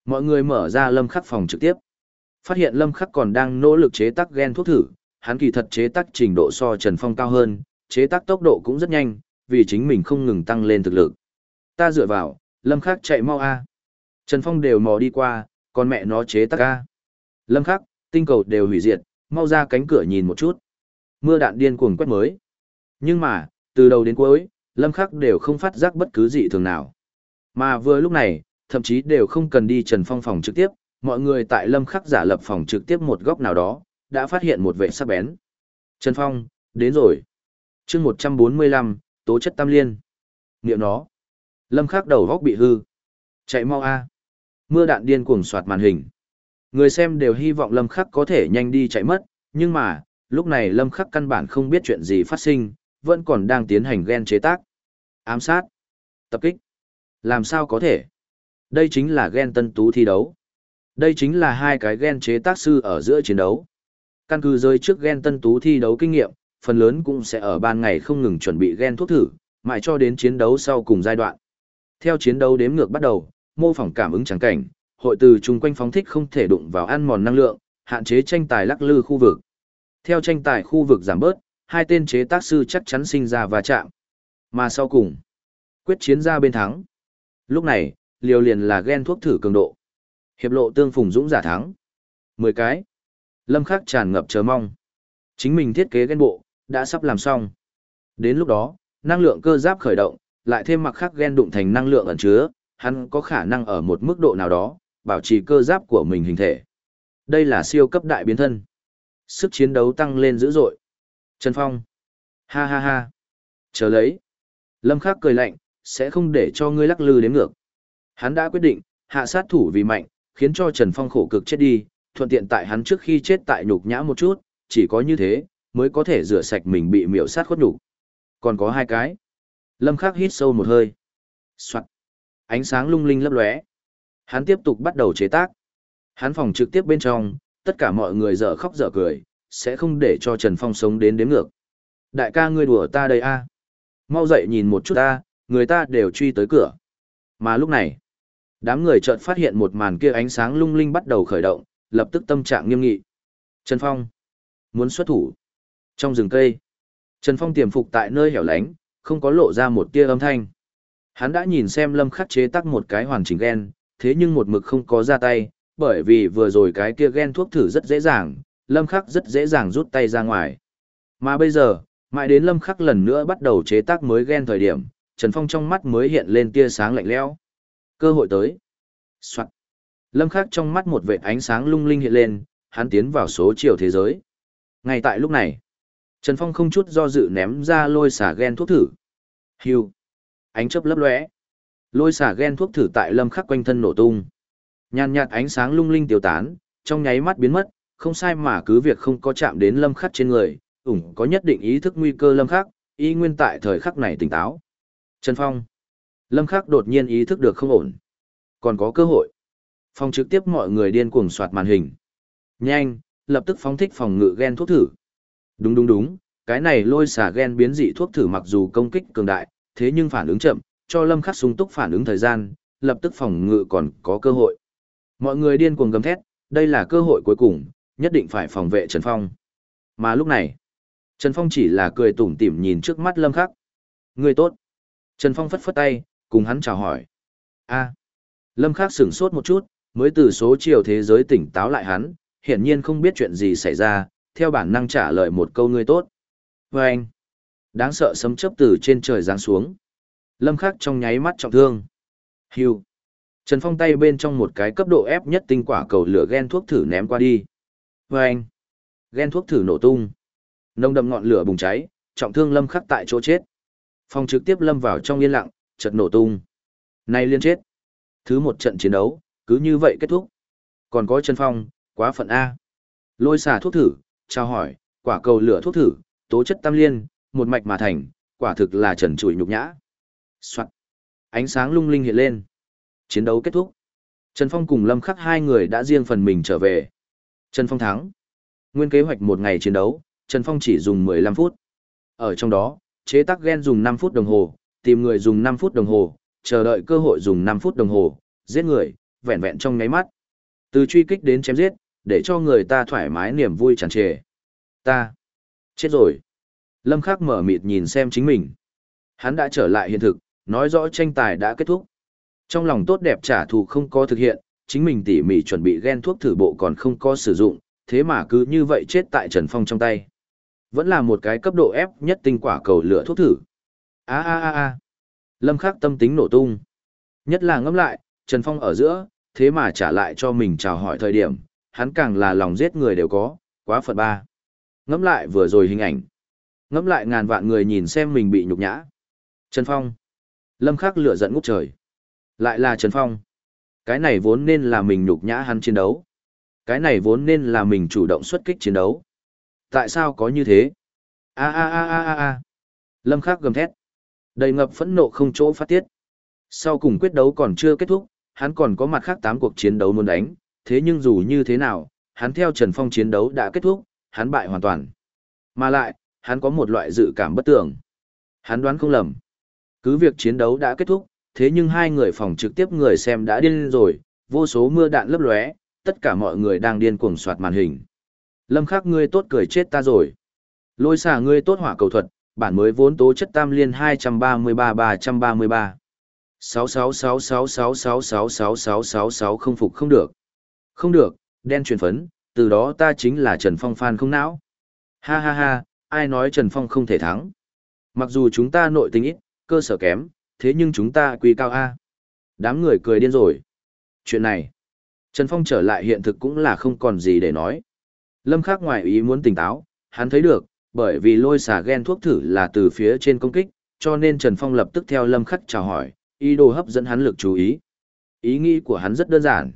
mọi người mở ra Lâm Khắc phòng trực tiếp. Phát hiện Lâm Khắc còn đang nỗ lực chế tác gen thuốc thử, hắn kỳ thật chế tác trình độ so Trần Phong cao hơn, chế tác tốc độ cũng rất nhanh, vì chính mình không ngừng tăng lên thực lực. Ta dựa vào, Lâm Khắc chạy mau a. Trần Phong đều mò đi qua, còn mẹ nó chế tác a. Lâm Khắc, tinh cầu đều hủy diệt, mau ra cánh cửa nhìn một chút. Mưa đạn điên cuồng quét mới. Nhưng mà, từ đầu đến cuối, Lâm Khắc đều không phát giác bất cứ gì thường nào. Mà vừa lúc này, thậm chí đều không cần đi Trần Phong phòng trực tiếp, mọi người tại Lâm Khắc giả lập phòng trực tiếp một góc nào đó, đã phát hiện một vệ sắc bén. Trần Phong, đến rồi. chương 145, tố chất tam liên. Niệm nó. Lâm Khắc đầu góc bị hư. Chạy mau a. Mưa đạn điên cuồng soạt màn hình. Người xem đều hy vọng Lâm Khắc có thể nhanh đi chạy mất, nhưng mà, lúc này Lâm Khắc căn bản không biết chuyện gì phát sinh, vẫn còn đang tiến hành gen chế tác. Ám sát. Tập kích. Làm sao có thể? Đây chính là gen tân tú thi đấu. Đây chính là hai cái gen chế tác sư ở giữa chiến đấu. Căn cứ rơi trước gen tân tú thi đấu kinh nghiệm, phần lớn cũng sẽ ở ban ngày không ngừng chuẩn bị gen thuốc thử, mãi cho đến chiến đấu sau cùng giai đoạn. Theo chiến đấu đếm ngược bắt đầu, mô phỏng cảm ứng trắng cảnh, hội từ chung quanh phóng thích không thể đụng vào ăn mòn năng lượng, hạn chế tranh tài lắc lư khu vực. Theo tranh tài khu vực giảm bớt, hai tên chế tác sư chắc chắn sinh ra và chạm. Mà sau cùng, quyết chiến ra bên thắng. Lúc này, liều liền là gen thuốc thử cường độ. Hiệp lộ tương phùng dũng giả thắng. mười cái. Lâm Khắc tràn ngập chờ mong. Chính mình thiết kế ghen bộ, đã sắp làm xong. Đến lúc đó, năng lượng cơ giáp khởi động, lại thêm mặc khắc ghen đụng thành năng lượng ẩn chứa, hắn có khả năng ở một mức độ nào đó, bảo trì cơ giáp của mình hình thể. Đây là siêu cấp đại biến thân. Sức chiến đấu tăng lên dữ dội. Trần Phong. Ha ha ha. Chờ lấy. Lâm Khắc cười lạnh, sẽ không để cho ngươi lắc lư đến ngược. Hắn đã quyết định, hạ sát thủ vì mạnh, khiến cho Trần Phong khổ cực chết đi, thuận tiện tại hắn trước khi chết tại nhục nhã một chút, chỉ có như thế, mới có thể rửa sạch mình bị miểu sát khuất nhục. Còn có hai cái. Lâm Khắc hít sâu một hơi. Soạn. Ánh sáng lung linh lấp lóe. Hắn tiếp tục bắt đầu chế tác. Hắn phòng trực tiếp bên trong, tất cả mọi người dở khóc dở cười, sẽ không để cho Trần Phong sống đến đếm ngược. Đại ca ngươi đùa ta đây a Mau dậy nhìn một chút ta, người ta đều truy tới cửa. Mà lúc này, đám người chợt phát hiện một màn kia ánh sáng lung linh bắt đầu khởi động, lập tức tâm trạng nghiêm nghị. Trần Phong, muốn xuất thủ. Trong rừng cây, Trần Phong tiềm phục tại nơi hẻo lánh, không có lộ ra một tia âm thanh. Hắn đã nhìn xem Lâm Khắc chế tác một cái hoàn chỉnh gen, thế nhưng một mực không có ra tay, bởi vì vừa rồi cái kia gen thuốc thử rất dễ dàng, Lâm Khắc rất dễ dàng rút tay ra ngoài. Mà bây giờ, mãi đến Lâm Khắc lần nữa bắt đầu chế tác mới gen thời điểm, Trần Phong trong mắt mới hiện lên tia sáng lạnh lẽo. Cơ hội tới. Soạn. Lâm Khắc trong mắt một vệt ánh sáng lung linh hiện lên, hắn tiến vào số chiều thế giới. Ngay tại lúc này, Trần Phong không chút do dự ném ra lôi xả gen thuốc thử. Hưu. Ánh chớp lấp lóe. Lôi xả gen thuốc thử tại Lâm Khắc quanh thân nổ tung. Nhàn nhạt ánh sáng lung linh tiêu tán, trong nháy mắt biến mất, không sai mà cứ việc không có chạm đến lâm khắc trên người, ủng có nhất định ý thức nguy cơ lâm khắc, y nguyên tại thời khắc này tỉnh táo. Trần Phong. Lâm khắc đột nhiên ý thức được không ổn. Còn có cơ hội. Phòng trực tiếp mọi người điên cuồng soạt màn hình. Nhanh, lập tức phóng thích phòng ngự gen thuốc thử. Đúng đúng đúng, cái này lôi xả gen biến dị thuốc thử mặc dù công kích cường đại, thế nhưng phản ứng chậm, cho Lâm Khắc sung túc phản ứng thời gian, lập tức phòng ngự còn có cơ hội. Mọi người điên cuồng gầm thét, đây là cơ hội cuối cùng, nhất định phải phòng vệ Trần Phong. Mà lúc này, Trần Phong chỉ là cười tủm tỉm nhìn trước mắt Lâm Khắc. Người tốt. Trần Phong phất phất tay, cùng hắn chào hỏi. a Lâm Khắc sửng sốt một chút, mới từ số chiều thế giới tỉnh táo lại hắn, hiển nhiên không biết chuyện gì xảy ra, theo bản năng trả lời một câu ngươi tốt. Và anh, đáng sợ sấm chớp từ trên trời giáng xuống. Lâm Khắc trong nháy mắt trọng thương. Hưu. Trần Phong tay bên trong một cái cấp độ ép nhất tinh quả cầu lửa gen thuốc thử ném qua đi. Và anh, gen thuốc thử nổ tung. Nông đậm ngọn lửa bùng cháy, trọng thương Lâm Khắc tại chỗ chết. Phong trực tiếp lâm vào trong yên lặng, chợt nổ tung. Này liên chết. Thứ một trận chiến đấu, cứ như vậy kết thúc. Còn có Trần Phong, quá phận A. Lôi xà thuốc thử, trao hỏi, quả cầu lửa thuốc thử, tố chất tam liên, một mạch mà thành, quả thực là trần trụi nhục nhã. Soạn. Ánh sáng lung linh hiện lên. Chiến đấu kết thúc. Trần Phong cùng Lâm Khắc hai người đã riêng phần mình trở về. Trần Phong thắng. Nguyên kế hoạch một ngày chiến đấu, Trần Phong chỉ dùng 15 phút. Ở trong đó, chế tác gen dùng 5 phút đồng hồ, tìm người dùng 5 phút đồng hồ, chờ đợi cơ hội dùng 5 phút đồng hồ, giết người, vẹn vẹn trong nháy mắt. Từ truy kích đến chém giết, để cho người ta thoải mái niềm vui tràn trề. Ta chết rồi. Lâm Khắc mở mịt nhìn xem chính mình. Hắn đã trở lại hiện thực, nói rõ tranh tài đã kết thúc. Trong lòng tốt đẹp trả thù không có thực hiện, chính mình tỉ mỉ chuẩn bị ghen thuốc thử bộ còn không có sử dụng, thế mà cứ như vậy chết tại Trần Phong trong tay. Vẫn là một cái cấp độ ép nhất tinh quả cầu lửa thuốc thử. A a a a. Lâm Khắc tâm tính nổ tung. Nhất là ngẫm lại, Trần Phong ở giữa, thế mà trả lại cho mình chào hỏi thời điểm, hắn càng là lòng giết người đều có, quá phật ba. Ngẫm lại vừa rồi hình ảnh. Ngẫm lại ngàn vạn người nhìn xem mình bị nhục nhã. Trần Phong. Lâm Khắc lửa giận ngút trời. Lại là Trần Phong. Cái này vốn nên là mình nhục nhã hắn chiến đấu. Cái này vốn nên là mình chủ động xuất kích chiến đấu. Tại sao có như thế? A a a a a a. Lâm Khắc gầm thét. Đầy ngập phẫn nộ không chỗ phát tiết. Sau cùng quyết đấu còn chưa kết thúc, hắn còn có mặt khác tám cuộc chiến đấu muốn đánh, thế nhưng dù như thế nào, hắn theo Trần Phong chiến đấu đã kết thúc, hắn bại hoàn toàn. Mà lại, hắn có một loại dự cảm bất tưởng. Hắn đoán không lầm. Cứ việc chiến đấu đã kết thúc, thế nhưng hai người phòng trực tiếp người xem đã điên rồi, vô số mưa đạn lấp lóe, tất cả mọi người đang điên cuồng soạt màn hình. Lâm Khắc ngươi tốt cười chết ta rồi. Lôi xả ngươi tốt hỏa cầu thuật, bản mới vốn tố chất tam liên 233-333. 66666666666 không phục không được. Không được, đen truyền phấn, từ đó ta chính là Trần Phong fan không não. Ha ha ha, ai nói Trần Phong không thể thắng. Mặc dù chúng ta nội tình ít, cơ sở kém, thế nhưng chúng ta quy cao A. Đám người cười điên rồi. Chuyện này, Trần Phong trở lại hiện thực cũng là không còn gì để nói. Lâm Khắc ngoài ý muốn tỉnh táo, hắn thấy được, bởi vì lôi xà ghen thuốc thử là từ phía trên công kích, cho nên Trần Phong lập tức theo Lâm Khắc chào hỏi, ý đồ hấp dẫn hắn lực chú ý. Ý nghĩ của hắn rất đơn giản.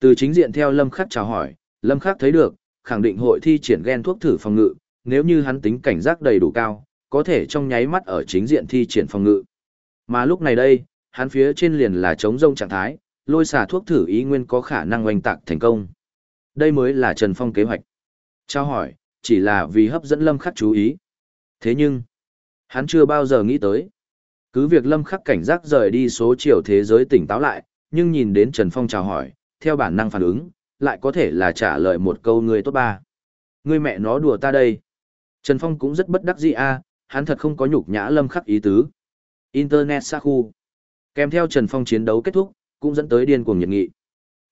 Từ chính diện theo Lâm Khắc chào hỏi, Lâm Khắc thấy được, khẳng định hội thi triển ghen thuốc thử phòng ngự, nếu như hắn tính cảnh giác đầy đủ cao, có thể trong nháy mắt ở chính diện thi triển phòng ngự. Mà lúc này đây, hắn phía trên liền là chống rông trạng thái, lôi xả thuốc thử ý nguyên có khả năng oanh tạc thành công. Đây mới là Trần Phong kế hoạch. Trao hỏi, chỉ là vì hấp dẫn Lâm Khắc chú ý. Thế nhưng, hắn chưa bao giờ nghĩ tới. Cứ việc Lâm Khắc cảnh giác rời đi số chiều thế giới tỉnh táo lại, nhưng nhìn đến Trần Phong chào hỏi, theo bản năng phản ứng, lại có thể là trả lời một câu người tốt ba. Người mẹ nó đùa ta đây. Trần Phong cũng rất bất đắc dĩ a, à, hắn thật không có nhục nhã Lâm Khắc ý tứ. Internet xa khu. Kèm theo Trần Phong chiến đấu kết thúc, cũng dẫn tới điên cuồng nhiệt nghị.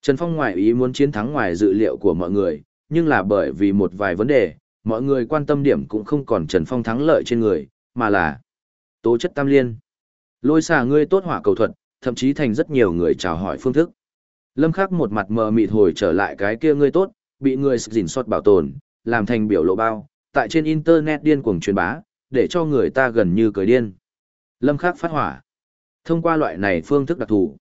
Trần Phong ngoại ý muốn chiến thắng ngoài dự liệu của mọi người, nhưng là bởi vì một vài vấn đề, mọi người quan tâm điểm cũng không còn Trần Phong thắng lợi trên người, mà là tố chất tam liên. Lôi xà ngươi tốt hỏa cầu thuật, thậm chí thành rất nhiều người chào hỏi phương thức. Lâm Khắc một mặt mờ mịt hồi trở lại cái kia ngươi tốt, bị người dình sót bảo tồn, làm thành biểu lộ bao, tại trên internet điên cuồng truyền bá, để cho người ta gần như cười điên. Lâm Khắc phát hỏa. Thông qua loại này phương thức đặc thù.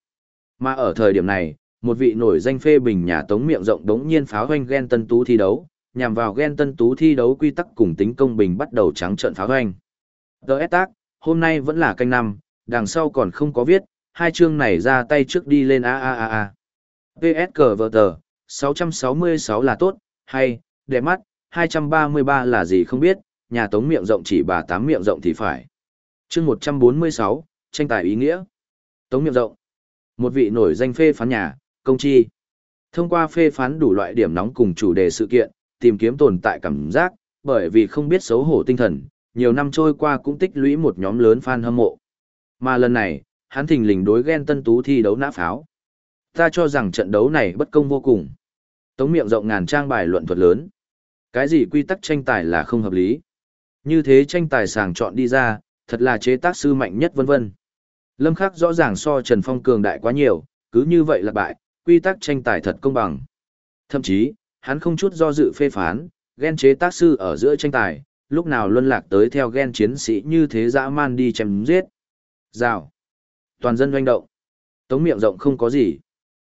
Mà ở thời điểm này, một vị nổi danh phê bình nhà tống miệng rộng đống nhiên pháo hoanh ghen tân tú thi đấu, nhằm vào ghen tân tú thi đấu quy tắc cùng tính công bình bắt đầu trắng trợn phá hoành. Đỡ tác, hôm nay vẫn là canh năm, đằng sau còn không có viết, hai chương này ra tay trước đi lên a a a a. PS cờ vợ tờ, 666 là tốt, hay, đẹp mắt, 233 là gì không biết, nhà tống miệng rộng chỉ bà tám miệng rộng thì phải. chương 146, tranh tài ý nghĩa. Tống miệng rộng. Một vị nổi danh phê phán nhà, công chi. Thông qua phê phán đủ loại điểm nóng cùng chủ đề sự kiện, tìm kiếm tồn tại cảm giác, bởi vì không biết xấu hổ tinh thần, nhiều năm trôi qua cũng tích lũy một nhóm lớn fan hâm mộ. Mà lần này, hắn thình lình đối ghen tân tú thi đấu nã pháo. Ta cho rằng trận đấu này bất công vô cùng. Tống miệng rộng ngàn trang bài luận thuật lớn. Cái gì quy tắc tranh tài là không hợp lý. Như thế tranh tài sàng chọn đi ra, thật là chế tác sư mạnh nhất vân vân. Lâm Khắc rõ ràng so Trần Phong cường đại quá nhiều, cứ như vậy là bại, quy tắc tranh tài thật công bằng. Thậm chí, hắn không chút do dự phê phán, ghen chế tác sư ở giữa tranh tài, lúc nào luân lạc tới theo ghen chiến sĩ như thế dã man đi chém giết. Rào. Toàn dân doanh động. Tống miệng rộng không có gì.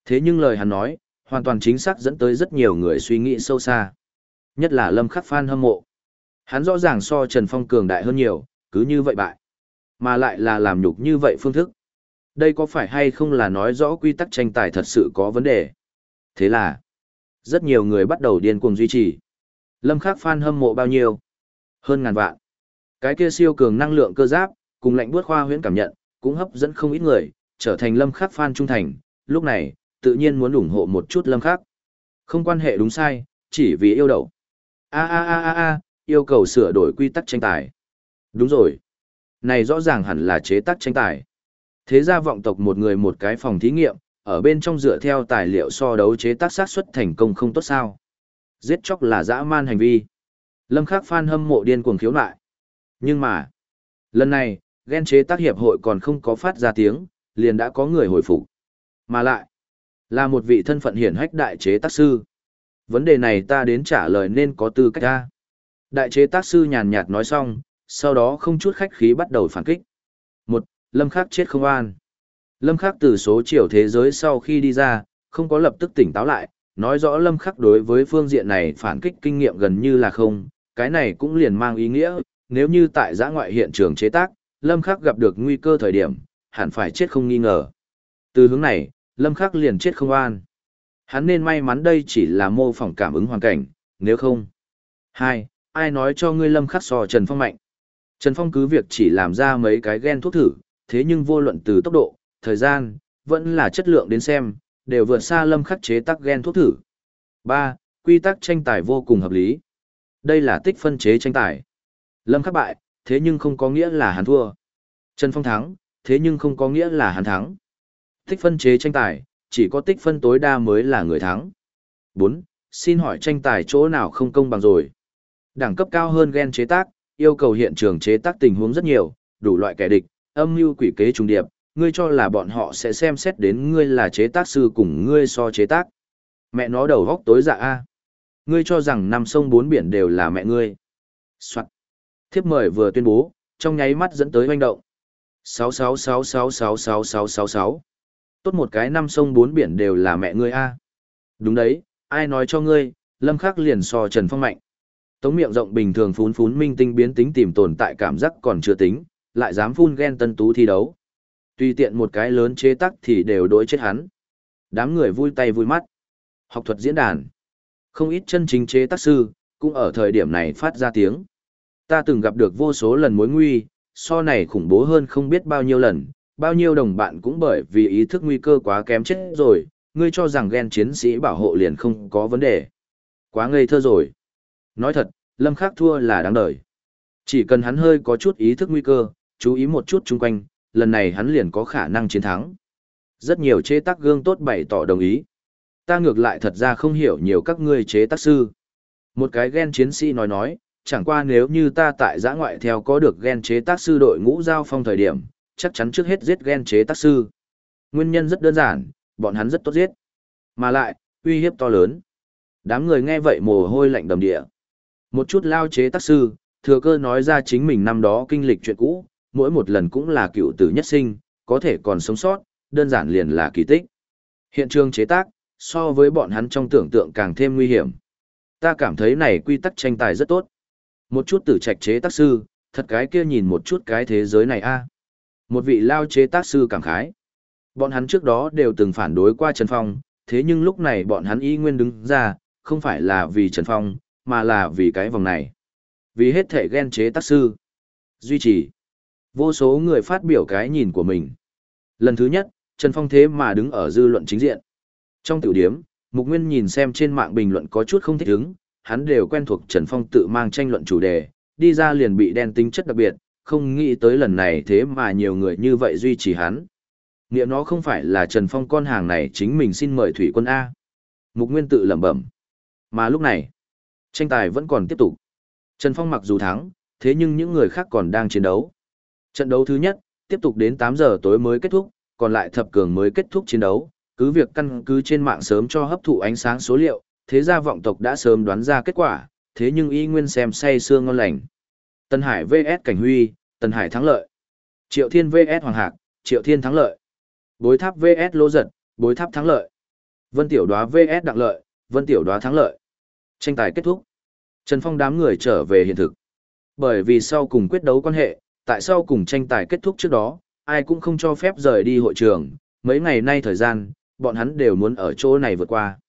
Thế nhưng lời hắn nói, hoàn toàn chính xác dẫn tới rất nhiều người suy nghĩ sâu xa. Nhất là lâm khắc Phan hâm mộ. Hắn rõ ràng so Trần Phong cường đại hơn nhiều, cứ như vậy bại. Mà lại là làm nhục như vậy phương thức. Đây có phải hay không là nói rõ quy tắc tranh tài thật sự có vấn đề? Thế là, rất nhiều người bắt đầu điên cuồng duy trì. Lâm Khắc fan hâm mộ bao nhiêu? Hơn ngàn vạn. Cái kia siêu cường năng lượng cơ giáp, cùng lạnh buốt khoa huyễn cảm nhận, cũng hấp dẫn không ít người, trở thành Lâm Khắc fan trung thành. Lúc này, tự nhiên muốn ủng hộ một chút Lâm Khắc. Không quan hệ đúng sai, chỉ vì yêu đậu. A a a a a, yêu cầu sửa đổi quy tắc tranh tài. Đúng rồi. Này rõ ràng hẳn là chế tác tranh tài. Thế ra vọng tộc một người một cái phòng thí nghiệm, ở bên trong dựa theo tài liệu so đấu chế tác sát xuất thành công không tốt sao. Giết chóc là dã man hành vi. Lâm Khắc Phan hâm mộ điên cuồng khiếu nại. Nhưng mà, lần này, ghen chế tác hiệp hội còn không có phát ra tiếng, liền đã có người hồi phục. Mà lại, là một vị thân phận hiển hách đại chế tác sư. Vấn đề này ta đến trả lời nên có tư cách ra. Đại chế tác sư nhàn nhạt nói xong, sau đó không chút khách khí bắt đầu phản kích. Một, Lâm Khắc chết không an. Lâm Khắc từ số chiều thế giới sau khi đi ra, không có lập tức tỉnh táo lại, nói rõ Lâm Khắc đối với phương diện này phản kích kinh nghiệm gần như là không, cái này cũng liền mang ý nghĩa, nếu như tại giã ngoại hiện trường chế tác, Lâm Khắc gặp được nguy cơ thời điểm, hẳn phải chết không nghi ngờ. Từ hướng này, Lâm Khắc liền chết không an. Hắn nên may mắn đây chỉ là mô phỏng cảm ứng hoàn cảnh, nếu không. Hai, ai nói cho ngươi Lâm Khắc so Trần Phong mạnh? Trần Phong cứ việc chỉ làm ra mấy cái gen thuốc thử, thế nhưng vô luận từ tốc độ, thời gian, vẫn là chất lượng đến xem, đều vượt xa Lâm Khắc chế tác gen thuốc thử. 3. Quy tắc tranh tài vô cùng hợp lý. Đây là tích phân chế tranh tài. Lâm Khắc bại, thế nhưng không có nghĩa là hắn thua. Trần Phong thắng, thế nhưng không có nghĩa là hắn thắng. Tích phân chế tranh tài, chỉ có tích phân tối đa mới là người thắng. 4. Xin hỏi tranh tài chỗ nào không công bằng rồi. Đẳng cấp cao hơn gen chế tác, yêu cầu hiện trường chế tác tình huống rất nhiều, đủ loại kẻ địch, âm mưu quỷ kế trùng điệp, ngươi cho là bọn họ sẽ xem xét đến ngươi là chế tác sư cùng ngươi so chế tác. Mẹ nó đầu góc tối dạ a. Ngươi cho rằng năm sông bốn biển đều là mẹ ngươi. Soạn. Thiếp mời vừa tuyên bố, trong nháy mắt dẫn tới hoành động. 666666666. Tốt một cái năm sông bốn biển đều là mẹ ngươi a. Đúng đấy, ai nói cho ngươi, Lâm Khắc liền so Trần Phong mạnh. Tống miệng rộng bình thường phún phún minh tinh biến tính tìm tồn tại cảm giác còn chưa tính, lại dám phun ghen tân tú thi đấu. Tùy tiện một cái lớn chế tắc thì đều đối chết hắn. Đám người vui tay vui mắt. Học thuật diễn đàn. Không ít chân chính chế tác sư, cũng ở thời điểm này phát ra tiếng. Ta từng gặp được vô số lần mối nguy, so này khủng bố hơn không biết bao nhiêu lần, bao nhiêu đồng bạn cũng bởi vì ý thức nguy cơ quá kém chết rồi, ngươi cho rằng ghen chiến sĩ bảo hộ liền không có vấn đề. Quá ngây thơ rồi. Nói thật, Lâm Khắc thua là đáng đời. Chỉ cần hắn hơi có chút ý thức nguy cơ, chú ý một chút chung quanh, lần này hắn liền có khả năng chiến thắng. Rất nhiều chế tác gương tốt bày tỏ đồng ý. Ta ngược lại thật ra không hiểu nhiều các ngươi chế tác sư. Một cái gen chiến sĩ nói nói, chẳng qua nếu như ta tại giã ngoại theo có được gen chế tác sư đội ngũ giao phong thời điểm, chắc chắn trước hết giết gen chế tác sư. Nguyên nhân rất đơn giản, bọn hắn rất tốt giết. Mà lại, uy hiếp to lớn. Đám người nghe vậy mồ hôi lạnh đầm địa. Một chút lao chế tác sư, thừa cơ nói ra chính mình năm đó kinh lịch chuyện cũ, mỗi một lần cũng là cựu tử nhất sinh, có thể còn sống sót, đơn giản liền là kỳ tích. Hiện trường chế tác, so với bọn hắn trong tưởng tượng càng thêm nguy hiểm. Ta cảm thấy này quy tắc tranh tài rất tốt. Một chút tử trạch chế tác sư, thật cái kia nhìn một chút cái thế giới này a. Một vị lao chế tác sư cảm khái. Bọn hắn trước đó đều từng phản đối qua Trần Phong, thế nhưng lúc này bọn hắn y nguyên đứng ra, không phải là vì Trần Phong, mà là vì cái vòng này. Vì hết thể ghen chế tác sư. Duy trì. Vô số người phát biểu cái nhìn của mình. Lần thứ nhất, Trần Phong thế mà đứng ở dư luận chính diện. Trong tiểu điếm, Mục Nguyên nhìn xem trên mạng bình luận có chút không thích ứng, hắn đều quen thuộc Trần Phong tự mang tranh luận chủ đề, đi ra liền bị đen tính chất đặc biệt, không nghĩ tới lần này thế mà nhiều người như vậy duy trì hắn. Nghĩa nó không phải là Trần Phong con hàng này chính mình xin mời thủy quân A. Mục Nguyên tự lẩm bẩm. Mà lúc này, tranh tài vẫn còn tiếp tục. Trần Phong mặc dù thắng, thế nhưng những người khác còn đang chiến đấu. Trận đấu thứ nhất, tiếp tục đến 8 giờ tối mới kết thúc, còn lại thập cường mới kết thúc chiến đấu. Cứ việc căn cứ trên mạng sớm cho hấp thụ ánh sáng số liệu, thế gia vọng tộc đã sớm đoán ra kết quả, thế nhưng y nguyên xem say xương ngon lành. Tân Hải vs Cảnh Huy, Tân Hải thắng lợi. Triệu Thiên vs Hoàng Hạc, Triệu Thiên thắng lợi. Bối Tháp vs Lô Giật, Bối Tháp thắng lợi. Vân Tiểu Đoá vs Đặng Lợi, Vân Tiểu Đoá thắng lợi. Tranh tài kết thúc. Trần Phong đám người trở về hiện thực. Bởi vì sau cùng quyết đấu quan hệ, tại sao cùng tranh tài kết thúc trước đó, ai cũng không cho phép rời đi hội trường, mấy ngày nay thời gian, bọn hắn đều muốn ở chỗ này vượt qua.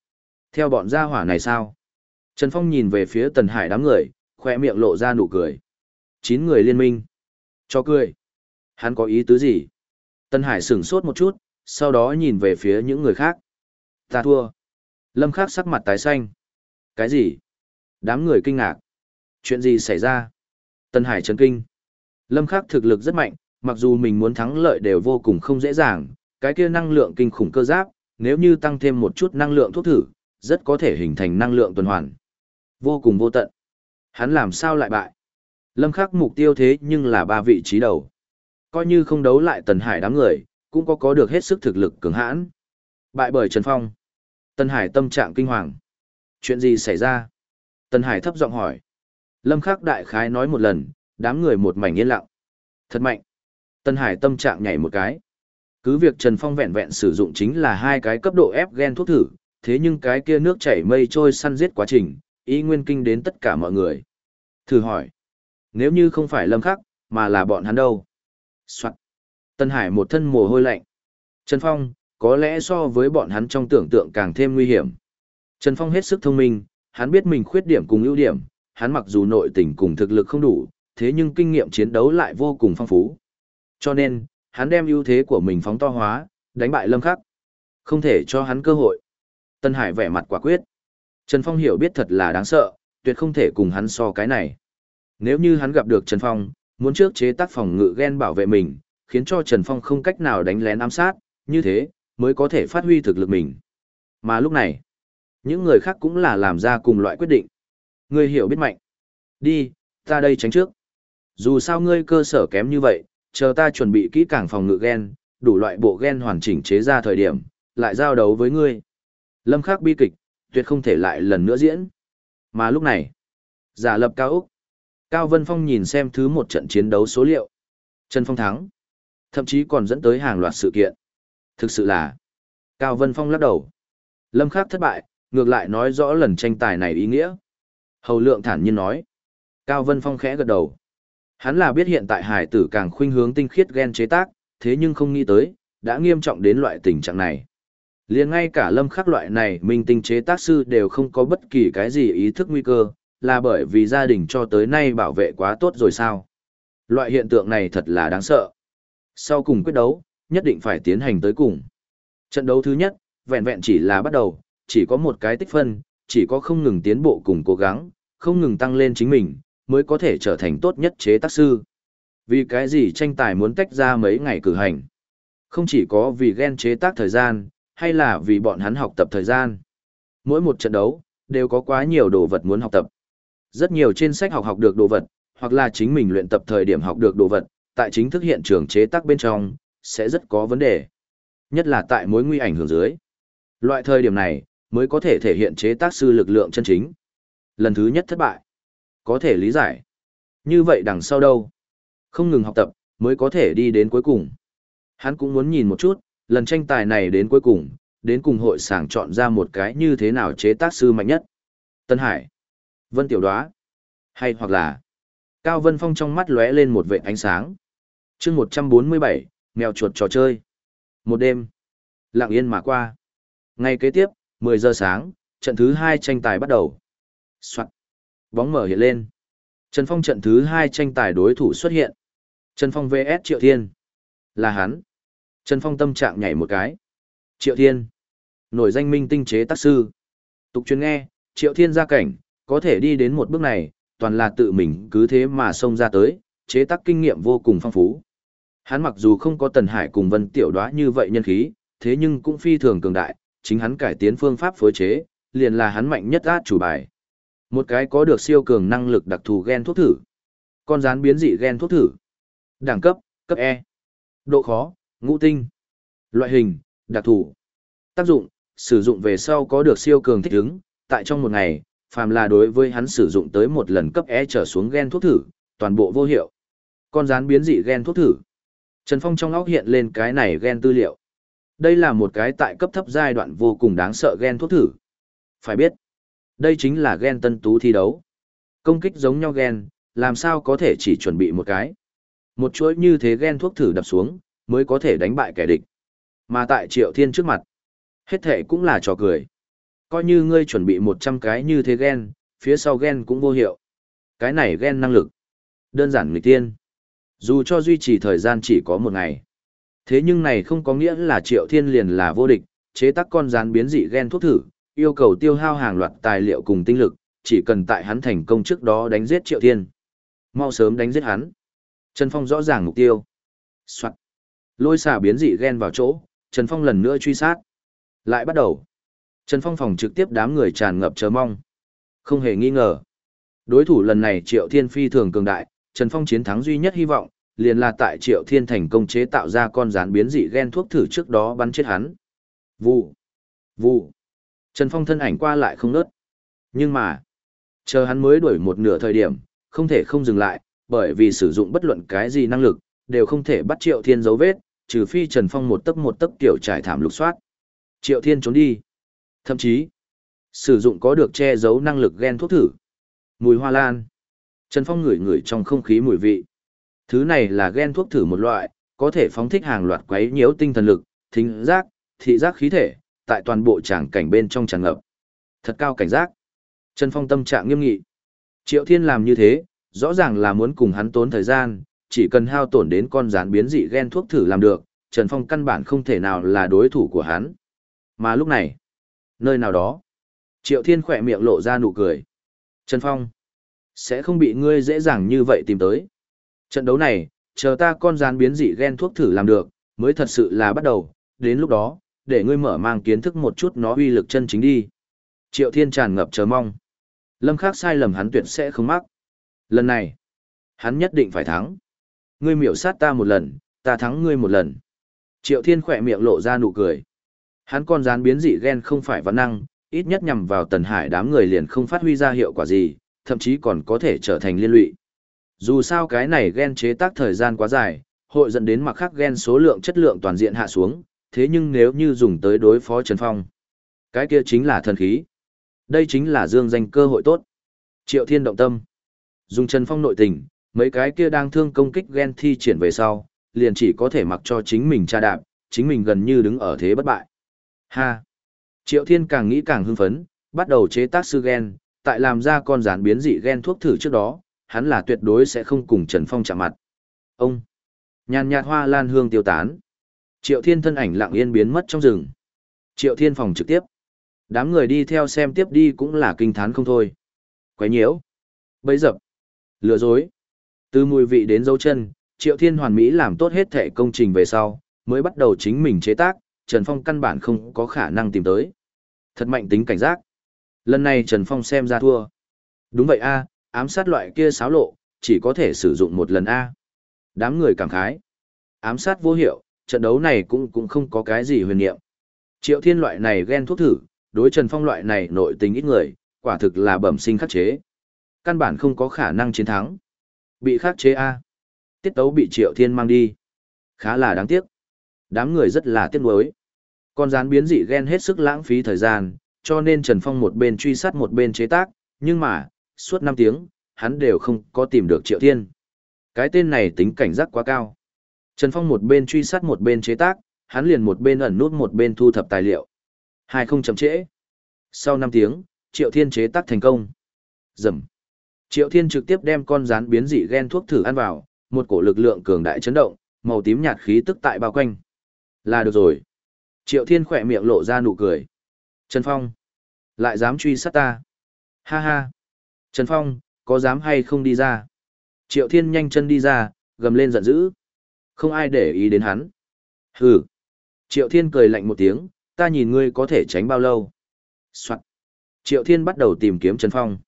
Theo bọn gia hỏa này sao? Trần Phong nhìn về phía Tần Hải đám người, khoe miệng lộ ra nụ cười. Chín người liên minh. Cho cười. Hắn có ý tứ gì? Tần Hải sửng sốt một chút, sau đó nhìn về phía những người khác. Ta thua. Lâm Khắc sắc mặt tái xanh. Cái gì? Đám người kinh ngạc. Chuyện gì xảy ra? Tần Hải chấn kinh. Lâm Khắc thực lực rất mạnh, mặc dù mình muốn thắng lợi đều vô cùng không dễ dàng, cái kia năng lượng kinh khủng cơ giáp, nếu như tăng thêm một chút năng lượng thuốc thử, rất có thể hình thành năng lượng tuần hoàn. Vô cùng vô tận. Hắn làm sao lại bại? Lâm Khắc mục tiêu thế nhưng là ba vị trí đầu. Coi như không đấu lại Tần Hải đám người, cũng có có được hết sức thực lực cường hãn. Bại bởi Trần Phong. Tần Hải tâm trạng kinh hoàng. Chuyện gì xảy ra? Tần Hải thấp giọng hỏi. Lâm Khắc đại khái nói một lần, đám người một mảnh yên lặng. Thật mạnh. Tân Hải tâm trạng nhảy một cái. Cứ việc Trần Phong vẹn vẹn sử dụng chính là hai cái cấp độ ép gen thuốc thử, thế nhưng cái kia nước chảy mây trôi săn giết quá trình, ý nguyên kinh đến tất cả mọi người. Thử hỏi, nếu như không phải Lâm Khắc, mà là bọn hắn đâu? Soạn. Tân Hải một thân mồ hôi lạnh. Trần Phong, có lẽ so với bọn hắn trong tưởng tượng càng thêm nguy hiểm. Trần Phong hết sức thông minh, hắn biết mình khuyết điểm cùng ưu điểm, hắn mặc dù nội tình cùng thực lực không đủ, thế nhưng kinh nghiệm chiến đấu lại vô cùng phong phú. Cho nên, hắn đem ưu thế của mình phóng to hóa, đánh bại Lâm Khắc. Không thể cho hắn cơ hội. Tân Hải vẻ mặt quả quyết. Trần Phong hiểu biết thật là đáng sợ, tuyệt không thể cùng hắn so cái này. Nếu như hắn gặp được Trần Phong, muốn trước chế tác phòng ngự gen bảo vệ mình, khiến cho Trần Phong không cách nào đánh lén ám sát, như thế, mới có thể phát huy thực lực mình. Mà lúc này, những người khác cũng là làm ra cùng loại quyết định. người hiểu biết mạnh. Đi, ta đây tránh trước. Dù sao ngươi cơ sở kém như vậy, chờ ta chuẩn bị kỹ càng phòng ngự gen, đủ loại bộ gen hoàn chỉnh chế ra thời điểm, lại giao đấu với ngươi. Lâm Khắc bi kịch, tuyệt không thể lại lần nữa diễn. Mà lúc này, giả lập cao Úc. Cao Vân Phong nhìn xem thứ một trận chiến đấu số liệu. Trần Phong thắng. Thậm chí còn dẫn tới hàng loạt sự kiện. Thực sự là, Cao Vân Phong lắc đầu. Lâm Khắc thất bại, ngược lại nói rõ lần tranh tài này ý nghĩa. Hầu Lượng thản nhiên nói. Cao Vân Phong khẽ gật đầu. Hắn là biết hiện tại hải tử càng khuynh hướng tinh khiết gen chế tác, thế nhưng không nghĩ tới, đã nghiêm trọng đến loại tình trạng này. liền ngay cả lâm khắc loại này minh tinh chế tác sư đều không có bất kỳ cái gì ý thức nguy cơ, là bởi vì gia đình cho tới nay bảo vệ quá tốt rồi sao. Loại hiện tượng này thật là đáng sợ. Sau cùng quyết đấu, nhất định phải tiến hành tới cùng. Trận đấu thứ nhất, vẹn vẹn chỉ là bắt đầu, chỉ có một cái tích phân, chỉ có không ngừng tiến bộ cùng cố gắng, không ngừng tăng lên chính mình, mới có thể trở thành tốt nhất chế tác sư. Vì cái gì tranh tài muốn tách ra mấy ngày cử hành? Không chỉ có vì ghen chế tác thời gian, hay là vì bọn hắn học tập thời gian. Mỗi một trận đấu, đều có quá nhiều đồ vật muốn học tập. Rất nhiều trên sách học học được đồ vật, hoặc là chính mình luyện tập thời điểm học được đồ vật, tại chính thức hiện trường chế tác bên trong, sẽ rất có vấn đề. Nhất là tại mối nguy ảnh hưởng dưới. Loại thời điểm này, mới có thể thể hiện chế tác sư lực lượng chân chính. Lần thứ nhất thất bại. Có thể lý giải. Như vậy đằng sau đâu? Không ngừng học tập, mới có thể đi đến cuối cùng. Hắn cũng muốn nhìn một chút, lần tranh tài này đến cuối cùng, đến cùng hội sàng chọn ra một cái như thế nào chế tác sư mạnh nhất. Tân Hải, Vân Tiểu Đoá, hay hoặc là Cao Vân Phong trong mắt lóe lên một vệt ánh sáng. chương 147, mèo chuột trò chơi. Một đêm, lặng yên mà qua. Ngày kế tiếp, 10 giờ sáng, trận thứ 2 tranh tài bắt đầu. Soạn. Bóng mở hiện lên. Trần Phong trận thứ hai tranh tài đối thủ xuất hiện. Trần Phong vs Triệu Thiên. Là hắn. Trần Phong tâm trạng nhảy một cái. Triệu Thiên. Nổi danh minh tinh chế tác sư. Tục chuyên nghe, Triệu Thiên gia cảnh, có thể đi đến một bước này, toàn là tự mình cứ thế mà xông ra tới, chế tác kinh nghiệm vô cùng phong phú. Hắn mặc dù không có Tần Hải cùng Vân Tiểu Đóa như vậy nhân khí, thế nhưng cũng phi thường cường đại, chính hắn cải tiến phương pháp phối chế, liền là hắn mạnh nhất át chủ bài. Một cái có được siêu cường năng lực đặc thù gen thuốc thử. Con rán biến dị gen thuốc thử. Đẳng cấp, cấp E. Độ khó, ngũ tinh. Loại hình, đặc thù. Tác dụng, sử dụng về sau có được siêu cường thích ứng, tại trong một ngày, phàm là đối với hắn sử dụng tới một lần cấp E trở xuống gen thuốc thử, toàn bộ vô hiệu. Con rán biến dị gen thuốc thử. Trần Phong trong óc hiện lên cái này gen tư liệu. Đây là một cái tại cấp thấp giai đoạn vô cùng đáng sợ gen thuốc thử. Phải biết, đây chính là gen tân tú thi đấu. Công kích giống nhau gen, làm sao có thể chỉ chuẩn bị một cái. Một chuỗi như thế gen thuốc thử đập xuống, mới có thể đánh bại kẻ địch. Mà tại Triệu Thiên trước mặt, hết thể cũng là trò cười. Coi như ngươi chuẩn bị 100 cái như thế gen, phía sau gen cũng vô hiệu. Cái này gen năng lực. Đơn giản nghịch tiên. Dù cho duy trì thời gian chỉ có một ngày. Thế nhưng này không có nghĩa là Triệu Thiên liền là vô địch, chế tác con rán biến dị gen thuốc thử, yêu cầu tiêu hao hàng loạt tài liệu cùng tinh lực, chỉ cần tại hắn thành công trước đó đánh giết Triệu Thiên. Mau sớm đánh giết hắn. Trần Phong rõ ràng mục tiêu. Soạn. Lôi xả biến dị ghen vào chỗ, Trần Phong lần nữa truy sát. Lại bắt đầu. Trần Phong phòng trực tiếp đám người tràn ngập chờ mong. Không hề nghi ngờ. Đối thủ lần này Triệu Thiên phi thường cường đại, Trần Phong chiến thắng duy nhất hy vọng, liền là tại Triệu Thiên thành công chế tạo ra con rán biến dị gen thuốc thử trước đó bắn chết hắn. Vụ. Vụ. Trần Phong thân ảnh qua lại không nớt. Nhưng mà, chờ hắn mới đuổi một nửa thời điểm, không thể không dừng lại, bởi vì sử dụng bất luận cái gì năng lực, đều không thể bắt Triệu Thiên dấu vết, trừ phi Trần Phong một tấc một tấc tiểu trải thảm lục soát. Triệu Thiên trốn đi. Thậm chí, sử dụng có được che giấu năng lực gen thuốc thử. Mùi hoa lan. Trần Phong ngửi ngửi trong không khí mùi vị. Thứ này là gen thuốc thử một loại, có thể phóng thích hàng loạt quấy nhiễu tinh thần lực, thính giác, thị giác khí thể, tại toàn bộ tràng cảnh bên trong tràn ngập. Thật cao cảnh giác. Trần Phong tâm trạng nghiêm nghị. Triệu Thiên làm như thế, rõ ràng là muốn cùng hắn tốn thời gian, chỉ cần hao tổn đến con rán biến dị gen thuốc thử làm được, Trần Phong căn bản không thể nào là đối thủ của hắn. Mà lúc này, nơi nào đó, Triệu Thiên khỏe miệng lộ ra nụ cười. Trần Phong, sẽ không bị ngươi dễ dàng như vậy tìm tới. Trận đấu này, chờ ta con rán biến dị gen thuốc thử làm được, mới thật sự là bắt đầu, đến lúc đó, để ngươi mở mang kiến thức một chút nó uy lực chân chính đi. Triệu Thiên tràn ngập chờ mong. Lâm Khắc sai lầm hắn tuyệt sẽ không mắc. Lần này, hắn nhất định phải thắng. Ngươi miểu sát ta một lần, ta thắng ngươi một lần. Triệu Thiên khỏe miệng lộ ra nụ cười. Hắn con rán biến dị gen không phải văn năng, ít nhất nhằm vào tần hải đám người liền không phát huy ra hiệu quả gì, thậm chí còn có thể trở thành liên lụy. Dù sao cái này gen chế tác thời gian quá dài, hội dẫn đến mặc khắc gen số lượng chất lượng toàn diện hạ xuống, thế nhưng nếu như dùng tới đối phó Trần Phong, cái kia chính là thần khí. Đây chính là dương danh cơ hội tốt. Triệu Thiên động tâm. Dùng Trần Phong nội tình, mấy cái kia đang thương công kích gen thi triển về sau, liền chỉ có thể mặc cho chính mình tra đạp, chính mình gần như đứng ở thế bất bại. Ha! Triệu Thiên càng nghĩ càng hưng phấn, bắt đầu chế tác sư gen, tại làm ra con rán biến dị gen thuốc thử trước đó, hắn là tuyệt đối sẽ không cùng Trần Phong chạm mặt. Ông! Nhàn nhạt hoa lan hương tiêu tán. Triệu Thiên thân ảnh lặng yên biến mất trong rừng. Triệu Thiên phòng trực tiếp. Đám người đi theo xem tiếp đi cũng là kinh thán không thôi. Quấy nhiễu. Bấy dập. Lừa dối. Từ mùi vị đến dấu chân, Triệu Thiên hoàn mỹ làm tốt hết thể công trình về sau, mới bắt đầu chính mình chế tác, Trần Phong căn bản không có khả năng tìm tới. Thật mạnh tính cảnh giác. Lần này Trần Phong xem ra thua. Đúng vậy a, ám sát loại kia xáo lộ, chỉ có thể sử dụng một lần a. Đám người cảm khái. Ám sát vô hiệu, trận đấu này cũng cũng không có cái gì huyền niệm. Triệu Thiên loại này ghen thuốc thử, đối Trần Phong loại này nội tình ít người, quả thực là bẩm sinh khắc chế. Căn bản không có khả năng chiến thắng. Bị khắc chế a. Tiết tấu bị Triệu Thiên mang đi. Khá là đáng tiếc. Đám người rất là tiếc nuối. Con rán biến dị ghen hết sức lãng phí thời gian, cho nên Trần Phong một bên truy sát một bên chế tác, nhưng mà, suốt 5 tiếng, hắn đều không có tìm được Triệu Thiên. Cái tên này tính cảnh giác quá cao. Trần Phong một bên truy sát một bên chế tác, hắn liền một bên ẩn nút một bên thu thập tài liệu. Hai không chậm trễ. Sau 5 tiếng, Triệu Thiên chế tác thành công. Dầm. Triệu Thiên trực tiếp đem con rắn biến dị gen thuốc thử ăn vào, một cổ lực lượng cường đại chấn động, màu tím nhạt khí tức tại bao quanh. Là được rồi. Triệu Thiên khỏe miệng lộ ra nụ cười. Trần Phong. Lại dám truy sát ta. Ha ha. Trần Phong, có dám hay không đi ra? Triệu Thiên nhanh chân đi ra, gầm lên giận dữ. Không ai để ý đến hắn. Hừ. Triệu Thiên cười lạnh một tiếng, ta nhìn ngươi có thể tránh bao lâu. Soạn. Triệu Thiên bắt đầu tìm kiếm Trần Phong.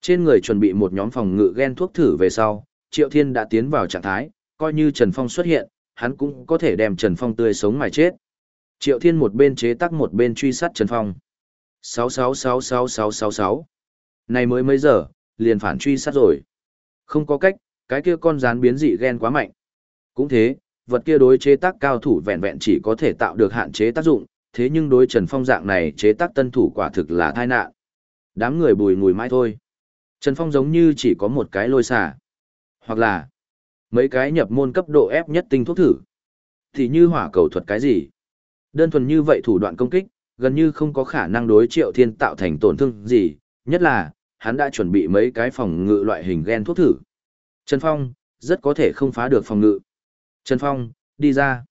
Trên người chuẩn bị một nhóm phòng ngự gen thuốc thử về sau, Triệu Thiên đã tiến vào trạng thái, coi như Trần Phong xuất hiện, hắn cũng có thể đem Trần Phong tươi sống mà chết. Triệu Thiên một bên chế tác một bên truy sát Trần Phong. 666666. Này mới mấy giờ, liền phản truy sát rồi. Không có cách, cái kia con rán biến dị gen quá mạnh. Cũng thế, vật kia đối chế tác cao thủ vẹn vẹn chỉ có thể tạo được hạn chế tác dụng, thế nhưng đối Trần Phong dạng này chế tác tân thủ quả thực là tai nạn. Đám người bùi ngùi mãi thôi. Trần Phong giống như chỉ có một cái lôi xả. Hoặc là mấy cái nhập môn cấp độ ép nhất tinh thuốc thử. Thì như hỏa cầu thuật cái gì? Đơn thuần như vậy thủ đoạn công kích, gần như không có khả năng đối triệu thiên tạo thành tổn thương gì, nhất là, hắn đã chuẩn bị mấy cái phòng ngự loại hình gen thuốc thử. Trần Phong, rất có thể không phá được phòng ngự. Trần Phong, đi ra.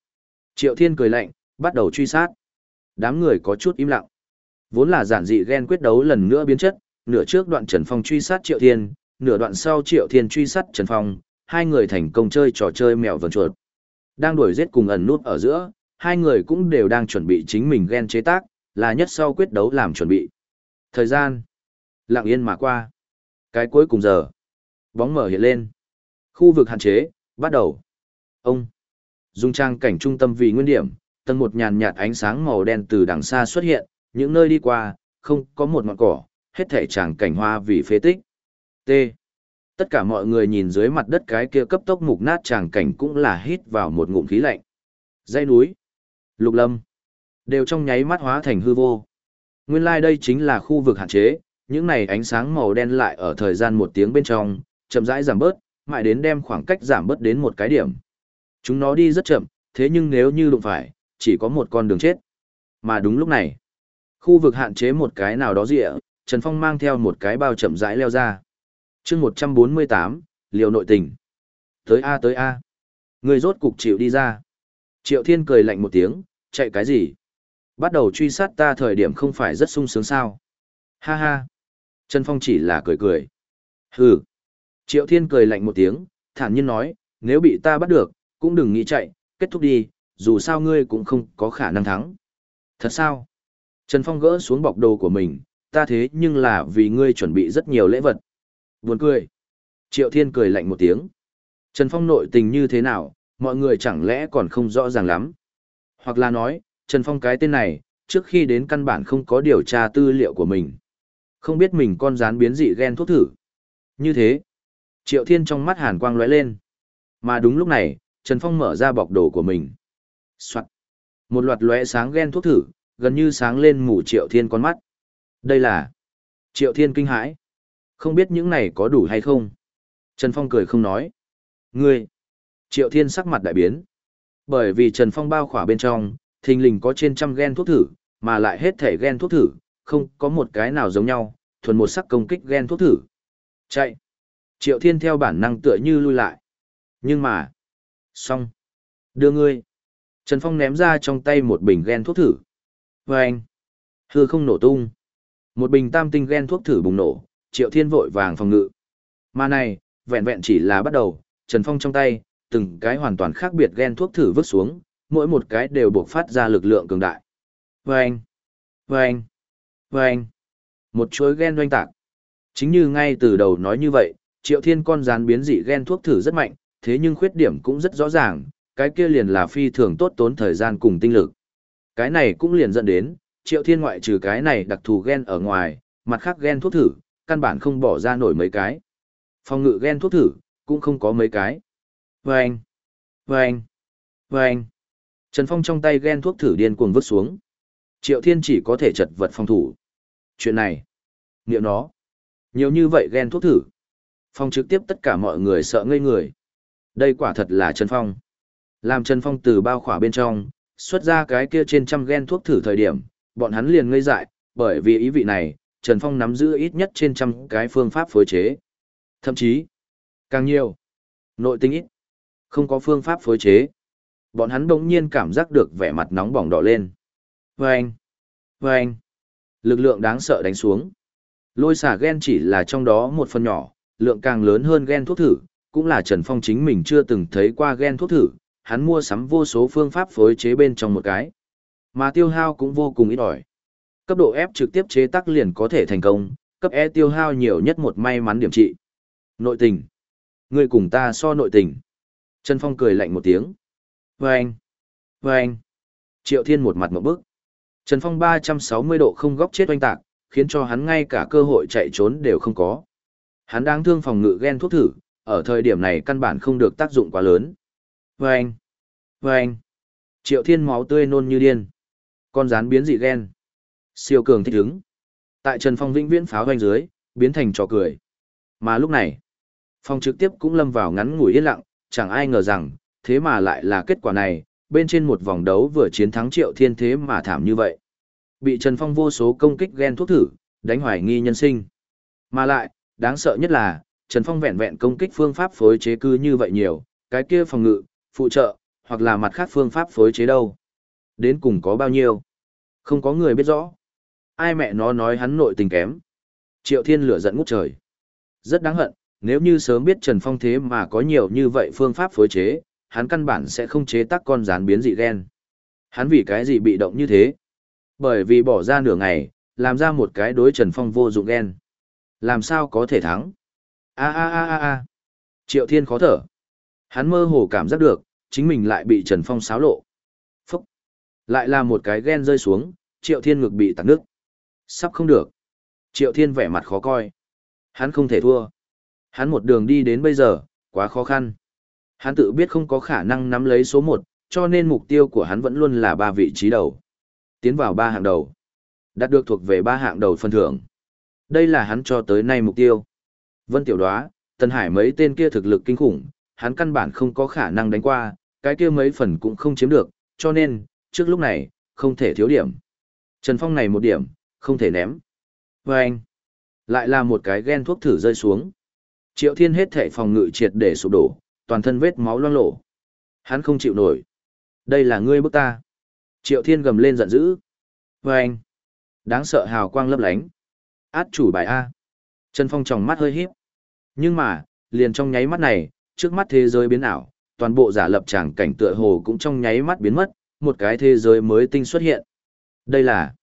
Triệu Thiên cười lạnh, bắt đầu truy sát. Đám người có chút im lặng. Vốn là giản dị gen quyết đấu lần nữa biến chất, nửa trước đoạn Trần Phong truy sát Triệu Thiên, nửa đoạn sau Triệu Thiên truy sát Trần Phong, hai người thành công chơi trò chơi mèo vờn chuột. Đang đuổi giết cùng ẩn nút ở giữa, hai người cũng đều đang chuẩn bị chính mình gen chế tác, là nhất sau quyết đấu làm chuẩn bị. Thời gian lặng yên mà qua. Cái cuối cùng giờ, bóng mở hiện lên. Khu vực hạn chế, bắt đầu. Ông, dùng trang cảnh trung tâm vì nguyên điểm, tầng một nhàn nhạt ánh sáng màu đen từ đằng xa xuất hiện, những nơi đi qua, không có một ngọn cỏ, hết thể tràng cảnh hoa vì phế tích. T. Tất cả mọi người nhìn dưới mặt đất cái kia cấp tốc mục nát tràng cảnh cũng là hít vào một ngụm khí lạnh. Dãy núi, lục lâm, đều trong nháy mắt hóa thành hư vô. Nguyên lai like đây chính là khu vực hạn chế, những này ánh sáng màu đen lại ở thời gian một tiếng bên trong, chậm rãi giảm bớt, mãi đến đem khoảng cách giảm bớt đến một cái điểm. Chúng nó đi rất chậm, thế nhưng nếu như đụng phải, chỉ có một con đường chết. Mà đúng lúc này, khu vực hạn chế một cái nào đó rịa, Trần Phong mang theo một cái bao chậm rãi leo ra. chương 148, liều nội tình. Tới A tới A. Người rốt cục chịu đi ra. Triệu Thiên cười lạnh một tiếng, chạy cái gì? Bắt đầu truy sát ta thời điểm không phải rất sung sướng sao? Ha ha. Trần Phong chỉ là cười cười. Hừ. Triệu Thiên cười lạnh một tiếng, thản nhiên nói, nếu bị ta bắt được, cũng đừng nghĩ chạy, kết thúc đi, dù sao ngươi cũng không có khả năng thắng. Thật sao? Trần Phong gỡ xuống bọc đồ của mình, ta thế nhưng là vì ngươi chuẩn bị rất nhiều lễ vật. Buồn cười. Triệu Thiên cười lạnh một tiếng. Trần Phong nội tình như thế nào, mọi người chẳng lẽ còn không rõ ràng lắm. Hoặc là nói, Trần Phong cái tên này, trước khi đến căn bản không có điều tra tư liệu của mình. Không biết mình con rán biến dị gen thuốc thử. Như thế, Triệu Thiên trong mắt hàn quang lóe lên. Mà đúng lúc này, Trần Phong mở ra bọc đồ của mình. Soạn. Một loạt lóe sáng gen thuốc thử, gần như sáng lên mù Triệu Thiên con mắt. Đây là Triệu Thiên kinh hãi. Không biết những này có đủ hay không? Trần Phong cười không nói. Ngươi! Triệu Thiên sắc mặt đại biến. Bởi vì Trần Phong bao khỏa bên trong, thình lình có trên trăm gen thuốc thử, mà lại hết thể gen thuốc thử, không có một cái nào giống nhau, thuần một sắc công kích gen thuốc thử. Chạy. Triệu Thiên theo bản năng tựa như lui lại. Nhưng mà, xong. Đưa ngươi. Trần Phong ném ra trong tay một bình gen thuốc thử. Và anh. Hư không nổ tung. Một bình tam tinh gen thuốc thử bùng nổ, Triệu Thiên vội vàng phòng ngự. Mà này, vẹn vẹn chỉ là bắt đầu, Trần Phong trong tay, từng cái hoàn toàn khác biệt gen thuốc thử vứt xuống, mỗi một cái đều buộc phát ra lực lượng cường đại. Vâng! Vâng! anh. Một chuỗi gen doanh tạc. Chính như ngay từ đầu nói như vậy, triệu thiên con rán biến dị gen thuốc thử rất mạnh, thế nhưng khuyết điểm cũng rất rõ ràng, cái kia liền là phi thường tốt tốn thời gian cùng tinh lực. Cái này cũng liền dẫn đến, triệu thiên ngoại trừ cái này đặc thù gen ở ngoài, mặt khác gen thuốc thử, căn bản không bỏ ra nổi mấy cái. Phòng ngự gen thuốc thử, cũng không có mấy cái. Vâng! Vâng! Vâng! Trần Phong trong tay gen thuốc thử điên cuồng vứt xuống. Triệu Thiên chỉ có thể chật vật phòng thủ. Chuyện này, niệm nó, nhiều như vậy gen thuốc thử. Phong trực tiếp tất cả mọi người sợ ngây người. Đây quả thật là Trần Phong. Làm Trần Phong từ bao khỏa bên trong, xuất ra cái kia trên trăm gen thuốc thử thời điểm, bọn hắn liền ngây dại, bởi vì ý vị này, Trần Phong nắm giữ ít nhất trên trăm cái phương pháp phối chế. Thậm chí, càng nhiều, nội tinh ít, không có phương pháp phối chế. Bọn hắn đồng nhiên cảm giác được vẻ mặt nóng bỏng đỏ lên. Vâng! Vâng! Lực lượng đáng sợ đánh xuống. Lôi xả gen chỉ là trong đó một phần nhỏ, lượng càng lớn hơn gen thuốc thử, cũng là Trần Phong chính mình chưa từng thấy qua gen thuốc thử, hắn mua sắm vô số phương pháp phối chế bên trong một cái. Mà tiêu hao cũng vô cùng ít ỏi. Cấp độ F trực tiếp chế tác liền có thể thành công, cấp E tiêu hao nhiều nhất một may mắn điểm trị. Nội tình. Người cùng ta so nội tình. Trần Phong cười lạnh một tiếng. Vâng! Vâng! Triệu Thiên một mặt một bước. Trần Phong 360 độ không góc chết oanh tạc, khiến cho hắn ngay cả cơ hội chạy trốn đều không có. Hắn đang thương phòng ngự gen thuốc thử, ở thời điểm này căn bản không được tác dụng quá lớn. Vâng! Vâng! Triệu Thiên máu tươi nôn như điên. Con rán biến dị ghen, Siêu cường thích ứng. Tại Trần Phong vĩnh viễn pháo hoành dưới, biến thành trò cười. Mà lúc này, Phong trực tiếp cũng lâm vào ngắn ngủi yên lặng, chẳng ai ngờ rằng, thế mà lại là kết quả này, bên trên một vòng đấu vừa chiến thắng triệu thiên thế mà thảm như vậy. Bị Trần Phong vô số công kích ghen thuốc thử, đánh hoài nghi nhân sinh. Mà lại, đáng sợ nhất là, Trần Phong vẹn vẹn công kích phương pháp phối chế cư như vậy nhiều, cái kia phòng ngự, phụ trợ, hoặc là mặt khác phương pháp phối chế đâu. Đến cùng có bao nhiêu? Không có người biết rõ. Ai mẹ nó nói hắn nội tình kém. Triệu Thiên lửa giận ngút trời. Rất đáng hận, nếu như sớm biết Trần Phong thế mà có nhiều như vậy phương pháp phối chế, hắn căn bản sẽ không chế tác con rán biến dị gen. Hắn vì cái gì bị động như thế? Bởi vì bỏ ra nửa ngày, làm ra một cái đối Trần Phong vô dụng gen. Làm sao có thể thắng? A a a a a. Triệu Thiên khó thở. Hắn mơ hồ cảm giác được, chính mình lại bị Trần Phong xáo lộ. Phúc. Lại là một cái gen rơi xuống, Triệu Thiên ngực bị tạt nước. Sắp không được. Triệu Thiên vẻ mặt khó coi. Hắn không thể thua. Hắn một đường đi đến bây giờ, quá khó khăn. Hắn tự biết không có khả năng nắm lấy số một, cho nên mục tiêu của hắn vẫn luôn là ba vị trí đầu. Tiến vào ba hạng đầu. Đạt được thuộc về ba hạng đầu phân thưởng. Đây là hắn cho tới nay mục tiêu. Vân Tiểu Đoá, Tần Hải mấy tên kia thực lực kinh khủng, hắn căn bản không có khả năng đánh qua, cái kia mấy phần cũng không chiếm được, cho nên, trước lúc này, không thể thiếu điểm. Trần Phong này một điểm, không thể ném. Và anh, lại là một cái ghen thuốc thử rơi xuống. Triệu Thiên hết thể phòng ngự triệt để sụp đổ, toàn thân vết máu loang lổ. Hắn không chịu nổi. Đây là ngươi bức ta. Triệu Thiên gầm lên giận dữ. Và anh, đáng sợ hào quang lấp lánh. Át chủ bài A. Trần Phong tròng mắt hơi híp. Nhưng mà, liền trong nháy mắt này, trước mắt thế giới biến ảo, toàn bộ giả lập tràng cảnh tựa hồ cũng trong nháy mắt biến mất, một cái thế giới mới tinh xuất hiện. Đây là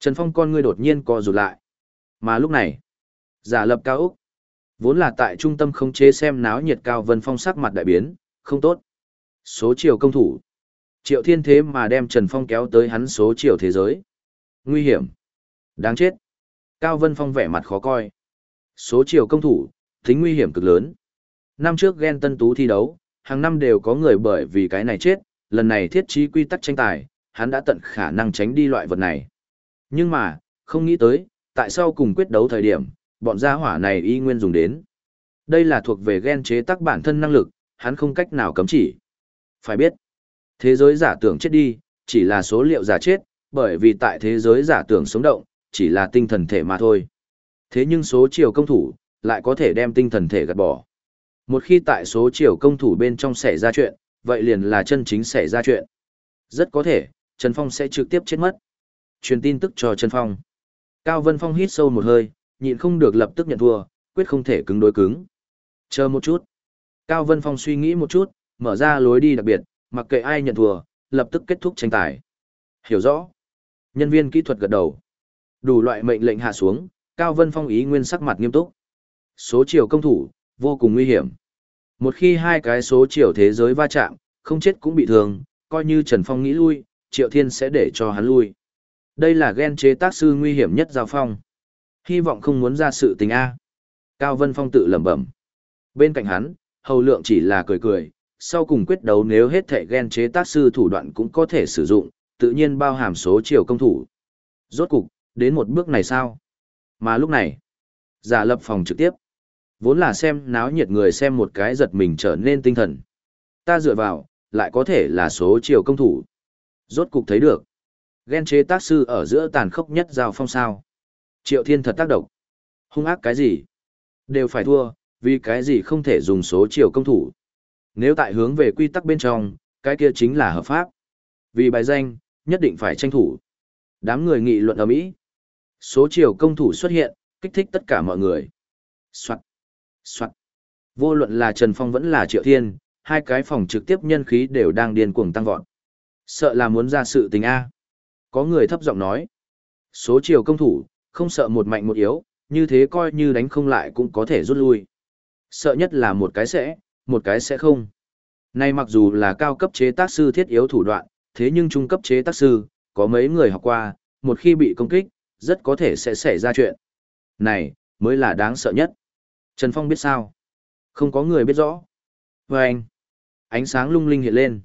Trần Phong con ngươi đột nhiên co rụt lại. Mà lúc này, giả lập cao Úc, vốn là tại trung tâm khống chế xem náo nhiệt cao vân phong sắc mặt đại biến, không tốt. Số chiều công thủ. Triệu thiên thế mà đem Trần Phong kéo tới hắn số chiều thế giới. Nguy hiểm. Đáng chết. Cao Vân Phong vẻ mặt khó coi. Số chiều công thủ, thính nguy hiểm cực lớn. Năm trước ghen tân tú thi đấu, hàng năm đều có người bởi vì cái này chết, lần này thiết trí quy tắc tranh tài, hắn đã tận khả năng tránh đi loại vật này. Nhưng mà, không nghĩ tới, tại sao cùng quyết đấu thời điểm, bọn gia hỏa này y nguyên dùng đến. Đây là thuộc về gen chế tác bản thân năng lực, hắn không cách nào cấm chỉ. Phải biết, thế giới giả tưởng chết đi, chỉ là số liệu giả chết, bởi vì tại thế giới giả tưởng sống động, chỉ là tinh thần thể mà thôi. Thế nhưng số chiều công thủ, lại có thể đem tinh thần thể gạt bỏ. Một khi tại số chiều công thủ bên trong xảy ra chuyện, vậy liền là chân chính xảy ra chuyện. Rất có thể, Trần Phong sẽ trực tiếp chết mất. Truyền tin tức cho Trần Phong. Cao Vân Phong hít sâu một hơi, nhịn không được lập tức nhận thua, quyết không thể cứng đối cứng. Chờ một chút. Cao Vân Phong suy nghĩ một chút, mở ra lối đi đặc biệt, mặc kệ ai nhận thua, lập tức kết thúc tranh tài. Hiểu rõ. Nhân viên kỹ thuật gật đầu. Đủ loại mệnh lệnh hạ xuống, Cao Vân Phong ý nguyên sắc mặt nghiêm túc. Số chiều công thủ, vô cùng nguy hiểm. Một khi hai cái số chiều thế giới va chạm, không chết cũng bị thương, coi như Trần Phong nghĩ lui, Triệu Thiên sẽ để cho hắn lui. Đây là ghen chế tác sư nguy hiểm nhất giao phong. Hy vọng không muốn ra sự tình A. Cao Vân Phong tự lẩm bẩm. Bên cạnh hắn, hầu lượng chỉ là cười cười, sau cùng quyết đấu nếu hết thệ ghen chế tác sư thủ đoạn cũng có thể sử dụng, tự nhiên bao hàm số chiều công thủ. Rốt cục, đến một bước này sao? Mà lúc này, giả lập phòng trực tiếp. Vốn là xem náo nhiệt người xem một cái giật mình trở nên tinh thần. Ta dựa vào, lại có thể là số chiều công thủ. Rốt cục thấy được. Ghen chế tác sư ở giữa tàn khốc nhất giao phong sao. Triệu thiên thật tác động. Hung ác cái gì? Đều phải thua, Vì cái gì không thể dùng số chiều công thủ? Nếu tại hướng về quy tắc bên trong, cái kia chính là hợp pháp. Vì bài danh, nhất định phải tranh thủ. Đám người nghị luận ở Mỹ. Số chiều công thủ xuất hiện, kích thích tất cả mọi người. Soạn. Soạn. Vô luận là Trần Phong vẫn là Triệu Thiên, hai cái phòng trực tiếp nhân khí đều đang điên cuồng tăng vọt. Sợ là muốn ra sự tình A. Có người thấp giọng nói. Số chiều công thủ, không sợ một mạnh một yếu, như thế coi như đánh không lại cũng có thể rút lui. Sợ nhất là một cái sẽ, một cái sẽ không. Nay mặc dù là cao cấp chế tác sư thiết yếu thủ đoạn, thế nhưng trung cấp chế tác sư, có mấy người học qua, một khi bị công kích, rất có thể sẽ xảy ra chuyện. Này, mới là đáng sợ nhất. Trần Phong biết sao? Không có người biết rõ. Và anh, ánh sáng lung linh hiện lên.